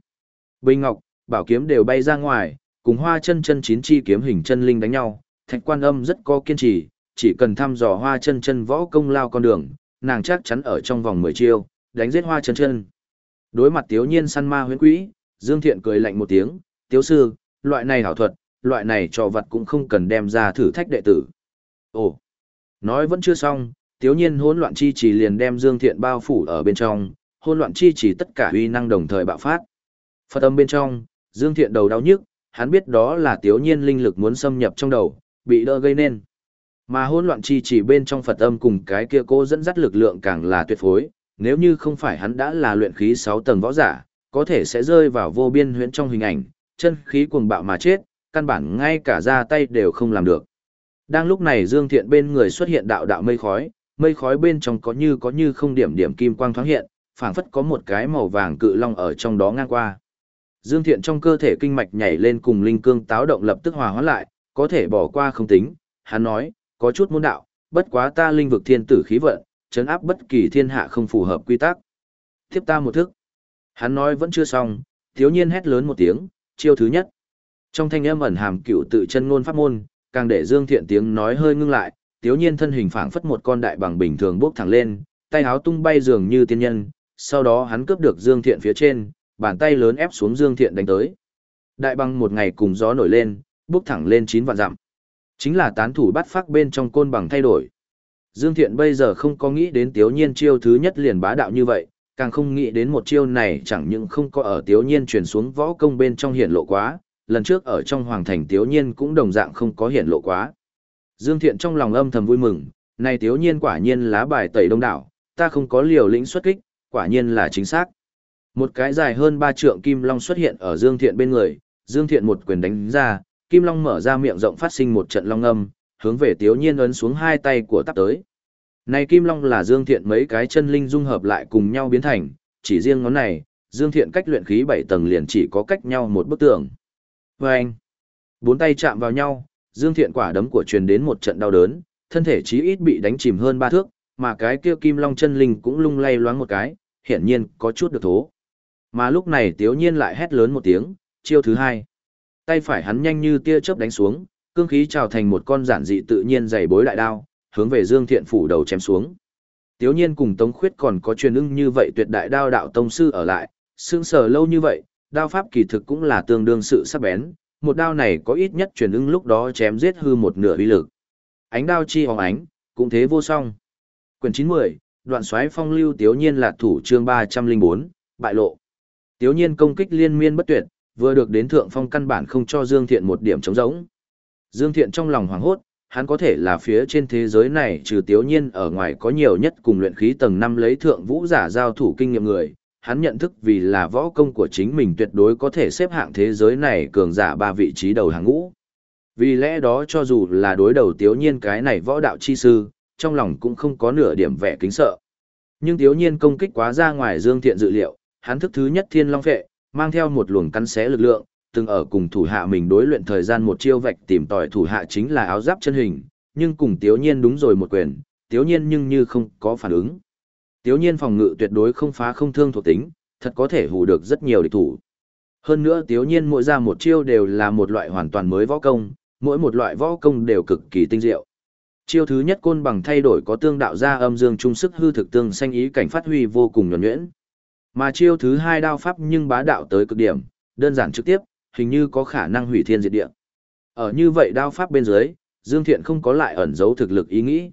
A: bình ngọc, bảo kiếm đều bay ra ngoài, cùng hoa chân chân chín chi kiếm hình chân linh đánh nhau. Thạch quan âm rất có kiên trì, chỉ cần thăm dò hoa chân chân võ công lao con đường, nàng chắc chắn ở trong vòng 10 chiêu, đánh giết hoa chân chân. Đối mặt tiếu nhiên săn ma huyễn quỹ, Dương Thiện cười lạnh một tiếng, tiếu sư, loại này hảo thuật, loại này trò vật cũng không cần đem ra thử thách đệ tử. Ồ, nói vẫn chưa xong, tiếu nhiên hỗn loạn chi chỉ liền đem Dương Thiện bao phủ ở bên trong, hỗn loạn chi chỉ tất cả uy năng đồng thời bạo phát. Phật âm bên trong, Dương Thiện đầu đau nhức, hắn biết đó là tiếu nhiên linh lực muốn xâm nhập trong đầu, bị đỡ gây nên. Mà hỗn loạn chi chỉ bên trong Phật âm cùng cái kia cô dẫn dắt lực lượng càng là tuyệt phối, nếu như không phải hắn đã là luyện khí 6 tầng võ giả, có thể sẽ rơi vào vô biên huyễn trong hình ảnh, chân khí cuồng bạo mà chết, căn bản ngay cả ra tay đều không làm được. Đang lúc này Dương Thiện bên người xuất hiện đạo đạo mây khói, mây khói bên trong có như có như không điểm điểm kim quang thoáng hiện, phảng phất có một cái màu vàng cự long ở trong đó ngang qua. Dương Thiện trong cơ thể kinh mạch nhảy lên cùng linh cương táo động lập tức hòa hóa lại, có thể bỏ qua không tính, hắn nói, có chút môn đạo, bất quá ta linh vực thiên tử khí vận, chấn áp bất kỳ thiên hạ không phù hợp quy tắc. Tiếp ta một thức. Hắn nói vẫn chưa xong, thiếu nhiên hét lớn một tiếng, chiêu thứ nhất. Trong thanh âm ẩn hàm cựu tự chân ngôn pháp môn, càng để Dương Thiện tiếng nói hơi ngưng lại, thiếu nhiên thân hình phảng phất một con đại bằng bình thường bốc thẳng lên, tay áo tung bay dường như tiên nhân, sau đó hắn cướp được Dương Thiện phía trên, bàn tay lớn ép xuống Dương Thiện đánh tới. Đại bằng một ngày cùng gió nổi lên, bốc thẳng lên chín vạn dặm. Chính là tán thủ bắt phát bên trong côn bằng thay đổi. Dương Thiện bây giờ không có nghĩ đến tiếu nhiên chiêu thứ nhất liền bá đạo như vậy, càng không nghĩ đến một chiêu này chẳng những không có ở tiếu nhiên truyền xuống võ công bên trong hiển lộ quá, lần trước ở trong hoàng thành tiếu nhiên cũng đồng dạng không có hiển lộ quá. Dương Thiện trong lòng âm thầm vui mừng, này tiếu nhiên quả nhiên lá bài tẩy đông đảo, ta không có liều lĩnh xuất kích, quả nhiên là chính xác. Một cái dài hơn ba trượng kim long xuất hiện ở Dương Thiện bên người, Dương Thiện một quyền đánh ra, kim long mở ra miệng rộng phát sinh một trận long âm, hướng về Tiếu Nhiên ấn xuống hai tay của tắp tới. Này kim long là Dương Thiện mấy cái chân linh dung hợp lại cùng nhau biến thành, chỉ riêng ngón này, Dương Thiện cách luyện khí bảy tầng liền chỉ có cách nhau một bức tường. Vâng! anh, bốn tay chạm vào nhau, Dương Thiện quả đấm của truyền đến một trận đau đớn, thân thể chí ít bị đánh chìm hơn ba thước, mà cái kia kim long chân linh cũng lung lay loáng một cái, hiển nhiên có chút được thố. Mà lúc này Tiếu Nhiên lại hét lớn một tiếng, chiêu thứ hai. Tay phải hắn nhanh như tia chớp đánh xuống, cương khí trào thành một con giản dị tự nhiên dày bối đại đao, hướng về Dương Thiện phủ đầu chém xuống. Tiếu Nhiên cùng Tống Khuyết còn có truyền ưng như vậy tuyệt đại đao đạo tông sư ở lại, sương sở lâu như vậy, đao pháp kỳ thực cũng là tương đương sự sắc bén, một đao này có ít nhất truyền ưng lúc đó chém giết hư một nửa uy lực. Ánh đao chi hồng ánh, cũng thế vô song. Quyển 90, đoạn xoáy phong lưu Tiếu Nhiên là thủ chương 304, bại lộ. Tiếu Nhiên công kích liên miên bất tuyệt, vừa được đến thượng phong căn bản không cho Dương Thiện một điểm chống rỗng. Dương Thiện trong lòng hoảng hốt, hắn có thể là phía trên thế giới này trừ Tiếu Nhiên ở ngoài có nhiều nhất cùng luyện khí tầng năm lấy thượng vũ giả giao thủ kinh nghiệm người, hắn nhận thức vì là võ công của chính mình tuyệt đối có thể xếp hạng thế giới này cường giả ba vị trí đầu hàng ngũ. Vì lẽ đó cho dù là đối đầu Tiếu Nhiên cái này võ đạo chi sư, trong lòng cũng không có nửa điểm vẻ kính sợ. Nhưng Tiếu Nhiên công kích quá ra ngoài Dương Thiện dự liệu, hắn thức thứ nhất Thiên Long Phệ, mang theo một luồng cắn xé lực lượng, từng ở cùng thủ hạ mình đối luyện thời gian một chiêu vạch tìm tòi thủ hạ chính là áo giáp chân hình, nhưng cùng Tiếu Nhiên đúng rồi một quyền, Tiếu Nhiên nhưng như không có phản ứng. Tiếu Nhiên phòng ngự tuyệt đối không phá không thương thuộc tính, thật có thể hù được rất nhiều địch thủ. Hơn nữa Tiếu Nhiên mỗi ra một chiêu đều là một loại hoàn toàn mới võ công, mỗi một loại võ công đều cực kỳ tinh diệu. Chiêu thứ nhất côn bằng thay đổi có tương đạo ra âm dương trung sức hư thực tương sanh ý cảnh phát huy vô cùng nhuần nhuyễn. Mà chiêu thứ hai đao pháp nhưng bá đạo tới cực điểm, đơn giản trực tiếp, hình như có khả năng hủy thiên diệt địa. Ở như vậy đao pháp bên dưới, Dương Thiện không có lại ẩn giấu thực lực ý nghĩ.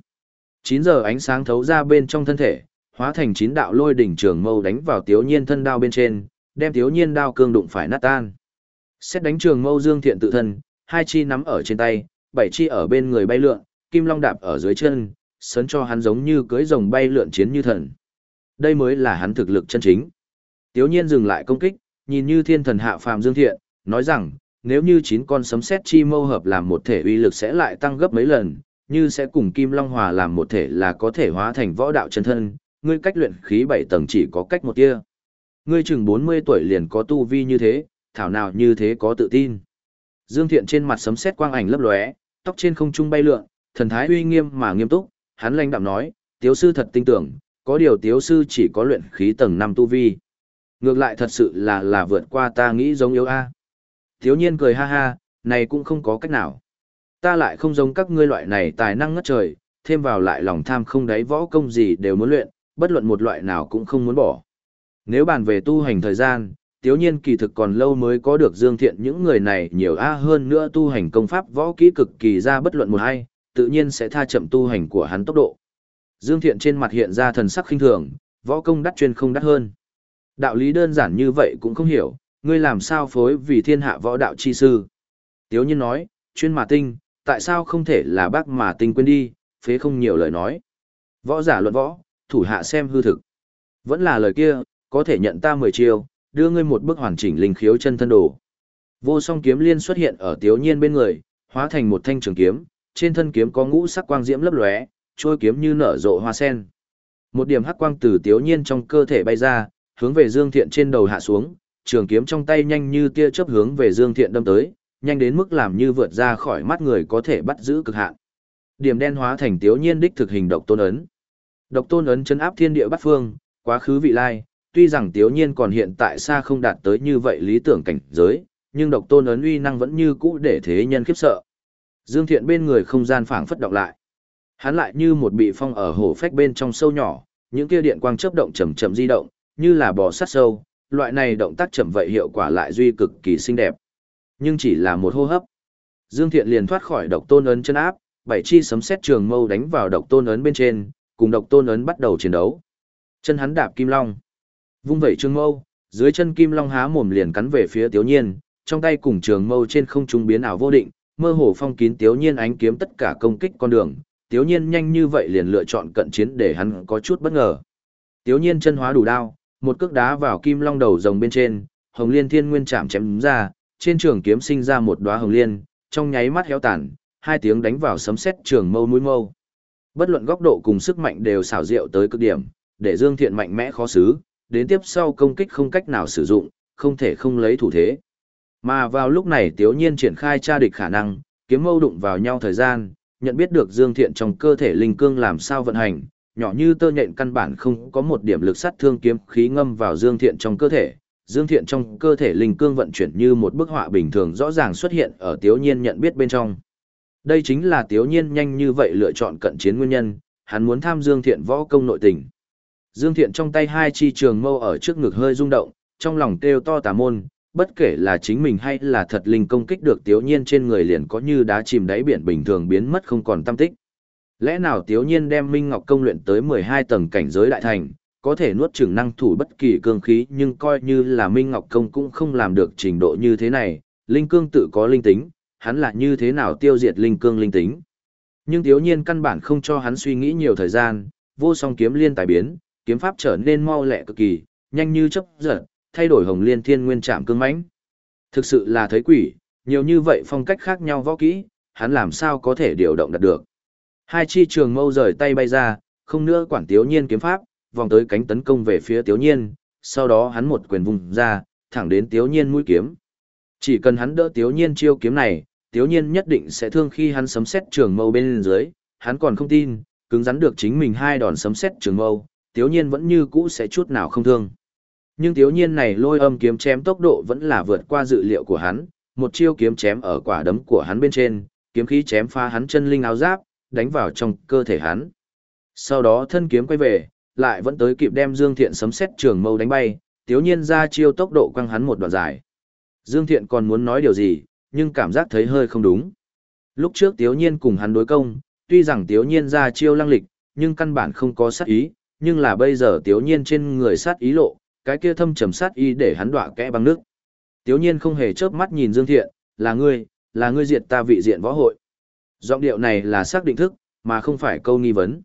A: 9 giờ ánh sáng thấu ra bên trong thân thể, hóa thành chín đạo lôi đỉnh trường mâu đánh vào Tiếu Nhiên thân đao bên trên, đem Tiếu Nhiên đao cương đụng phải nát tan. Xét đánh trường mâu Dương Thiện tự thân, hai chi nắm ở trên tay, bảy chi ở bên người bay lượn, kim long đạp ở dưới chân, sấn cho hắn giống như cưỡi rồng bay lượn chiến như thần. Đây mới là hắn thực lực chân chính. Tiếu nhiên dừng lại công kích, nhìn như thiên thần hạ phàm dương thiện, nói rằng, nếu như chín con sấm sét chi mâu hợp làm một thể uy lực sẽ lại tăng gấp mấy lần, như sẽ cùng kim long hòa làm một thể là có thể hóa thành võ đạo chân thân, ngươi cách luyện khí bảy tầng chỉ có cách một tia. Ngươi chừng 40 tuổi liền có tu vi như thế, thảo nào như thế có tự tin. Dương Thiện trên mặt sấm sét quang ảnh lấp lóe, tóc trên không trung bay lượn, thần thái uy nghiêm mà nghiêm túc, hắn lãnh đạm nói, "Tiếu sư thật tin tưởng, có điều tiếu sư chỉ có luyện khí tầng 5 tu vi. Ngược lại thật sự là là vượt qua ta nghĩ giống yếu a." thiếu Nhiên cười ha ha, này cũng không có cách nào. Ta lại không giống các ngươi loại này tài năng ngất trời, thêm vào lại lòng tham không đáy võ công gì đều muốn luyện, bất luận một loại nào cũng không muốn bỏ. Nếu bàn về tu hành thời gian, tiếu nhiên kỳ thực còn lâu mới có được dương thiện những người này nhiều a hơn nữa tu hành công pháp võ kỹ cực kỳ ra bất luận một hay, tự nhiên sẽ tha chậm tu hành của hắn tốc độ. Dương thiện trên mặt hiện ra thần sắc khinh thường, võ công đắt chuyên không đắt hơn. Đạo lý đơn giản như vậy cũng không hiểu, ngươi làm sao phối vì thiên hạ võ đạo chi sư. Tiếu nhiên nói, chuyên mà tinh, tại sao không thể là bác mà tinh quên đi, phế không nhiều lời nói. Võ giả luận võ, thủ hạ xem hư thực. Vẫn là lời kia, có thể nhận ta mười chiêu, đưa ngươi một bức hoàn chỉnh linh khiếu chân thân đồ. Vô song kiếm liên xuất hiện ở tiếu nhiên bên người, hóa thành một thanh trường kiếm, trên thân kiếm có ngũ sắc quang diễm lấp lóe, trôi kiếm như nở rộ hoa sen. Một điểm hắc quang từ tiếu nhiên trong cơ thể bay ra, hướng về Dương Thiện trên đầu hạ xuống, trường kiếm trong tay nhanh như tia chớp hướng về Dương Thiện đâm tới, nhanh đến mức làm như vượt ra khỏi mắt người có thể bắt giữ cực hạn. Điểm đen hóa thành tiếu nhiên đích thực hình độc tôn ấn. Độc tôn ấn chấn áp thiên địa bát phương, quá khứ vị lai, tuy rằng tiếu nhiên còn hiện tại xa không đạt tới như vậy lý tưởng cảnh giới, nhưng độc tôn ấn uy năng vẫn như cũ để thế nhân khiếp sợ. Dương Thiện bên người không gian phảng phất động lại. Hắn lại như một bị phong ở hồ phách bên trong sâu nhỏ, những kia điện quang chớp động chậm chậm di động, như là bò sát sâu, loại này động tác chậm vậy hiệu quả lại duy cực kỳ xinh đẹp. Nhưng chỉ là một hô hấp. Dương Thiện liền thoát khỏi độc tôn ấn chân áp, bảy chi sấm xét trường mâu đánh vào độc tôn ấn bên trên, cùng độc tôn ấn bắt đầu chiến đấu. Chân hắn đạp kim long. Vung vẩy trường mâu, dưới chân kim long há mồm liền cắn về phía Tiếu Nhiên, trong tay cùng trường mâu trên không trung biến ảo vô định, mơ hồ phong kín Tiếu Nhiên ánh kiếm tất cả công kích con đường. Tiếu Nhiên nhanh như vậy liền lựa chọn cận chiến để hắn có chút bất ngờ. Tiếu Nhiên chân hóa đủ đao, một cước đá vào kim long đầu rồng bên trên, Hồng Liên Thiên Nguyên chạm chém ra, trên trường kiếm sinh ra một đóa hồng liên, trong nháy mắt héo tàn, hai tiếng đánh vào sấm sét trường mâu mũi mâu. Bất luận góc độ cùng sức mạnh đều xảo diệu tới cực điểm, để Dương Thiện mạnh mẽ khó xử, đến tiếp sau công kích không cách nào sử dụng, không thể không lấy thủ thế. Mà vào lúc này Tiếu Nhiên triển khai tra địch khả năng, kiếm mâu đụng vào nhau thời gian, nhận biết được Dương Thiện trong cơ thể linh cương làm sao vận hành, nhỏ như tơ nhện căn bản không có một điểm lực sát thương kiếm khí ngâm vào Dương Thiện trong cơ thể. Dương Thiện trong cơ thể linh cương vận chuyển như một bức họa bình thường rõ ràng xuất hiện ở Tiếu Nhiên nhận biết bên trong. Đây chính là Tiếu Nhiên nhanh như vậy lựa chọn cận chiến nguyên nhân, hắn muốn tham Dương Thiện võ công nội tình. Dương Thiện trong tay hai chi trường mâu ở trước ngực hơi rung động, trong lòng kêu to tà môn, bất kể là chính mình hay là thật linh công kích được Tiếu Nhiên trên người liền có như đá chìm đáy biển bình thường biến mất không còn tâm tích. Lẽ nào Tiếu Nhiên đem Minh Ngọc công luyện tới 12 tầng cảnh giới đại thành, có thể nuốt chửng năng thủ bất kỳ cương khí nhưng coi như là Minh Ngọc công cũng không làm được trình độ như thế này, linh cương tự có linh tính, hắn là như thế nào tiêu diệt linh cương linh tính. Nhưng Tiếu Nhiên căn bản không cho hắn suy nghĩ nhiều thời gian, vô song kiếm liên tài biến, kiếm pháp trở nên mau lẹ cực kỳ, nhanh như chớp giật, thay đổi Hồng Liên Thiên Nguyên Trạm cương mãnh. Thực sự là thấy quỷ, nhiều như vậy phong cách khác nhau võ kỹ, hắn làm sao có thể điều động đạt được. Hai chi trường mâu rời tay bay ra, không nữa quản Tiếu Nhiên kiếm pháp, vòng tới cánh tấn công về phía Tiếu Nhiên, sau đó hắn một quyền vùng ra, thẳng đến Tiếu Nhiên mũi kiếm. Chỉ cần hắn đỡ Tiếu Nhiên chiêu kiếm này, Tiếu Nhiên nhất định sẽ thương khi hắn sấm xét trường mâu bên dưới, hắn còn không tin, cứng rắn được chính mình hai đòn sấm xét trường mâu, Tiếu Nhiên vẫn như cũ sẽ chút nào không thương. Nhưng Tiếu Nhiên này lôi âm kiếm chém tốc độ vẫn là vượt qua dự liệu của hắn, một chiêu kiếm chém ở quả đấm của hắn bên trên, kiếm khí chém phá hắn chân linh áo giáp, đánh vào trong cơ thể hắn. Sau đó thân kiếm quay về, lại vẫn tới kịp đem Dương Thiện sấm xét trường mâu đánh bay, Tiếu Nhiên ra chiêu tốc độ quăng hắn một đoạn dài. Dương Thiện còn muốn nói điều gì, nhưng cảm giác thấy hơi không đúng. Lúc trước Tiếu Nhiên cùng hắn đối công, tuy rằng Tiếu Nhiên ra chiêu lăng lịch, nhưng căn bản không có sát ý, nhưng là bây giờ Tiếu Nhiên trên người sát ý lộ, cái kia thâm trầm sát ý để hắn đọa kẽ băng nước. Tiếu Nhiên không hề chớp mắt nhìn Dương Thiện, là ngươi, là ngươi diệt ta vị diện võ hội. Giọng điệu này là xác định thức, mà không phải câu nghi vấn.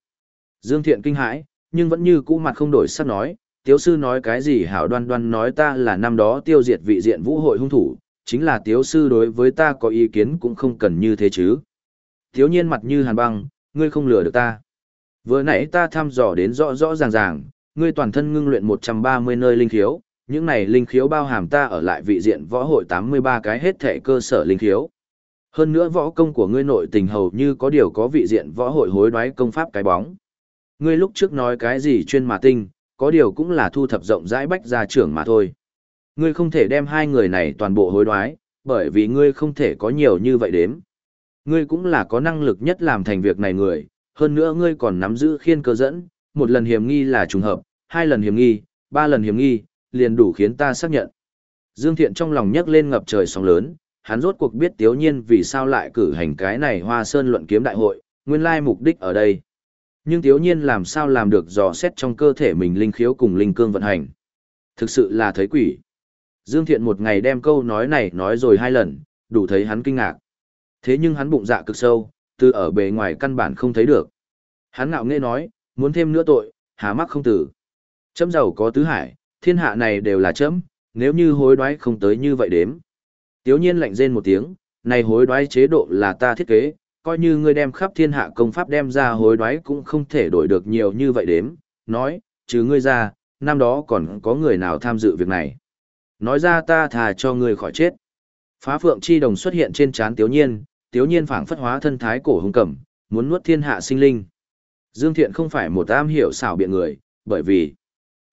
A: Dương Thiện kinh hãi, nhưng vẫn như cũ mặt không đổi sắc nói, tiếu sư nói cái gì hảo đoan đoan nói ta là năm đó tiêu diệt vị diện vũ hội hung thủ, chính là tiếu sư đối với ta có ý kiến cũng không cần như thế chứ. Tiếu nhiên mặt như hàn băng, ngươi không lừa được ta. Vừa nãy ta thăm dò đến rõ rõ ràng ràng, ngươi toàn thân ngưng luyện 130 nơi linh khiếu, những này linh khiếu bao hàm ta ở lại vị diện võ hội 83 cái hết thể cơ sở linh khiếu. Hơn nữa võ công của ngươi nội tình hầu như có điều có vị diện võ hội hối đoái công pháp cái bóng. Ngươi lúc trước nói cái gì chuyên mà tinh, có điều cũng là thu thập rộng rãi bách gia trưởng mà thôi. Ngươi không thể đem hai người này toàn bộ hối đoái, bởi vì ngươi không thể có nhiều như vậy đếm. Ngươi cũng là có năng lực nhất làm thành việc này người, hơn nữa ngươi còn nắm giữ khiên cơ dẫn, một lần hiểm nghi là trùng hợp, hai lần hiểm nghi, ba lần hiểm nghi, liền đủ khiến ta xác nhận. Dương Thiện trong lòng nhấc lên ngập trời sóng lớn, hắn rốt cuộc biết Tiếu Nhiên vì sao lại cử hành cái này Hoa Sơn luận kiếm đại hội, nguyên lai mục đích ở đây. Nhưng Tiếu Nhiên làm sao làm được dò xét trong cơ thể mình linh khiếu cùng linh cương vận hành. Thực sự là thấy quỷ. Dương Thiện một ngày đem câu nói này nói rồi hai lần, đủ thấy hắn kinh ngạc. Thế nhưng hắn bụng dạ cực sâu, từ ở bề ngoài căn bản không thấy được. Hắn ngạo nghễ nói, muốn thêm nữa tội, há mắc không tử. Chấm giàu có tứ hải, thiên hạ này đều là chấm, nếu như hối đoái không tới như vậy đếm. Tiếu nhiên lạnh rên một tiếng, này hối đoái chế độ là ta thiết kế, coi như ngươi đem khắp thiên hạ công pháp đem ra hối đoái cũng không thể đổi được nhiều như vậy đếm, nói, trừ ngươi ra, năm đó còn có người nào tham dự việc này. Nói ra ta thà cho ngươi khỏi chết. Phá phượng chi đồng xuất hiện trên trán tiếu nhiên, tiếu nhiên phảng phất hóa thân thái cổ hung cẩm, muốn nuốt thiên hạ sinh linh. Dương Thiện không phải một am hiểu xảo biện người, bởi vì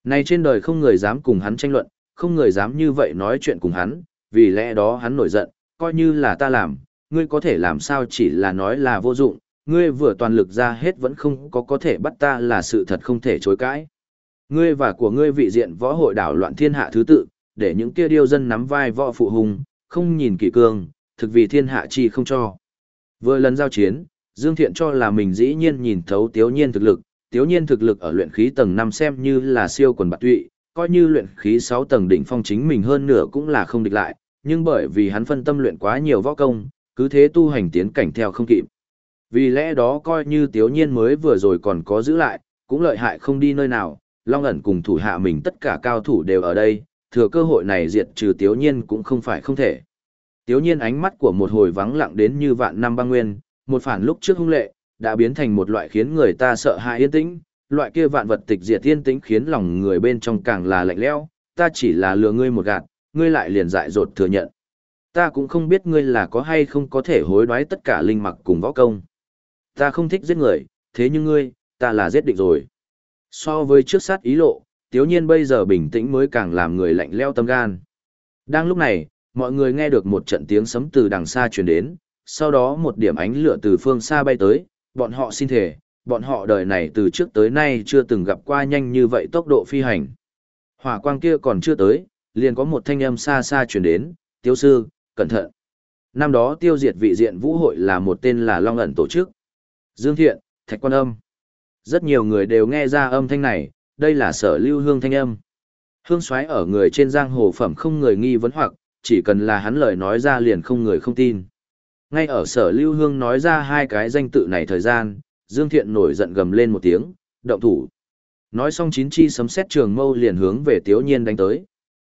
A: này trên đời không người dám cùng hắn tranh luận, không người dám như vậy nói chuyện cùng hắn, vì lẽ đó hắn nổi giận, coi như là ta làm, ngươi có thể làm sao chỉ là nói là vô dụng, ngươi vừa toàn lực ra hết vẫn không có có thể bắt ta là sự thật không thể chối cãi. Ngươi và của ngươi vị diện võ hội đảo loạn thiên hạ thứ tự, để những kia điêu dân nắm vai võ phụ hùng, không nhìn kỷ cương, thực vì thiên hạ chi không cho. Vừa lần giao chiến, Dương Thiện cho là mình dĩ nhiên nhìn thấu tiếu nhiên thực lực, tiếu nhiên thực lực ở luyện khí tầng 5 xem như là siêu quần bạc tụy, coi như luyện khí 6 tầng đỉnh phong chính mình hơn nửa cũng là không địch lại, nhưng bởi vì hắn phân tâm luyện quá nhiều võ công, cứ thế tu hành tiến cảnh theo không kịp. Vì lẽ đó coi như tiếu nhiên mới vừa rồi còn có giữ lại, cũng lợi hại không đi nơi nào, Long ẩn cùng thủ hạ mình tất cả cao thủ đều ở đây, thừa cơ hội này diệt trừ tiếu nhiên cũng không phải không thể. Tiếu nhiên ánh mắt của một hồi vắng lặng đến như vạn năm băng nguyên, một phản lúc trước hung lệ, đã biến thành một loại khiến người ta sợ hãi yên tĩnh, loại kia vạn vật tịch diệt thiên tính khiến lòng người bên trong càng là lạnh lẽo, ta chỉ là lừa ngươi một gạt, ngươi lại liền dại dột thừa nhận. Ta cũng không biết ngươi là có hay không có thể hối đoái tất cả linh mặc cùng võ công. Ta không thích giết người, thế nhưng ngươi, ta là giết định rồi. So với trước sát ý lộ, tiếu nhiên bây giờ bình tĩnh mới càng làm người lạnh leo tâm gan. Đang lúc này, mọi người nghe được một trận tiếng sấm từ đằng xa truyền đến, sau đó một điểm ánh lửa từ phương xa bay tới, bọn họ xin thể, bọn họ đời này từ trước tới nay chưa từng gặp qua nhanh như vậy tốc độ phi hành. Hỏa quang kia còn chưa tới, liền có một thanh âm xa xa truyền đến, tiêu sư, cẩn thận. Năm đó tiêu diệt vị diện vũ hội là một tên là Long ẩn tổ chức. Dương Thiện, Thạch Quan Âm. Rất nhiều người đều nghe ra âm thanh này, đây là sở lưu hương thanh âm. Hương xoáy ở người trên giang hồ phẩm không người nghi vấn hoặc, chỉ cần là hắn lời nói ra liền không người không tin. Ngay ở sở lưu hương nói ra hai cái danh tự này thời gian, Dương Thiện nổi giận gầm lên một tiếng, động thủ. Nói xong chín chi sấm xét trường mâu liền hướng về Tiếu Nhiên đánh tới.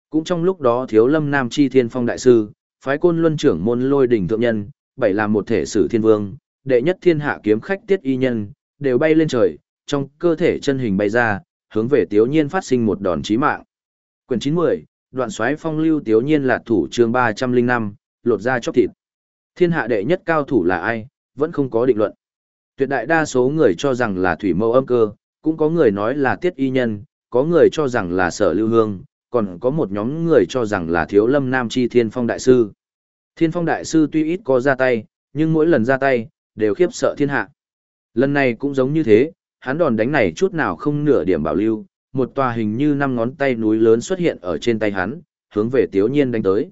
A: Cũng trong lúc đó Thiếu Lâm Nam Chi Thiên Phong Đại Sư, phái côn luân trưởng môn lôi đỉnh thượng nhân, bảy làm một thể sử thiên vương, đệ nhất thiên hạ kiếm khách tiết y nhân, đều bay lên trời, trong cơ thể chân hình bay ra, hướng về Tiếu Nhiên phát sinh một đòn chí mạng. Quyền 90, đoạn xoáy phong lưu Tiếu Nhiên là thủ chương 305, lột ra chóc thịt. Thiên hạ đệ nhất cao thủ là ai, vẫn không có định luận. Tuyệt đại đa số người cho rằng là thủy mâu âm cơ, cũng có người nói là tiết y nhân, có người cho rằng là sở lưu hương, còn có một nhóm người cho rằng là thiếu lâm nam chi thiên phong đại sư. Thiên phong đại sư tuy ít có ra tay, nhưng mỗi lần ra tay, đều khiếp sợ thiên hạ. Lần này cũng giống như thế, hắn đòn đánh này chút nào không nửa điểm bảo lưu, một tòa hình như năm ngón tay núi lớn xuất hiện ở trên tay hắn, hướng về tiếu nhiên đánh tới.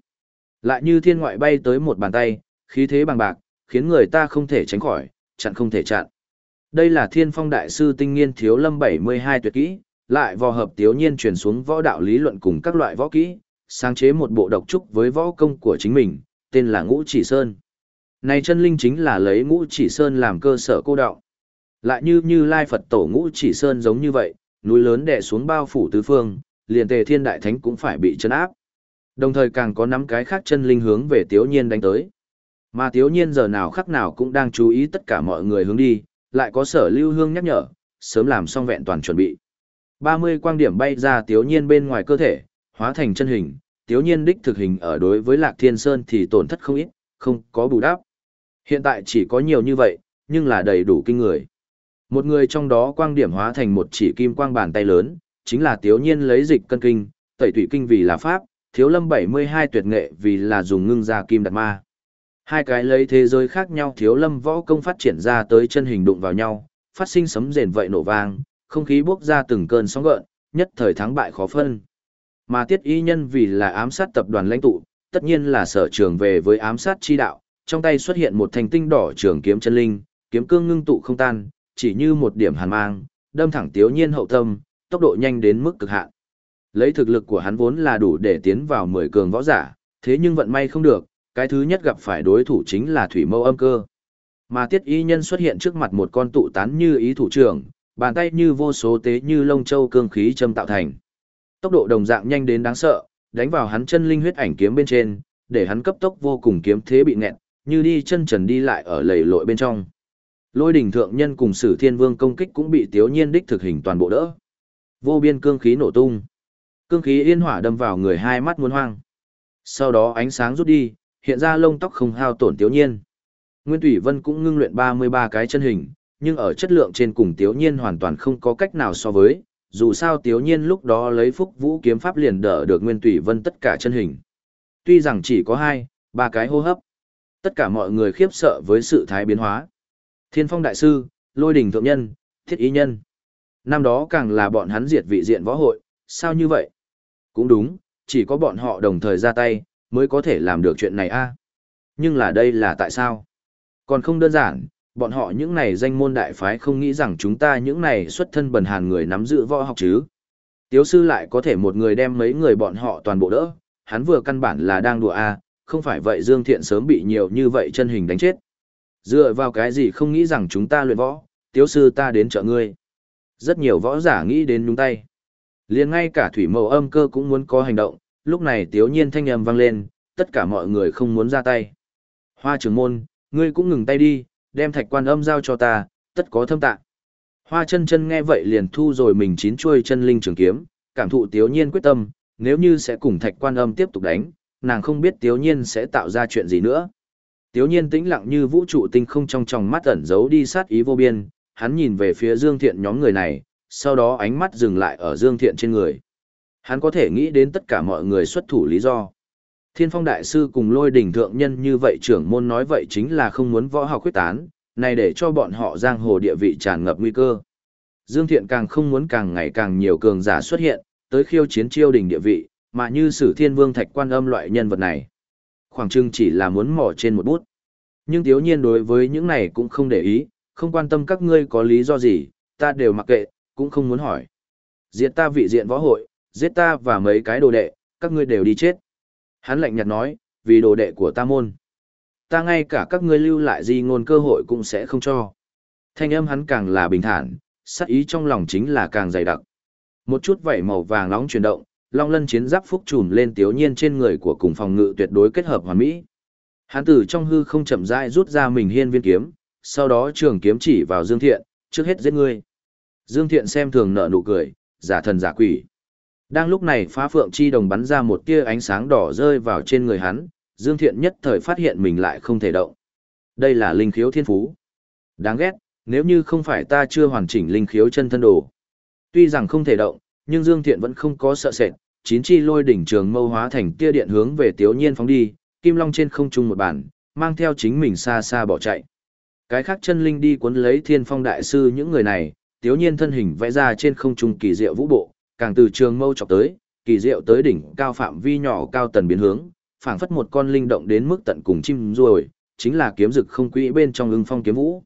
A: Lại như thiên ngoại bay tới một bàn tay, khí thế bằng bạc, khiến người ta không thể tránh khỏi, chặn không thể chặn. Đây là thiên phong đại sư tinh nghiên thiếu lâm 72 tuyệt kỹ, lại vò hợp tiếu nhiên truyền xuống võ đạo lý luận cùng các loại võ kỹ, sáng chế một bộ độc trúc với võ công của chính mình, tên là Ngũ Chỉ Sơn. Này chân linh chính là lấy Ngũ Chỉ Sơn làm cơ sở cô đạo. Lại như như Lai Phật tổ Ngũ Chỉ Sơn giống như vậy, núi lớn đè xuống bao phủ tứ phương, liền tề thiên đại thánh cũng phải bị chấn áp. Đồng thời càng có nắm cái khác chân linh hướng về tiếu nhiên đánh tới. Mà tiếu nhiên giờ nào khắc nào cũng đang chú ý tất cả mọi người hướng đi, lại có sở lưu hương nhắc nhở, sớm làm xong vẹn toàn chuẩn bị. 30 quang điểm bay ra tiếu nhiên bên ngoài cơ thể, hóa thành chân hình, tiếu nhiên đích thực hình ở đối với Lạc Thiên Sơn thì tổn thất không ít, không có bù đắp. Hiện tại chỉ có nhiều như vậy, nhưng là đầy đủ kinh người. Một người trong đó quang điểm hóa thành một chỉ kim quang bàn tay lớn, chính là tiếu nhiên lấy dịch cân kinh, tẩy thủy kinh vì là pháp, thiếu lâm 72 tuyệt nghệ vì là dùng ngưng ra kim đặt ma. Hai cái lấy thế giới khác nhau thiếu lâm võ công phát triển ra tới chân hình đụng vào nhau, phát sinh sấm rền vậy nổ vang, không khí bốc ra từng cơn sóng gợn, nhất thời thắng bại khó phân. Mà tiết y nhân vì là ám sát tập đoàn lãnh tụ, tất nhiên là sở trường về với ám sát chi đạo, trong tay xuất hiện một thành tinh đỏ trường kiếm chân linh, kiếm cương ngưng tụ không tan, chỉ như một điểm hàn mang, đâm thẳng tiếu nhiên hậu tâm, tốc độ nhanh đến mức cực hạn. Lấy thực lực của hắn vốn là đủ để tiến vào 10 cường võ giả, thế nhưng vận may không được, cái thứ nhất gặp phải đối thủ chính là thủy mâu âm cơ. Mà tiết y nhân xuất hiện trước mặt một con tụ tán như ý thủ trưởng, bàn tay như vô số tế như lông châu cương khí châm tạo thành. Tốc độ đồng dạng nhanh đến đáng sợ, đánh vào hắn chân linh huyết ảnh kiếm bên trên, để hắn cấp tốc vô cùng kiếm thế bị nghẹn, như đi chân trần đi lại ở lầy lội bên trong. Lôi đỉnh thượng nhân cùng sử thiên vương công kích cũng bị tiếu nhiên đích thực hình toàn bộ đỡ. Vô biên cương khí nổ tung. Cương khí yên hỏa đâm vào người hai mắt muốn hoang. Sau đó ánh sáng rút đi, hiện ra lông tóc không hao tổn tiếu nhiên. Nguyên Thủy Vân cũng ngưng luyện 33 cái chân hình, nhưng ở chất lượng trên cùng tiếu nhiên hoàn toàn không có cách nào so với, dù sao tiếu nhiên lúc đó lấy phúc vũ kiếm pháp liền đỡ được Nguyên Thủy Vân tất cả chân hình. Tuy rằng chỉ có hai, ba cái hô hấp. Tất cả mọi người khiếp sợ với sự thái biến hóa. Thiên phong đại sư, lôi đình thượng nhân, thiết ý nhân. Năm đó càng là bọn hắn diệt vị diện võ hội, sao như vậy? Cũng đúng, chỉ có bọn họ đồng thời ra tay, mới có thể làm được chuyện này a. Nhưng là đây là tại sao? Còn không đơn giản, bọn họ những này danh môn đại phái không nghĩ rằng chúng ta những này xuất thân bần hàn người nắm giữ võ học chứ. Tiếu sư lại có thể một người đem mấy người bọn họ toàn bộ đỡ, hắn vừa căn bản là đang đùa a, không phải vậy Dương Thiện sớm bị nhiều như vậy chân hình đánh chết. Dựa vào cái gì không nghĩ rằng chúng ta luyện võ, tiếu sư ta đến trợ ngươi. Rất nhiều võ giả nghĩ đến nhúng tay. liền ngay cả thủy mẫu âm cơ cũng muốn có hành động, lúc này tiếu nhiên thanh âm vang lên, tất cả mọi người không muốn ra tay. Hoa trưởng môn, ngươi cũng ngừng tay đi, đem thạch quan âm giao cho ta, tất có thâm tạ. Hoa chân chân nghe vậy liền thu rồi mình chín chuôi chân linh trường kiếm, cảm thụ tiếu nhiên quyết tâm, nếu như sẽ cùng thạch quan âm tiếp tục đánh, nàng không biết tiếu nhiên sẽ tạo ra chuyện gì nữa. Tiếu nhiên tĩnh lặng như vũ trụ tinh không trong tròng mắt ẩn giấu đi sát ý vô biên, hắn nhìn về phía Dương Thiện nhóm người này, sau đó ánh mắt dừng lại ở Dương Thiện trên người. Hắn có thể nghĩ đến tất cả mọi người xuất thủ lý do. Thiên phong đại sư cùng lôi đỉnh thượng nhân như vậy trưởng môn nói vậy chính là không muốn võ học quyết tán, này để cho bọn họ giang hồ địa vị tràn ngập nguy cơ. Dương Thiện càng không muốn càng ngày càng nhiều cường giả xuất hiện, tới khiêu chiến chiêu đỉnh địa vị, mà như sử thiên vương thạch quan âm loại nhân vật này. Khoảng trưng chỉ là muốn mỏ trên một bút. Nhưng thiếu nhiên đối với những này cũng không để ý, không quan tâm các ngươi có lý do gì, ta đều mặc kệ, cũng không muốn hỏi. Diệt ta vị diện võ hội, giết ta và mấy cái đồ đệ, các ngươi đều đi chết. Hắn lạnh nhạt nói, vì đồ đệ của ta môn. Ta ngay cả các ngươi lưu lại gì ngôn cơ hội cũng sẽ không cho. Thanh âm hắn càng là bình thản, sắc ý trong lòng chính là càng dày đặc. Một chút vảy màu vàng nóng chuyển động, long lân chiến giáp phúc trùm lên tiếu nhiên trên người của cùng phòng ngự tuyệt đối kết hợp hoàn mỹ. Hắn tử trong hư không chậm rãi rút ra mình hiên viên kiếm, sau đó trường kiếm chỉ vào Dương Thiện, trước hết giết ngươi. Dương Thiện xem thường nở nụ cười, giả thần giả quỷ. Đang lúc này phá phượng chi đồng bắn ra một tia ánh sáng đỏ rơi vào trên người hắn, Dương Thiện nhất thời phát hiện mình lại không thể động. Đây là linh khiếu thiên phú. Đáng ghét, nếu như không phải ta chưa hoàn chỉnh linh khiếu chân thân đồ. Tuy rằng không thể động, nhưng Dương Thiện vẫn không có sợ sệt, chín chi lôi đỉnh trường mâu hóa thành tia điện hướng về Tiếu Nhiên phóng đi, Kim Long trên không trung một bản, mang theo chính mình xa xa bỏ chạy. Cái khác chân linh đi cuốn lấy Thiên Phong đại sư những người này, Tiếu Nhiên thân hình vẽ ra trên không trung kỳ diệu vũ bộ, càng từ trường mâu chọc tới, kỳ diệu tới đỉnh cao phạm vi nhỏ cao tần biến hướng, phảng phất một con linh động đến mức tận cùng chim ruồi, chính là kiếm dực không quỹ bên trong ưng phong kiếm vũ.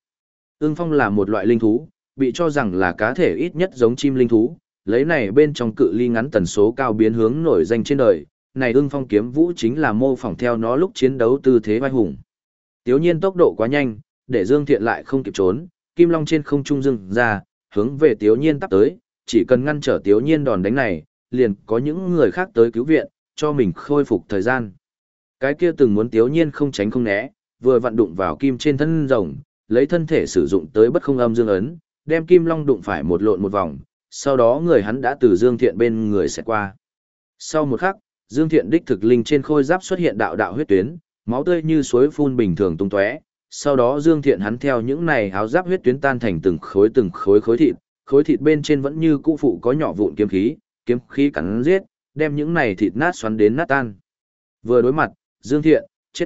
A: Ưng phong là một loại linh thú, bị cho rằng là cá thể ít nhất giống chim linh thú, lấy này bên trong cự ly ngắn tần số cao biến hướng nổi danh trên đời, này ưng phong kiếm vũ chính là mô phỏng theo nó lúc chiến đấu tư thế vai hùng. Tiếu nhiên tốc độ quá nhanh, để Dương Thiện lại không kịp trốn, kim long trên không trung dừng ra, hướng về Tiếu nhiên tắp tới, chỉ cần ngăn trở Tiếu nhiên đòn đánh này, liền có những người khác tới cứu viện, cho mình khôi phục thời gian. Cái kia từng muốn Tiếu nhiên không tránh không né, vừa vặn đụng vào kim trên thân rồng, lấy thân thể sử dụng tới bất không âm dương ấn, đem kim long đụng phải một lộn một vòng, sau đó người hắn đã từ Dương Thiện bên người sẽ qua. Sau một khắc, Dương Thiện đích thực linh trên khôi giáp xuất hiện đạo đạo huyết tuyến, máu tươi như suối phun bình thường tung tóe. Sau đó Dương Thiện hắn theo những này áo giáp huyết tuyến tan thành từng khối từng khối khối thịt, khối thịt bên trên vẫn như cũ phụ có nhỏ vụn kiếm khí, kiếm khí cắn giết, đem những này thịt nát xoắn đến nát tan. Vừa đối mặt, Dương Thiện, chết.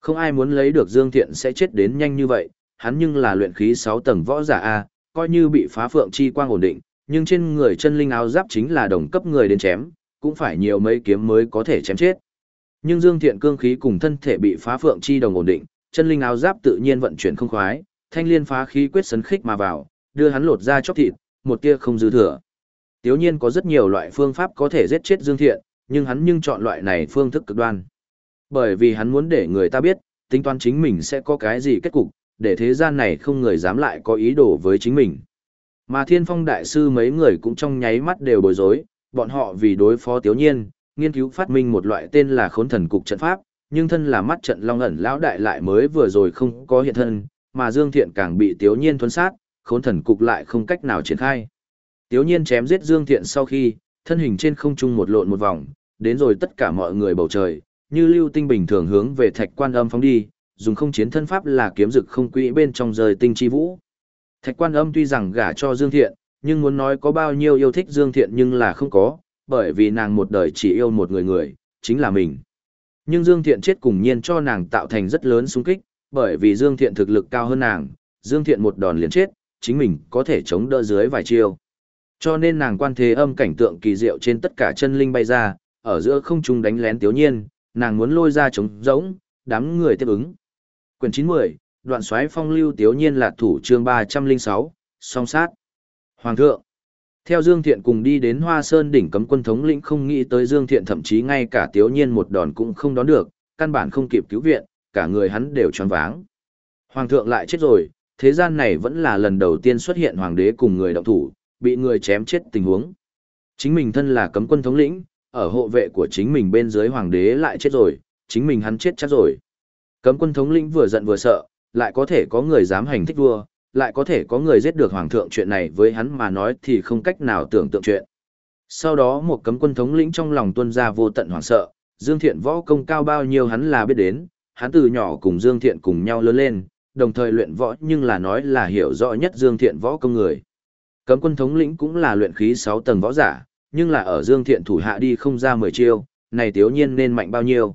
A: Không ai muốn lấy được Dương Thiện sẽ chết đến nhanh như vậy, hắn nhưng là luyện khí 6 tầng võ giả A, coi như bị phá phượng chi quang ổn định, nhưng trên người chân linh áo giáp chính là đồng cấp người đến chém, cũng phải nhiều mấy kiếm mới có thể chém chết. Nhưng Dương Thiện cương khí cùng thân thể bị phá phượng chi đồng ổn định, chân linh áo giáp tự nhiên vận chuyển không khoái, thanh liên phá khí quyết sấn khích mà vào, đưa hắn lột ra chóc thịt, một tia không dư thừa. Tiếu nhiên có rất nhiều loại phương pháp có thể giết chết Dương Thiện, nhưng hắn nhưng chọn loại này phương thức cực đoan. Bởi vì hắn muốn để người ta biết, tính toán chính mình sẽ có cái gì kết cục, để thế gian này không người dám lại có ý đồ với chính mình. Mà thiên phong đại sư mấy người cũng trong nháy mắt đều bối rối, bọn họ vì đối phó tiếu nhiên, nghiên cứu phát minh một loại tên là khốn thần cục trận pháp, nhưng thân là mắt trận long ẩn lão đại lại mới vừa rồi không có hiện thân, mà Dương Thiện càng bị tiếu nhiên thuấn sát, khốn thần cục lại không cách nào triển khai. Tiếu nhiên chém giết Dương Thiện sau khi, thân hình trên không trung một lộn một vòng, đến rồi tất cả mọi người bầu trời, như lưu tinh bình thường hướng về thạch quan âm phóng đi, dùng không chiến thân pháp là kiếm dực không quỹ bên trong rời tinh chi vũ. Thạch quan âm tuy rằng gả cho Dương Thiện, nhưng muốn nói có bao nhiêu yêu thích Dương Thiện nhưng là không có, bởi vì nàng một đời chỉ yêu một người người, chính là mình. Nhưng Dương Thiện chết cùng nhiên cho nàng tạo thành rất lớn xung kích, bởi vì Dương Thiện thực lực cao hơn nàng, Dương Thiện một đòn liền chết, chính mình có thể chống đỡ dưới vài chiêu. Cho nên nàng quan thế âm cảnh tượng kỳ diệu trên tất cả chân linh bay ra, ở giữa không trung đánh lén tiếu nhiên, nàng muốn lôi ra chống rỗng, đám người tiếp ứng. Quyền 90, đoạn xoáy phong lưu tiếu nhiên là thủ chương 306, song sát. Hoàng thượng. Theo Dương Thiện cùng đi đến Hoa Sơn đỉnh cấm quân thống lĩnh không nghĩ tới Dương Thiện thậm chí ngay cả tiếu nhiên một đòn cũng không đón được, căn bản không kịp cứu viện, cả người hắn đều tròn váng. Hoàng thượng lại chết rồi, thế gian này vẫn là lần đầu tiên xuất hiện hoàng đế cùng người động thủ, bị người chém chết tình huống. Chính mình thân là cấm quân thống lĩnh, ở hộ vệ của chính mình bên dưới hoàng đế lại chết rồi, chính mình hắn chết chắc rồi. Cấm quân thống lĩnh vừa giận vừa sợ, lại có thể có người dám hành thích vua, lại có thể có người giết được hoàng thượng chuyện này với hắn mà nói thì không cách nào tưởng tượng chuyện. Sau đó một cấm quân thống lĩnh trong lòng tuân ra vô tận hoảng sợ, Dương Thiện võ công cao bao nhiêu hắn là biết đến, hắn từ nhỏ cùng Dương Thiện cùng nhau lớn lên, đồng thời luyện võ nhưng là nói là hiểu rõ nhất Dương Thiện võ công người. Cấm quân thống lĩnh cũng là luyện khí 6 tầng võ giả, nhưng là ở Dương Thiện thủ hạ đi không ra 10 chiêu, này Tiếu Nhiên nên mạnh bao nhiêu.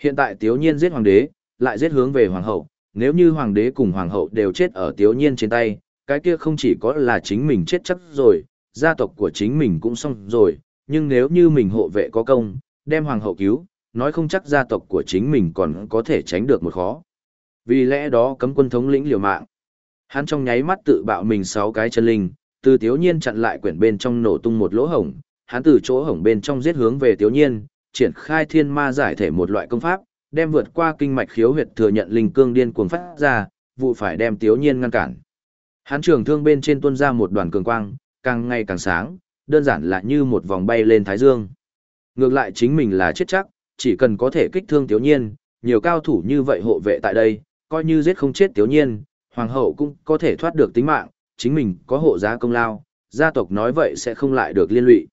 A: Hiện tại Tiếu Nhiên giết hoàng đế, lại giết hướng về hoàng hậu, nếu như hoàng đế cùng hoàng hậu đều chết ở Tiếu Nhiên trên tay, cái kia không chỉ có là chính mình chết chắc rồi, gia tộc của chính mình cũng xong rồi, nhưng nếu như mình hộ vệ có công, đem hoàng hậu cứu, nói không chắc gia tộc của chính mình còn có thể tránh được một khó. Vì lẽ đó cấm quân thống lĩnh liều mạng. Hắn trong nháy mắt tự bạo mình sáu cái chân linh, từ Tiếu Nhiên chặn lại quyển bên trong nổ tung một lỗ hổng, hắn từ chỗ hổng bên trong giết hướng về Tiếu Nhiên, triển khai thiên ma giải thể một loại công pháp, đem vượt qua kinh mạch khiếu huyệt thừa nhận linh cương điên cuồng phát ra, vụ phải đem Tiếu Nhiên ngăn cản. Hắn trường thương bên trên tuôn ra một đoàn cường quang, càng ngày càng sáng, đơn giản là như một vòng bay lên thái dương. Ngược lại chính mình là chết chắc, chỉ cần có thể kích thương Tiếu Nhiên, nhiều cao thủ như vậy hộ vệ tại đây, coi như giết không chết tiểu Nhiên, hoàng hậu cũng có thể thoát được tính mạng, chính mình có hộ giá công lao, gia tộc nói vậy sẽ không lại được liên lụy.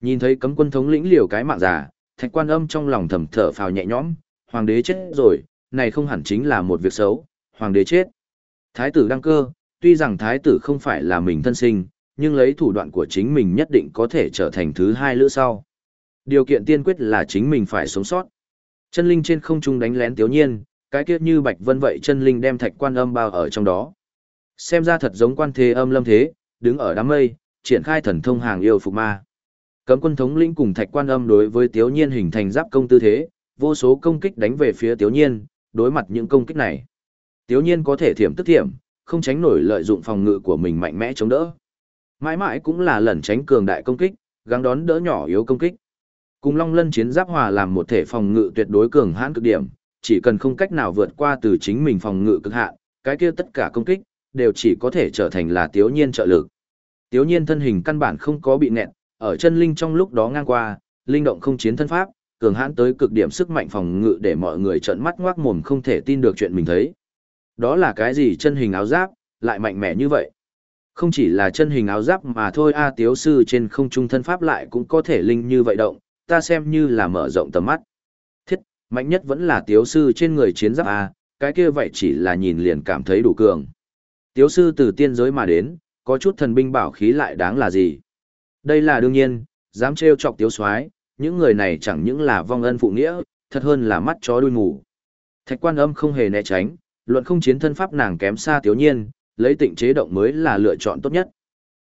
A: Nhìn thấy cấm quân thống lĩnh liều cái mạng giả, thạch quan âm trong lòng thầm thở phào nhẹ nhõm, hoàng đế chết rồi, này không hẳn chính là một việc xấu, hoàng đế chết. Thái tử đăng cơ, tuy rằng thái tử không phải là mình thân sinh, nhưng lấy thủ đoạn của chính mình nhất định có thể trở thành thứ hai lữ sau. Điều kiện tiên quyết là chính mình phải sống sót. Chân linh trên không trung đánh lén tiểu nhiên, cái kia như bạch vân vậy chân linh đem thạch quan âm bao ở trong đó xem ra thật giống quan thế âm lâm thế, đứng ở đám mây, triển khai thần thông hàng yêu phục ma. Cấm quân thống lĩnh cùng thạch quan âm đối với Tiếu Nhiên hình thành giáp công tư thế, vô số công kích đánh về phía Tiếu Nhiên, đối mặt những công kích này. Tiếu Nhiên có thể thiểm tức thiểm, không tránh nổi lợi dụng phòng ngự của mình mạnh mẽ chống đỡ. Mãi mãi cũng là lẩn tránh cường đại công kích, gắng đón đỡ nhỏ yếu công kích. Cùng Long Lân chiến giáp hòa làm một thể phòng ngự tuyệt đối cường hãn cực điểm, chỉ cần không cách nào vượt qua từ chính mình phòng ngự cực hạn, cái kia tất cả công kích đều chỉ có thể trở thành là tiếu nhiên trợ lực. Tiếu nhiên thân hình căn bản không có bị nẹt, ở chân linh trong lúc đó ngang qua, linh động không chiến thân pháp, cường hãn tới cực điểm sức mạnh phòng ngự để mọi người trợn mắt ngoác mồm không thể tin được chuyện mình thấy. Đó là cái gì chân hình áo giáp, lại mạnh mẽ như vậy? Không chỉ là chân hình áo giáp mà thôi a tiếu sư trên không trung thân pháp lại cũng có thể linh như vậy động, ta xem như là mở rộng tầm mắt. Mạnh nhất vẫn là tiếu sư trên người chiến giáp A, cái kia vậy chỉ là nhìn liền cảm thấy đủ cường. Tiếu sư từ tiên giới mà đến, có chút thần binh bảo khí lại đáng là gì? Đây là đương nhiên, dám trêu chọc tiếu soái những người này chẳng những là vong ân phụ nghĩa, thật hơn là mắt chó đuôi ngủ. Thạch quan âm không hề né tránh, luận không chiến thân pháp nàng kém xa tiếu nhiên, lấy tịnh chế động mới là lựa chọn tốt nhất.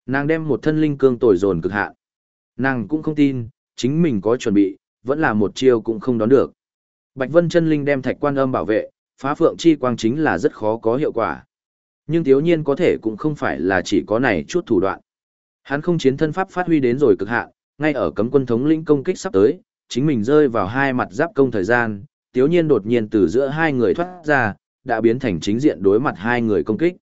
A: Nàng đem một thân linh cương tồi dồn cực hạ Nàng cũng không tin, chính mình có chuẩn bị, vẫn là một chiêu cũng không đón được. Bạch Vân chân linh đem thạch quan âm bảo vệ, phá phượng chi quang chính là rất khó có hiệu quả. Nhưng thiếu nhiên có thể cũng không phải là chỉ có này chút thủ đoạn. Hắn không chiến thân pháp phát huy đến rồi cực hạn, ngay ở cấm quân thống lĩnh công kích sắp tới, chính mình rơi vào hai mặt giáp công thời gian, thiếu nhiên đột nhiên từ giữa hai người thoát ra, đã biến thành chính diện đối mặt hai người công kích.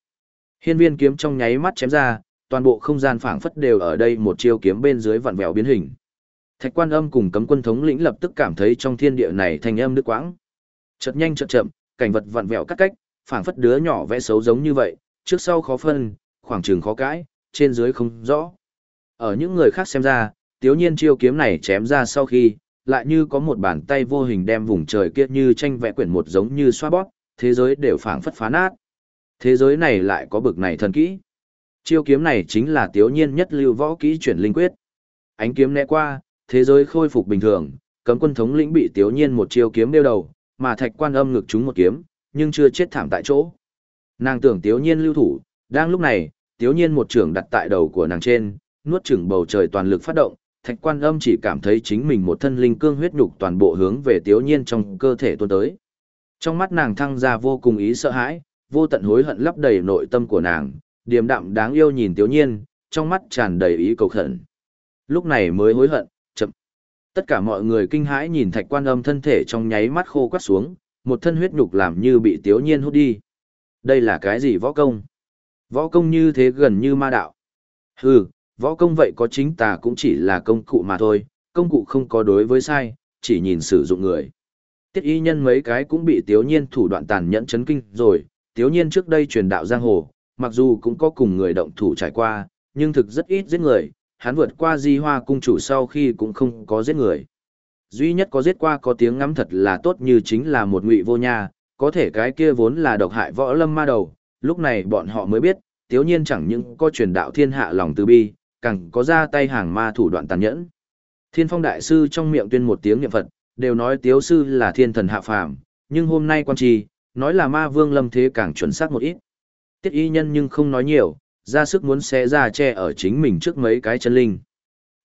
A: Hiên viên kiếm trong nháy mắt chém ra, toàn bộ không gian phảng phất đều ở đây một chiêu kiếm bên dưới vặn vẹo biến hình. Thạch quan âm cùng cấm quân thống lĩnh lập tức cảm thấy trong thiên địa này thành âm nước quãng. Chợt nhanh chợt chậm, cảnh vật vặn vẹo cắt cách, phảng phất đứa nhỏ vẽ xấu giống như vậy, trước sau khó phân, khoảng trường khó cãi, trên dưới không rõ. Ở những người khác xem ra, tiếu nhiên chiêu kiếm này chém ra sau khi, lại như có một bàn tay vô hình đem vùng trời kia như tranh vẽ quyển một giống như xoa bóp, thế giới đều phảng phất phá nát. Thế giới này lại có bực này thần kỹ. Chiêu kiếm này chính là tiếu nhiên nhất lưu võ kỹ chuyển linh quyết. Ánh kiếm né qua, thế giới khôi phục bình thường, cấm quân thống lĩnh bị tiếu nhiên một chiêu kiếm đeo đầu, mà thạch quan âm ngực chúng một kiếm, nhưng chưa chết thảm tại chỗ. Nàng tưởng tiếu nhiên lưu thủ, đang lúc này, tiếu nhiên một trưởng đặt tại đầu của nàng trên, nuốt chửng bầu trời toàn lực phát động, thạch quan âm chỉ cảm thấy chính mình một thân linh cương huyết nhục toàn bộ hướng về tiếu nhiên trong cơ thể tuôn tới. Trong mắt nàng thăng ra vô cùng ý sợ hãi, vô tận hối hận lấp đầy nội tâm của nàng, điềm đạm đáng yêu nhìn tiếu nhiên, trong mắt tràn đầy ý cầu khẩn. Lúc này mới hối hận. Tất cả mọi người kinh hãi nhìn thạch quan âm thân thể trong nháy mắt khô quắt xuống, một thân huyết nhục làm như bị tiếu nhiên hút đi. Đây là cái gì võ công? Võ công như thế gần như ma đạo. Hừ, võ công vậy có chính tà cũng chỉ là công cụ mà thôi, công cụ không có đối với sai, chỉ nhìn sử dụng người. Tiết y nhân mấy cái cũng bị tiếu nhiên thủ đoạn tàn nhẫn chấn kinh rồi, tiếu nhiên trước đây truyền đạo giang hồ, mặc dù cũng có cùng người động thủ trải qua, nhưng thực rất ít giết người, hắn vượt qua di hoa cung chủ sau khi cũng không có giết người. Duy nhất có giết qua có tiếng ngắm thật là tốt như chính là một ngụy vô nha, có thể cái kia vốn là độc hại võ lâm ma đầu, lúc này bọn họ mới biết, tiếu nhiên chẳng những có truyền đạo thiên hạ lòng từ bi, càng có ra tay hàng ma thủ đoạn tàn nhẫn. Thiên phong đại sư trong miệng tuyên một tiếng niệm Phật, đều nói tiếu sư là thiên thần hạ phàm, nhưng hôm nay quan trì, nói là ma vương lâm thế càng chuẩn xác một ít. Tiết y nhân nhưng không nói nhiều, ra sức muốn xé ra che ở chính mình trước mấy cái chân linh.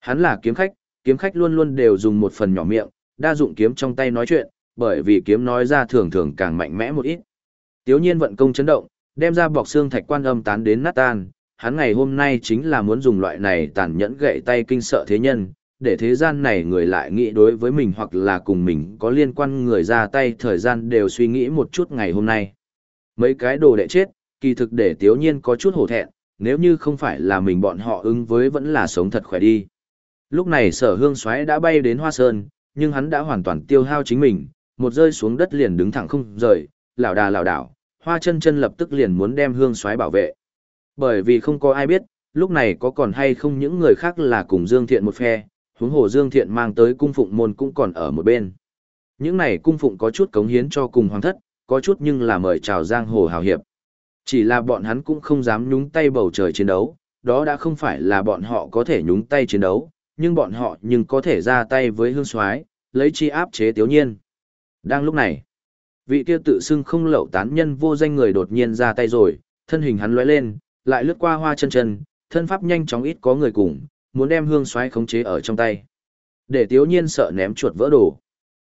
A: Hắn là kiếm khách, kiếm khách luôn luôn đều dùng một phần nhỏ miệng, đa dụng kiếm trong tay nói chuyện, bởi vì kiếm nói ra thường thường càng mạnh mẽ một ít. Tiếu nhiên vận công chấn động, đem ra bọc xương thạch quan âm tán đến nát tan, hắn ngày hôm nay chính là muốn dùng loại này tàn nhẫn gậy tay kinh sợ thế nhân, để thế gian này người lại nghĩ đối với mình hoặc là cùng mình có liên quan người ra tay thời gian đều suy nghĩ một chút ngày hôm nay. Mấy cái đồ đệ chết, kỳ thực để tiếu nhiên có chút hổ thẹn, nếu như không phải là mình bọn họ ứng với vẫn là sống thật khỏe đi. Lúc này sở hương xoáy đã bay đến hoa sơn, nhưng hắn đã hoàn toàn tiêu hao chính mình, một rơi xuống đất liền đứng thẳng không rời, lảo đà lảo đảo, hoa chân chân lập tức liền muốn đem hương xoáy bảo vệ. Bởi vì không có ai biết, lúc này có còn hay không những người khác là cùng Dương Thiện một phe, huống hồ Dương Thiện mang tới cung phụng môn cũng còn ở một bên. Những này cung phụng có chút cống hiến cho cùng hoàng thất, có chút nhưng là mời chào giang hồ hào hiệp. Chỉ là bọn hắn cũng không dám nhúng tay bầu trời chiến đấu, đó đã không phải là bọn họ có thể nhúng tay chiến đấu, nhưng bọn họ nhưng có thể ra tay với hương soái lấy chi áp chế tiểu nhiên. Đang lúc này, vị kia tự xưng không lậu tán nhân vô danh người đột nhiên ra tay rồi, thân hình hắn lóe lên, lại lướt qua hoa chân chân, thân pháp nhanh chóng ít có người cùng, muốn đem hương xoáy khống chế ở trong tay. Để tiếu nhiên sợ ném chuột vỡ đồ.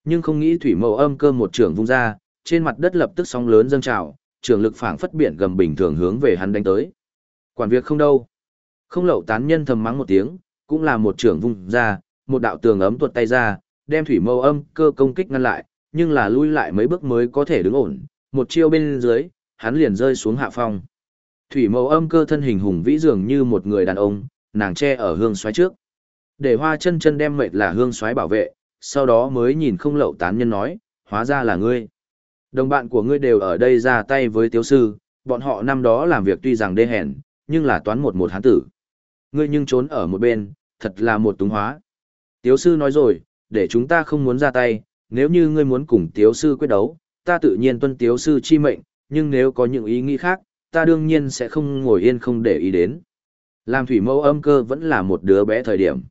A: Nhưng không nghĩ thủy mẫu âm cơ một trưởng vung ra, trên mặt đất lập tức sóng lớn dâng trào, trường lực phảng phất biển gầm bình thường hướng về hắn đánh tới. Quản việc không đâu. Không lậu tán nhân thầm mắng một tiếng, cũng là một trường vung ra, một đạo tường ấm tuột tay ra, đem thủy mâu âm cơ công kích ngăn lại, nhưng là lui lại mấy bước mới có thể đứng ổn, một chiêu bên dưới, hắn liền rơi xuống hạ phong. Thủy mâu âm cơ thân hình hùng vĩ dường như một người đàn ông, nàng che ở hương xoáy trước. Để hoa chân chân đem mệt là hương xoáy bảo vệ, sau đó mới nhìn không lậu tán nhân nói, hóa ra là ngươi. Đồng bạn của ngươi đều ở đây ra tay với tiếu sư, bọn họ năm đó làm việc tuy rằng đê hèn, nhưng là toán một một hán tử. Ngươi nhưng trốn ở một bên, thật là một túng hóa. Tiếu sư nói rồi, để chúng ta không muốn ra tay, nếu như ngươi muốn cùng tiếu sư quyết đấu, ta tự nhiên tuân tiếu sư chi mệnh, nhưng nếu có những ý nghĩ khác, ta đương nhiên sẽ không ngồi yên không để ý đến. Làm thủy mẫu âm cơ vẫn là một đứa bé thời điểm.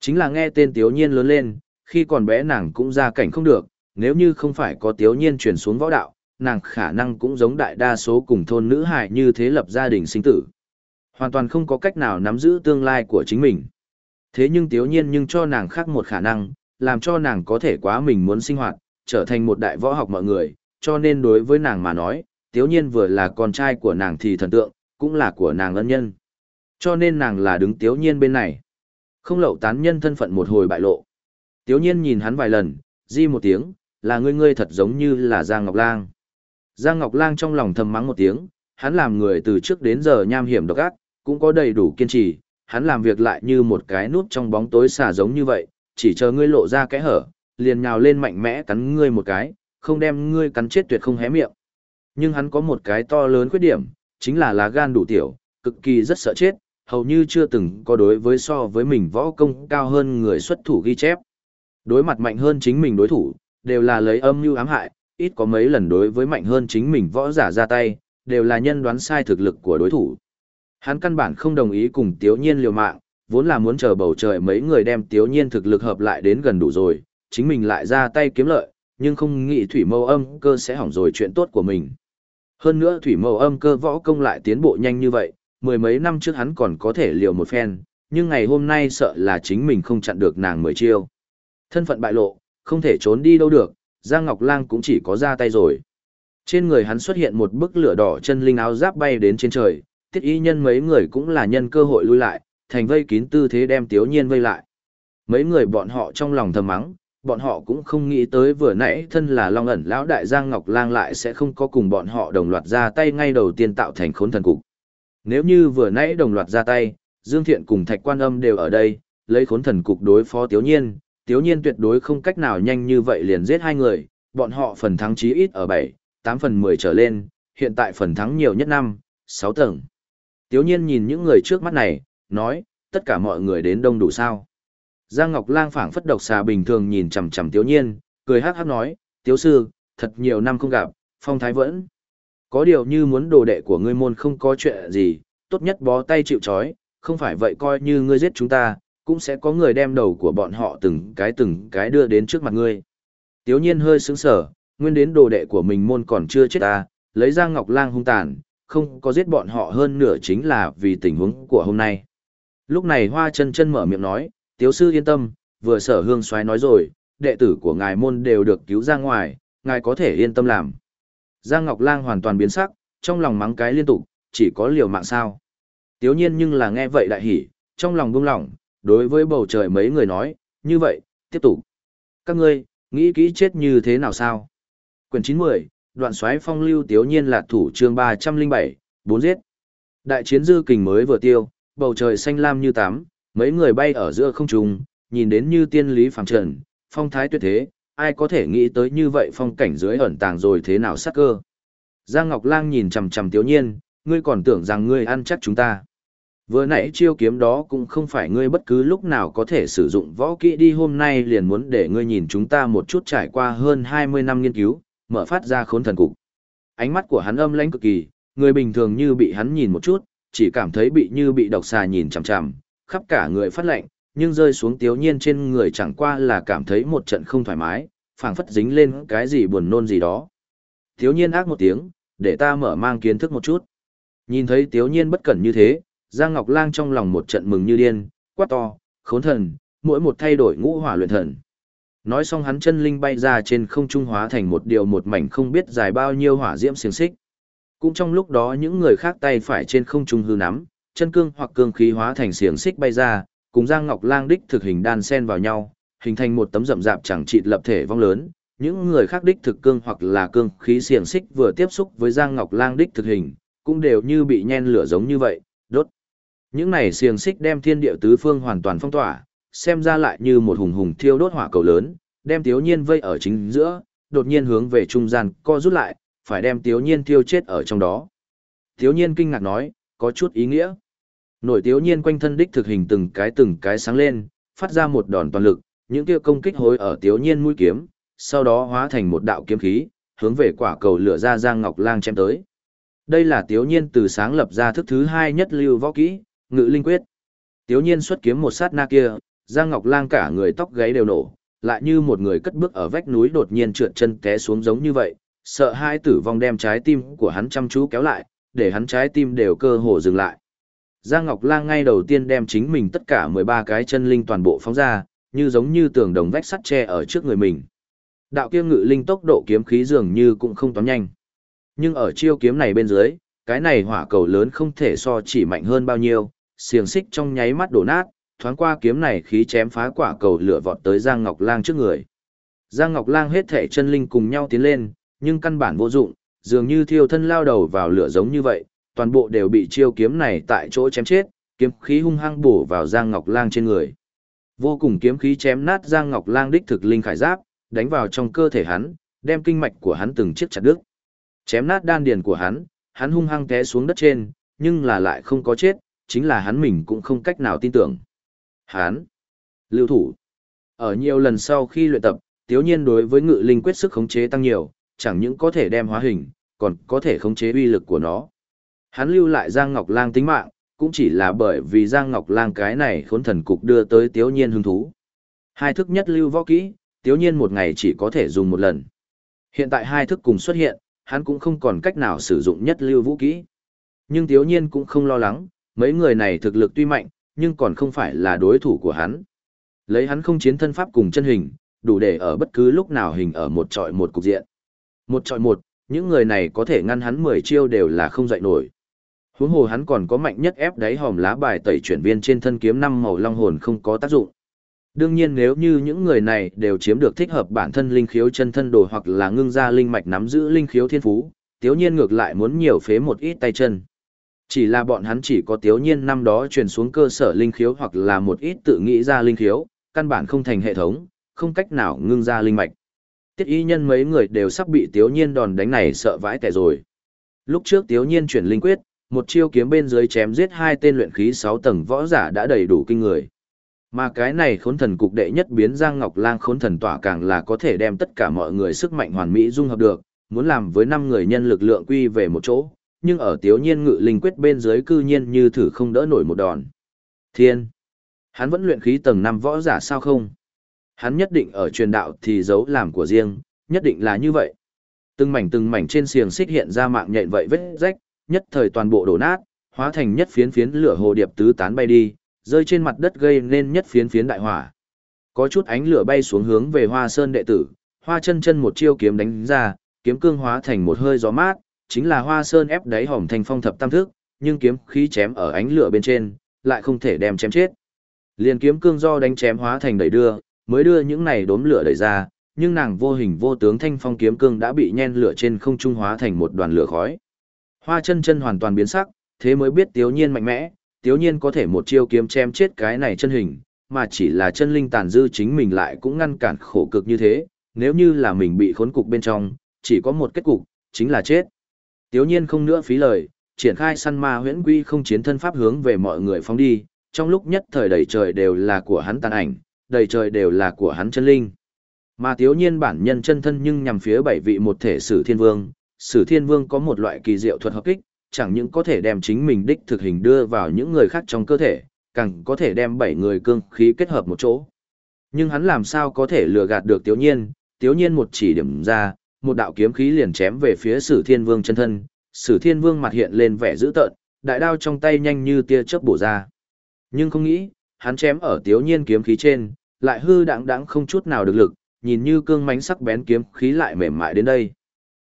A: Chính là nghe tên tiếu nhiên lớn lên, khi còn bé nàng cũng ra cảnh không được, nếu như không phải có tiếu nhiên truyền xuống võ đạo, nàng khả năng cũng giống đại đa số cùng thôn nữ hài như thế lập gia đình sinh tử. Hoàn toàn không có cách nào nắm giữ tương lai của chính mình. Thế nhưng tiếu nhiên nhưng cho nàng khác một khả năng, làm cho nàng có thể quá mình muốn sinh hoạt, trở thành một đại võ học mọi người, cho nên đối với nàng mà nói, tiếu nhiên vừa là con trai của nàng thì thần tượng, cũng là của nàng ân nhân. Cho nên nàng là đứng tiếu nhiên bên này. Không lậu tán nhân thân phận một hồi bại lộ. Tiếu nhiên nhìn hắn vài lần, di một tiếng, là ngươi ngươi thật giống như là Giang Ngọc Lang. Giang Ngọc Lang trong lòng thầm mắng một tiếng, hắn làm người từ trước đến giờ nham hiểm độc ác, cũng có đầy đủ kiên trì, hắn làm việc lại như một cái nút trong bóng tối xà giống như vậy, chỉ chờ ngươi lộ ra cái hở, liền nhào lên mạnh mẽ cắn ngươi một cái, không đem ngươi cắn chết tuyệt không hé miệng. Nhưng hắn có một cái to lớn khuyết điểm, chính là lá gan đủ tiểu, cực kỳ rất sợ chết, hầu như chưa từng có đối với so với mình võ công cao hơn người xuất thủ ghi chép. Đối mặt mạnh hơn chính mình đối thủ, đều là lấy âm mưu ám hại, ít có mấy lần đối với mạnh hơn chính mình võ giả ra tay, đều là nhân đoán sai thực lực của đối thủ. Hắn căn bản không đồng ý cùng Tiếu Nhiên liều mạng, vốn là muốn chờ bầu trời mấy người đem Tiếu Nhiên thực lực hợp lại đến gần đủ rồi, chính mình lại ra tay kiếm lợi, nhưng không nghĩ thủy mâu âm cơ sẽ hỏng rồi chuyện tốt của mình. Hơn nữa thủy mâu âm cơ võ công lại tiến bộ nhanh như vậy, mười mấy năm trước hắn còn có thể liều một phen, nhưng ngày hôm nay sợ là chính mình không chặn được nàng mười chiêu. Thân phận bại lộ, không thể trốn đi đâu được, Giang Ngọc Lang cũng chỉ có ra tay rồi. Trên người hắn xuất hiện một bức lửa đỏ chân linh áo giáp bay đến trên trời, tiết y nhân mấy người cũng là nhân cơ hội lui lại, thành vây kín tư thế đem tiếu nhiên vây lại. Mấy người bọn họ trong lòng thầm mắng, bọn họ cũng không nghĩ tới vừa nãy thân là Long ẩn lão đại Giang Ngọc Lang lại sẽ không có cùng bọn họ đồng loạt ra tay ngay đầu tiên tạo thành khốn thần cục. Nếu như vừa nãy đồng loạt ra tay, Dương Thiện cùng Thạch Quan Âm đều ở đây, lấy khốn thần cục đối phó Tiếu Nhiên, Tiếu Nhiên tuyệt đối không cách nào nhanh như vậy liền giết hai người, bọn họ phần thắng chí ít ở 7, 8 phần 10 trở lên, hiện tại phần thắng nhiều nhất 5, 6 tầng. Tiếu Nhiên nhìn những người trước mắt này, nói, tất cả mọi người đến đông đủ sao. Giang Ngọc Lang phảng phất độc xà bình thường nhìn chằm chằm Tiếu Nhiên, cười hắc hắc nói, Tiếu Sư, thật nhiều năm không gặp, phong thái vẫn. Có điều như muốn đồ đệ của ngươi môn không có chuyện gì, tốt nhất bó tay chịu trói, không phải vậy coi như ngươi giết chúng ta, cũng sẽ có người đem đầu của bọn họ từng cái từng cái đưa đến trước mặt ngươi. Tiếu nhiên hơi sững sở, nguyên đến đồ đệ của mình môn còn chưa chết ta, lấy ra ngọc lang hung tàn, không có giết bọn họ hơn nửa chính là vì tình huống của hôm nay. Lúc này hoa chân chân mở miệng nói, tiếu sư yên tâm, vừa sở hương xoáy nói rồi, đệ tử của ngài môn đều được cứu ra ngoài, ngài có thể yên tâm làm. Giang Ngọc Lang hoàn toàn biến sắc, trong lòng mắng cái liên tục, chỉ có liều mạng sao. Tiếu nhiên nhưng là nghe vậy đại hỉ, trong lòng buông lỏng, đối với bầu trời mấy người nói, như vậy, tiếp tục. Các ngươi, nghĩ kỹ chết như thế nào sao? Quyển 90, đoạn xoáy phong lưu tiếu nhiên là thủ chương 307, bốn giết. Đại chiến dư kình mới vừa tiêu, bầu trời xanh lam như tám, mấy người bay ở giữa không trung, nhìn đến như tiên lý phàm trần, phong thái tuyệt thế, ai có thể nghĩ tới như vậy phong cảnh dưới ẩn tàng rồi thế nào sắc cơ. Giang Ngọc Lang nhìn chằm chằm Tiếu Nhiên, ngươi còn tưởng rằng ngươi ăn chắc chúng ta. Vừa nãy chiêu kiếm đó cũng không phải ngươi bất cứ lúc nào có thể sử dụng võ kỹ đi hôm nay liền muốn để ngươi nhìn chúng ta một chút trải qua hơn 20 năm nghiên cứu, mở phát ra khốn thần cục. Ánh mắt của hắn âm lãnh cực kỳ, người bình thường như bị hắn nhìn một chút, chỉ cảm thấy bị như bị độc xà nhìn chằm chằm, khắp cả người phát lạnh, nhưng rơi xuống tiếu nhiên trên người chẳng qua là cảm thấy một trận không thoải mái, phảng phất dính lên cái gì buồn nôn gì đó. Tiếu nhiên ác một tiếng, để ta mở mang kiến thức một chút. Nhìn thấy tiếu nhiên bất cẩn như thế, Giang Ngọc Lang trong lòng một trận mừng như điên, quát to, khốn thần, mỗi một thay đổi ngũ hỏa luyện thần. Nói xong hắn chân linh bay ra trên không trung hóa thành một điều một mảnh không biết dài bao nhiêu hỏa diễm xiềng xích. Cũng trong lúc đó những người khác tay phải trên không trung hư nắm, chân cương hoặc cương khí hóa thành xiềng xích bay ra, cùng Giang Ngọc Lang đích thực hình đan xen vào nhau, hình thành một tấm rậm rạp chẳng chịt lập thể vong lớn. Những người khác đích thực cương hoặc là cương khí xiềng xích vừa tiếp xúc với Giang Ngọc Lang đích thực hình, cũng đều như bị nhen lửa giống như vậy. Những này xiềng xích đem thiên địa tứ phương hoàn toàn phong tỏa, xem ra lại như một hùng hùng thiêu đốt hỏa cầu lớn, đem Tiếu Nhiên vây ở chính giữa, đột nhiên hướng về trung gian co rút lại, phải đem Tiếu Nhiên thiêu chết ở trong đó. Tiếu Nhiên kinh ngạc nói, có chút ý nghĩa. Nổi Tiếu Nhiên quanh thân đích thực hình từng cái từng cái sáng lên, phát ra một đòn toàn lực, những kia công kích hối ở Tiếu Nhiên mũi kiếm, sau đó hóa thành một đạo kiếm khí, hướng về quả cầu lửa ra Giang Ngọc Lang chém tới. Đây là Tiếu Nhiên từ sáng lập ra thức thứ hai nhất lưu võ kỹ, Ngự Linh Quyết. Tiếu Nhiên xuất kiếm một sát na kia, Giang Ngọc Lang cả người tóc gáy đều nổ, lại như một người cất bước ở vách núi đột nhiên trượt chân té xuống giống như vậy, sợ hai tử vong đem trái tim của hắn chăm chú kéo lại, để hắn trái tim đều cơ hồ dừng lại. Giang Ngọc Lang ngay đầu tiên đem chính mình tất cả 13 cái chân linh toàn bộ phóng ra, như giống như tường đồng vách sắt tre ở trước người mình. Đạo kia ngự linh tốc độ kiếm khí dường như cũng không toán nhanh. Nhưng ở chiêu kiếm này bên dưới, cái này hỏa cầu lớn không thể so chỉ mạnh hơn bao nhiêu, xiềng xích trong nháy mắt đổ nát, thoáng qua kiếm này khí chém phá quả cầu lửa vọt tới Giang Ngọc Lang trước người. Giang Ngọc Lang hết thể chân linh cùng nhau tiến lên, nhưng căn bản vô dụng, dường như thiêu thân lao đầu vào lửa giống như vậy, toàn bộ đều bị chiêu kiếm này tại chỗ chém chết, kiếm khí hung hăng bổ vào Giang Ngọc Lang trên người. Vô cùng kiếm khí chém nát Giang Ngọc Lang đích thực linh khải giáp, đánh vào trong cơ thể hắn, đem kinh mạch của hắn từng chiếc chặt đứt. Chém nát đan điền của hắn, hắn hung hăng té xuống đất trên, nhưng là lại không có chết, chính là hắn mình cũng không cách nào tin tưởng. Hắn, lưu thủ. Ở nhiều lần sau khi luyện tập, Tiếu Nhiên đối với ngự linh quyết sức khống chế tăng nhiều, chẳng những có thể đem hóa hình, còn có thể khống chế uy lực của nó. Hắn lưu lại Giang Ngọc Lang tính mạng, cũng chỉ là bởi vì Giang Ngọc Lang cái này khốn thần cục đưa tới Tiếu Nhiên hứng thú. Hai thức nhất lưu võ kỹ, Tiếu Nhiên một ngày chỉ có thể dùng một lần. Hiện tại hai thức cùng xuất hiện, hắn cũng không còn cách nào sử dụng nhất lưu vũ kỹ. Nhưng Tiếu Nhiên cũng không lo lắng, mấy người này thực lực tuy mạnh, nhưng còn không phải là đối thủ của hắn. Lấy hắn không chiến thân pháp cùng chân hình, đủ để ở bất cứ lúc nào hình ở một trọi một cục diện. Một trọi một, những người này có thể ngăn hắn 10 chiêu đều là không dậy nổi. Huống hồ hắn còn có mạnh nhất ép đáy hòm lá bài tẩy chuyển viên trên thân kiếm năm màu long hồn không có tác dụng. Đương nhiên nếu như những người này đều chiếm được thích hợp bản thân linh khiếu chân thân đồ hoặc là ngưng ra linh mạch nắm giữ linh khiếu thiên phú, tiếu nhiên ngược lại muốn nhiều phế một ít tay chân. Chỉ là bọn hắn chỉ có tiếu nhiên năm đó truyền xuống cơ sở linh khiếu hoặc là một ít tự nghĩ ra linh khiếu, căn bản không thành hệ thống, không cách nào ngưng ra linh mạch. Tiết y nhân mấy người đều sắp bị tiếu nhiên đòn đánh này sợ vãi tẻ rồi. Lúc trước tiếu nhiên chuyển linh quyết, một chiêu kiếm bên dưới chém giết hai tên luyện khí 6 tầng võ giả đã đầy đủ kinh người. Mà cái này khốn thần cục đệ nhất biến Giang Ngọc Lang khốn thần tỏa càng là có thể đem tất cả mọi người sức mạnh hoàn mỹ dung hợp được, muốn làm với 5 người nhân lực lượng quy về một chỗ, nhưng ở tiếu nhiên ngự linh quyết bên dưới cư nhiên như thử không đỡ nổi một đòn. Thiên! Hắn vẫn luyện khí tầng 5 võ giả sao không? Hắn nhất định ở truyền đạo thì giấu làm của riêng, nhất định là như vậy. Từng mảnh từng mảnh trên xiềng xích hiện ra mạng nhện vậy vết rách, nhất thời toàn bộ đổ nát, hóa thành nhất phiến phiến lửa hồ điệp tứ tán bay đi, rơi trên mặt đất gây nên nhất phiến phiến đại hỏa. Có chút ánh lửa bay xuống hướng về Hoa Sơn đệ tử, Hoa chân chân một chiêu kiếm đánh ra, kiếm cương hóa thành một hơi gió mát, chính là Hoa Sơn ép đáy hòm thành phong thập tam thức, nhưng kiếm khí chém ở ánh lửa bên trên, lại không thể đem chém chết. Liền kiếm cương do đánh chém hóa thành đẩy đưa, mới đưa những này đốm lửa đẩy ra, nhưng nàng vô hình vô tướng thanh phong kiếm cương đã bị nhen lửa trên không trung hóa thành một đoàn lửa khói. Hoa chân chân hoàn toàn biến sắc, thế mới biết Tiếu Nhiên mạnh mẽ, Tiếu Nhiên có thể một chiêu kiếm chém chết cái này chân hình, mà chỉ là chân linh tàn dư chính mình lại cũng ngăn cản khổ cực như thế, nếu như là mình bị khốn cục bên trong, chỉ có một kết cục, chính là chết. Tiếu Nhiên không nữa phí lời, triển khai săn ma huyễn quy không chiến thân pháp hướng về mọi người phóng đi, trong lúc nhất thời đầy trời đều là của hắn tàn ảnh, đầy trời đều là của hắn chân linh. Mà Tiếu Nhiên bản nhân chân thân nhưng nhằm phía bảy vị một thể sử thiên vương, sử thiên vương có một loại kỳ diệu thuật hợp kích, chẳng những có thể đem chính mình đích thực hình đưa vào những người khác trong cơ thể, càng có thể đem bảy người cương khí kết hợp một chỗ. Nhưng hắn làm sao có thể lừa gạt được Tiếu Nhiên, Tiếu Nhiên một chỉ điểm ra, một đạo kiếm khí liền chém về phía Sử Thiên Vương chân thân, Sử Thiên Vương mặt hiện lên vẻ dữ tợn, đại đao trong tay nhanh như tia chớp bổ ra. Nhưng không nghĩ, hắn chém ở Tiếu Nhiên kiếm khí trên, lại hư đãng đãng không chút nào được lực, nhìn như cương mãnh sắc bén kiếm khí lại mềm mại đến đây.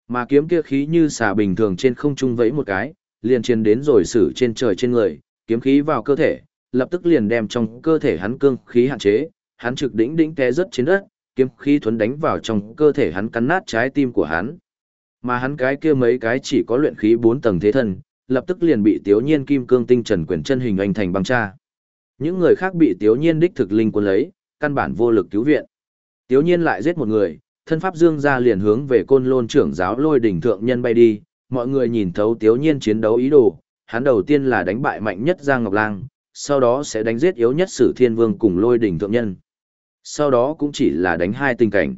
A: Mà kiếm kia khí như xà bình thường trên không trung vẫy một cái, liền chiến đến rồi xử trên trời trên người, kiếm khí vào cơ thể, lập tức liền đem trong cơ thể hắn cương khí hạn chế, hắn trực đỉnh đỉnh té rất trên đất, kiếm khí thuấn đánh vào trong cơ thể hắn cắn nát trái tim của hắn. Mà hắn cái kia mấy cái chỉ có luyện khí 4 tầng thế thân, lập tức liền bị Tiếu Nhiên kim cương tinh trần quyền chân hình anh thành băng cha. Những người khác bị Tiếu Nhiên đích thực linh quân lấy, căn bản vô lực cứu viện. Tiếu Nhiên lại giết một người, thân pháp dương ra liền hướng về côn lôn trưởng giáo lôi đỉnh thượng nhân bay đi, mọi người nhìn thấu tiếu nhiên chiến đấu ý đồ, hắn đầu tiên là đánh bại mạnh nhất Giang Ngọc Lang, sau đó sẽ đánh giết yếu nhất Sử Thiên Vương cùng lôi đỉnh thượng nhân. Sau đó cũng chỉ là đánh hai tình cảnh.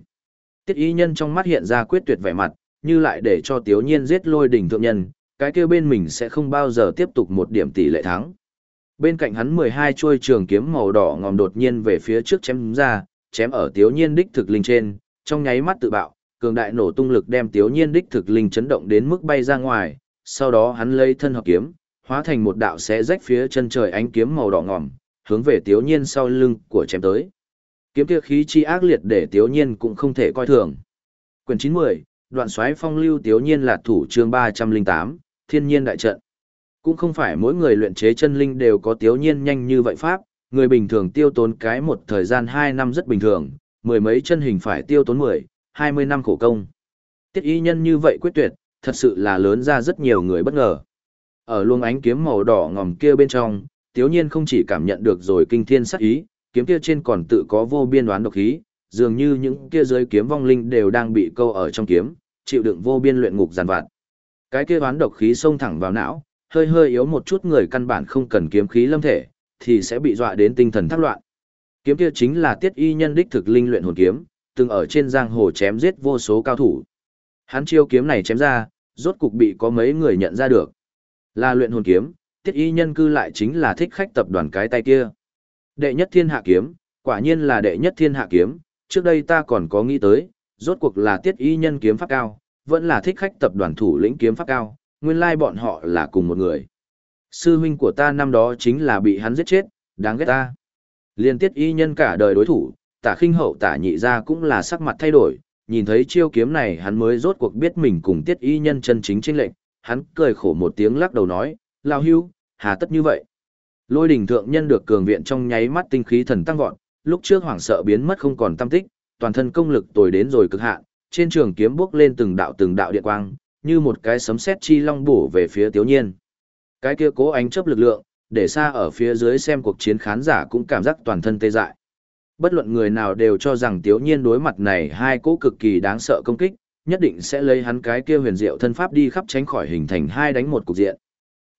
A: Tiết y nhân trong mắt hiện ra quyết tuyệt vẻ mặt, như lại để cho tiếu nhiên giết lôi đỉnh thượng nhân, cái kia bên mình sẽ không bao giờ tiếp tục một điểm tỷ lệ thắng. Bên cạnh hắn 12 chuôi trường kiếm màu đỏ ngòm đột nhiên về phía trước chém ra, chém ở tiếu nhiên đích thực linh trên, trong nháy mắt tự bạo, cường đại nổ tung lực đem tiếu nhiên đích thực linh chấn động đến mức bay ra ngoài, sau đó hắn lấy thân hợp kiếm, hóa thành một đạo xé rách phía chân trời ánh kiếm màu đỏ ngòm, hướng về tiếu nhiên sau lưng của chém tới. Kiếm kia khí chi ác liệt để tiếu nhiên cũng không thể coi thường. Quyền 90, đoạn xoáy phong lưu tiếu nhiên là thủ chương 308, thiên nhiên đại trận. Cũng không phải mỗi người luyện chế chân linh đều có tiếu nhiên nhanh như vậy pháp, người bình thường tiêu tốn cái một thời gian 2 năm rất bình thường, mười mấy chân hình phải tiêu tốn 10, 20 năm khổ công. Tiết y nhân như vậy quyết tuyệt, thật sự là lớn ra rất nhiều người bất ngờ. Ở luồng ánh kiếm màu đỏ ngòm kia bên trong, tiếu nhiên không chỉ cảm nhận được rồi kinh thiên sắc ý, kiếm kia trên còn tự có vô biên đoán độc khí, dường như những kia dưới kiếm vong linh đều đang bị câu ở trong kiếm, chịu đựng vô biên luyện ngục giàn vặt. Cái kia đoán độc khí xông thẳng vào não, hơi hơi yếu một chút người căn bản không cần kiếm khí lâm thể, thì sẽ bị dọa đến tinh thần thác loạn. Kiếm kia chính là tiết y nhân đích thực linh luyện hồn kiếm, từng ở trên giang hồ chém giết vô số cao thủ. Hắn chiêu kiếm này chém ra, rốt cục bị có mấy người nhận ra được. Là luyện hồn kiếm, tiết y nhân cư lại chính là thích khách tập đoàn cái tay kia. Đệ nhất thiên hạ kiếm, quả nhiên là đệ nhất thiên hạ kiếm, trước đây ta còn có nghĩ tới, rốt cuộc là tiết y nhân kiếm pháp cao, vẫn là thích khách tập đoàn thủ lĩnh kiếm pháp cao, nguyên lai bọn họ là cùng một người. Sư huynh của ta năm đó chính là bị hắn giết chết, đáng ghét ta. Liên tiết y nhân cả đời đối thủ, tả khinh hậu tả nhị ra cũng là sắc mặt thay đổi, nhìn thấy chiêu kiếm này hắn mới rốt cuộc biết mình cùng tiết y nhân chân chính chênh lệnh, hắn cười khổ một tiếng lắc đầu nói, lao hưu, hà tất như vậy. Lôi đỉnh thượng nhân được cường viện trong nháy mắt tinh khí thần tăng vọt, lúc trước hoảng sợ biến mất không còn tâm tích, toàn thân công lực tồi đến rồi cực hạn, trên trường kiếm bước lên từng đạo từng đạo điện quang, như một cái sấm sét chi long bổ về phía Tiếu Nhiên. Cái kia cố ánh chấp lực lượng, để xa ở phía dưới xem cuộc chiến khán giả cũng cảm giác toàn thân tê dại. Bất luận người nào đều cho rằng Tiếu Nhiên đối mặt này hai cố cực kỳ đáng sợ công kích, nhất định sẽ lấy hắn cái kia huyền diệu thân pháp đi khắp tránh khỏi hình thành hai đánh một cục diện.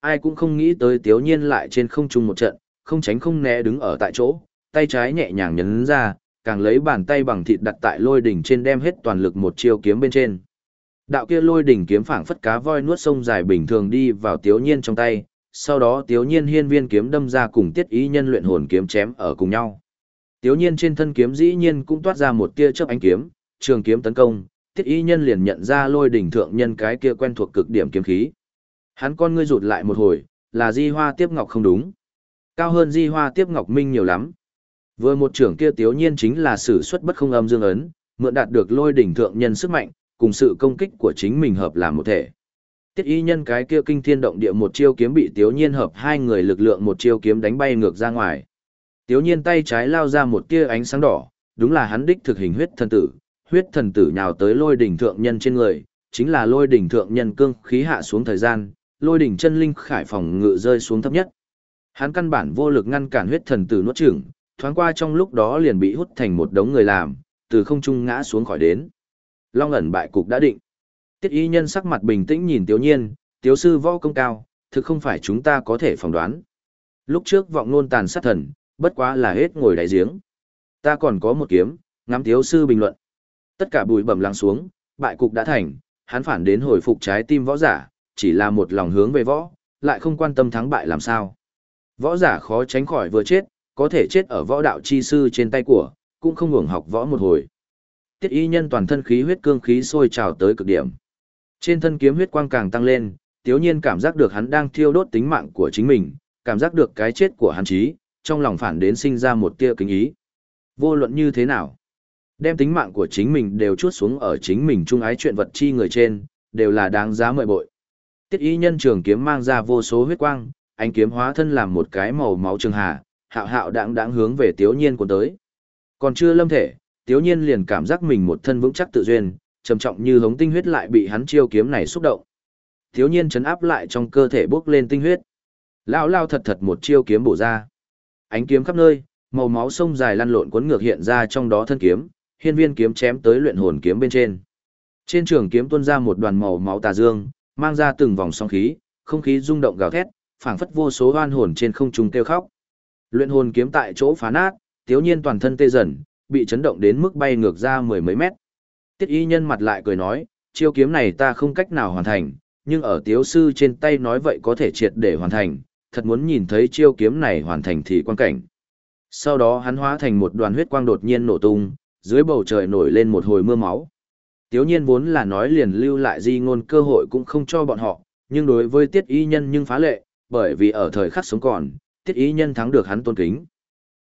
A: Ai cũng không nghĩ tới Tiếu Nhiên lại trên không trung một trận, không tránh không né đứng ở tại chỗ, tay trái nhẹ nhàng nhấn ra, càng lấy bàn tay bằng thịt đặt tại lôi đỉnh trên đem hết toàn lực một chiêu kiếm bên trên. Đạo kia lôi đỉnh kiếm phảng phất cá voi nuốt sông dài bình thường đi vào Tiếu Nhiên trong tay, sau đó Tiếu Nhiên hiên viên kiếm đâm ra cùng tiết ý nhân luyện hồn kiếm chém ở cùng nhau. Tiếu Nhiên trên thân kiếm dĩ nhiên cũng toát ra một tia chớp ánh kiếm, trường kiếm tấn công, tiết ý nhân liền nhận ra lôi đỉnh thượng nhân cái kia quen thuộc cực điểm kiếm khí. Hắn con ngươi rụt lại một hồi, là di hoa tiếp ngọc không đúng. Cao hơn di hoa tiếp ngọc minh nhiều lắm. Vừa một trưởng kia Tiếu Nhiên chính là sử xuất bất không âm dương ấn, mượn đạt được lôi đỉnh thượng nhân sức mạnh, cùng sự công kích của chính mình hợp làm một thể. Tiết y nhân cái kia kinh thiên động địa một chiêu kiếm bị tiếu nhiên hợp hai người lực lượng một chiêu kiếm đánh bay ngược ra ngoài. Tiếu nhiên tay trái lao ra một tia ánh sáng đỏ, đúng là hắn đích thực hình huyết thần tử, huyết thần tử nhào tới lôi đỉnh thượng nhân trên người, chính là lôi đỉnh thượng nhân cương khí hạ xuống thời gian, lôi đỉnh chân linh khải phòng ngự rơi xuống thấp nhất. Hắn căn bản vô lực ngăn cản huyết thần tử nuốt chửng, thoáng qua trong lúc đó liền bị hút thành một đống người làm, từ không trung ngã xuống khỏi đến. Long ẩn bại cục đã định. Tiết y nhân sắc mặt bình tĩnh nhìn Tiếu Nhiên, Tiếu sư võ công cao, thực không phải chúng ta có thể phỏng đoán. Lúc trước vọng nôn tàn sát thần, bất quá là hết ngồi đáy giếng. Ta còn có một kiếm, ngắm Tiếu sư bình luận. Tất cả bụi bẩm lắng xuống, bại cục đã thành, hắn phản đến hồi phục trái tim võ giả, chỉ là một lòng hướng về võ, lại không quan tâm thắng bại làm sao. Võ giả khó tránh khỏi vừa chết, có thể chết ở võ đạo chi sư trên tay của, cũng không ngừng học võ một hồi. Tiết y nhân toàn thân khí huyết cương khí sôi trào tới cực điểm. Trên thân kiếm huyết quang càng tăng lên, tiếu nhiên cảm giác được hắn đang thiêu đốt tính mạng của chính mình, cảm giác được cái chết của hắn trí, trong lòng phản đến sinh ra một tia kính ý. Vô luận như thế nào? Đem tính mạng của chính mình đều chuốt xuống ở chính mình trung ái chuyện vật chi người trên, đều là đáng giá mời bội. Tiết y nhân trường kiếm mang ra vô số huyết quang, ánh kiếm hóa thân làm một cái màu máu trường hà, hạo hạo đãng đãng hướng về tiếu nhiên của tới. Còn chưa lâm thể, tiếu nhiên liền cảm giác mình một thân vững chắc tự duyên, trầm trọng như hống tinh huyết lại bị hắn chiêu kiếm này xúc động. Tiếu nhiên chấn áp lại trong cơ thể bốc lên tinh huyết. Lao lao thật thật một chiêu kiếm bổ ra. Ánh kiếm khắp nơi, màu máu sông dài lăn lộn cuốn ngược hiện ra trong đó thân kiếm, hiên viên kiếm chém tới luyện hồn kiếm bên trên. Trên trường kiếm tuôn ra một đoàn màu máu tà dương, mang ra từng vòng sóng khí, không khí rung động gào thét, phảng phất vô số oan hồn trên không trung kêu khóc. Luyện hồn kiếm tại chỗ phá nát, tiếu nhiên toàn thân tê dần, bị chấn động đến mức bay ngược ra mười mấy mét. Tiết y nhân mặt lại cười nói, chiêu kiếm này ta không cách nào hoàn thành, nhưng ở tiếu sư trên tay nói vậy có thể triệt để hoàn thành, thật muốn nhìn thấy chiêu kiếm này hoàn thành thì quan cảnh. Sau đó hắn hóa thành một đoàn huyết quang đột nhiên nổ tung, dưới bầu trời nổi lên một hồi mưa máu. Tiếu nhiên vốn là nói liền lưu lại di ngôn cơ hội cũng không cho bọn họ, nhưng đối với tiết y nhân nhưng phá lệ, bởi vì ở thời khắc sống còn, tiết y nhân thắng được hắn tôn kính.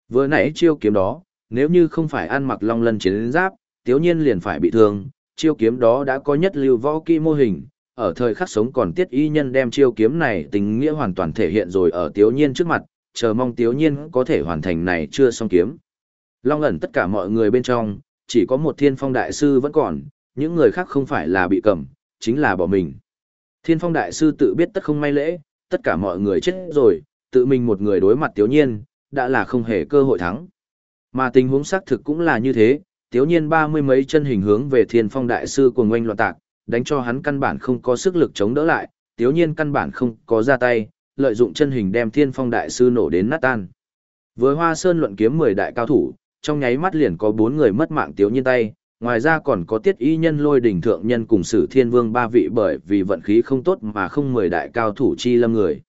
A: Vừa nãy chiêu kiếm đó, nếu như không phải ăn mặc long lân chiến giáp, tiếu nhiên liền phải bị thương, chiêu kiếm đó đã có nhất lưu võ kỹ mô hình, ở thời khắc sống còn tiết y nhân đem chiêu kiếm này tình nghĩa hoàn toàn thể hiện rồi ở tiếu nhiên trước mặt, chờ mong tiếu nhiên có thể hoàn thành này chưa xong kiếm. Long ẩn tất cả mọi người bên trong, chỉ có một thiên phong đại sư vẫn còn, những người khác không phải là bị cầm, chính là bỏ mình. Thiên phong đại sư tự biết tất không may lễ, tất cả mọi người chết rồi, tự mình một người đối mặt tiếu nhiên, đã là không hề cơ hội thắng. Mà tình huống xác thực cũng là như thế, tiếu nhiên ba mươi mấy chân hình hướng về thiên phong đại sư của ngoanh loạn tạc, đánh cho hắn căn bản không có sức lực chống đỡ lại, tiếu nhiên căn bản không có ra tay, lợi dụng chân hình đem thiên phong đại sư nổ đến nát tan. Với hoa sơn luận kiếm 10 đại cao thủ, trong nháy mắt liền có 4 người mất mạng tiếu nhiên tay, ngoài ra còn có tiết y nhân lôi đỉnh thượng nhân cùng sử thiên vương ba vị bởi vì vận khí không tốt mà không 10 đại cao thủ chi lâm người.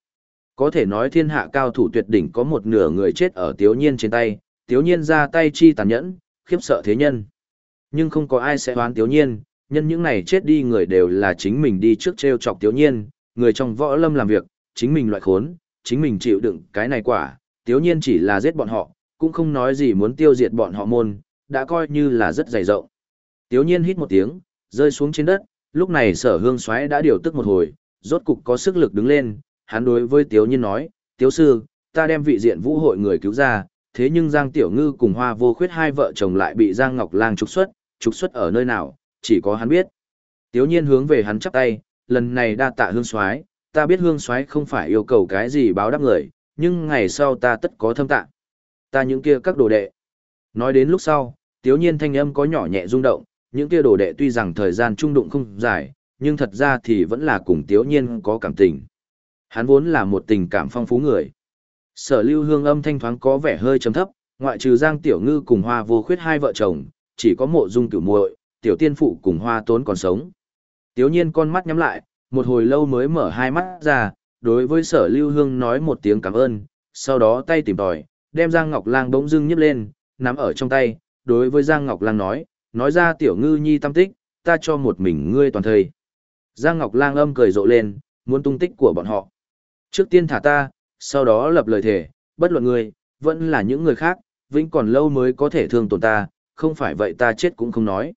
A: Có thể nói thiên hạ cao thủ tuyệt đỉnh có một nửa người chết ở tiếu nhiên trên tay, tiếu nhiên ra tay chi tàn nhẫn, khiếp sợ thế nhân. Nhưng không có ai sẽ đoán tiếu nhiên, nhân những này chết đi người đều là chính mình đi trước treo chọc tiếu nhiên, người trong võ lâm làm việc, chính mình loại khốn, chính mình chịu đựng cái này quả, tiếu nhiên chỉ là giết bọn họ, cũng không nói gì muốn tiêu diệt bọn họ môn, đã coi như là rất dày rộng. Tiếu nhiên hít một tiếng, rơi xuống trên đất, lúc này sở hương xoáy đã điều tức một hồi, rốt cục có sức lực đứng lên, hắn đối với tiếu nhiên nói, tiếu sư, ta đem vị diện vũ hội người cứu ra, thế nhưng Giang Tiểu Ngư cùng Hoa Vô Khuyết hai vợ chồng lại bị Giang Ngọc Lang trục xuất, trục xuất ở nơi nào, chỉ có hắn biết. Tiếu nhiên hướng về hắn chắp tay, lần này đa tạ hương soái ta biết hương soái không phải yêu cầu cái gì báo đáp người, nhưng ngày sau ta tất có thâm tạ. Ta những kia các đồ đệ. Nói đến lúc sau, tiếu nhiên thanh âm có nhỏ nhẹ rung động, những kia đồ đệ tuy rằng thời gian trung đụng không dài, nhưng thật ra thì vẫn là cùng tiếu nhiên có cảm tình. Hắn vốn là một tình cảm phong phú người. Sở lưu hương âm thanh thoáng có vẻ hơi trầm thấp, ngoại trừ Giang Tiểu Ngư cùng Hoa vô khuyết hai vợ chồng, chỉ có mộ dung cửu muội Tiểu Tiên Phụ cùng Hoa tốn còn sống. Tiếu nhiên con mắt nhắm lại, một hồi lâu mới mở hai mắt ra, đối với sở lưu hương nói một tiếng cảm ơn, sau đó tay tìm tòi, đem Giang Ngọc Lang bỗng dưng nhấp lên, nắm ở trong tay, đối với Giang Ngọc Lang nói, nói ra tiểu ngư nhi tâm tích, ta cho một mình ngươi toàn thời. Giang Ngọc Lang âm cười rộ lên, muốn tung tích của bọn họ. Trước tiên thả ta, sau đó lập lời thề, bất luận ngươi, vẫn là những người khác, vĩnh còn lâu mới có thể thương tổn ta, không phải vậy ta chết cũng không nói.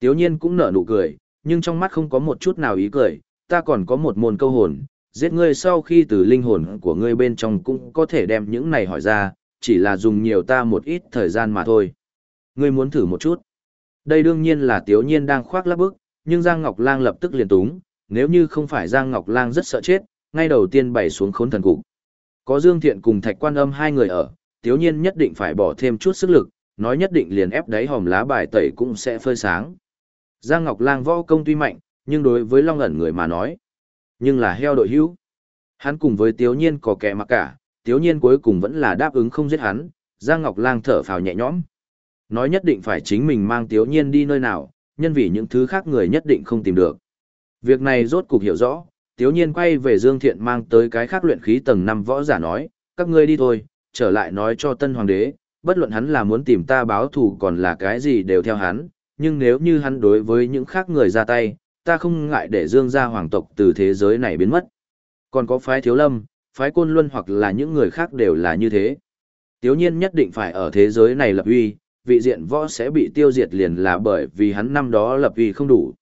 A: Tiếu nhiên cũng nở nụ cười, nhưng trong mắt không có một chút nào ý cười, ta còn có một môn câu hồn, giết ngươi sau khi từ linh hồn của ngươi bên trong cũng có thể đem những này hỏi ra, chỉ là dùng nhiều ta một ít thời gian mà thôi. Ngươi muốn thử một chút. Đây đương nhiên là Tiếu Nhiên đang khoác lắp bức, nhưng Giang Ngọc Lang lập tức liền túng, nếu như không phải Giang Ngọc Lang rất sợ chết, ngay đầu tiên bày xuống khốn thần cục. Có Dương Thiện cùng Thạch Quan Âm hai người ở, Tiếu Nhiên nhất định phải bỏ thêm chút sức lực, nói nhất định liền ép đáy hòm lá bài tẩy cũng sẽ phơi sáng. Giang Ngọc Lang võ công tuy mạnh, nhưng đối với Long ẩn người mà nói, nhưng là heo đội hữu. Hắn cùng với Tiếu Nhiên có kẻ mặc cả, Tiếu Nhiên cuối cùng vẫn là đáp ứng không giết hắn, Giang Ngọc Lang thở phào nhẹ nhõm. Nói nhất định phải chính mình mang Tiếu Nhiên đi nơi nào, nhân vì những thứ khác người nhất định không tìm được. Việc này rốt cục hiểu rõ, Tiếu Nhiên quay về Dương Thiện mang tới cái khác luyện khí tầng 5 võ giả nói, các ngươi đi thôi, trở lại nói cho tân hoàng đế, bất luận hắn là muốn tìm ta báo thù còn là cái gì đều theo hắn, nhưng nếu như hắn đối với những khác người ra tay, ta không ngại để dương gia hoàng tộc từ thế giới này biến mất. Còn có phái thiếu lâm, phái côn luân hoặc là những người khác đều là như thế. Tiếu nhiên nhất định phải ở thế giới này lập uy, vị diện võ sẽ bị tiêu diệt liền là bởi vì hắn năm đó lập uy không đủ.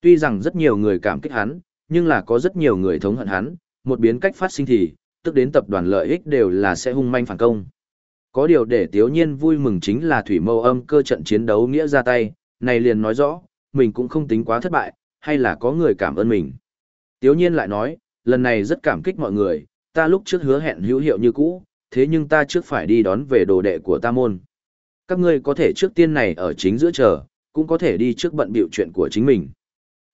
A: Tuy rằng rất nhiều người cảm kích hắn, nhưng là có rất nhiều người thống hận hắn, một biến cách phát sinh thì, tức đến tập đoàn lợi ích đều là sẽ hung manh phản công. Có điều để Tiếu Nhiên vui mừng chính là thủy mâu âm cơ trận chiến đấu nghĩa ra tay, này liền nói rõ, mình cũng không tính quá thất bại, hay là có người cảm ơn mình. Tiếu Nhiên lại nói, lần này rất cảm kích mọi người, ta lúc trước hứa hẹn hữu hiệu như cũ, thế nhưng ta trước phải đi đón về đồ đệ của ta môn. Các ngươi có thể trước tiên này ở chính giữa chờ, cũng có thể đi trước bận biểu chuyện của chính mình.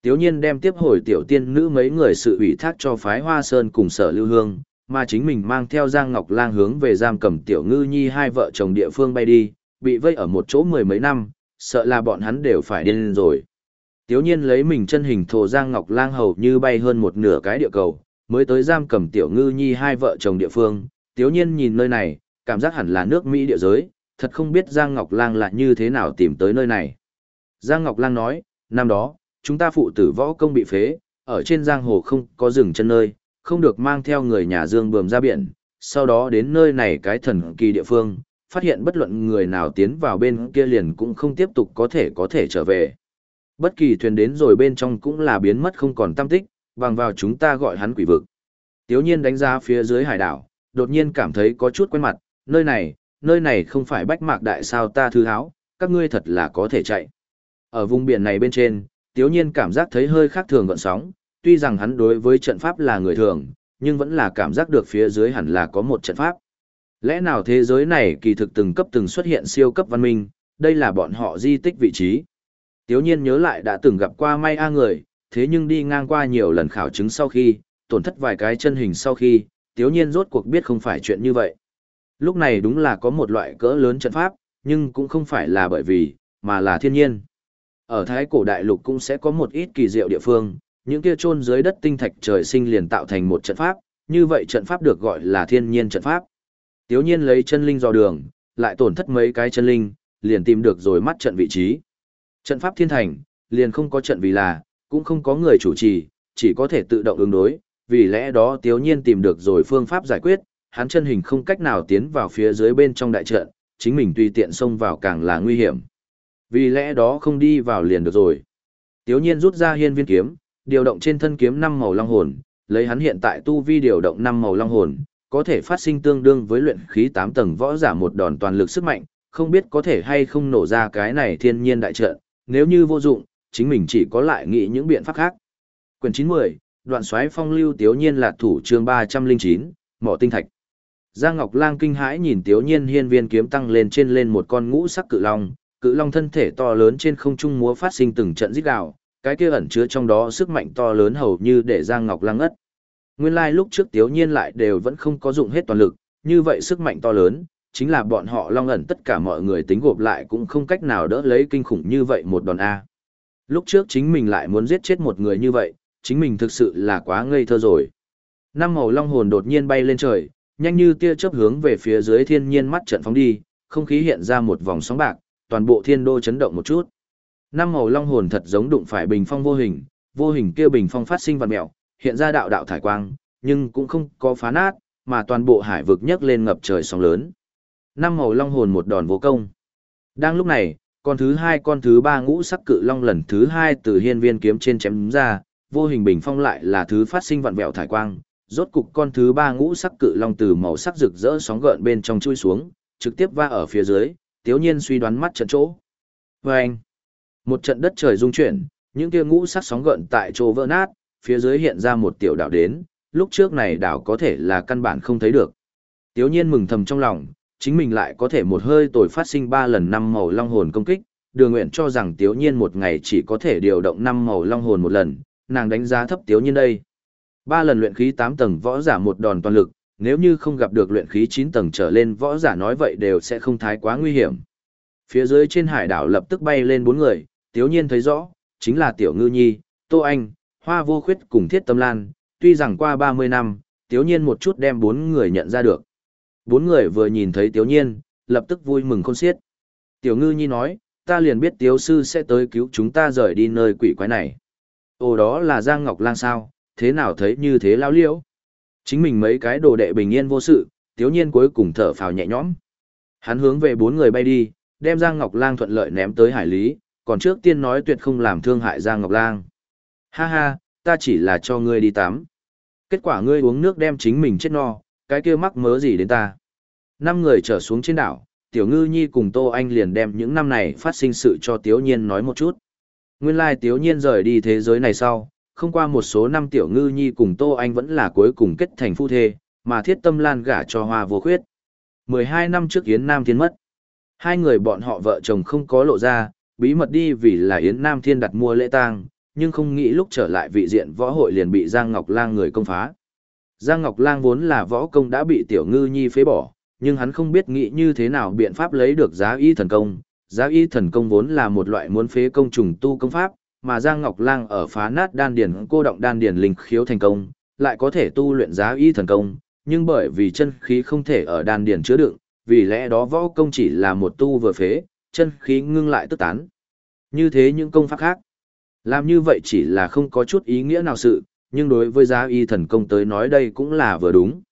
A: Tiếu nhiên đem tiếp hồi tiểu tiên nữ mấy người sự ủy thác cho phái Hoa Sơn cùng sở lưu hương, mà chính mình mang theo Giang Ngọc Lang hướng về giam cầm tiểu ngư nhi hai vợ chồng địa phương bay đi, bị vây ở một chỗ mười mấy năm, sợ là bọn hắn đều phải điên rồi. Tiếu nhiên lấy mình chân hình thổ giang ngọc lang hầu như bay hơn một nửa cái địa cầu, mới tới giam cầm tiểu ngư nhi hai vợ chồng địa phương. Tiếu nhiên nhìn nơi này, cảm giác hẳn là nước Mỹ địa giới, thật không biết Giang Ngọc Lang là như thế nào tìm tới nơi này. Giang Ngọc Lang nói, năm đó, chúng ta phụ tử võ công bị phế, ở trên giang hồ không có rừng chân nơi, không được mang theo người nhà dương Bờm ra biển, sau đó đến nơi này cái thần kỳ địa phương, phát hiện bất luận người nào tiến vào bên kia liền cũng không tiếp tục có thể có thể trở về. Bất kỳ thuyền đến rồi bên trong cũng là biến mất không còn tâm tích, bằng vào chúng ta gọi hắn quỷ vực. Tiếu nhiên đánh ra phía dưới hải đảo, đột nhiên cảm thấy có chút quen mặt, nơi này, nơi này không phải bách mạc đại sao ta thư háo, các ngươi thật là có thể chạy. Ở vùng biển này bên trên, tiếu nhiên cảm giác thấy hơi khác thường gọn sóng, tuy rằng hắn đối với trận pháp là người thường, nhưng vẫn là cảm giác được phía dưới hẳn là có một trận pháp. Lẽ nào thế giới này kỳ thực từng cấp từng xuất hiện siêu cấp văn minh, đây là bọn họ di tích vị trí. Tiếu nhiên nhớ lại đã từng gặp qua may a người, thế nhưng đi ngang qua nhiều lần khảo chứng sau khi, tổn thất vài cái chân hình sau khi, tiếu nhiên rốt cuộc biết không phải chuyện như vậy. Lúc này đúng là có một loại cỡ lớn trận pháp, nhưng cũng không phải là bởi vì, mà là thiên nhiên. Ở Thái cổ đại lục cũng sẽ có một ít kỳ diệu địa phương, những kia chôn dưới đất tinh thạch trời sinh liền tạo thành một trận pháp, như vậy trận pháp được gọi là thiên nhiên trận pháp. Tiếu nhiên lấy chân linh dò đường, lại tổn thất mấy cái chân linh, liền tìm được rồi mắt trận vị trí. Trận pháp thiên thành, liền không có trận vì là, cũng không có người chủ trì, chỉ có thể tự động ứng đối, vì lẽ đó tiếu nhiên tìm được rồi phương pháp giải quyết, hắn chân hình không cách nào tiến vào phía dưới bên trong đại trận, chính mình tùy tiện xông vào càng là nguy hiểm. Vì lẽ đó không đi vào liền được rồi. Tiếu nhiên rút ra hiên viên kiếm, điều động trên thân kiếm năm màu long hồn, lấy hắn hiện tại tu vi điều động năm màu long hồn, có thể phát sinh tương đương với luyện khí 8 tầng võ giả một đòn toàn lực sức mạnh, không biết có thể hay không nổ ra cái này thiên nhiên đại trận, nếu như vô dụng, chính mình chỉ có lại nghĩ những biện pháp khác. Quyển 90, đoạn xoáy phong lưu tiếu nhiên lạc thủ chương 309, mỏ tinh thạch. Giang Ngọc Lang kinh hãi nhìn Tiếu Nhiên hiên viên kiếm tăng lên trên lên một con ngũ sắc cự long, cự long thân thể to lớn trên không trung múa phát sinh từng trận rít gào, cái kia ẩn chứa trong đó sức mạnh to lớn hầu như để Giang Ngọc Lang ngất. Nguyên lai like lúc trước Tiếu Nhiên lại đều vẫn không có dụng hết toàn lực, như vậy sức mạnh to lớn, chính là bọn họ long ẩn tất cả mọi người tính gộp lại cũng không cách nào đỡ lấy kinh khủng như vậy một đòn A. Lúc trước chính mình lại muốn giết chết một người như vậy, chính mình thực sự là quá ngây thơ rồi. Năm màu long hồn đột nhiên bay lên trời, nhanh như tia chớp hướng về phía dưới thiên nhiên mắt trận phóng đi, không khí hiện ra một vòng sóng bạc, toàn bộ thiên đô chấn động một chút. Năm màu long hồn thật giống đụng phải bình phong vô hình, vô hình kia bình phong phát sinh vật mèo, hiện ra đạo đạo thải quang, nhưng cũng không có phá nát, mà toàn bộ hải vực nhấc lên ngập trời sóng lớn. Năm màu long hồn một đòn vô công. Đang lúc này, con thứ hai con thứ ba ngũ sắc cự long lần thứ hai từ hiên viên kiếm trên chém ra, vô hình bình phong lại là thứ phát sinh vặn vẹo thải quang, rốt cục con thứ ba ngũ sắc cự long từ màu sắc rực rỡ sóng gợn bên trong chui xuống, trực tiếp va ở phía dưới, tiếu nhiên suy đoán mắt trận chỗ. Và anh, một trận đất trời rung chuyển, những kia ngũ sắc sóng gợn tại chỗ vỡ nát, phía dưới hiện ra một tiểu đảo đến, lúc trước này đảo có thể là căn bản không thấy được. Tiếu nhiên mừng thầm trong lòng, chính mình lại có thể một hơi tồi phát sinh ba lần năm màu long hồn công kích, đường nguyện cho rằng tiếu nhiên một ngày chỉ có thể điều động năm màu long hồn một lần, nàng đánh giá thấp tiếu nhiên đây. Ba lần luyện khí 8 tầng võ giả một đòn toàn lực, nếu như không gặp được luyện khí 9 tầng trở lên võ giả nói vậy đều sẽ không thái quá nguy hiểm. Phía dưới trên hải đảo lập tức bay lên bốn người, tiếu nhiên thấy rõ, chính là Tiểu Ngư Nhi, Tô Anh, Hoa Vô Khuyết cùng Thiết Tâm Lan, tuy rằng qua 30 năm, tiếu nhiên một chút đem bốn người nhận ra được. Bốn người vừa nhìn thấy tiếu nhiên, lập tức vui mừng khôn xiết. Tiểu Ngư Nhi nói, ta liền biết tiếu sư sẽ tới cứu chúng ta rời đi nơi quỷ quái này. Ồ đó là Giang Ngọc Lang sao, thế nào thấy như thế lao liễu. Chính mình mấy cái đồ đệ bình yên vô sự, tiếu nhiên cuối cùng thở phào nhẹ nhõm. Hắn hướng về bốn người bay đi, đem Giang Ngọc Lang thuận lợi ném tới hải lý, còn trước tiên nói tuyệt không làm thương hại Giang Ngọc Lang. Ha ha, ta chỉ là cho ngươi đi tắm. Kết quả ngươi uống nước đem chính mình chết no, cái kia mắc mớ gì đến ta. Năm người trở xuống trên đảo, Tiểu Ngư Nhi cùng Tô Anh liền đem những năm này phát sinh sự cho Tiếu Nhiên nói một chút. Nguyên lai like, Tiếu Nhiên rời đi thế giới này sau, không qua một số năm tiểu ngư nhi cùng Tô Anh vẫn là cuối cùng kết thành phu thê, mà thiết tâm lan gả cho hoa vô khuyết. 12 năm trước Yến Nam Thiên mất. Hai người bọn họ vợ chồng không có lộ ra, bí mật đi vì là Yến Nam Thiên đặt mua lễ tang, nhưng không nghĩ lúc trở lại vị diện võ hội liền bị Giang Ngọc Lang người công phá. Giang Ngọc Lang vốn là võ công đã bị tiểu ngư nhi phế bỏ, nhưng hắn không biết nghĩ như thế nào biện pháp lấy được giá y thần công. Giá y thần công vốn là một loại muốn phế công trùng tu công pháp, mà Giang Ngọc Lang ở phá nát đan điền cô động đan điền linh khiếu thành công, lại có thể tu luyện giá y thần công, nhưng bởi vì chân khí không thể ở đan điền chứa đựng, vì lẽ đó võ công chỉ là một tu vừa phế, chân khí ngưng lại tức tán. Như thế những công pháp khác, làm như vậy chỉ là không có chút ý nghĩa nào sự, nhưng đối với giá y thần công tới nói đây cũng là vừa đúng.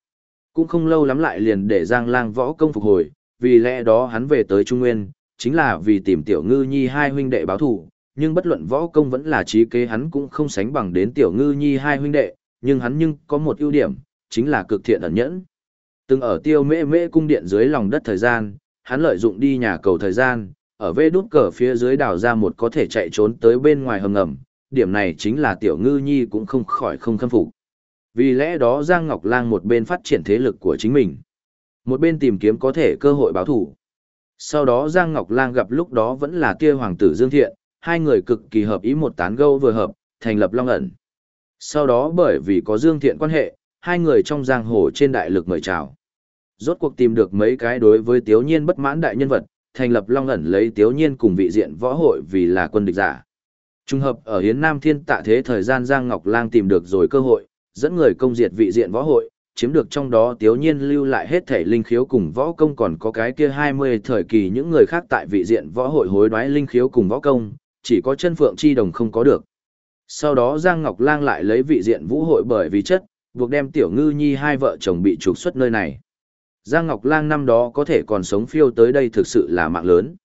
A: Cũng không lâu lắm lại liền để Giang Lang võ công phục hồi, vì lẽ đó hắn về tới Trung Nguyên, chính là vì tìm Tiểu Ngư Nhi hai huynh đệ báo thù, nhưng bất luận võ công vẫn là trí kế hắn cũng không sánh bằng đến Tiểu Ngư Nhi hai huynh đệ, nhưng hắn nhưng có một ưu điểm, chính là cực thiện ẩn nhẫn. Từng ở Tiêu Mễ Mễ cung điện dưới lòng đất thời gian, hắn lợi dụng đi nhà cầu thời gian, ở vê đút cờ phía dưới đào ra một có thể chạy trốn tới bên ngoài hầm ngầm, điểm này chính là tiểu ngư nhi cũng không khỏi không khâm phục. Vì lẽ đó Giang Ngọc Lang một bên phát triển thế lực của chính mình, một bên tìm kiếm có thể cơ hội báo thủ. Sau đó Giang Ngọc Lang gặp lúc đó vẫn là kia hoàng tử Dương Thiện, hai người cực kỳ hợp ý một tán gâu vừa hợp, thành lập Long ẩn. Sau đó bởi vì có Dương Thiện quan hệ, hai người trong giang hồ trên đại lực mời chào. Rốt cuộc tìm được mấy cái đối với Tiếu Nhiên bất mãn đại nhân vật, thành lập Long ẩn lấy Tiếu Nhiên cùng vị diện võ hội vì là quân địch giả. Trung hợp ở Hiến Nam Thiên tạ thế thời gian Giang Ngọc Lang tìm được rồi cơ hội, dẫn người công diệt vị diện võ hội, chiếm được trong đó Tiếu Nhiên lưu lại hết thể linh khiếu cùng võ công còn có cái kia 20 thời kỳ những người khác tại vị diện võ hội hối đoái linh khiếu cùng võ công, chỉ có chân phượng chi đồng không có được. Sau đó Giang Ngọc Lang lại lấy vị diện vũ hội bởi vì chất, buộc đem Tiểu Ngư Nhi hai vợ chồng bị trục xuất nơi này. Giang Ngọc Lang năm đó có thể còn sống phiêu tới đây thực sự là mạng lớn.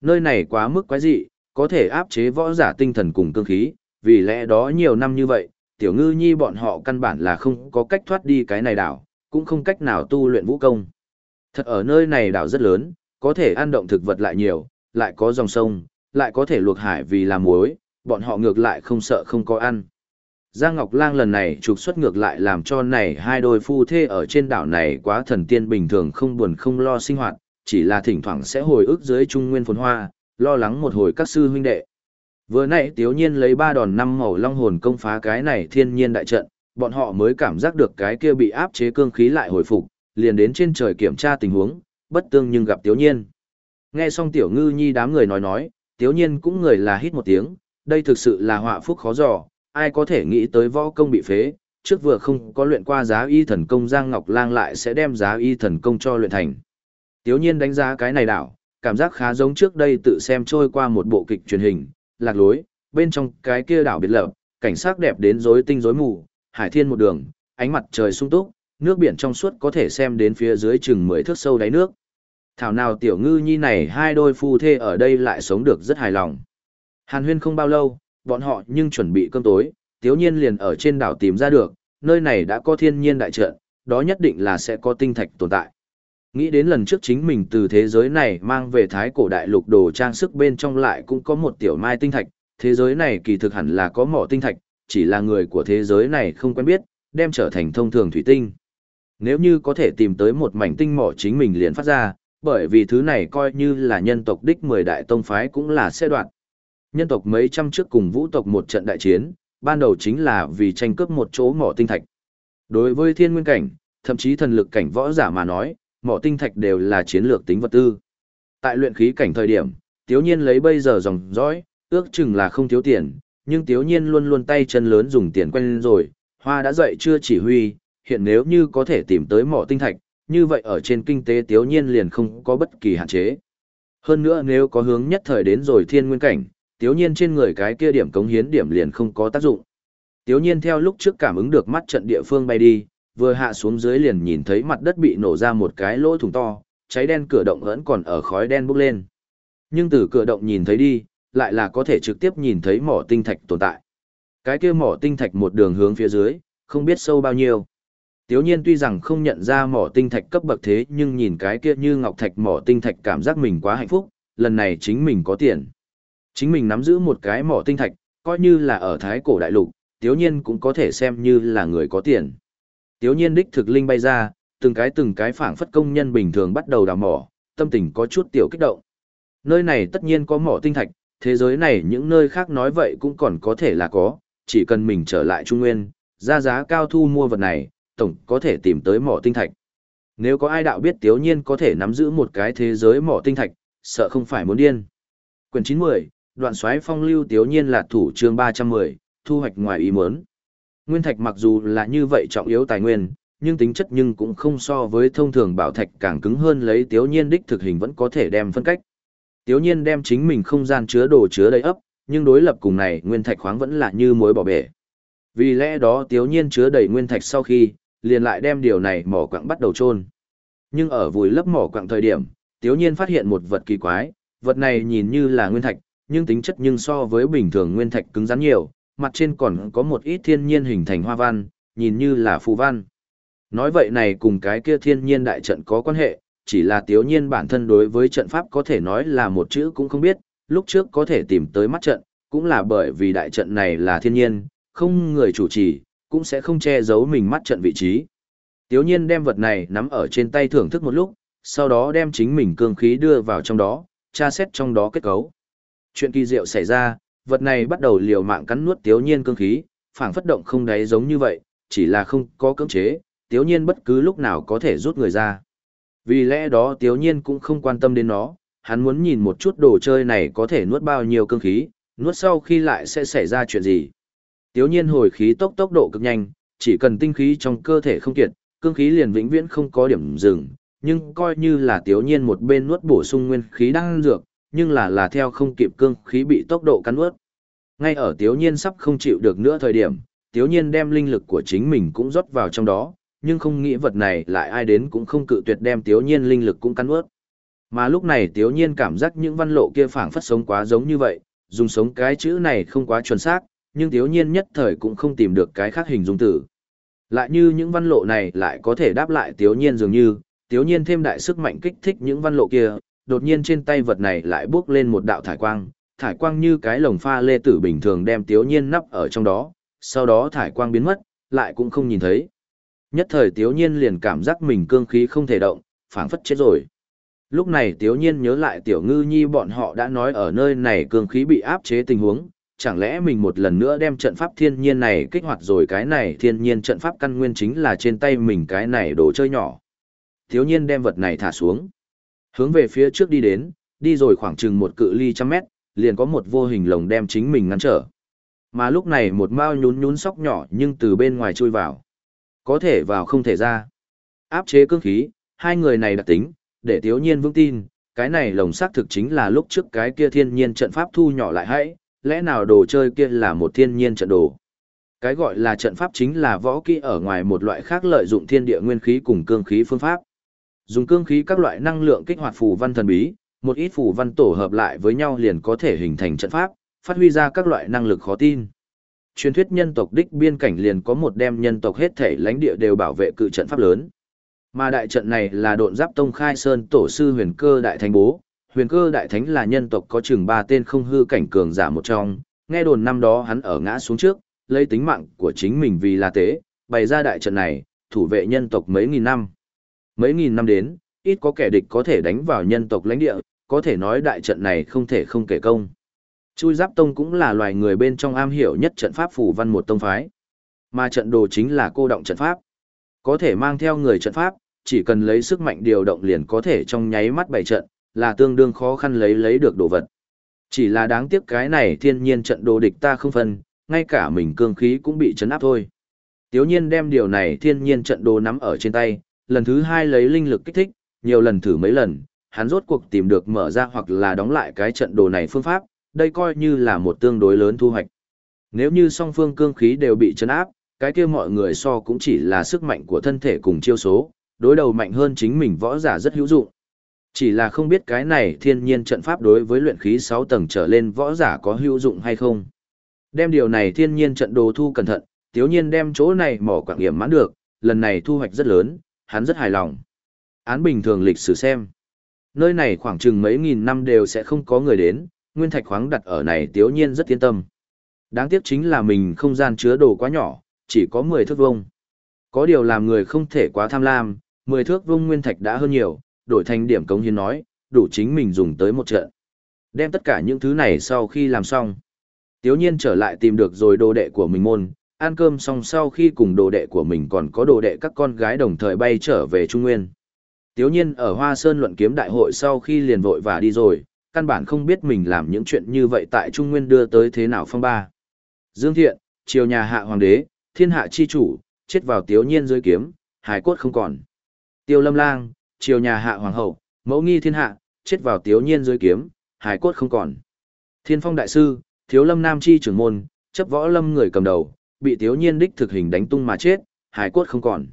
A: Nơi này quá mức quái dị, có thể áp chế võ giả tinh thần cùng cương khí, vì lẽ đó nhiều năm như vậy, tiểu ngư nhi bọn họ căn bản là không có cách thoát đi cái này đảo, cũng không cách nào tu luyện vũ công. Thật ở nơi này đảo rất lớn, có thể ăn động thực vật lại nhiều, lại có dòng sông, lại có thể luộc hải vì làm muối, bọn họ ngược lại không sợ không có ăn. Giang Ngọc Lang lần này trục xuất ngược lại làm cho này hai đôi phu thê ở trên đảo này quá thần tiên bình thường không buồn không lo sinh hoạt, chỉ là thỉnh thoảng sẽ hồi ức dưới trung nguyên phồn hoa, lo lắng một hồi các sư huynh đệ. Vừa nãy Tiếu Nhiên lấy ba đòn năm màu long hồn công phá cái này thiên nhiên đại trận, bọn họ mới cảm giác được cái kia bị áp chế cương khí lại hồi phục, liền đến trên trời kiểm tra tình huống, bất tương nhưng gặp Tiếu Nhiên. Nghe xong Tiểu Ngư Nhi đám người nói nói, Tiếu Nhiên cũng người là hít một tiếng, đây thực sự là họa phúc khó dò, ai có thể nghĩ tới võ công bị phế, trước vừa không có luyện qua giá y thần công Giang Ngọc Lang lại sẽ đem giá y thần công cho luyện thành. Tiếu Nhiên đánh giá cái này đảo, cảm giác khá giống trước đây tự xem trôi qua một bộ kịch truyền hình, lạc lối, bên trong cái kia đảo biệt lập, cảnh sắc đẹp đến rối tinh rối mù, hải thiên một đường, ánh mặt trời sung túc, nước biển trong suốt có thể xem đến phía dưới chừng 10 thước sâu đáy nước. Thảo nào tiểu ngư nhi này hai đôi phu thê ở đây lại sống được rất hài lòng. Hàn huyên không bao lâu, bọn họ nhưng chuẩn bị cơm tối, tiếu nhiên liền ở trên đảo tìm ra được, nơi này đã có thiên nhiên đại trận, đó nhất định là sẽ có tinh thạch tồn tại. Nghĩ đến lần trước chính mình từ thế giới này mang về thái cổ đại lục đồ trang sức bên trong lại cũng có một tiểu mai tinh thạch, thế giới này kỳ thực hẳn là có mỏ tinh thạch, chỉ là người của thế giới này không quen biết, đem trở thành thông thường thủy tinh. Nếu như có thể tìm tới một mảnh tinh mỏ chính mình liền phát ra, bởi vì thứ này coi như là nhân tộc đích 10 đại tông phái cũng là xe đoạn. Nhân tộc mấy trăm trước cùng vũ tộc một trận đại chiến, ban đầu chính là vì tranh cướp một chỗ mỏ tinh thạch. Đối với thiên nguyên cảnh, thậm chí thần lực cảnh võ giả mà nói, mỏ tinh thạch đều là chiến lược tính vật tư. Tại luyện khí cảnh thời điểm, Tiếu Nhiên lấy bây giờ dòng dõi, ước chừng là không thiếu tiền, nhưng Tiếu Nhiên luôn luôn tay chân lớn dùng tiền quen rồi, hoa đã dậy chưa chỉ huy, hiện nếu như có thể tìm tới mỏ tinh thạch, như vậy ở trên kinh tế Tiếu Nhiên liền không có bất kỳ hạn chế. Hơn nữa nếu có hướng nhất thời đến rồi thiên nguyên cảnh, Tiếu Nhiên trên người cái kia điểm cống hiến điểm liền không có tác dụng. Tiếu Nhiên theo lúc trước cảm ứng được mắt trận địa phương bay đi, vừa hạ xuống dưới liền nhìn thấy mặt đất bị nổ ra một cái lỗ thủng to, cháy đen cửa động vẫn còn ở khói đen bốc lên. Nhưng từ cửa động nhìn thấy đi, lại là có thể trực tiếp nhìn thấy mỏ tinh thạch tồn tại. Cái kia mỏ tinh thạch một đường hướng phía dưới, không biết sâu bao nhiêu. Tiếu nhiên tuy rằng không nhận ra mỏ tinh thạch cấp bậc thế nhưng nhìn cái kia như ngọc thạch mỏ tinh thạch cảm giác mình quá hạnh phúc, lần này chính mình có tiền. Chính mình nắm giữ một cái mỏ tinh thạch, coi như là ở thái cổ đại lục, tiếu nhiên cũng có thể xem như là người có tiền. Tiếu nhiên đích thực linh bay ra, từng cái từng cái phảng phất công nhân bình thường bắt đầu đào mỏ, tâm tình có chút tiểu kích động. Nơi này tất nhiên có mỏ tinh thạch, thế giới này những nơi khác nói vậy cũng còn có thể là có, chỉ cần mình trở lại Trung Nguyên, ra giá cao thu mua vật này, tổng có thể tìm tới mỏ tinh thạch. Nếu có ai đạo biết Tiếu Nhiên có thể nắm giữ một cái thế giới mỏ tinh thạch, sợ không phải muốn điên. Quyển 90, đoạn xoáy phong lưu Tiếu Nhiên là thủ chương 310, thu hoạch ngoài ý muốn. Nguyên thạch mặc dù là như vậy trọng yếu tài nguyên, nhưng tính chất nhưng cũng không so với thông thường bảo thạch càng cứng hơn lấy Tiếu Nhiên đích thực hình vẫn có thể đem phân cách. Tiếu Nhiên đem chính mình không gian chứa đồ chứa đầy ấp, nhưng đối lập cùng này nguyên thạch khoáng vẫn là như muối bỏ bể. Vì lẽ đó Tiếu Nhiên chứa đầy nguyên thạch sau khi, liền lại đem điều này mỏ quặng bắt đầu chôn. Nhưng ở vùi lấp mỏ quặng thời điểm, Tiếu Nhiên phát hiện một vật kỳ quái, vật này nhìn như là nguyên thạch, nhưng tính chất nhưng so với bình thường nguyên thạch cứng rắn nhiều, mặt trên còn có một ít thiên nhiên hình thành hoa văn, nhìn như là phù văn. Nói vậy này cùng cái kia thiên nhiên đại trận có quan hệ, chỉ là Tiếu Nhiên bản thân đối với trận pháp có thể nói là một chữ cũng không biết, lúc trước có thể tìm tới mắt trận, cũng là bởi vì đại trận này là thiên nhiên, không người chủ trì, cũng sẽ không che giấu mình mắt trận vị trí. Tiếu nhiên đem vật này nắm ở trên tay thưởng thức một lúc, sau đó đem chính mình cương khí đưa vào trong đó, tra xét trong đó kết cấu. Chuyện kỳ diệu xảy ra, vật này bắt đầu liều mạng cắn nuốt tiếu nhiên cương khí, phảng phất động không đáy giống như vậy, chỉ là không có cưỡng chế, tiếu nhiên bất cứ lúc nào có thể rút người ra. Vì lẽ đó tiếu nhiên cũng không quan tâm đến nó, hắn muốn nhìn một chút đồ chơi này có thể nuốt bao nhiêu cương khí, nuốt sau khi lại sẽ xảy ra chuyện gì. Tiếu nhiên hồi khí tốc tốc độ cực nhanh, chỉ cần tinh khí trong cơ thể không kiệt, cương khí liền vĩnh viễn không có điểm dừng, nhưng coi như là tiếu nhiên một bên nuốt bổ sung nguyên khí đang dược, nhưng là là theo không kịp cương khí bị tốc độ cắn nuốt. Ngay ở tiếu nhiên sắp không chịu được nữa thời điểm, tiếu nhiên đem linh lực của chính mình cũng rót vào trong đó, nhưng không nghĩ vật này lại ai đến cũng không cự tuyệt đem tiếu nhiên linh lực cũng cắn nuốt. Mà lúc này tiếu nhiên cảm giác những văn lộ kia phảng phất sống quá giống như vậy, dùng sống cái chữ này không quá chuẩn xác, nhưng thiếu nhiên nhất thời cũng không tìm được cái khác hình dung tử. Lại như những văn lộ này lại có thể đáp lại thiếu nhiên dường như, thiếu nhiên thêm đại sức mạnh kích thích những văn lộ kia, đột nhiên trên tay vật này lại bước lên một đạo thải quang, thải quang như cái lồng pha lê tử bình thường đem thiếu nhiên nắp ở trong đó, sau đó thải quang biến mất, lại cũng không nhìn thấy. Nhất thời thiếu nhiên liền cảm giác mình cương khí không thể động, phảng phất chết rồi. Lúc này tiếu nhiên nhớ lại tiểu ngư nhi bọn họ đã nói ở nơi này cường khí bị áp chế tình huống, chẳng lẽ mình một lần nữa đem trận pháp thiên nhiên này kích hoạt rồi cái này thiên nhiên trận pháp căn nguyên chính là trên tay mình cái này đồ chơi nhỏ. Thiếu nhiên đem vật này thả xuống. Hướng về phía trước đi đến, đi rồi khoảng chừng một cự ly trăm mét, liền có một vô hình lồng đem chính mình ngăn trở. Mà lúc này một mao nhún nhún sóc nhỏ nhưng từ bên ngoài chui vào. Có thể vào không thể ra. Áp chế cương khí, hai người này đặc tính, để thiếu nhiên vững tin, cái này lồng xác thực chính là lúc trước cái kia thiên nhiên trận pháp thu nhỏ lại hãy, lẽ nào đồ chơi kia là một thiên nhiên trận đồ? Cái gọi là trận pháp chính là võ kỹ ở ngoài một loại khác lợi dụng thiên địa nguyên khí cùng cương khí phương pháp. Dùng cương khí các loại năng lượng kích hoạt phù văn thần bí, một ít phù văn tổ hợp lại với nhau liền có thể hình thành trận pháp, phát huy ra các loại năng lực khó tin. Truyền thuyết nhân tộc đích biên cảnh liền có một đem nhân tộc hết thể lãnh địa đều bảo vệ cự trận pháp lớn. Mà đại trận này là độn giáp tông khai sơn tổ sư huyền cơ đại thành bố, huyền cơ đại thánh là nhân tộc có chừng ba tên không hư cảnh cường giả một trong, nghe đồn năm đó hắn ở ngã xuống trước, lấy tính mạng của chính mình vì là tế, bày ra đại trận này, thủ vệ nhân tộc mấy nghìn năm. Mấy nghìn năm đến, ít có kẻ địch có thể đánh vào nhân tộc lãnh địa, có thể nói đại trận này không thể không kể công. Chui Giáp Tông cũng là loài người bên trong am hiểu nhất trận pháp phủ văn một tông phái. Mà trận đồ chính là cô động trận pháp. Có thể mang theo người trận pháp, chỉ cần lấy sức mạnh điều động liền có thể trong nháy mắt bày trận, là tương đương khó khăn lấy lấy được đồ vật. Chỉ là đáng tiếc cái này thiên nhiên trận đồ địch ta không phân, ngay cả mình cương khí cũng bị chấn áp thôi. Tiếu nhiên đem điều này thiên nhiên trận đồ nắm ở trên tay, lần thứ hai lấy linh lực kích thích, nhiều lần thử mấy lần, hắn rốt cuộc tìm được mở ra hoặc là đóng lại cái trận đồ này phương pháp, đây coi như là một tương đối lớn thu hoạch. Nếu như song phương cương khí đều bị chấn áp, cái kia mọi người so cũng chỉ là sức mạnh của thân thể cùng chiêu số, đối đầu mạnh hơn chính mình võ giả rất hữu dụng. Chỉ là không biết cái này thiên nhiên trận pháp đối với luyện khí 6 tầng trở lên võ giả có hữu dụng hay không. Đem điều này thiên nhiên trận đồ thu cẩn thận, tiếu nhiên đem chỗ này mỏ quảng hiểm mãn được, lần này thu hoạch rất lớn, hắn rất hài lòng. Án bình thường lịch sử xem. Nơi này khoảng chừng mấy nghìn năm đều sẽ không có người đến, nguyên thạch khoáng đặt ở này tiếu nhiên rất yên tâm. Đáng tiếc chính là mình không gian chứa đồ quá nhỏ, chỉ có 10 thước vuông. Có điều làm người không thể quá tham lam, 10 thước vuông nguyên thạch đã hơn nhiều, đổi thành điểm cống hiến nói, đủ chính mình dùng tới một trận. Đem tất cả những thứ này sau khi làm xong. Tiếu nhiên trở lại tìm được rồi đồ đệ của mình môn, ăn cơm xong sau khi cùng đồ đệ của mình còn có đồ đệ các con gái đồng thời bay trở về Trung Nguyên. Tiếu nhiên ở Hoa Sơn luận kiếm đại hội sau khi liền vội và đi rồi, căn bản không biết mình làm những chuyện như vậy tại Trung Nguyên đưa tới thế nào phong ba. Dương Thiện, triều nhà hạ hoàng đế, thiên hạ chi chủ, chết vào tiếu nhiên dưới kiếm, hải cốt không còn. Tiêu lâm lang, triều nhà hạ hoàng hậu, mẫu nghi thiên hạ, chết vào tiếu nhiên dưới kiếm, hải cốt không còn. Thiên phong đại sư, thiếu lâm nam chi trưởng môn, chấp võ lâm người cầm đầu, bị tiếu nhiên đích thực hình đánh tung mà chết, hải cốt không còn.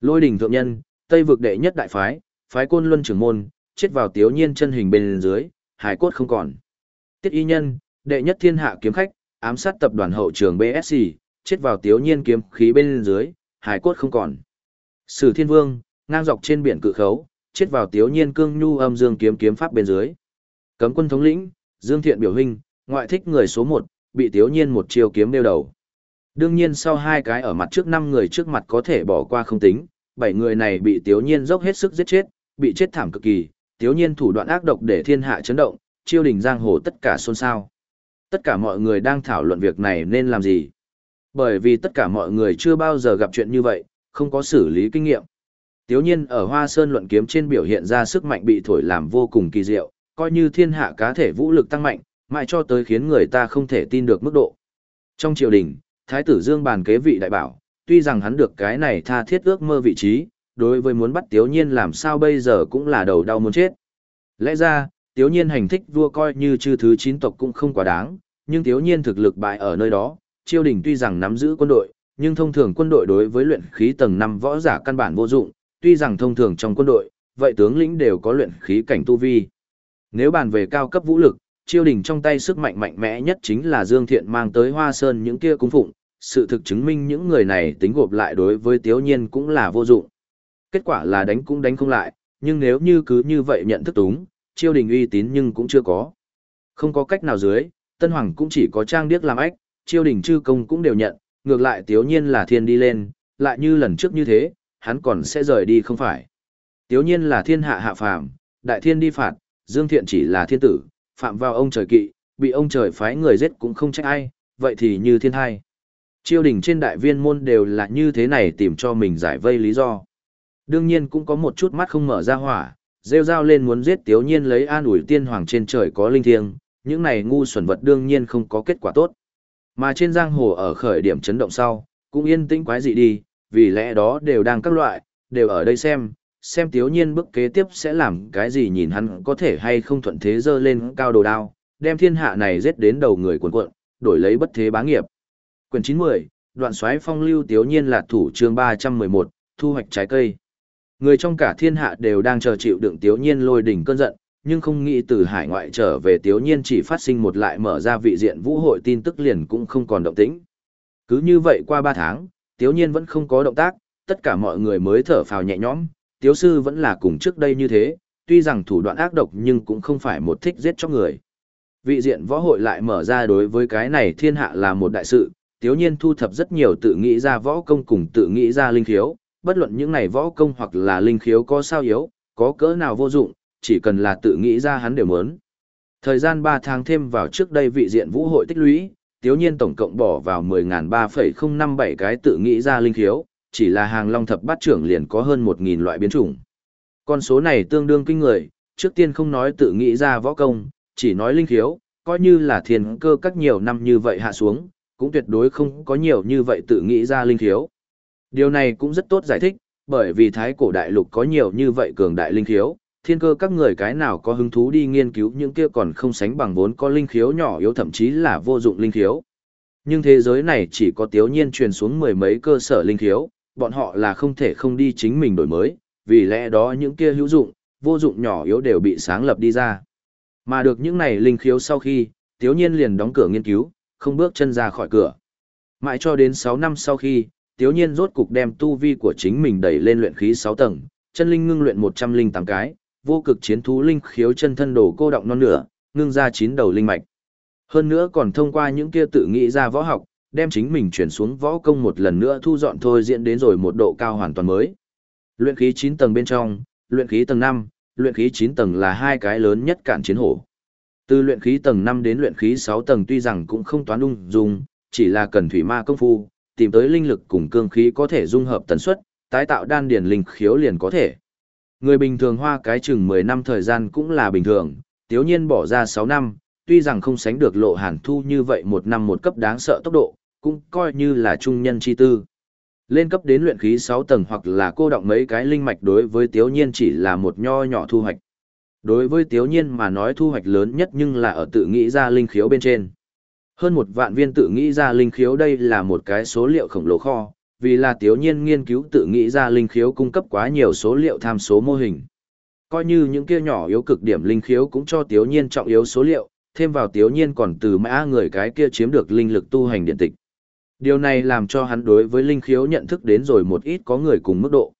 A: Lôi đình thượng nhân, tây vực đệ nhất đại phái, phái côn luân trưởng môn, chết vào tiếu nhiên chân hình bên dưới, hải cốt không còn. Tiết y nhân, đệ nhất thiên hạ kiếm khách, ám sát tập đoàn hậu trường BSC, chết vào tiếu nhiên kiếm khí bên dưới, hải cốt không còn. Sử thiên vương, ngang dọc trên biển cự khấu, chết vào tiếu nhiên cương nhu âm dương kiếm kiếm pháp bên dưới. Cấm quân thống lĩnh, dương thiện biểu hình, ngoại thích người số một, bị tiếu nhiên một chiêu kiếm đeo đầu. Đương nhiên sau hai cái ở mặt trước năm người trước mặt có thể bỏ qua không tính, bảy người này bị tiếu nhiên dốc hết sức giết chết, bị chết thảm cực kỳ, tiếu nhiên thủ đoạn ác độc để thiên hạ chấn động, chiêu đình giang hồ tất cả xôn xao. Tất cả mọi người đang thảo luận việc này nên làm gì. Bởi vì tất cả mọi người chưa bao giờ gặp chuyện như vậy, không có xử lý kinh nghiệm. Tiếu nhiên ở Hoa Sơn luận kiếm trên biểu hiện ra sức mạnh bị thổi làm vô cùng kỳ diệu, coi như thiên hạ cá thể vũ lực tăng mạnh, mãi cho tới khiến người ta không thể tin được mức độ. Trong triều đình, Thái tử Dương bàn kế vị đại bảo, tuy rằng hắn được cái này tha thiết ước mơ vị trí, đối với muốn bắt Tiếu Nhiên làm sao bây giờ cũng là đầu đau muốn chết. Lẽ ra, Tiếu Nhiên hành thích vua coi như chư thứ chín tộc cũng không quá đáng, nhưng Tiếu Nhiên thực lực bại ở nơi đó, triều đình tuy rằng nắm giữ quân đội, nhưng thông thường quân đội đối với luyện khí tầng 5 võ giả căn bản vô dụng, tuy rằng thông thường trong quân đội, vậy tướng lĩnh đều có luyện khí cảnh tu vi. Nếu bàn về cao cấp vũ lực, triều đình trong tay sức mạnh mạnh mẽ nhất chính là Dương Thiện mang tới Hoa Sơn những kia cung phụng, sự thực chứng minh những người này tính gộp lại đối với Tiếu Nhiên cũng là vô dụng. Kết quả là đánh cũng đánh không lại, nhưng nếu như cứ như vậy nhận thức túng, triều đình uy tín nhưng cũng chưa có. Không có cách nào dưới, Tân Hoàng cũng chỉ có trang điếc làm ách, triều đình chư công cũng đều nhận, ngược lại Tiếu Nhiên là thiên đi lên, lại như lần trước như thế, hắn còn sẽ rời đi không phải. Tiếu Nhiên là thiên hạ hạ phàm, đại thiên đi phạt, Dương Thiện chỉ là thiên tử, phạm vào ông trời kỵ, bị ông trời phái người giết cũng không trách ai, vậy thì như thiên hai. Triều đình trên đại viên môn đều là như thế này tìm cho mình giải vây lý do. Đương nhiên cũng có một chút mắt không mở ra hỏa, rêu rao lên muốn giết tiếu nhiên lấy an ủi tiên hoàng trên trời có linh thiêng, những này ngu xuẩn vật đương nhiên không có kết quả tốt. Mà trên giang hồ ở khởi điểm chấn động sau, cũng yên tĩnh quái dị đi, vì lẽ đó đều đang các loại, đều ở đây xem, xem tiếu nhiên bước kế tiếp sẽ làm cái gì nhìn hắn có thể hay không thuận thế dơ lên cao đồ đao, đem thiên hạ này giết đến đầu người cuộn cuộn, đổi lấy bất thế bá nghiệp. Quyền 90, đoạn xoáy phong lưu tiếu nhiên là thủ chương 311, thu hoạch trái cây. Người trong cả thiên hạ đều đang chờ chịu đựng tiếu nhiên lôi đỉnh cơn giận, nhưng không nghĩ từ hải ngoại trở về tiếu nhiên chỉ phát sinh một lại mở ra vị diện vũ hội tin tức liền cũng không còn động tĩnh. Cứ như vậy qua 3 tháng, tiếu nhiên vẫn không có động tác, tất cả mọi người mới thở phào nhẹ nhõm, tiếu sư vẫn là cùng trước đây như thế, tuy rằng thủ đoạn ác độc nhưng cũng không phải một thích giết cho người. Vị diện võ hội lại mở ra đối với cái này thiên hạ là một đại sự, tiếu nhiên thu thập rất nhiều tự nghĩ ra võ công cùng tự nghĩ ra linh khiếu, bất luận những này võ công hoặc là linh khiếu có sao yếu, có cỡ nào vô dụng, chỉ cần là tự nghĩ ra hắn đều muốn. Thời gian 3 tháng thêm vào trước đây vị diện vũ hội tích lũy, tiếu nhiên tổng cộng bỏ vào 10.3,057 cái tự nghĩ ra linh khiếu, chỉ là hàng long thập bát trưởng liền có hơn 1.000 loại biến chủng. Con số này tương đương kinh người, trước tiên không nói tự nghĩ ra võ công, chỉ nói linh khiếu, coi như là thiền cơ các nhiều năm như vậy hạ xuống, cũng tuyệt đối không có nhiều như vậy tự nghĩ ra linh khiếu. Điều này cũng rất tốt giải thích, bởi vì thái cổ đại lục có nhiều như vậy cường đại linh khiếu, thiên cơ các người cái nào có hứng thú đi nghiên cứu những kia còn không sánh bằng vốn có linh khiếu nhỏ yếu thậm chí là vô dụng linh khiếu. Nhưng thế giới này chỉ có tiếu nhiên truyền xuống mười mấy cơ sở linh khiếu, bọn họ là không thể không đi chính mình đổi mới, vì lẽ đó những kia hữu dụng, vô dụng nhỏ yếu đều bị sáng lập đi ra. Mà được những này linh khiếu sau khi, tiếu nhiên liền đóng cửa nghiên cứu, không bước chân ra khỏi cửa. Mãi cho đến 6 năm sau khi, tiếu nhiên rốt cục đem tu vi của chính mình đẩy lên luyện khí 6 tầng, chân linh ngưng luyện 108 cái, vô cực chiến thú linh khiếu chân thân đồ cô động non nửa, ngưng ra chín đầu linh mạch. Hơn nữa còn thông qua những kia tự nghĩ ra võ học, đem chính mình chuyển xuống võ công một lần nữa thu dọn thôi diễn đến rồi một độ cao hoàn toàn mới. Luyện khí 9 tầng bên trong, luyện khí tầng 5, luyện khí 9 tầng là hai cái lớn nhất cản chiến hổ. Từ luyện khí tầng 5 đến luyện khí 6 tầng tuy rằng cũng không toán ung dung, chỉ là cần thủy ma công phu, tìm tới linh lực cùng cương khí có thể dung hợp tần suất, tái tạo đan điền linh khiếu liền có thể. Người bình thường hoa cái chừng 10 năm thời gian cũng là bình thường, tiếu nhiên bỏ ra 6 năm, tuy rằng không sánh được lộ hàn thu như vậy một năm một cấp đáng sợ tốc độ, cũng coi như là trung nhân chi tư. Lên cấp đến luyện khí 6 tầng hoặc là cô động mấy cái linh mạch đối với tiếu nhiên chỉ là một nho nhỏ thu hoạch. Đối với tiếu nhiên mà nói thu hoạch lớn nhất nhưng là ở tự nghĩ ra linh khiếu bên trên. Hơn một vạn viên tự nghĩ ra linh khiếu đây là một cái số liệu khổng lồ kho, vì là tiểu nhiên nghiên cứu tự nghĩ ra linh khiếu cung cấp quá nhiều số liệu tham số mô hình. Coi như những kia nhỏ yếu cực điểm linh khiếu cũng cho tiểu nhiên trọng yếu số liệu, thêm vào tiểu nhiên còn từ mã người cái kia chiếm được linh lực tu hành điện tịch. Điều này làm cho hắn đối với linh khiếu nhận thức đến rồi một ít có người cùng mức độ.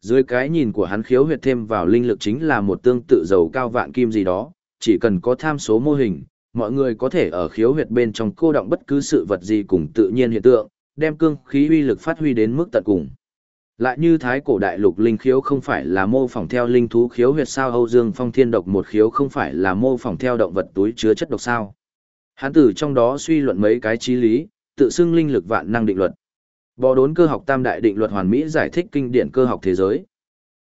A: Dưới cái nhìn của hắn khiếu huyệt thêm vào linh lực chính là một tương tự dầu cao vạn kim gì đó, chỉ cần có tham số mô hình, mọi người có thể ở khiếu huyệt bên trong cô động bất cứ sự vật gì cùng tự nhiên hiện tượng, đem cương khí uy lực phát huy đến mức tận cùng. Lại như thái cổ đại lục linh khiếu không phải là mô phỏng theo linh thú khiếu huyệt sao Âu Dương Phong Thiên độc một khiếu không phải là mô phỏng theo động vật túi chứa chất độc sao. Hắn tử trong đó suy luận mấy cái chí lý, tự xưng linh lực vạn năng định luật. Bò đốn cơ học tam đại định luật hoàn mỹ giải thích kinh điển cơ học thế giới.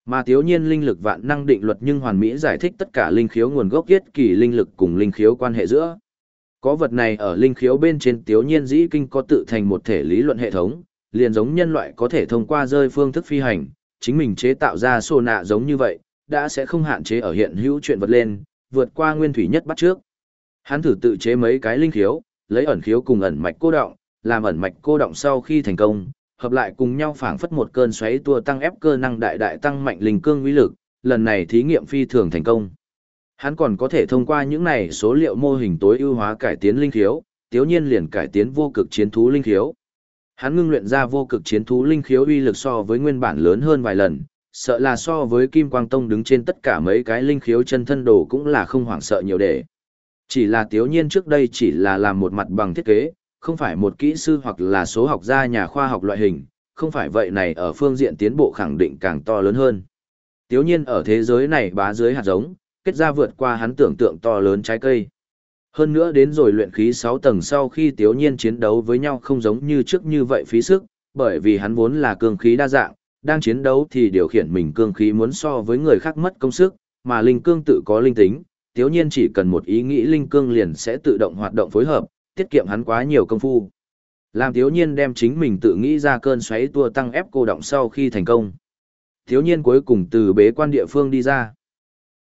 A: Mà thiếu nhiên linh lực vạn năng định luật nhưng hoàn mỹ giải thích tất cả linh khiếu nguồn gốc yết kỳ linh lực cùng linh khiếu quan hệ giữa. Có vật này ở linh khiếu bên trên tiếu nhiên dĩ kinh có tự thành một thể lý luận hệ thống, liền giống nhân loại có thể thông qua rơi phương thức phi hành, chính mình chế tạo ra sô nạ giống như vậy, đã sẽ không hạn chế ở hiện hữu chuyện vật lên, vượt qua nguyên thủy nhất bắt trước. Hắn thử tự chế mấy cái linh khiếu, lấy ẩn khiếu cùng ẩn mạch cô động, làm ẩn mạch cô động sau khi thành công, hợp lại cùng nhau phảng phất một cơn xoáy tua tăng ép cơ năng đại đại tăng mạnh linh cương uy lực, lần này thí nghiệm phi thường thành công. Hắn còn có thể thông qua những này số liệu mô hình tối ưu hóa cải tiến linh khiếu, tiếu nhiên liền cải tiến vô cực chiến thú linh khiếu. Hắn ngưng luyện ra vô cực chiến thú linh khiếu uy lực so với nguyên bản lớn hơn vài lần, sợ là so với Kim Quang Tông đứng trên tất cả mấy cái linh khiếu chân thân đồ cũng là không hoảng sợ nhiều để. Chỉ là tiếu nhiên trước đây chỉ là làm một mặt bằng thiết kế, không phải một kỹ sư hoặc là số học gia nhà khoa học loại hình, không phải vậy này ở phương diện tiến bộ khẳng định càng to lớn hơn. Tiếu nhiên ở thế giới này bá dưới hạt giống, kết ra vượt qua hắn tưởng tượng to lớn trái cây. Hơn nữa đến rồi luyện khí 6 tầng sau khi tiếu nhiên chiến đấu với nhau không giống như trước như vậy phí sức, bởi vì hắn vốn là cương khí đa dạng, đang chiến đấu thì điều khiển mình cương khí muốn so với người khác mất công sức, mà linh cương tự có linh tính, tiếu nhiên chỉ cần một ý nghĩ linh cương liền sẽ tự động hoạt động phối hợp, tiết kiệm hắn quá nhiều công phu. Làm tiếu nhiên đem chính mình tự nghĩ ra cơn xoáy tua tăng ép cô động sau khi thành công. Tiếu nhiên cuối cùng từ bế quan địa phương đi ra.